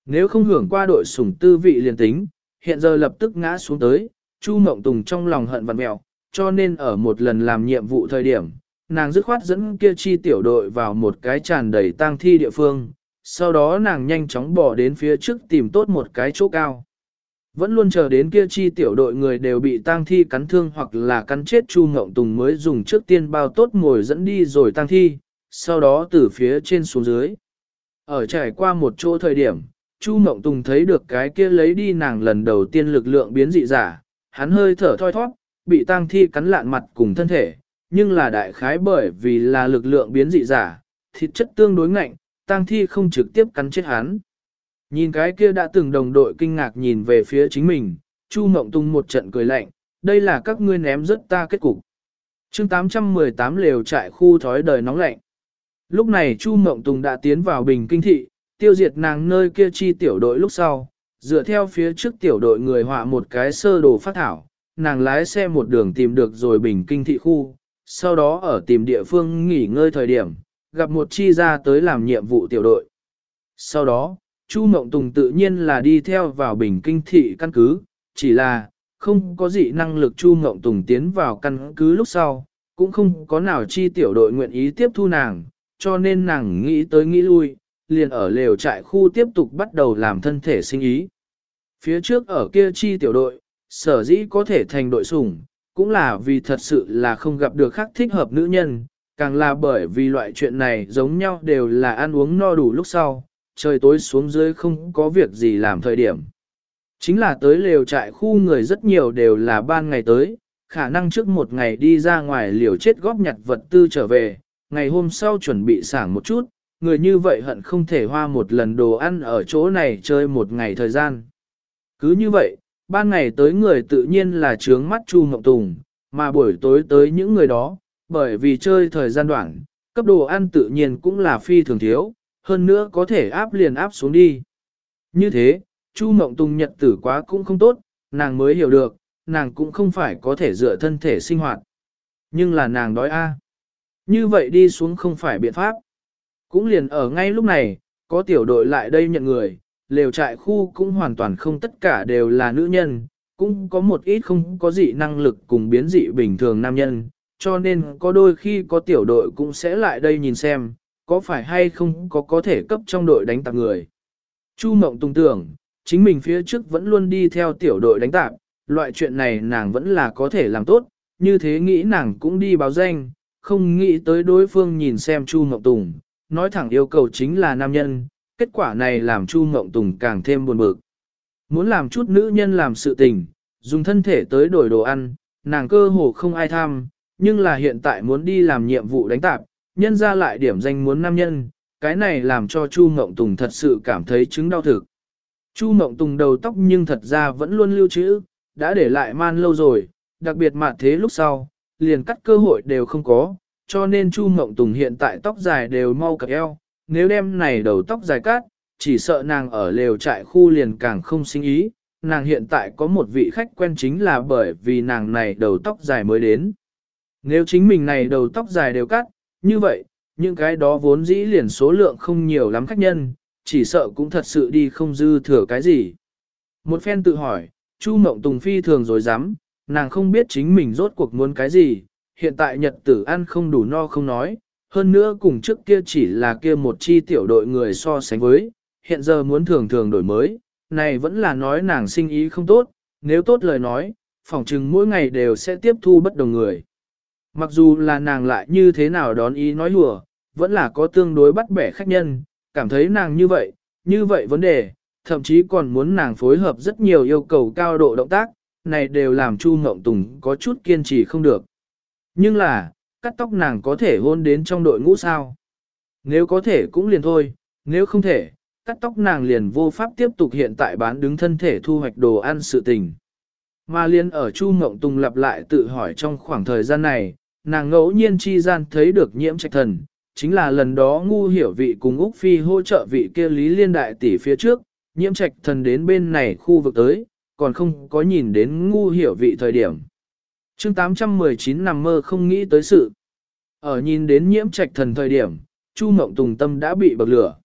Nếu không hưởng qua đội sủng tư vị liền tính, hiện giờ lập tức ngã xuống tới, Chu Mộng Tùng trong lòng hận vặn mẹo, cho nên ở một lần làm nhiệm vụ thời điểm, nàng dứt khoát dẫn kia chi tiểu đội vào một cái tràn đầy tang thi địa phương, sau đó nàng nhanh chóng bỏ đến phía trước tìm tốt một cái chỗ cao. Vẫn luôn chờ đến kia chi tiểu đội người đều bị tang thi cắn thương hoặc là cắn chết Chu Ngộng Tùng mới dùng trước tiên bao tốt ngồi dẫn đi rồi tang thi, sau đó từ phía trên xuống dưới. Ở trải qua một chỗ thời điểm, Chu Ngộng Tùng thấy được cái kia lấy đi nàng lần đầu tiên lực lượng biến dị giả, hắn hơi thở thoi thoát, bị tang thi cắn lạn mặt cùng thân thể, nhưng là đại khái bởi vì là lực lượng biến dị giả, thịt chất tương đối ngạnh, tang thi không trực tiếp cắn chết hắn. Nhìn cái kia đã từng đồng đội kinh ngạc nhìn về phía chính mình, Chu Mộng Tung một trận cười lạnh, đây là các ngươi ném rất ta kết cục. chương 818 lều trại khu thói đời nóng lạnh. Lúc này Chu Mộng Tùng đã tiến vào bình kinh thị, tiêu diệt nàng nơi kia chi tiểu đội lúc sau, dựa theo phía trước tiểu đội người họa một cái sơ đồ phát thảo, nàng lái xe một đường tìm được rồi bình kinh thị khu, sau đó ở tìm địa phương nghỉ ngơi thời điểm, gặp một chi ra tới làm nhiệm vụ tiểu đội. Sau đó, Chu Mộng Tùng tự nhiên là đi theo vào bình kinh thị căn cứ, chỉ là, không có gì năng lực Chu Mộng Tùng tiến vào căn cứ lúc sau, cũng không có nào chi tiểu đội nguyện ý tiếp thu nàng, cho nên nàng nghĩ tới nghĩ lui, liền ở lều trại khu tiếp tục bắt đầu làm thân thể sinh ý. Phía trước ở kia chi tiểu đội, sở dĩ có thể thành đội sủng, cũng là vì thật sự là không gặp được khác thích hợp nữ nhân, càng là bởi vì loại chuyện này giống nhau đều là ăn uống no đủ lúc sau, trời tối xuống dưới không có việc gì làm thời điểm. Chính là tới lều trại khu người rất nhiều đều là ban ngày tới, khả năng trước một ngày đi ra ngoài liều chết góp nhặt vật tư trở về, ngày hôm sau chuẩn bị sảng một chút, người như vậy hận không thể hoa một lần đồ ăn ở chỗ này chơi một ngày thời gian. Cứ như vậy, ban ngày tới người tự nhiên là trướng mắt Chu Ngọc Tùng, mà buổi tối tới những người đó, bởi vì chơi thời gian đoạn, cấp đồ ăn tự nhiên cũng là phi thường thiếu, hơn nữa có thể áp liền áp xuống đi. Như thế, Chu Mộng Tùng nhật tử quá cũng không tốt, nàng mới hiểu được, nàng cũng không phải có thể dựa thân thể sinh hoạt. Nhưng là nàng đói a. Như vậy đi xuống không phải biện pháp. Cũng liền ở ngay lúc này, có tiểu đội lại đây nhận người, lều trại khu cũng hoàn toàn không tất cả đều là nữ nhân, cũng có một ít không có dị năng lực cùng biến dị bình thường nam nhân, cho nên có đôi khi có tiểu đội cũng sẽ lại đây nhìn xem, có phải hay không có có thể cấp trong đội đánh tạp người. Chu Mộng Tùng tưởng, chính mình phía trước vẫn luôn đi theo tiểu đội đánh tạp, loại chuyện này nàng vẫn là có thể làm tốt, như thế nghĩ nàng cũng đi báo danh, không nghĩ tới đối phương nhìn xem Chu Mộng Tùng, nói thẳng yêu cầu chính là nam nhân, kết quả này làm Chu Ngộng Tùng càng thêm buồn bực. Muốn làm chút nữ nhân làm sự tình, dùng thân thể tới đổi đồ ăn, nàng cơ hồ không ai tham, nhưng là hiện tại muốn đi làm nhiệm vụ đánh tạp, nhân ra lại điểm danh muốn nam nhân, cái này làm cho Chu Ngộng Tùng thật sự cảm thấy chứng đau thực. Chu Ngộng Tùng đầu tóc nhưng thật ra vẫn luôn lưu trữ, đã để lại man lâu rồi, đặc biệt mà thế lúc sau, liền cắt cơ hội đều không có, cho nên Chu Mộng Tùng hiện tại tóc dài đều mau cặp eo, nếu đem này đầu tóc dài cắt, chỉ sợ nàng ở lều trại khu liền càng không sinh ý, nàng hiện tại có một vị khách quen chính là bởi vì nàng này đầu tóc dài mới đến. Nếu chính mình này đầu tóc dài đều cắt, như vậy, những cái đó vốn dĩ liền số lượng không nhiều lắm khách nhân, chỉ sợ cũng thật sự đi không dư thừa cái gì. Một phen tự hỏi, Chu Mộng Tùng phi thường rồi dám, nàng không biết chính mình rốt cuộc muốn cái gì, hiện tại nhật tử ăn không đủ no không nói, hơn nữa cùng trước kia chỉ là kia một chi tiểu đội người so sánh với, hiện giờ muốn thường thường đổi mới, này vẫn là nói nàng sinh ý không tốt, nếu tốt lời nói, phỏng chừng mỗi ngày đều sẽ tiếp thu bất đồng người. Mặc dù là nàng lại như thế nào đón ý nói hùa, vẫn là có tương đối bắt bẻ khách nhân, cảm thấy nàng như vậy, như vậy vấn đề, thậm chí còn muốn nàng phối hợp rất nhiều yêu cầu cao độ động tác, này đều làm Chu Ngộng Tùng có chút kiên trì không được. Nhưng là, cắt tóc nàng có thể hôn đến trong đội ngũ sao? Nếu có thể cũng liền thôi, nếu không thể, cắt tóc nàng liền vô pháp tiếp tục hiện tại bán đứng thân thể thu hoạch đồ ăn sự tình. Mà liên ở Chu Ngộng Tùng lặp lại tự hỏi trong khoảng thời gian này, nàng ngẫu nhiên chi gian thấy được nhiễm trạch thần, chính là lần đó ngu hiểu vị cùng Úc Phi hỗ trợ vị kia Lý Liên Đại tỷ phía trước, nhiễm trạch thần đến bên này khu vực tới, còn không có nhìn đến ngu hiểu vị thời điểm chương 819 nằm mơ không nghĩ tới sự. Ở nhìn đến nhiễm trạch thần thời điểm, Chu Mộng Tùng tâm đã bị bậc lửa.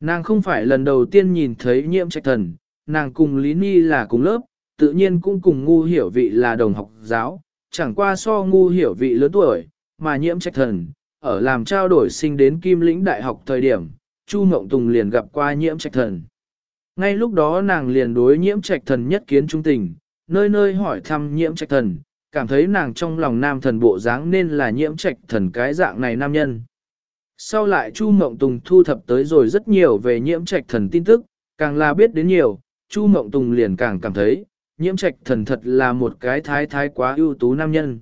Nàng không phải lần đầu tiên nhìn thấy nhiễm trạch thần, nàng cùng Lý Ni là cùng lớp, tự nhiên cũng cùng ngu hiểu vị là đồng học giáo, chẳng qua so ngu hiểu vị lớn tuổi, mà nhiễm trạch thần, ở làm trao đổi sinh đến Kim Lĩnh Đại học thời điểm, Chu Mộng Tùng liền gặp qua nhiễm trạch thần. Ngay lúc đó nàng liền đối nhiễm trạch thần nhất kiến trung tình, nơi nơi hỏi thăm nhiễm trạch thần, cảm thấy nàng trong lòng nam thần bộ dáng nên là nhiễm trạch thần cái dạng này nam nhân. Sau lại Chu Mộng Tùng thu thập tới rồi rất nhiều về nhiễm trạch thần tin tức, càng là biết đến nhiều, Chu Mộng Tùng liền càng cảm thấy, nhiễm trạch thần thật là một cái thái thái quá ưu tú nam nhân.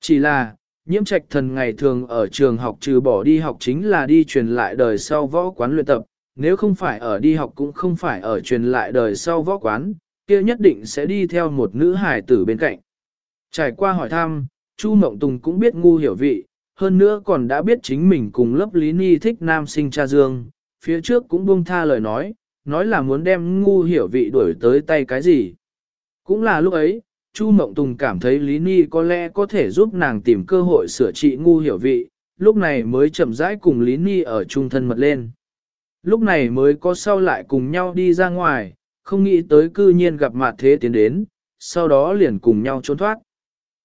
Chỉ là, nhiễm trạch thần ngày thường ở trường học trừ bỏ đi học chính là đi truyền lại đời sau võ quán luyện tập, nếu không phải ở đi học cũng không phải ở truyền lại đời sau võ quán, kia nhất định sẽ đi theo một nữ hài tử bên cạnh. Trải qua hỏi thăm, Chu Mộng Tùng cũng biết ngu hiểu vị, hơn nữa còn đã biết chính mình cùng lớp Lý Ni thích nam sinh cha Dương, phía trước cũng buông tha lời nói, nói là muốn đem ngu hiểu vị đuổi tới tay cái gì. Cũng là lúc ấy, Chu Mộng Tùng cảm thấy Lý Ni có lẽ có thể giúp nàng tìm cơ hội sửa trị ngu hiểu vị, lúc này mới chậm rãi cùng Lý Ni ở chung thân mật lên. Lúc này mới có sau lại cùng nhau đi ra ngoài, không nghĩ tới cư nhiên gặp mặt thế tiến đến, sau đó liền cùng nhau trốn thoát.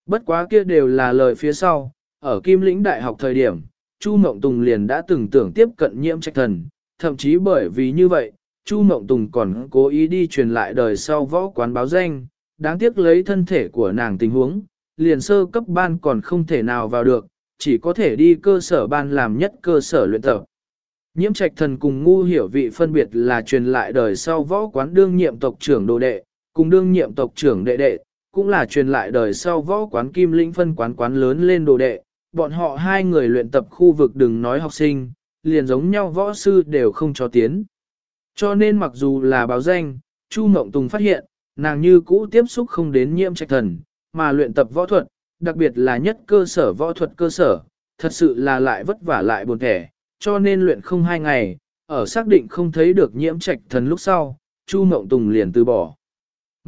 Bất quá kia đều là lời phía sau, ở Kim Lĩnh Đại học thời điểm, Chu Mộng Tùng liền đã từng tưởng tiếp cận nhiễm trạch thần, thậm chí bởi vì như vậy, Chu Mộng Tùng còn cố ý đi truyền lại đời sau võ quán báo danh, đáng tiếc lấy thân thể của nàng tình huống, liền sơ cấp ban còn không thể nào vào được, chỉ có thể đi cơ sở ban làm nhất cơ sở luyện tập. Nhiễm trạch thần cùng ngu hiểu vị phân biệt là truyền lại đời sau võ quán đương nhiệm tộc trưởng đồ đệ, cùng đương nhiệm tộc trưởng đệ đệ, cũng là truyền lại đời sau võ quán kim lĩnh phân quán quán lớn lên đồ đệ. Bọn họ hai người luyện tập khu vực đừng nói học sinh, liền giống nhau võ sư đều không cho tiến. Cho nên mặc dù là báo danh, Chu Mộng Tùng phát hiện, nàng như cũ tiếp xúc không đến nhiễm trạch thần, mà luyện tập võ thuật, đặc biệt là nhất cơ sở võ thuật cơ sở, thật sự là lại vất vả lại buồn thẻ, cho nên luyện không hai ngày, ở xác định không thấy được nhiễm trạch thần lúc sau, Chu Mộng Tùng liền từ bỏ.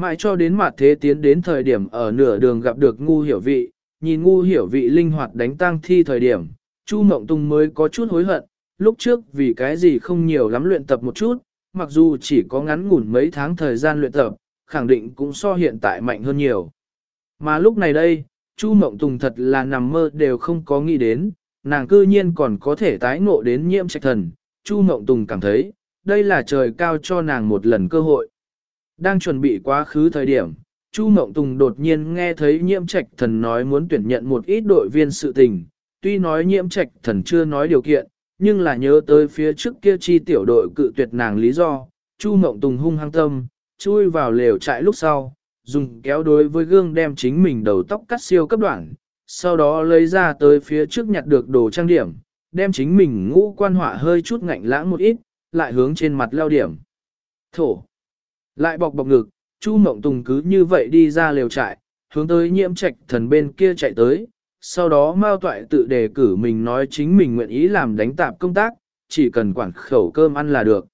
Mãi cho đến mặt thế tiến đến thời điểm ở nửa đường gặp được ngu hiểu vị, nhìn ngu hiểu vị linh hoạt đánh tang thi thời điểm, Chu Mộng Tùng mới có chút hối hận, lúc trước vì cái gì không nhiều lắm luyện tập một chút, mặc dù chỉ có ngắn ngủn mấy tháng thời gian luyện tập, khẳng định cũng so hiện tại mạnh hơn nhiều. Mà lúc này đây, Chu Mộng Tùng thật là nằm mơ đều không có nghĩ đến, nàng cư nhiên còn có thể tái ngộ đến nhiễm trạch thần. Chu Mộng Tùng cảm thấy, đây là trời cao cho nàng một lần cơ hội. Đang chuẩn bị quá khứ thời điểm, Chu Mộng Tùng đột nhiên nghe thấy nhiễm trạch thần nói muốn tuyển nhận một ít đội viên sự tình. Tuy nói nhiễm trạch thần chưa nói điều kiện, nhưng là nhớ tới phía trước kia chi tiểu đội cự tuyệt nàng lý do. Chu Mộng Tùng hung hăng tâm, chui vào lều trại lúc sau, dùng kéo đối với gương đem chính mình đầu tóc cắt siêu cấp đoạn, sau đó lấy ra tới phía trước nhặt được đồ trang điểm, đem chính mình ngũ quan họa hơi chút ngạnh lãng một ít, lại hướng trên mặt leo điểm. Thổ. Lại bọc bọc ngực, Chu Mộng Tùng cứ như vậy đi ra lều trại, hướng tới nhiễm trạch thần bên kia chạy tới, sau đó Mao Toại tự đề cử mình nói chính mình nguyện ý làm đánh tạp công tác, chỉ cần quản khẩu cơm ăn là được.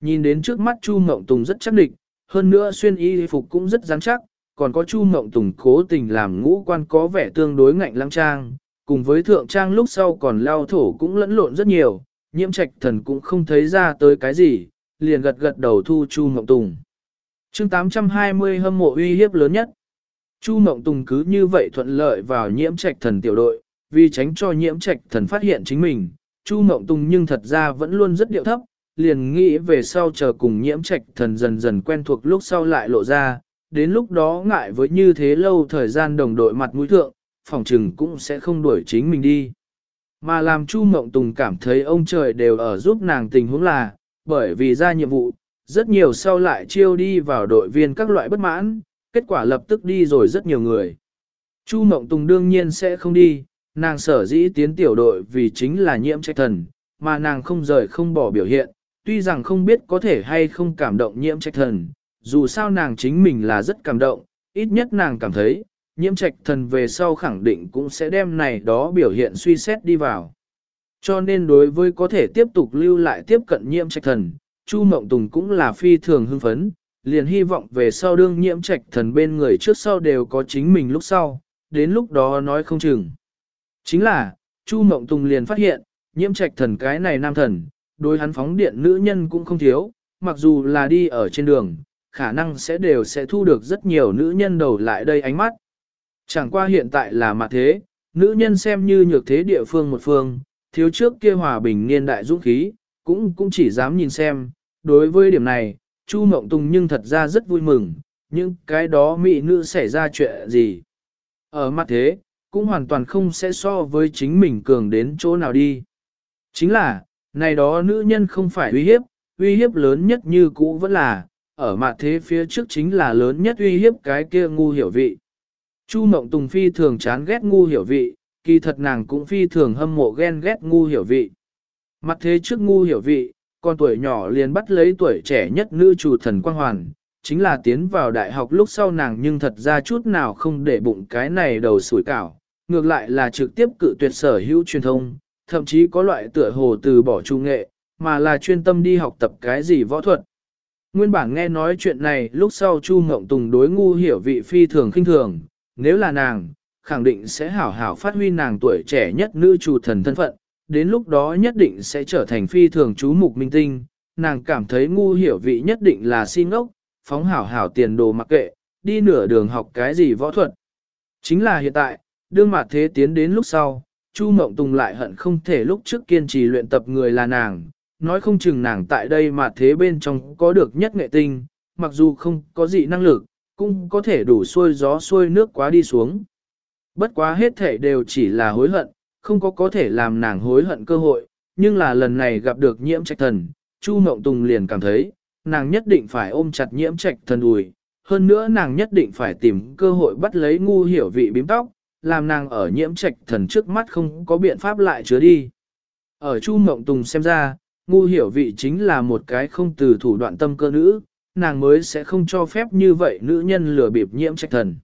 Nhìn đến trước mắt Chu Mộng Tùng rất chắc định, hơn nữa xuyên y phục cũng rất rắn chắc, còn có Chu Mộng Tùng cố tình làm ngũ quan có vẻ tương đối ngạnh lăng trang, cùng với thượng trang lúc sau còn lao thổ cũng lẫn lộn rất nhiều, nhiễm trạch thần cũng không thấy ra tới cái gì, liền gật gật đầu thu Chu Mộng Tùng chương 820 hâm mộ uy hiếp lớn nhất. Chu Mộng Tùng cứ như vậy thuận lợi vào nhiễm trạch thần tiểu đội, vì tránh cho nhiễm trạch thần phát hiện chính mình, Chu Mộng Tùng nhưng thật ra vẫn luôn rất điệu thấp, liền nghĩ về sau chờ cùng nhiễm trạch thần dần dần quen thuộc lúc sau lại lộ ra, đến lúc đó ngại với như thế lâu thời gian đồng đội mặt mũi thượng, phòng trừng cũng sẽ không đuổi chính mình đi. Mà làm Chu Mộng Tùng cảm thấy ông trời đều ở giúp nàng tình huống là, bởi vì ra nhiệm vụ, rất nhiều sau lại chiêu đi vào đội viên các loại bất mãn, kết quả lập tức đi rồi rất nhiều người. Chu Mộng Tùng đương nhiên sẽ không đi, nàng sở dĩ tiến tiểu đội vì chính là nhiễm trách thần, mà nàng không rời không bỏ biểu hiện, tuy rằng không biết có thể hay không cảm động nhiễm trách thần, dù sao nàng chính mình là rất cảm động, ít nhất nàng cảm thấy, nhiễm trạch thần về sau khẳng định cũng sẽ đem này đó biểu hiện suy xét đi vào. Cho nên đối với có thể tiếp tục lưu lại tiếp cận nhiễm trạch thần, Chu Mộng Tùng cũng là phi thường hưng phấn, liền hy vọng về sau đương nhiễm trạch thần bên người trước sau đều có chính mình lúc sau, đến lúc đó nói không chừng. Chính là, Chu Mộng Tùng liền phát hiện, nhiễm trạch thần cái này nam thần, đối hắn phóng điện nữ nhân cũng không thiếu, mặc dù là đi ở trên đường, khả năng sẽ đều sẽ thu được rất nhiều nữ nhân đầu lại đây ánh mắt. Chẳng qua hiện tại là mặt thế, nữ nhân xem như nhược thế địa phương một phương, thiếu trước kia hòa bình niên đại dũng khí, cũng cũng chỉ dám nhìn xem. Đối với điểm này, Chu Mộng Tùng nhưng thật ra rất vui mừng, nhưng cái đó mỹ nữ xảy ra chuyện gì. Ở mặt thế, cũng hoàn toàn không sẽ so với chính mình cường đến chỗ nào đi. Chính là, này đó nữ nhân không phải uy hiếp, uy hiếp lớn nhất như cũ vẫn là, ở mặt thế phía trước chính là lớn nhất uy hiếp cái kia ngu hiểu vị. Chu Mộng Tùng phi thường chán ghét ngu hiểu vị, kỳ thật nàng cũng phi thường hâm mộ ghen ghét ngu hiểu vị. Mặt thế trước ngu hiểu vị, con tuổi nhỏ liền bắt lấy tuổi trẻ nhất nữ chủ thần quang hoàn, chính là tiến vào đại học lúc sau nàng nhưng thật ra chút nào không để bụng cái này đầu sủi cảo, ngược lại là trực tiếp cự tuyệt sở hữu truyền thông, thậm chí có loại tựa hồ từ bỏ trung nghệ, mà là chuyên tâm đi học tập cái gì võ thuật. Nguyên bản nghe nói chuyện này lúc sau Chu Ngộng Tùng đối ngu hiểu vị phi thường khinh thường, nếu là nàng, khẳng định sẽ hảo hảo phát huy nàng tuổi trẻ nhất nữ chủ thần thân phận, đến lúc đó nhất định sẽ trở thành phi thường chú mục minh tinh, nàng cảm thấy ngu hiểu vị nhất định là si ngốc, phóng hảo hảo tiền đồ mặc kệ, đi nửa đường học cái gì võ thuật. Chính là hiện tại, đương mặt thế tiến đến lúc sau, Chu Mộng Tùng lại hận không thể lúc trước kiên trì luyện tập người là nàng, nói không chừng nàng tại đây mà thế bên trong có được nhất nghệ tinh, mặc dù không có gì năng lực, cũng có thể đủ xuôi gió xuôi nước quá đi xuống. Bất quá hết thể đều chỉ là hối hận, không có có thể làm nàng hối hận cơ hội, nhưng là lần này gặp được nhiễm trạch thần, Chu Mộng Tùng liền cảm thấy, nàng nhất định phải ôm chặt nhiễm trạch thần ùi, hơn nữa nàng nhất định phải tìm cơ hội bắt lấy ngu hiểu vị bím tóc, làm nàng ở nhiễm trạch thần trước mắt không có biện pháp lại chứa đi. Ở Chu Mộng Tùng xem ra, ngu hiểu vị chính là một cái không từ thủ đoạn tâm cơ nữ, nàng mới sẽ không cho phép như vậy nữ nhân lừa bịp nhiễm trạch thần.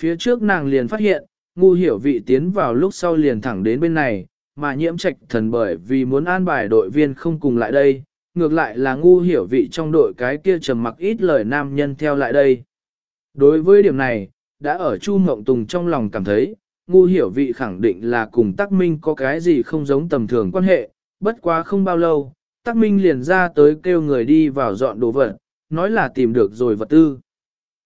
Phía trước nàng liền phát hiện, ngu hiểu vị tiến vào lúc sau liền thẳng đến bên này, mà nhiễm trạch thần bởi vì muốn an bài đội viên không cùng lại đây, ngược lại là ngu hiểu vị trong đội cái kia trầm mặc ít lời nam nhân theo lại đây. Đối với điểm này, đã ở Chu Mộng Tùng trong lòng cảm thấy, ngu hiểu vị khẳng định là cùng Tắc Minh có cái gì không giống tầm thường quan hệ, bất quá không bao lâu, Tắc Minh liền ra tới kêu người đi vào dọn đồ vật, nói là tìm được rồi vật tư.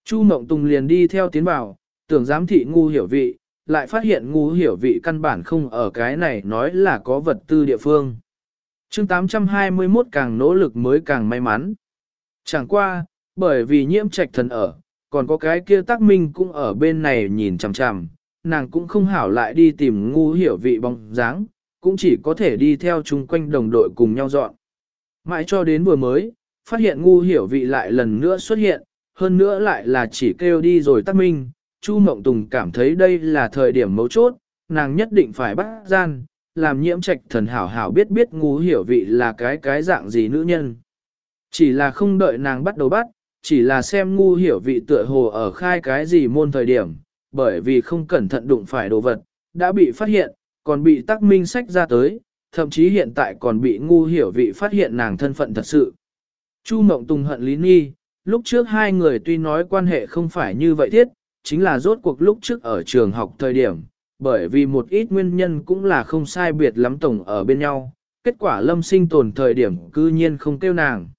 Chu Mộng Tùng liền đi theo tiến vào, tưởng giám thị ngu hiểu vị, lại phát hiện ngu hiểu vị căn bản không ở cái này nói là có vật tư địa phương. chương 821 càng nỗ lực mới càng may mắn. Chẳng qua, bởi vì nhiễm trạch thần ở, còn có cái kia tác minh cũng ở bên này nhìn chằm chằm, nàng cũng không hảo lại đi tìm ngu hiểu vị bóng dáng, cũng chỉ có thể đi theo chung quanh đồng đội cùng nhau dọn. Mãi cho đến vừa mới, phát hiện ngu hiểu vị lại lần nữa xuất hiện, hơn nữa lại là chỉ kêu đi rồi tác minh, Chu Mộng Tùng cảm thấy đây là thời điểm mấu chốt, nàng nhất định phải bắt gian, làm nhiễm trạch thần hảo hảo biết biết ngu hiểu vị là cái cái dạng gì nữ nhân. Chỉ là không đợi nàng bắt đầu bắt, chỉ là xem ngu hiểu vị tựa hồ ở khai cái gì môn thời điểm, bởi vì không cẩn thận đụng phải đồ vật, đã bị phát hiện, còn bị tắc minh sách ra tới, thậm chí hiện tại còn bị ngu hiểu vị phát hiện nàng thân phận thật sự. Chu Mộng Tùng hận Lý Nhi, lúc trước hai người tuy nói quan hệ không phải như vậy thiết, chính là rốt cuộc lúc trước ở trường học thời điểm, bởi vì một ít nguyên nhân cũng là không sai biệt lắm tổng ở bên nhau, kết quả lâm sinh tồn thời điểm cư nhiên không kêu nàng.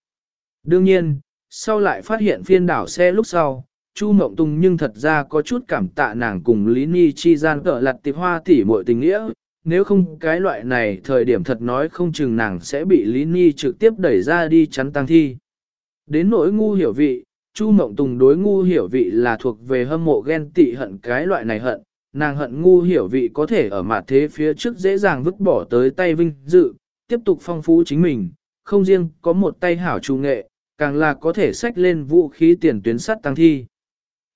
Đương nhiên, sau lại phát hiện phiên đảo xe lúc sau, Chu Mộng Tùng nhưng thật ra có chút cảm tạ nàng cùng Lý Ni chi gian cỡ lặt tịp hoa tỉ muội tình nghĩa, nếu không cái loại này thời điểm thật nói không chừng nàng sẽ bị Lý Ni trực tiếp đẩy ra đi chắn tăng thi. Đến nỗi ngu hiểu vị, Chu Mộng Tùng đối ngu hiểu vị là thuộc về hâm mộ ghen tị hận cái loại này hận, nàng hận ngu hiểu vị có thể ở mặt thế phía trước dễ dàng vứt bỏ tới tay vinh dự, tiếp tục phong phú chính mình, không riêng có một tay hảo trù nghệ, càng là có thể xách lên vũ khí tiền tuyến sắt tăng thi.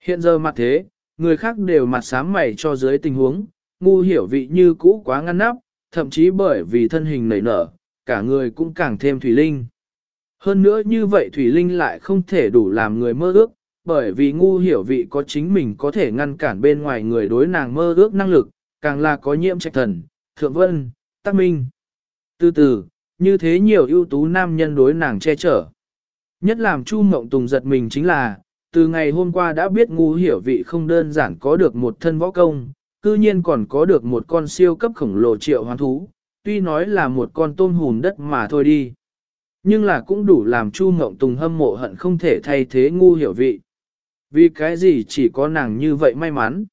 Hiện giờ mặt thế, người khác đều mặt sám mày cho dưới tình huống, ngu hiểu vị như cũ quá ngăn nắp, thậm chí bởi vì thân hình nảy nở, cả người cũng càng thêm thủy linh. Hơn nữa như vậy Thủy Linh lại không thể đủ làm người mơ ước, bởi vì ngu hiểu vị có chính mình có thể ngăn cản bên ngoài người đối nàng mơ ước năng lực, càng là có nhiễm trạch thần, thượng vân, tác minh. Từ từ, như thế nhiều ưu tú nam nhân đối nàng che chở. Nhất làm Chu Mộng Tùng giật mình chính là, từ ngày hôm qua đã biết ngu hiểu vị không đơn giản có được một thân võ công, cư nhiên còn có được một con siêu cấp khổng lồ triệu hoán thú, tuy nói là một con tôm hùn đất mà thôi đi. Nhưng là cũng đủ làm Chu Ngộng Tùng hâm mộ hận không thể thay thế ngu hiểu vị. Vì cái gì chỉ có nàng như vậy may mắn?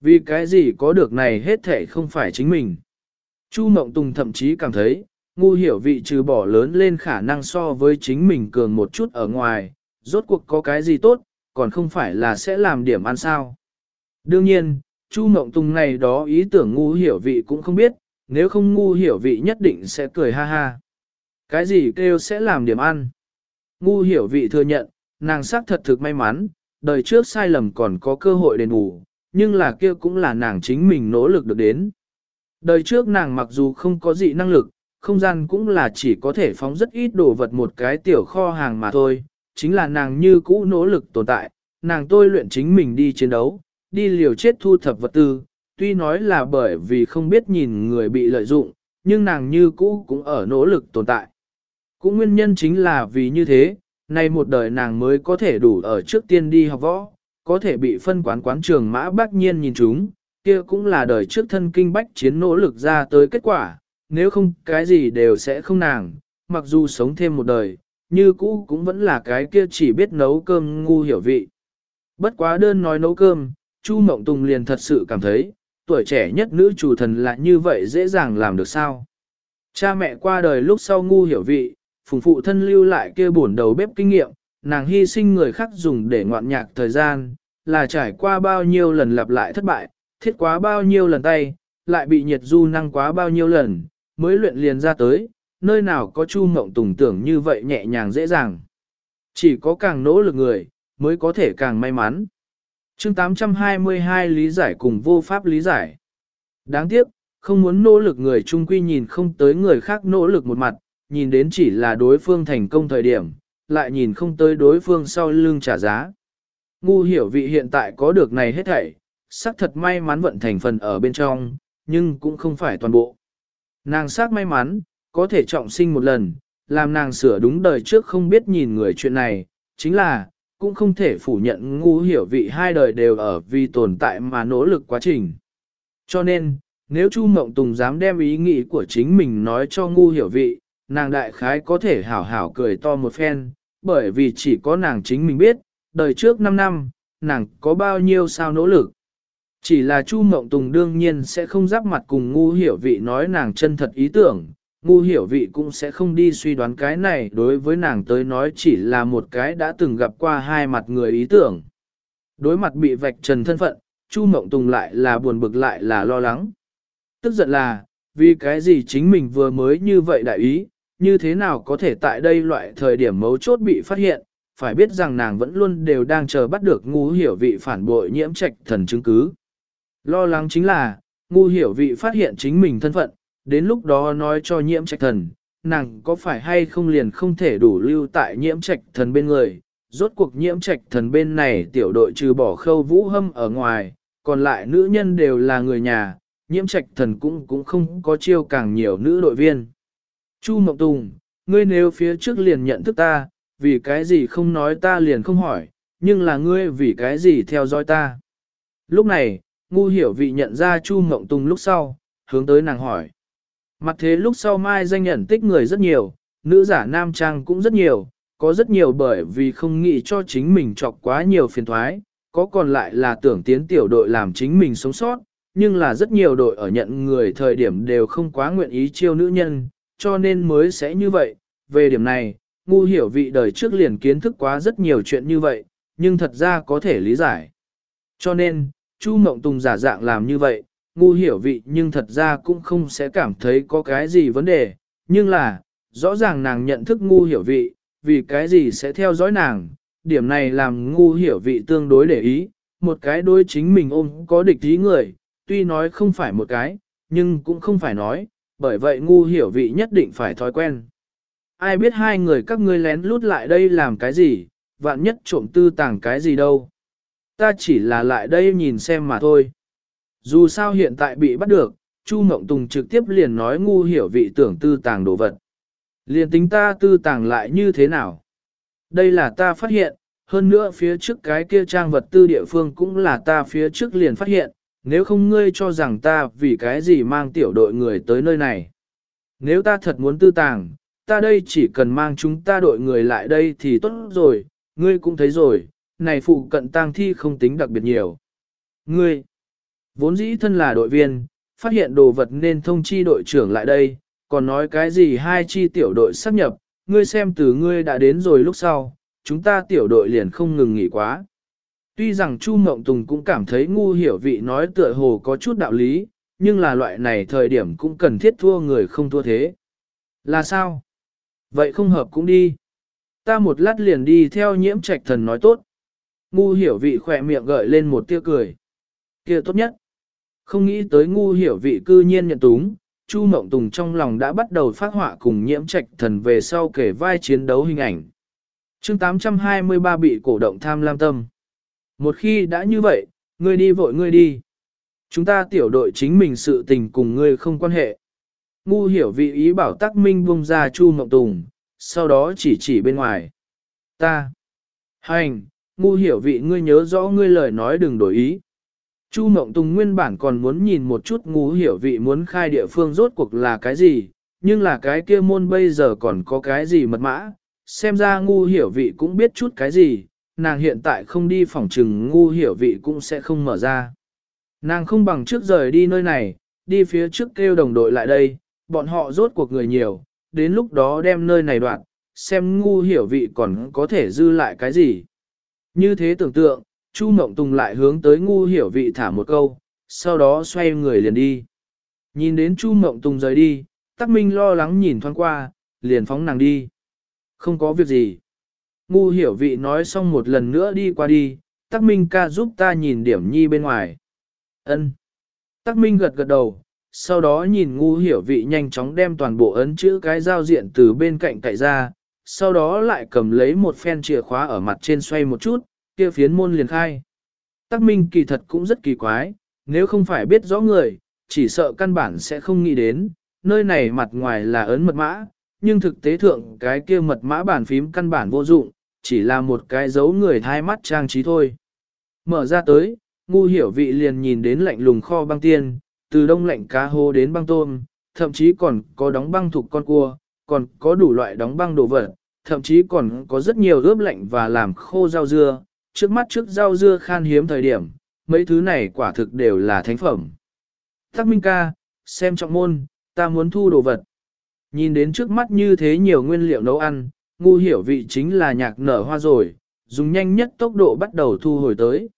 Vì cái gì có được này hết thể không phải chính mình? Chu Ngộng Tùng thậm chí cảm thấy, ngu hiểu vị trừ bỏ lớn lên khả năng so với chính mình cường một chút ở ngoài, rốt cuộc có cái gì tốt, còn không phải là sẽ làm điểm ăn sao. Đương nhiên, Chu Mộng Tùng này đó ý tưởng ngu hiểu vị cũng không biết, nếu không ngu hiểu vị nhất định sẽ cười ha ha. Cái gì kêu sẽ làm điểm ăn? Ngu hiểu vị thừa nhận, nàng xác thật thực may mắn, đời trước sai lầm còn có cơ hội đền bù, nhưng là kia cũng là nàng chính mình nỗ lực được đến. Đời trước nàng mặc dù không có gì năng lực, không gian cũng là chỉ có thể phóng rất ít đồ vật một cái tiểu kho hàng mà thôi, chính là nàng như cũ nỗ lực tồn tại, nàng tôi luyện chính mình đi chiến đấu, đi liều chết thu thập vật tư, tuy nói là bởi vì không biết nhìn người bị lợi dụng, nhưng nàng như cũ cũng ở nỗ lực tồn tại. Cũng nguyên nhân chính là vì như thế, nay một đời nàng mới có thể đủ ở trước tiên đi học võ, có thể bị phân quán quán trường mã bác nhiên nhìn chúng, kia cũng là đời trước thân kinh bách chiến nỗ lực ra tới kết quả, nếu không cái gì đều sẽ không nàng, mặc dù sống thêm một đời, như cũ cũng vẫn là cái kia chỉ biết nấu cơm ngu hiểu vị. Bất quá đơn nói nấu cơm, Chu Mộng Tùng liền thật sự cảm thấy, tuổi trẻ nhất nữ chủ thần là như vậy dễ dàng làm được sao. Cha mẹ qua đời lúc sau ngu hiểu vị, phùng phụ thân lưu lại kia buồn đầu bếp kinh nghiệm, nàng hy sinh người khác dùng để ngoạn nhạc thời gian, là trải qua bao nhiêu lần lặp lại thất bại, thiết quá bao nhiêu lần tay, lại bị nhiệt du năng quá bao nhiêu lần, mới luyện liền ra tới, nơi nào có chu mộng tùng tưởng như vậy nhẹ nhàng dễ dàng. Chỉ có càng nỗ lực người, mới có thể càng may mắn. chương 822 lý giải cùng vô pháp lý giải. Đáng tiếc, không muốn nỗ lực người trung quy nhìn không tới người khác nỗ lực một mặt, nhìn đến chỉ là đối phương thành công thời điểm, lại nhìn không tới đối phương sau lưng trả giá. Ngu hiểu vị hiện tại có được này hết thảy, xác thật may mắn vận thành phần ở bên trong, nhưng cũng không phải toàn bộ. Nàng xác may mắn, có thể trọng sinh một lần, làm nàng sửa đúng đời trước không biết nhìn người chuyện này, chính là, cũng không thể phủ nhận ngu hiểu vị hai đời đều ở vì tồn tại mà nỗ lực quá trình. Cho nên, nếu Chu Mộng Tùng dám đem ý nghĩ của chính mình nói cho ngu hiểu vị, nàng đại khái có thể hảo hảo cười to một phen, bởi vì chỉ có nàng chính mình biết, đời trước 5 năm, nàng có bao nhiêu sao nỗ lực. Chỉ là Chu Mộng Tùng đương nhiên sẽ không giáp mặt cùng ngu hiểu vị nói nàng chân thật ý tưởng, ngu hiểu vị cũng sẽ không đi suy đoán cái này đối với nàng tới nói chỉ là một cái đã từng gặp qua hai mặt người ý tưởng. Đối mặt bị vạch trần thân phận, Chu Mộng Tùng lại là buồn bực lại là lo lắng. Tức giận là, vì cái gì chính mình vừa mới như vậy đại ý, như thế nào có thể tại đây loại thời điểm mấu chốt bị phát hiện, phải biết rằng nàng vẫn luôn đều đang chờ bắt được ngu hiểu vị phản bội nhiễm trạch thần chứng cứ. Lo lắng chính là, ngu hiểu vị phát hiện chính mình thân phận, đến lúc đó nói cho nhiễm trạch thần, nàng có phải hay không liền không thể đủ lưu tại nhiễm trạch thần bên người. Rốt cuộc nhiễm trạch thần bên này tiểu đội trừ bỏ khâu vũ hâm ở ngoài, còn lại nữ nhân đều là người nhà, nhiễm trạch thần cũng cũng không có chiêu càng nhiều nữ đội viên. Chu Mộng Tùng, ngươi nếu phía trước liền nhận thức ta, vì cái gì không nói ta liền không hỏi, nhưng là ngươi vì cái gì theo dõi ta. Lúc này, ngu hiểu vị nhận ra Chu Mộng Tùng lúc sau, hướng tới nàng hỏi. Mặt thế lúc sau mai danh nhận tích người rất nhiều, nữ giả nam trang cũng rất nhiều, có rất nhiều bởi vì không nghĩ cho chính mình chọc quá nhiều phiền thoái, có còn lại là tưởng tiến tiểu đội làm chính mình sống sót, nhưng là rất nhiều đội ở nhận người thời điểm đều không quá nguyện ý chiêu nữ nhân, cho nên mới sẽ như vậy. Về điểm này, ngu hiểu vị đời trước liền kiến thức quá rất nhiều chuyện như vậy, nhưng thật ra có thể lý giải. Cho nên, Chu Mộng Tùng giả dạng làm như vậy, ngu hiểu vị nhưng thật ra cũng không sẽ cảm thấy có cái gì vấn đề, nhưng là, rõ ràng nàng nhận thức ngu hiểu vị, vì cái gì sẽ theo dõi nàng, điểm này làm ngu hiểu vị tương đối để ý, một cái đối chính mình ôm có địch ý người, tuy nói không phải một cái, nhưng cũng không phải nói, bởi vậy ngu hiểu vị nhất định phải thói quen. Ai biết hai người các ngươi lén lút lại đây làm cái gì, vạn nhất trộm tư tàng cái gì đâu. Ta chỉ là lại đây nhìn xem mà thôi. Dù sao hiện tại bị bắt được, Chu Mộng Tùng trực tiếp liền nói ngu hiểu vị tưởng tư tàng đồ vật. Liền tính ta tư tàng lại như thế nào? Đây là ta phát hiện, hơn nữa phía trước cái kia trang vật tư địa phương cũng là ta phía trước liền phát hiện, nếu không ngươi cho rằng ta vì cái gì mang tiểu đội người tới nơi này. Nếu ta thật muốn tư tàng, ta đây chỉ cần mang chúng ta đội người lại đây thì tốt rồi, ngươi cũng thấy rồi, này phụ cận tang thi không tính đặc biệt nhiều. Ngươi, vốn dĩ thân là đội viên, phát hiện đồ vật nên thông chi đội trưởng lại đây, còn nói cái gì hai chi tiểu đội sắp nhập, ngươi xem từ ngươi đã đến rồi lúc sau, chúng ta tiểu đội liền không ngừng nghỉ quá. Tuy rằng Chu Mộng Tùng cũng cảm thấy ngu hiểu vị nói tựa hồ có chút đạo lý, nhưng là loại này thời điểm cũng cần thiết thua người không thua thế. Là sao? Vậy không hợp cũng đi. Ta một lát liền đi theo nhiễm trạch thần nói tốt. Ngu hiểu vị khỏe miệng gợi lên một tia cười. kia tốt nhất. Không nghĩ tới ngu hiểu vị cư nhiên nhận túng, Chu Mộng Tùng trong lòng đã bắt đầu phát họa cùng nhiễm trạch thần về sau kể vai chiến đấu hình ảnh. chương 823 bị cổ động tham lam tâm. Một khi đã như vậy, ngươi đi vội ngươi đi. Chúng ta tiểu đội chính mình sự tình cùng ngươi không quan hệ. Ngu hiểu vị ý bảo tắc minh vung ra Chu Mộng Tùng, sau đó chỉ chỉ bên ngoài. Ta. Hành, ngu hiểu vị ngươi nhớ rõ ngươi lời nói đừng đổi ý. Chu Mộng Tùng nguyên bản còn muốn nhìn một chút ngu hiểu vị muốn khai địa phương rốt cuộc là cái gì, nhưng là cái kia môn bây giờ còn có cái gì mật mã, xem ra ngu hiểu vị cũng biết chút cái gì, nàng hiện tại không đi phòng trừng ngu hiểu vị cũng sẽ không mở ra. Nàng không bằng trước rời đi nơi này, đi phía trước kêu đồng đội lại đây, bọn họ rốt cuộc người nhiều, đến lúc đó đem nơi này đoạn, xem ngu hiểu vị còn có thể dư lại cái gì. Như thế tưởng tượng, Chu Mộng Tùng lại hướng tới ngu hiểu vị thả một câu, sau đó xoay người liền đi. Nhìn đến Chu Mộng Tùng rời đi, Tắc Minh lo lắng nhìn thoáng qua, liền phóng nàng đi. Không có việc gì. Ngu hiểu vị nói xong một lần nữa đi qua đi, Tắc Minh ca giúp ta nhìn điểm nhi bên ngoài. Ân. Tắc Minh gật gật đầu, sau đó nhìn ngu hiểu vị nhanh chóng đem toàn bộ ấn chữ cái giao diện từ bên cạnh cậy ra, sau đó lại cầm lấy một phen chìa khóa ở mặt trên xoay một chút, kia phiến môn liền khai. Tắc Minh kỳ thật cũng rất kỳ quái, nếu không phải biết rõ người, chỉ sợ căn bản sẽ không nghĩ đến, nơi này mặt ngoài là ấn mật mã, nhưng thực tế thượng cái kia mật mã bàn phím căn bản vô dụng, chỉ là một cái dấu người thai mắt trang trí thôi. Mở ra tới, ngu hiểu vị liền nhìn đến lạnh lùng kho băng tiên, từ đông lạnh cá hô đến băng tôm, thậm chí còn có đóng băng thuộc con cua, còn có đủ loại đóng băng đồ vật, thậm chí còn có rất nhiều ướp lạnh và làm khô rau dưa, trước mắt trước rau dưa khan hiếm thời điểm, mấy thứ này quả thực đều là thánh phẩm. Tắc Minh ca, xem trọng môn, ta muốn thu đồ vật. Nhìn đến trước mắt như thế nhiều nguyên liệu nấu ăn, ngu hiểu vị chính là nhạc nở hoa rồi, dùng nhanh nhất tốc độ bắt đầu thu hồi tới.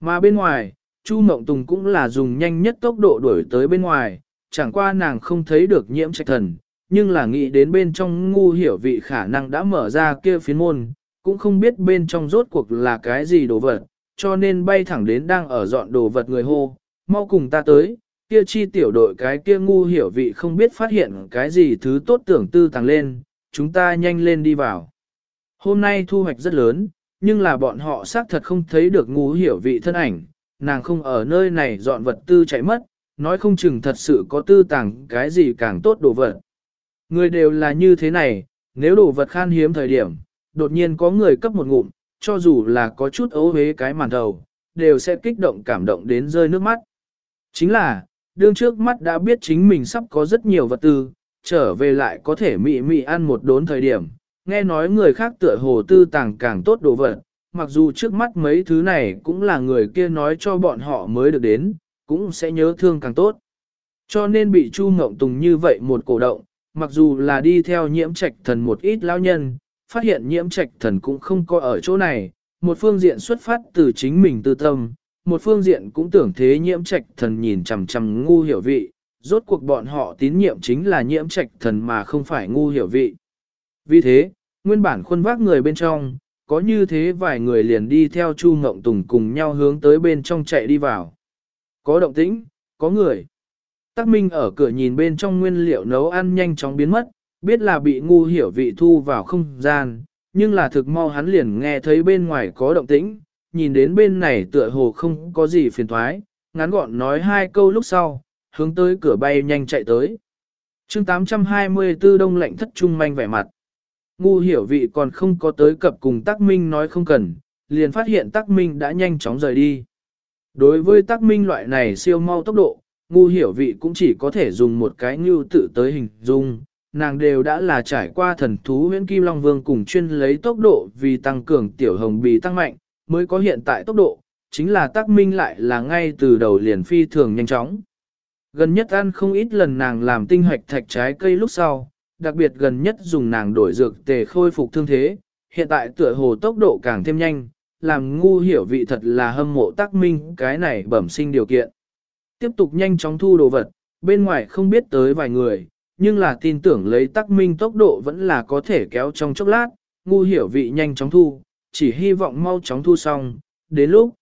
Mà bên ngoài, Chu Mộng Tùng cũng là dùng nhanh nhất tốc độ đuổi tới bên ngoài, chẳng qua nàng không thấy được nhiễm trạch thần, nhưng là nghĩ đến bên trong ngu hiểu vị khả năng đã mở ra kia phiến môn, cũng không biết bên trong rốt cuộc là cái gì đồ vật, cho nên bay thẳng đến đang ở dọn đồ vật người hô, mau cùng ta tới, kia chi tiểu đội cái kia ngu hiểu vị không biết phát hiện cái gì thứ tốt tưởng tư tàng lên, chúng ta nhanh lên đi vào. Hôm nay thu hoạch rất lớn, nhưng là bọn họ xác thật không thấy được ngu hiểu vị thân ảnh, nàng không ở nơi này dọn vật tư chạy mất, nói không chừng thật sự có tư tàng cái gì càng tốt đồ vật. Người đều là như thế này, nếu đồ vật khan hiếm thời điểm, đột nhiên có người cấp một ngụm, cho dù là có chút ấu hế cái màn đầu, đều sẽ kích động cảm động đến rơi nước mắt. Chính là, đương trước mắt đã biết chính mình sắp có rất nhiều vật tư, trở về lại có thể mị mị ăn một đốn thời điểm, nghe nói người khác tựa hồ tư tàng càng tốt đồ vật, mặc dù trước mắt mấy thứ này cũng là người kia nói cho bọn họ mới được đến, cũng sẽ nhớ thương càng tốt. Cho nên bị Chu Ngộng Tùng như vậy một cổ động, mặc dù là đi theo nhiễm trạch thần một ít lao nhân, phát hiện nhiễm trạch thần cũng không có ở chỗ này, một phương diện xuất phát từ chính mình tư tâm, một phương diện cũng tưởng thế nhiễm trạch thần nhìn chằm chằm ngu hiểu vị, rốt cuộc bọn họ tín nhiệm chính là nhiễm trạch thần mà không phải ngu hiểu vị. Vì thế, nguyên bản khuôn vác người bên trong, có như thế vài người liền đi theo Chu Ngộng Tùng cùng nhau hướng tới bên trong chạy đi vào. Có động tĩnh, có người. Tắc Minh ở cửa nhìn bên trong nguyên liệu nấu ăn nhanh chóng biến mất, biết là bị ngu hiểu vị thu vào không gian, nhưng là thực mau hắn liền nghe thấy bên ngoài có động tĩnh, nhìn đến bên này tựa hồ không có gì phiền thoái, ngắn gọn nói hai câu lúc sau, hướng tới cửa bay nhanh chạy tới. chương 824 đông lạnh thất trung manh vẻ mặt. Ngu hiểu vị còn không có tới cập cùng Tắc Minh nói không cần, liền phát hiện Tắc Minh đã nhanh chóng rời đi. Đối với Tắc Minh loại này siêu mau tốc độ, ngu hiểu vị cũng chỉ có thể dùng một cái như tự tới hình dung, nàng đều đã là trải qua thần thú huyễn kim long vương cùng chuyên lấy tốc độ vì tăng cường tiểu hồng bì tăng mạnh, mới có hiện tại tốc độ, chính là tác minh lại là ngay từ đầu liền phi thường nhanh chóng. Gần nhất ăn không ít lần nàng làm tinh hoạch thạch trái cây lúc sau, đặc biệt gần nhất dùng nàng đổi dược tề khôi phục thương thế, hiện tại tựa hồ tốc độ càng thêm nhanh, làm ngu hiểu vị thật là hâm mộ tác minh cái này bẩm sinh điều kiện. Tiếp tục nhanh chóng thu đồ vật, bên ngoài không biết tới vài người, nhưng là tin tưởng lấy tác minh tốc độ vẫn là có thể kéo trong chốc lát, ngu hiểu vị nhanh chóng thu, chỉ hy vọng mau chóng thu xong, đến lúc